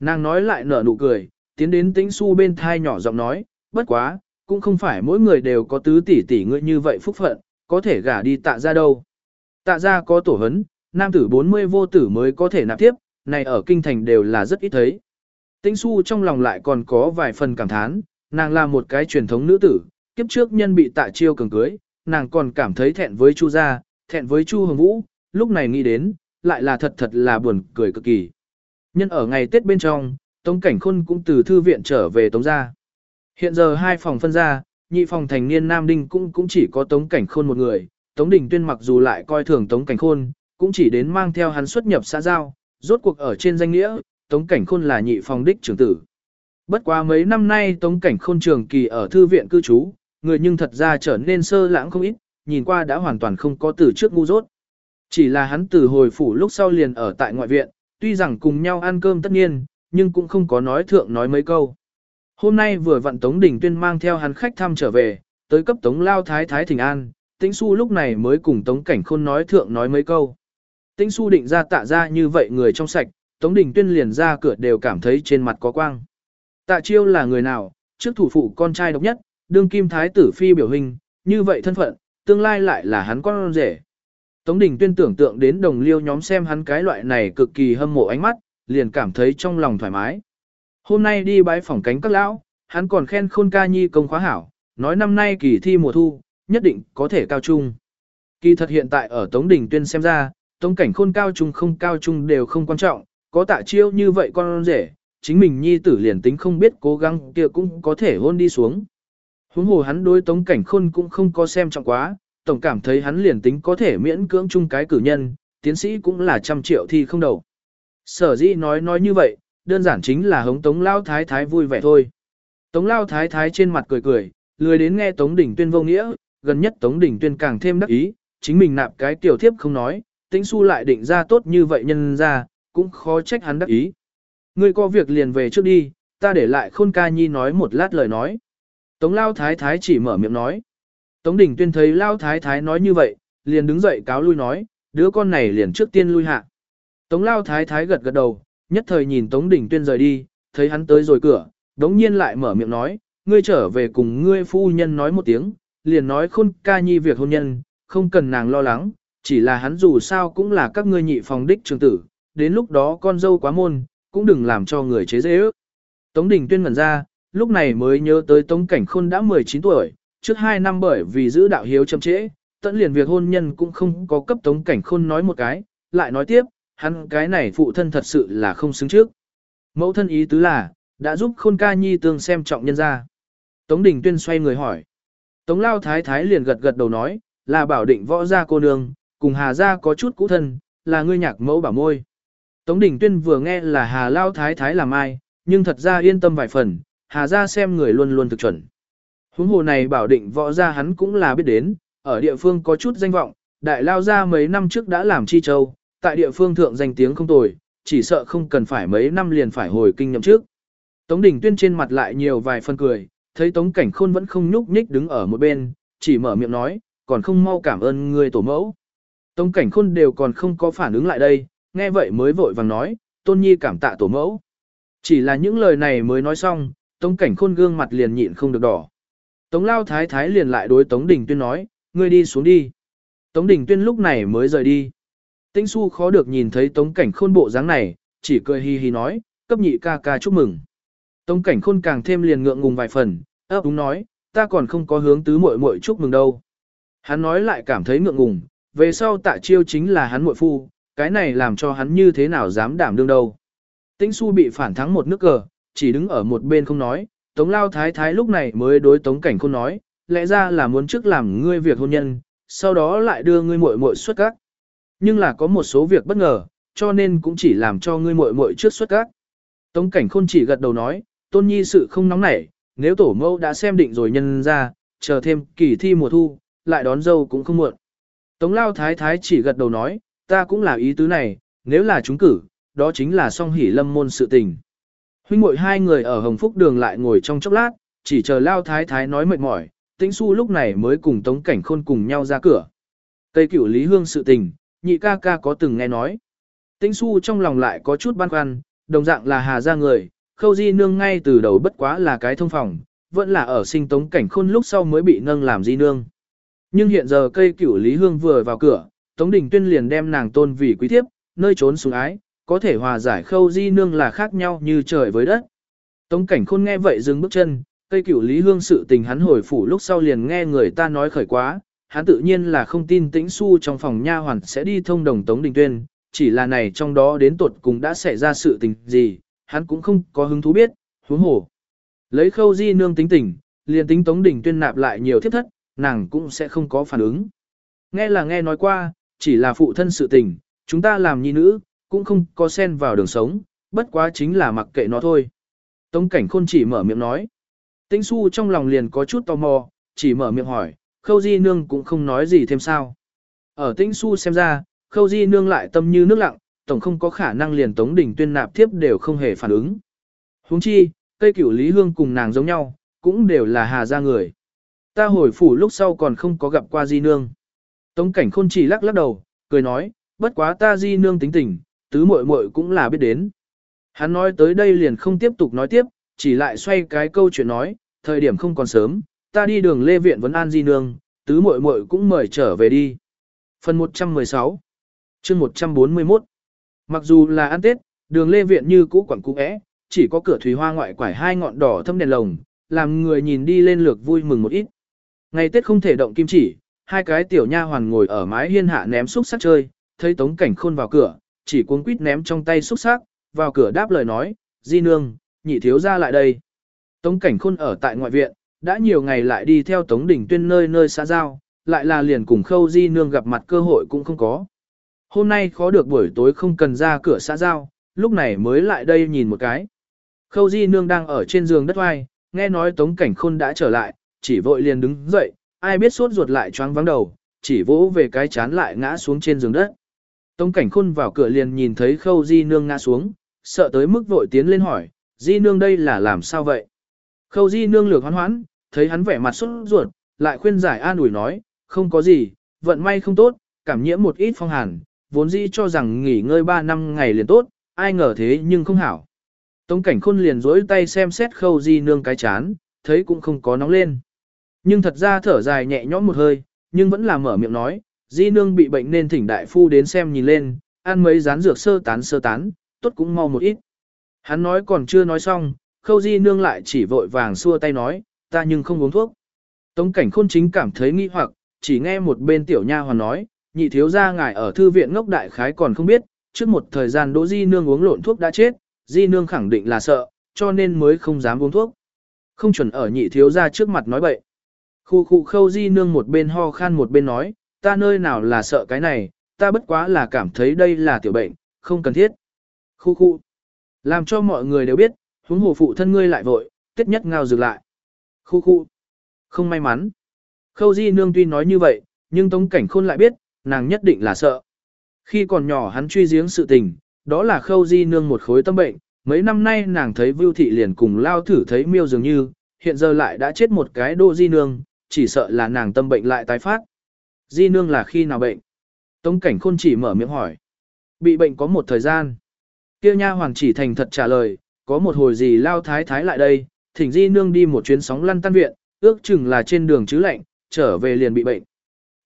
Nàng nói lại nở nụ cười, tiến đến tĩnh su bên thai nhỏ giọng nói, bất quá, cũng không phải mỗi người đều có tứ tỷ tỷ ngươi như vậy phúc phận, có thể gả đi tạ ra đâu. Tạ ra có tổ hấn, nam tử 40 vô tử mới có thể nạp tiếp, này ở kinh thành đều là rất ít thấy. Tĩnh su trong lòng lại còn có vài phần cảm thán, nàng là một cái truyền thống nữ tử, kiếp trước nhân bị tạ chiêu cường cưới, nàng còn cảm thấy thẹn với chu gia, thẹn với chu hồng vũ, lúc này nghĩ đến, lại là thật thật là buồn cười cực kỳ. Nhân ở ngày Tết bên trong, Tống Cảnh Khôn cũng từ thư viện trở về Tống gia. Hiện giờ hai phòng phân ra, nhị phòng thành niên Nam Đinh cũng cũng chỉ có Tống Cảnh Khôn một người, Tống Đình Tuyên mặc dù lại coi thường Tống Cảnh Khôn, cũng chỉ đến mang theo hắn xuất nhập xã giao, rốt cuộc ở trên danh nghĩa, Tống Cảnh Khôn là nhị phòng đích trưởng tử. Bất quá mấy năm nay Tống Cảnh Khôn trường kỳ ở thư viện cư trú, người nhưng thật ra trở nên sơ lãng không ít, nhìn qua đã hoàn toàn không có từ trước ngu dốt. Chỉ là hắn từ hồi phủ lúc sau liền ở tại ngoại viện, tuy rằng cùng nhau ăn cơm tất nhiên, nhưng cũng không có nói thượng nói mấy câu. Hôm nay vừa vặn Tống Đình Tuyên mang theo hắn khách thăm trở về, tới cấp Tống Lao Thái Thái Thịnh An, Tĩnh Xu lúc này mới cùng Tống Cảnh Khôn nói thượng nói mấy câu. Tĩnh Xu định ra tạ ra như vậy người trong sạch, Tống Đình Tuyên liền ra cửa đều cảm thấy trên mặt có quang. Tạ Chiêu là người nào, trước thủ phụ con trai độc nhất, đương kim thái tử phi biểu hình, như vậy thân phận, tương lai lại là hắn con rể. Tống Đình Tuyên tưởng tượng đến đồng liêu nhóm xem hắn cái loại này cực kỳ hâm mộ ánh mắt, liền cảm thấy trong lòng thoải mái. Hôm nay đi bái phỏng cánh các lão, hắn còn khen khôn ca nhi công khóa hảo, nói năm nay kỳ thi mùa thu, nhất định có thể cao trung. Kỳ thật hiện tại ở Tống Đình Tuyên xem ra, Tống cảnh khôn cao trung không cao trung đều không quan trọng, có tạ chiêu như vậy con rể, chính mình nhi tử liền tính không biết cố gắng kia cũng có thể hôn đi xuống. Huống hồ hắn đối Tống cảnh khôn cũng không có xem trọng quá, tổng cảm thấy hắn liền tính có thể miễn cưỡng chung cái cử nhân, tiến sĩ cũng là trăm triệu thi không đầu. Sở dĩ nói nói như vậy, đơn giản chính là hống Tống Lao Thái Thái vui vẻ thôi. Tống Lao Thái Thái trên mặt cười cười, lười đến nghe Tống Đỉnh Tuyên vô nghĩa, gần nhất Tống Đỉnh Tuyên càng thêm đắc ý, chính mình nạp cái tiểu thiếp không nói, tĩnh su lại định ra tốt như vậy nhân ra, cũng khó trách hắn đắc ý. Ngươi có việc liền về trước đi, ta để lại khôn ca nhi nói một lát lời nói. Tống Lao Thái Thái chỉ mở miệng nói. Tống Đình Tuyên thấy Lao Thái Thái nói như vậy, liền đứng dậy cáo lui nói, đứa con này liền trước tiên lui hạ. Tống Lao Thái Thái gật gật đầu, nhất thời nhìn Tống Đình Tuyên rời đi, thấy hắn tới rồi cửa, đống nhiên lại mở miệng nói, ngươi trở về cùng ngươi phu nhân nói một tiếng, liền nói khôn ca nhi việc hôn nhân, không cần nàng lo lắng, chỉ là hắn dù sao cũng là các ngươi nhị phòng đích trường tử, đến lúc đó con dâu quá môn, cũng đừng làm cho người chế dễ ước. Tống Đình Tuyên ngẩn ra, lúc này mới nhớ tới Tống Cảnh Khôn đã 19 tuổi, trước 2 năm bởi vì giữ đạo hiếu chậm trễ, tận liền việc hôn nhân cũng không có cấp Tống Cảnh Khôn nói một cái, lại nói tiếp, hắn cái này phụ thân thật sự là không xứng trước. Mẫu thân ý tứ là, đã giúp Khôn ca nhi tương xem trọng nhân ra. Tống Đình Tuyên xoay người hỏi. Tống Lao Thái Thái liền gật gật đầu nói, là bảo định võ gia cô nương, cùng Hà gia có chút cũ thân, là ngươi nhạc mẫu bảo môi. Tống Đình Tuyên vừa nghe là Hà Lao Thái Thái làm ai, nhưng thật ra yên tâm vài phần, Hà gia xem người luôn luôn thực chuẩn. Huống hồ này bảo định võ gia hắn cũng là biết đến, ở địa phương có chút danh vọng, đại lao gia mấy năm trước đã làm chi châu, tại địa phương thượng danh tiếng không tồi, chỉ sợ không cần phải mấy năm liền phải hồi kinh nhậm trước. Tống Đình Tuyên trên mặt lại nhiều vài phân cười, thấy Tống Cảnh Khôn vẫn không nhúc nhích đứng ở một bên, chỉ mở miệng nói, còn không mau cảm ơn người tổ mẫu. Tống Cảnh Khôn đều còn không có phản ứng lại đây, nghe vậy mới vội vàng nói, Tôn Nhi cảm tạ tổ mẫu. Chỉ là những lời này mới nói xong, Tống Cảnh Khôn gương mặt liền nhịn không được đỏ. Tống Lao Thái Thái liền lại đối Tống Đình Tuyên nói, ngươi đi xuống đi. Tống Đình Tuyên lúc này mới rời đi. Tĩnh Xu khó được nhìn thấy Tống Cảnh Khôn bộ dáng này, chỉ cười hi hi nói, cấp nhị ca ca chúc mừng. Tống Cảnh Khôn càng thêm liền ngượng ngùng vài phần, ấp úng nói, ta còn không có hướng tứ muội muội chúc mừng đâu. Hắn nói lại cảm thấy ngượng ngùng, về sau tạ chiêu chính là hắn muội phu, cái này làm cho hắn như thế nào dám đảm đương đâu. Tĩnh Xu bị phản thắng một nước cờ, chỉ đứng ở một bên không nói, Tống Lao Thái Thái lúc này mới đối Tống Cảnh Khôn nói, lẽ ra là muốn trước làm ngươi việc hôn nhân, sau đó lại đưa ngươi muội muội xuất các. Nhưng là có một số việc bất ngờ, cho nên cũng chỉ làm cho ngươi muội muội trước xuất các. Tống Cảnh Khôn chỉ gật đầu nói, tôn nhi sự không nóng nảy, nếu tổ mẫu đã xem định rồi nhân ra, chờ thêm kỳ thi mùa thu, lại đón dâu cũng không muộn. Tống lao thái thái chỉ gật đầu nói, ta cũng là ý tứ này, nếu là chúng cử, đó chính là song hỷ lâm môn sự tình. Huynh muội hai người ở Hồng Phúc đường lại ngồi trong chốc lát, chỉ chờ lao thái thái nói mệt mỏi, tĩnh su lúc này mới cùng tống cảnh khôn cùng nhau ra cửa. Tây cửu lý hương sự tình, nhị ca ca có từng nghe nói. Tĩnh su trong lòng lại có chút băn khoăn, đồng dạng là hà ra người, khâu di nương ngay từ đầu bất quá là cái thông phòng, vẫn là ở sinh tống cảnh khôn lúc sau mới bị nâng làm di nương. Nhưng hiện giờ cây cửu lý hương vừa vào cửa, tống đình tuyên liền đem nàng tôn vì quý thiếp, nơi trốn xuống ái, có thể hòa giải khâu di nương là khác nhau như trời với đất. Tống cảnh khôn nghe vậy dừng bước chân, cây cửu lý hương sự tình hắn hồi phủ lúc sau liền nghe người ta nói khởi quá, hắn tự nhiên là không tin tĩnh su trong phòng nha hoàn sẽ đi thông đồng tống đình tuyên, chỉ là này trong đó đến tuột cùng đã xảy ra sự tình gì, hắn cũng không có hứng thú biết, huống hồ. Lấy khâu di nương tính tình, liền tính tống đình tuyên nạp lại nhiều thiết thất, nàng cũng sẽ không có phản ứng. Nghe là nghe nói qua, chỉ là phụ thân sự tình, chúng ta làm nhi nữ, cũng không có xen vào đường sống, bất quá chính là mặc kệ nó thôi. Tống cảnh khôn chỉ mở miệng nói. Tĩnh su trong lòng liền có chút tò mò, chỉ mở miệng hỏi, khâu di nương cũng không nói gì thêm sao. Ở tĩnh su xem ra, khâu di nương lại tâm như nước lặng, tổng không có khả năng liền tống đỉnh tuyên nạp tiếp đều không hề phản ứng. huống chi, cây cửu lý hương cùng nàng giống nhau, cũng đều là hà gia người. Ta hồi phủ lúc sau còn không có gặp qua di nương. Tống cảnh khôn chỉ lắc lắc đầu, cười nói, bất quá ta di nương tính tình, tứ muội muội cũng là biết đến. Hắn nói tới đây liền không tiếp tục nói tiếp, chỉ lại xoay cái câu chuyện nói, thời điểm không còn sớm, ta đi đường lê viện vấn an di nương, tứ muội muội cũng mời trở về đi. Phần 116 chương 141 Mặc dù là ăn Tết, đường lê viện như cũ quẩn cũ é, chỉ có cửa thủy hoa ngoại quải hai ngọn đỏ thâm đèn lồng, làm người nhìn đi lên lược vui mừng một ít. Ngày Tết không thể động kim chỉ, hai cái tiểu nha hoàn ngồi ở mái hiên hạ ném xúc sắc chơi, thấy Tống Cảnh Khôn vào cửa, chỉ cuống quýt ném trong tay xúc sắc, vào cửa đáp lời nói, "Di nương, nhị thiếu gia lại đây." Tống Cảnh Khôn ở tại ngoại viện, đã nhiều ngày lại đi theo Tống Đình Tuyên nơi nơi xã giao, lại là liền cùng Khâu Di nương gặp mặt cơ hội cũng không có. Hôm nay khó được buổi tối không cần ra cửa xã giao, lúc này mới lại đây nhìn một cái. Khâu Di nương đang ở trên giường đất oai, nghe nói Tống Cảnh Khôn đã trở lại, chỉ vội liền đứng dậy, ai biết sốt ruột lại choáng vắng đầu, chỉ vỗ về cái chán lại ngã xuống trên giường đất. Tống cảnh khôn vào cửa liền nhìn thấy khâu di nương ngã xuống, sợ tới mức vội tiến lên hỏi, di nương đây là làm sao vậy? Khâu di nương lược hoán hoán, thấy hắn vẻ mặt sốt ruột, lại khuyên giải an ủi nói, không có gì, vận may không tốt, cảm nhiễm một ít phong hàn, vốn dĩ cho rằng nghỉ ngơi 3 năm ngày liền tốt, ai ngờ thế nhưng không hảo. Tống cảnh khôn liền dối tay xem xét khâu di nương cái chán, thấy cũng không có nóng lên. Nhưng thật ra thở dài nhẹ nhõm một hơi, nhưng vẫn là mở miệng nói, di nương bị bệnh nên thỉnh đại phu đến xem nhìn lên, ăn mấy rán dược sơ tán sơ tán, tốt cũng mau một ít. Hắn nói còn chưa nói xong, khâu di nương lại chỉ vội vàng xua tay nói, ta nhưng không uống thuốc. Tống cảnh khôn chính cảm thấy nghi hoặc, chỉ nghe một bên tiểu nha hoàn nói, nhị thiếu gia ngài ở thư viện ngốc đại khái còn không biết, trước một thời gian đỗ di nương uống lộn thuốc đã chết, di nương khẳng định là sợ, cho nên mới không dám uống thuốc. Không chuẩn ở nhị thiếu gia trước mặt nói bậy. Khu khu khâu di nương một bên ho khan một bên nói, ta nơi nào là sợ cái này, ta bất quá là cảm thấy đây là tiểu bệnh, không cần thiết. Khu khu. Làm cho mọi người đều biết, huống hồ phụ thân ngươi lại vội, tiết nhất ngao dừng lại. Khu khu. Không may mắn. Khâu di nương tuy nói như vậy, nhưng tống cảnh khôn lại biết, nàng nhất định là sợ. Khi còn nhỏ hắn truy giếng sự tình, đó là khâu di nương một khối tâm bệnh, mấy năm nay nàng thấy vưu thị liền cùng lao thử thấy miêu dường như, hiện giờ lại đã chết một cái đô di nương, chỉ sợ là nàng tâm bệnh lại tái phát. Di nương là khi nào bệnh? Tống cảnh khôn chỉ mở miệng hỏi. Bị bệnh có một thời gian. Kêu nha hoàng chỉ thành thật trả lời, có một hồi gì lao thái thái lại đây, thỉnh di nương đi một chuyến sóng lăn tan viện, ước chừng là trên đường chứ lạnh, trở về liền bị bệnh.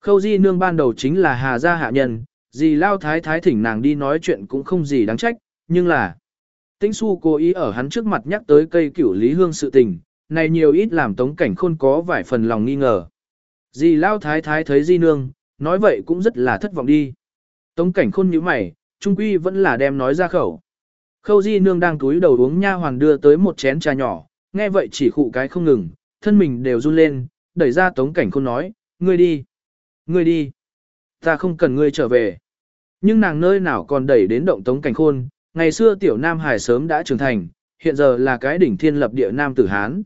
Khâu di nương ban đầu chính là hà gia hạ nhân, gì lao thái thái thỉnh nàng đi nói chuyện cũng không gì đáng trách, nhưng là... Tĩnh su cố ý ở hắn trước mặt nhắc tới cây cửu lý hương sự tình, này nhiều ít làm tống cảnh khôn có vài phần lòng nghi ngờ. Dì lao thái thái thấy di nương, nói vậy cũng rất là thất vọng đi. Tống cảnh khôn như mày, trung quy vẫn là đem nói ra khẩu. Khâu di nương đang túi đầu uống nha hoàn đưa tới một chén trà nhỏ, nghe vậy chỉ khụ cái không ngừng, thân mình đều run lên, đẩy ra tống cảnh khôn nói, ngươi đi, ngươi đi, ta không cần ngươi trở về. Nhưng nàng nơi nào còn đẩy đến động tống cảnh khôn, ngày xưa tiểu nam hải sớm đã trưởng thành, hiện giờ là cái đỉnh thiên lập địa nam tử Hán.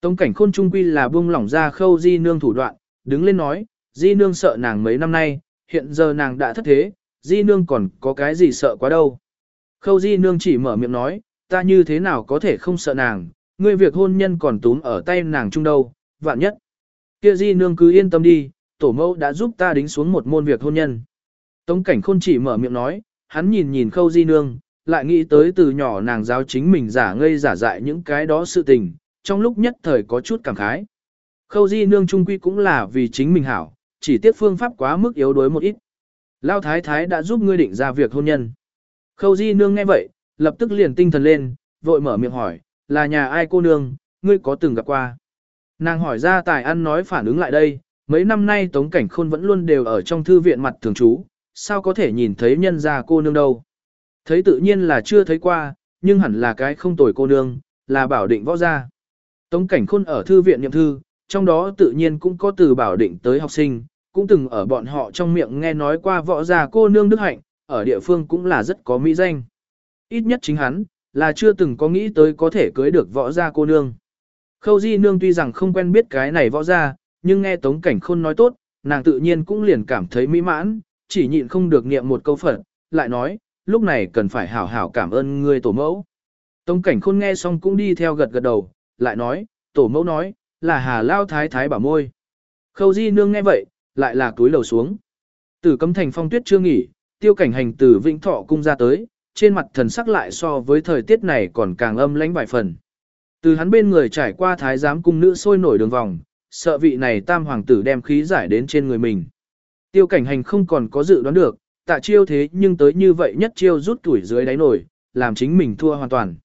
Tống cảnh khôn trung quy là buông lỏng ra khâu di nương thủ đoạn, đứng lên nói, di nương sợ nàng mấy năm nay, hiện giờ nàng đã thất thế, di nương còn có cái gì sợ quá đâu. Khâu di nương chỉ mở miệng nói, ta như thế nào có thể không sợ nàng, ngươi việc hôn nhân còn túm ở tay nàng chung đâu, vạn nhất. Kia di nương cứ yên tâm đi, tổ mẫu đã giúp ta đính xuống một môn việc hôn nhân. Tống cảnh khôn chỉ mở miệng nói, hắn nhìn nhìn khâu di nương, lại nghĩ tới từ nhỏ nàng giáo chính mình giả ngây giả dại những cái đó sự tình, trong lúc nhất thời có chút cảm khái. Khâu di nương trung quy cũng là vì chính mình hảo, chỉ tiếc phương pháp quá mức yếu đuối một ít. Lao thái thái đã giúp ngươi định ra việc hôn nhân. Khâu di nương nghe vậy, lập tức liền tinh thần lên, vội mở miệng hỏi, là nhà ai cô nương, ngươi có từng gặp qua. Nàng hỏi ra tài ăn nói phản ứng lại đây, mấy năm nay Tống Cảnh Khôn vẫn luôn đều ở trong thư viện mặt thường trú, sao có thể nhìn thấy nhân gia cô nương đâu. Thấy tự nhiên là chưa thấy qua, nhưng hẳn là cái không tồi cô nương, là bảo định võ gia. Tống Cảnh Khôn ở thư viện nhậm thư, trong đó tự nhiên cũng có từ bảo định tới học sinh, cũng từng ở bọn họ trong miệng nghe nói qua võ gia cô nương Đức Hạnh, ở địa phương cũng là rất có mỹ danh. Ít nhất chính hắn, là chưa từng có nghĩ tới có thể cưới được võ gia cô nương. Khâu Di Nương tuy rằng không quen biết cái này võ gia, nhưng nghe Tống Cảnh Khôn nói tốt, nàng tự nhiên cũng liền cảm thấy mỹ mãn, chỉ nhịn không được niệm một câu Phật, lại nói, lúc này cần phải hảo hảo cảm ơn người tổ mẫu. Tống Cảnh Khôn nghe xong cũng đi theo gật gật đầu, lại nói, tổ mẫu nói, là Hà Lao Thái Thái bảo môi. Khâu Di Nương nghe vậy, lại là túi lầu xuống. tử cấm thành phong tuyết chưa nghỉ, tiêu cảnh hành từ Vĩnh Thọ cung ra tới, trên mặt thần sắc lại so với thời tiết này còn càng âm lãnh vài phần. Từ hắn bên người trải qua thái giám cung nữ sôi nổi đường vòng, sợ vị này tam hoàng tử đem khí giải đến trên người mình. Tiêu cảnh hành không còn có dự đoán được, tạ chiêu thế nhưng tới như vậy nhất chiêu rút tuổi dưới đáy nổi, làm chính mình thua hoàn toàn.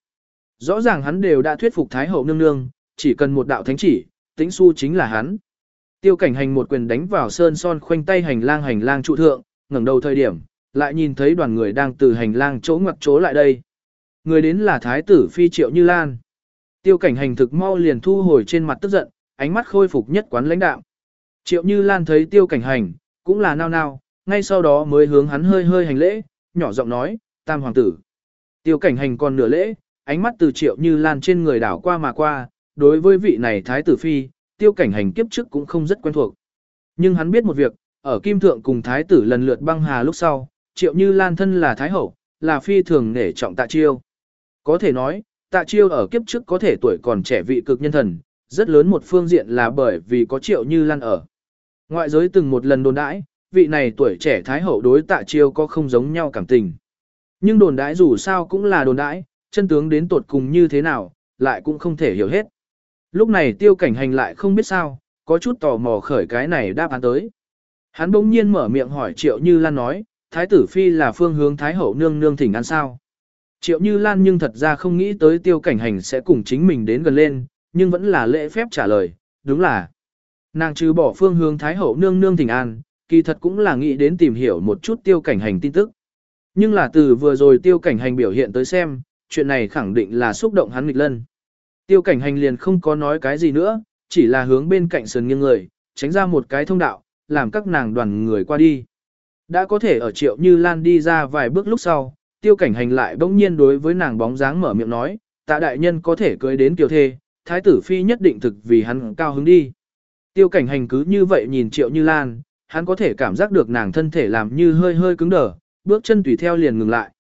Rõ ràng hắn đều đã thuyết phục thái hậu nương nương, chỉ cần một đạo thánh chỉ, tĩnh su chính là hắn. Tiêu cảnh hành một quyền đánh vào sơn son khoanh tay hành lang hành lang trụ thượng, ngẩng đầu thời điểm, lại nhìn thấy đoàn người đang từ hành lang chỗ ngoặc chỗ lại đây. Người đến là thái tử phi triệu như lan. Tiêu cảnh hành thực mau liền thu hồi trên mặt tức giận, ánh mắt khôi phục nhất quán lãnh đạo. Triệu như lan thấy tiêu cảnh hành, cũng là nao nao, ngay sau đó mới hướng hắn hơi hơi hành lễ, nhỏ giọng nói, tam hoàng tử. Tiêu cảnh hành còn nửa lễ, ánh mắt từ triệu như lan trên người đảo qua mà qua, đối với vị này thái tử phi, tiêu cảnh hành kiếp trước cũng không rất quen thuộc. Nhưng hắn biết một việc, ở kim thượng cùng thái tử lần lượt băng hà lúc sau, triệu như lan thân là thái hậu, là phi thường nể trọng tạ chiêu. Có thể nói, tạ chiêu ở kiếp trước có thể tuổi còn trẻ vị cực nhân thần, rất lớn một phương diện là bởi vì có triệu như lan ở. Ngoại giới từng một lần đồn đãi, vị này tuổi trẻ thái hậu đối tạ chiêu có không giống nhau cảm tình. Nhưng đồn đãi dù sao cũng là đồn đãi, chân tướng đến tột cùng như thế nào, lại cũng không thể hiểu hết. Lúc này tiêu cảnh hành lại không biết sao, có chút tò mò khởi cái này đáp án tới. Hắn bỗng nhiên mở miệng hỏi triệu như lan nói, thái tử phi là phương hướng thái hậu nương nương thỉnh an sao. Triệu như lan nhưng thật ra không nghĩ tới tiêu cảnh hành sẽ cùng chính mình đến gần lên, nhưng vẫn là lễ phép trả lời, đúng là. Nàng trừ bỏ phương hướng thái hậu nương nương thỉnh an, kỳ thật cũng là nghĩ đến tìm hiểu một chút tiêu cảnh hành tin tức. Nhưng là từ vừa rồi tiêu cảnh hành biểu hiện tới xem, chuyện này khẳng định là xúc động hắn nghịch lân. Tiêu cảnh hành liền không có nói cái gì nữa, chỉ là hướng bên cạnh sườn nghiêng người, tránh ra một cái thông đạo, làm các nàng đoàn người qua đi. Đã có thể ở triệu như Lan đi ra vài bước lúc sau, tiêu cảnh hành lại bỗng nhiên đối với nàng bóng dáng mở miệng nói, tạ đại nhân có thể cưới đến tiểu thê, thái tử phi nhất định thực vì hắn cao hứng đi. Tiêu cảnh hành cứ như vậy nhìn triệu như Lan, hắn có thể cảm giác được nàng thân thể làm như hơi hơi cứng đờ, bước chân tùy theo liền ngừng lại.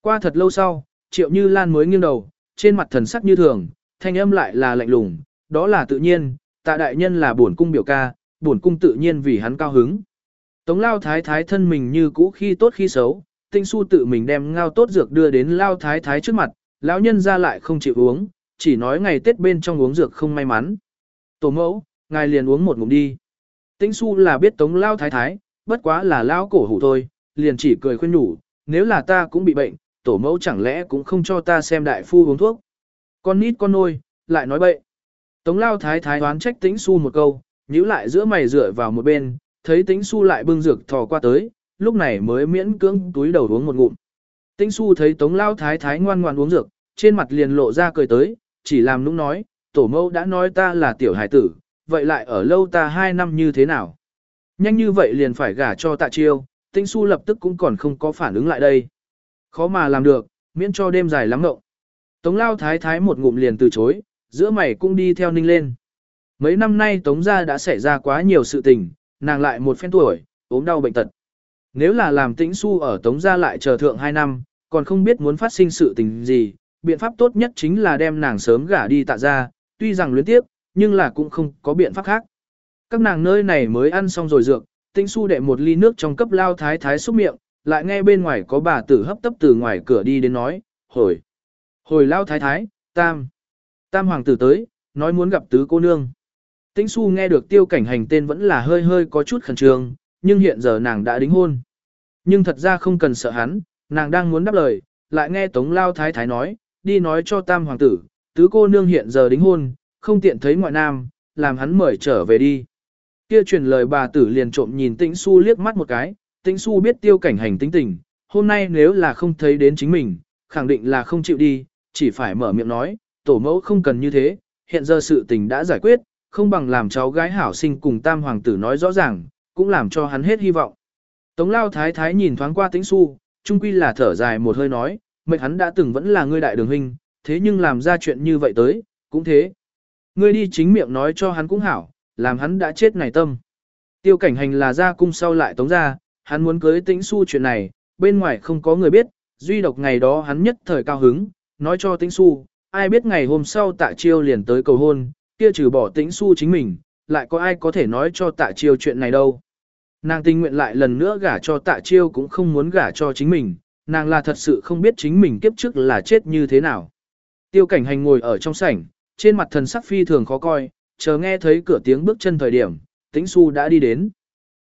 Qua thật lâu sau, triệu như Lan mới nghiêng đầu, trên mặt thần sắc như thường, thanh âm lại là lạnh lùng, đó là tự nhiên, tạ đại nhân là bổn cung biểu ca, bổn cung tự nhiên vì hắn cao hứng. Tống lao thái thái thân mình như cũ khi tốt khi xấu, tinh su tự mình đem ngao tốt dược đưa đến lao thái thái trước mặt, lão nhân ra lại không chịu uống, chỉ nói ngày Tết bên trong uống dược không may mắn. Tổ mẫu, ngài liền uống một ngụm đi. Tinh su là biết tống lao thái thái, bất quá là lao cổ hủ thôi, liền chỉ cười khuyên nhủ, nếu là ta cũng bị bệnh, tổ mẫu chẳng lẽ cũng không cho ta xem đại phu uống thuốc. Con nít con nôi, lại nói bậy. Tống lao thái thái đoán trách tĩnh su một câu, nhíu lại giữa mày rửa vào một bên, thấy tĩnh su lại bưng dược thò qua tới, lúc này mới miễn cưỡng túi đầu uống một ngụm. Tĩnh su thấy tống lao thái thái ngoan ngoan uống dược, trên mặt liền lộ ra cười tới, chỉ làm nũng nói, tổ mẫu đã nói ta là tiểu hải tử, vậy lại ở lâu ta hai năm như thế nào? Nhanh như vậy liền phải gả cho tạ chiêu, tĩnh su lập tức cũng còn không có phản ứng lại đây. Khó mà làm được, miễn cho đêm dài lắm ngộng. Tống lao thái thái một ngụm liền từ chối, giữa mày cũng đi theo ninh lên. Mấy năm nay Tống gia đã xảy ra quá nhiều sự tình, nàng lại một phen tuổi, ốm đau bệnh tật. Nếu là làm tĩnh su ở tống gia lại chờ thượng 2 năm, còn không biết muốn phát sinh sự tình gì, biện pháp tốt nhất chính là đem nàng sớm gả đi tạ ra, tuy rằng luyến tiếp, nhưng là cũng không có biện pháp khác. Các nàng nơi này mới ăn xong rồi dược, tĩnh su đệ một ly nước trong cấp lao thái thái xúc miệng, lại nghe bên ngoài có bà tử hấp tấp từ ngoài cửa đi đến nói, hồi, hồi lao thái thái, tam, tam hoàng tử tới, nói muốn gặp tứ cô nương. Tĩnh su nghe được tiêu cảnh hành tên vẫn là hơi hơi có chút khẩn trương, nhưng hiện giờ nàng đã đính hôn. Nhưng thật ra không cần sợ hắn, nàng đang muốn đáp lời, lại nghe tống lao thái thái nói, đi nói cho tam hoàng tử, tứ cô nương hiện giờ đính hôn, không tiện thấy ngoại nam, làm hắn mời trở về đi. Kia truyền lời bà tử liền trộm nhìn tĩnh su liếc mắt một cái, tĩnh su biết tiêu cảnh hành tính tình, hôm nay nếu là không thấy đến chính mình, khẳng định là không chịu đi, chỉ phải mở miệng nói, tổ mẫu không cần như thế, hiện giờ sự tình đã giải quyết, không bằng làm cháu gái hảo sinh cùng tam hoàng tử nói rõ ràng, cũng làm cho hắn hết hy vọng. Tống lao thái thái nhìn thoáng qua tĩnh su, trung quy là thở dài một hơi nói, mệnh hắn đã từng vẫn là ngươi đại đường huynh, thế nhưng làm ra chuyện như vậy tới, cũng thế. Ngươi đi chính miệng nói cho hắn cũng hảo, làm hắn đã chết này tâm. Tiêu cảnh hành là ra cung sau lại tống ra, hắn muốn cưới tĩnh su chuyện này, bên ngoài không có người biết, duy độc ngày đó hắn nhất thời cao hứng, nói cho tĩnh su, ai biết ngày hôm sau tạ chiêu liền tới cầu hôn, kia trừ bỏ tĩnh su chính mình, lại có ai có thể nói cho tạ chiêu chuyện này đâu. Nàng tình nguyện lại lần nữa gả cho tạ chiêu cũng không muốn gả cho chính mình, nàng là thật sự không biết chính mình kiếp trước là chết như thế nào. Tiêu cảnh hành ngồi ở trong sảnh, trên mặt thần sắc phi thường khó coi, chờ nghe thấy cửa tiếng bước chân thời điểm, tĩnh su đã đi đến.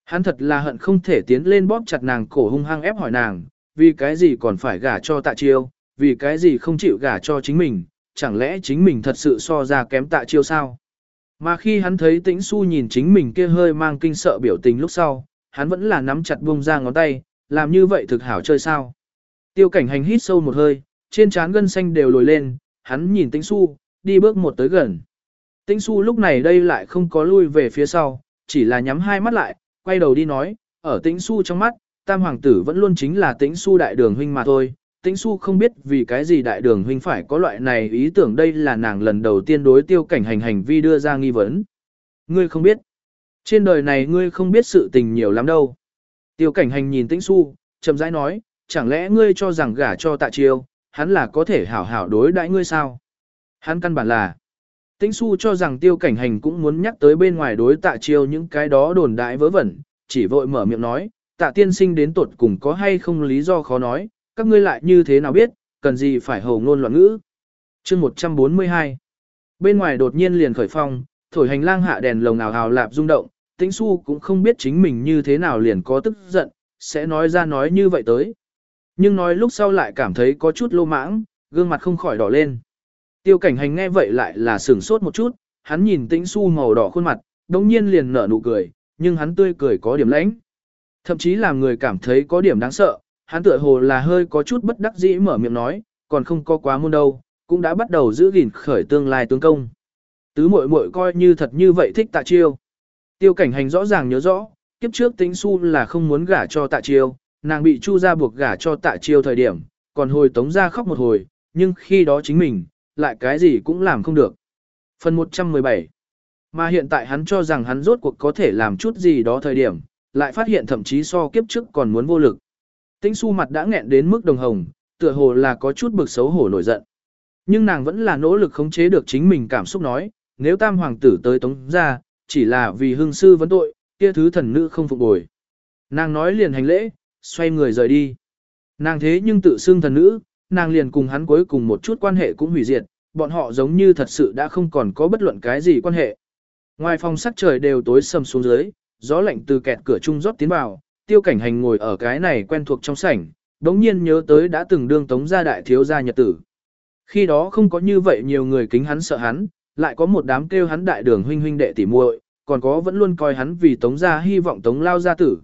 Hắn thật là hận không thể tiến lên bóp chặt nàng cổ hung hăng ép hỏi nàng, vì cái gì còn phải gả cho tạ chiêu, vì cái gì không chịu gả cho chính mình, chẳng lẽ chính mình thật sự so ra kém tạ chiêu sao? Mà khi hắn thấy tĩnh su nhìn chính mình kia hơi mang kinh sợ biểu tình lúc sau, hắn vẫn là nắm chặt buông ra ngón tay, làm như vậy thực hảo chơi sao. Tiêu cảnh hành hít sâu một hơi, trên trán gân xanh đều lồi lên, hắn nhìn tĩnh su, đi bước một tới gần. Tĩnh su lúc này đây lại không có lui về phía sau, chỉ là nhắm hai mắt lại, quay đầu đi nói, ở tĩnh su trong mắt, tam hoàng tử vẫn luôn chính là tĩnh su đại đường huynh mà thôi, Tĩnh Su không biết vì cái gì đại đường huynh phải có loại này ý tưởng đây là nàng lần đầu tiên đối tiêu cảnh hành hành vi đưa ra nghi vấn. Ngươi không biết. Trên đời này ngươi không biết sự tình nhiều lắm đâu. Tiêu cảnh hành nhìn Tĩnh Su, chậm rãi nói, chẳng lẽ ngươi cho rằng gả cho tạ chiêu, hắn là có thể hảo hảo đối đãi ngươi sao? Hắn căn bản là. Tĩnh Su cho rằng tiêu cảnh hành cũng muốn nhắc tới bên ngoài đối tạ chiêu những cái đó đồn đại vớ vẩn, chỉ vội mở miệng nói, tạ tiên sinh đến tuột cùng có hay không lý do khó nói, các ngươi lại như thế nào biết, cần gì phải hầu ngôn loạn ngữ. chương 142 Bên ngoài đột nhiên liền khởi phong, thổi hành lang hạ đèn lồng nào hào lạp rung động, tĩnh su cũng không biết chính mình như thế nào liền có tức giận, sẽ nói ra nói như vậy tới. Nhưng nói lúc sau lại cảm thấy có chút lô mãng, gương mặt không khỏi đỏ lên. Tiêu cảnh hành nghe vậy lại là sửng sốt một chút, hắn nhìn tĩnh su màu đỏ khuôn mặt, đồng nhiên liền nở nụ cười, nhưng hắn tươi cười có điểm lãnh. Thậm chí làm người cảm thấy có điểm đáng sợ, hắn tựa hồ là hơi có chút bất đắc dĩ mở miệng nói, còn không có quá môn đâu, cũng đã bắt đầu giữ gìn khởi tương lai tướng công. Tứ muội muội coi như thật như vậy thích tạ chiêu. Tiêu cảnh hành rõ ràng nhớ rõ, kiếp trước tính su là không muốn gả cho tạ chiêu, nàng bị chu ra buộc gả cho tạ chiêu thời điểm, còn hồi tống ra khóc một hồi, nhưng khi đó chính mình, lại cái gì cũng làm không được. Phần 117 Mà hiện tại hắn cho rằng hắn rốt cuộc có thể làm chút gì đó thời điểm, lại phát hiện thậm chí so kiếp trước còn muốn vô lực. Tĩnh su mặt đã nghẹn đến mức đồng hồng, tựa hồ là có chút bực xấu hổ nổi giận. Nhưng nàng vẫn là nỗ lực khống chế được chính mình cảm xúc nói, nếu tam hoàng tử tới tống ra, chỉ là vì hương sư vấn tội, kia thứ thần nữ không phục bồi. Nàng nói liền hành lễ, xoay người rời đi. Nàng thế nhưng tự xưng thần nữ, nàng liền cùng hắn cuối cùng một chút quan hệ cũng hủy diệt, bọn họ giống như thật sự đã không còn có bất luận cái gì quan hệ. Ngoài phòng sắc trời đều tối sầm xuống dưới, gió lạnh từ kẹt cửa trung rót tiến vào, tiêu cảnh hành ngồi ở cái này quen thuộc trong sảnh, đống nhiên nhớ tới đã từng đương tống gia đại thiếu gia nhật tử. Khi đó không có như vậy nhiều người kính hắn sợ hắn, lại có một đám kêu hắn đại đường huynh huynh đệ tỉ muội, còn có vẫn luôn coi hắn vì tống gia hy vọng tống lao gia tử.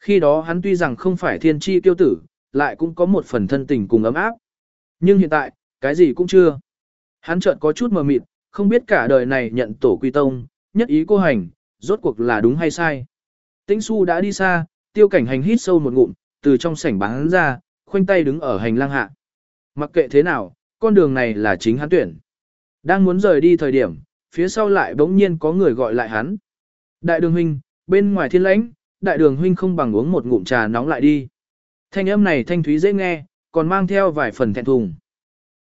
Khi đó hắn tuy rằng không phải thiên chi tiêu tử, lại cũng có một phần thân tình cùng ấm áp. Nhưng hiện tại, cái gì cũng chưa. Hắn chợt có chút mờ mịt, không biết cả đời này nhận tổ quy tông, nhất ý cô hành, rốt cuộc là đúng hay sai. Tĩnh su đã đi xa, tiêu cảnh hành hít sâu một ngụm, từ trong sảnh bán ra, khoanh tay đứng ở hành lang hạ. Mặc kệ thế nào, con đường này là chính hắn tuyển. Đang muốn rời đi thời điểm, phía sau lại bỗng nhiên có người gọi lại hắn. Đại đường huynh, bên ngoài thiên lãnh, đại đường huynh không bằng uống một ngụm trà nóng lại đi. Thanh âm này thanh thúy dễ nghe, còn mang theo vài phần thẹn thùng.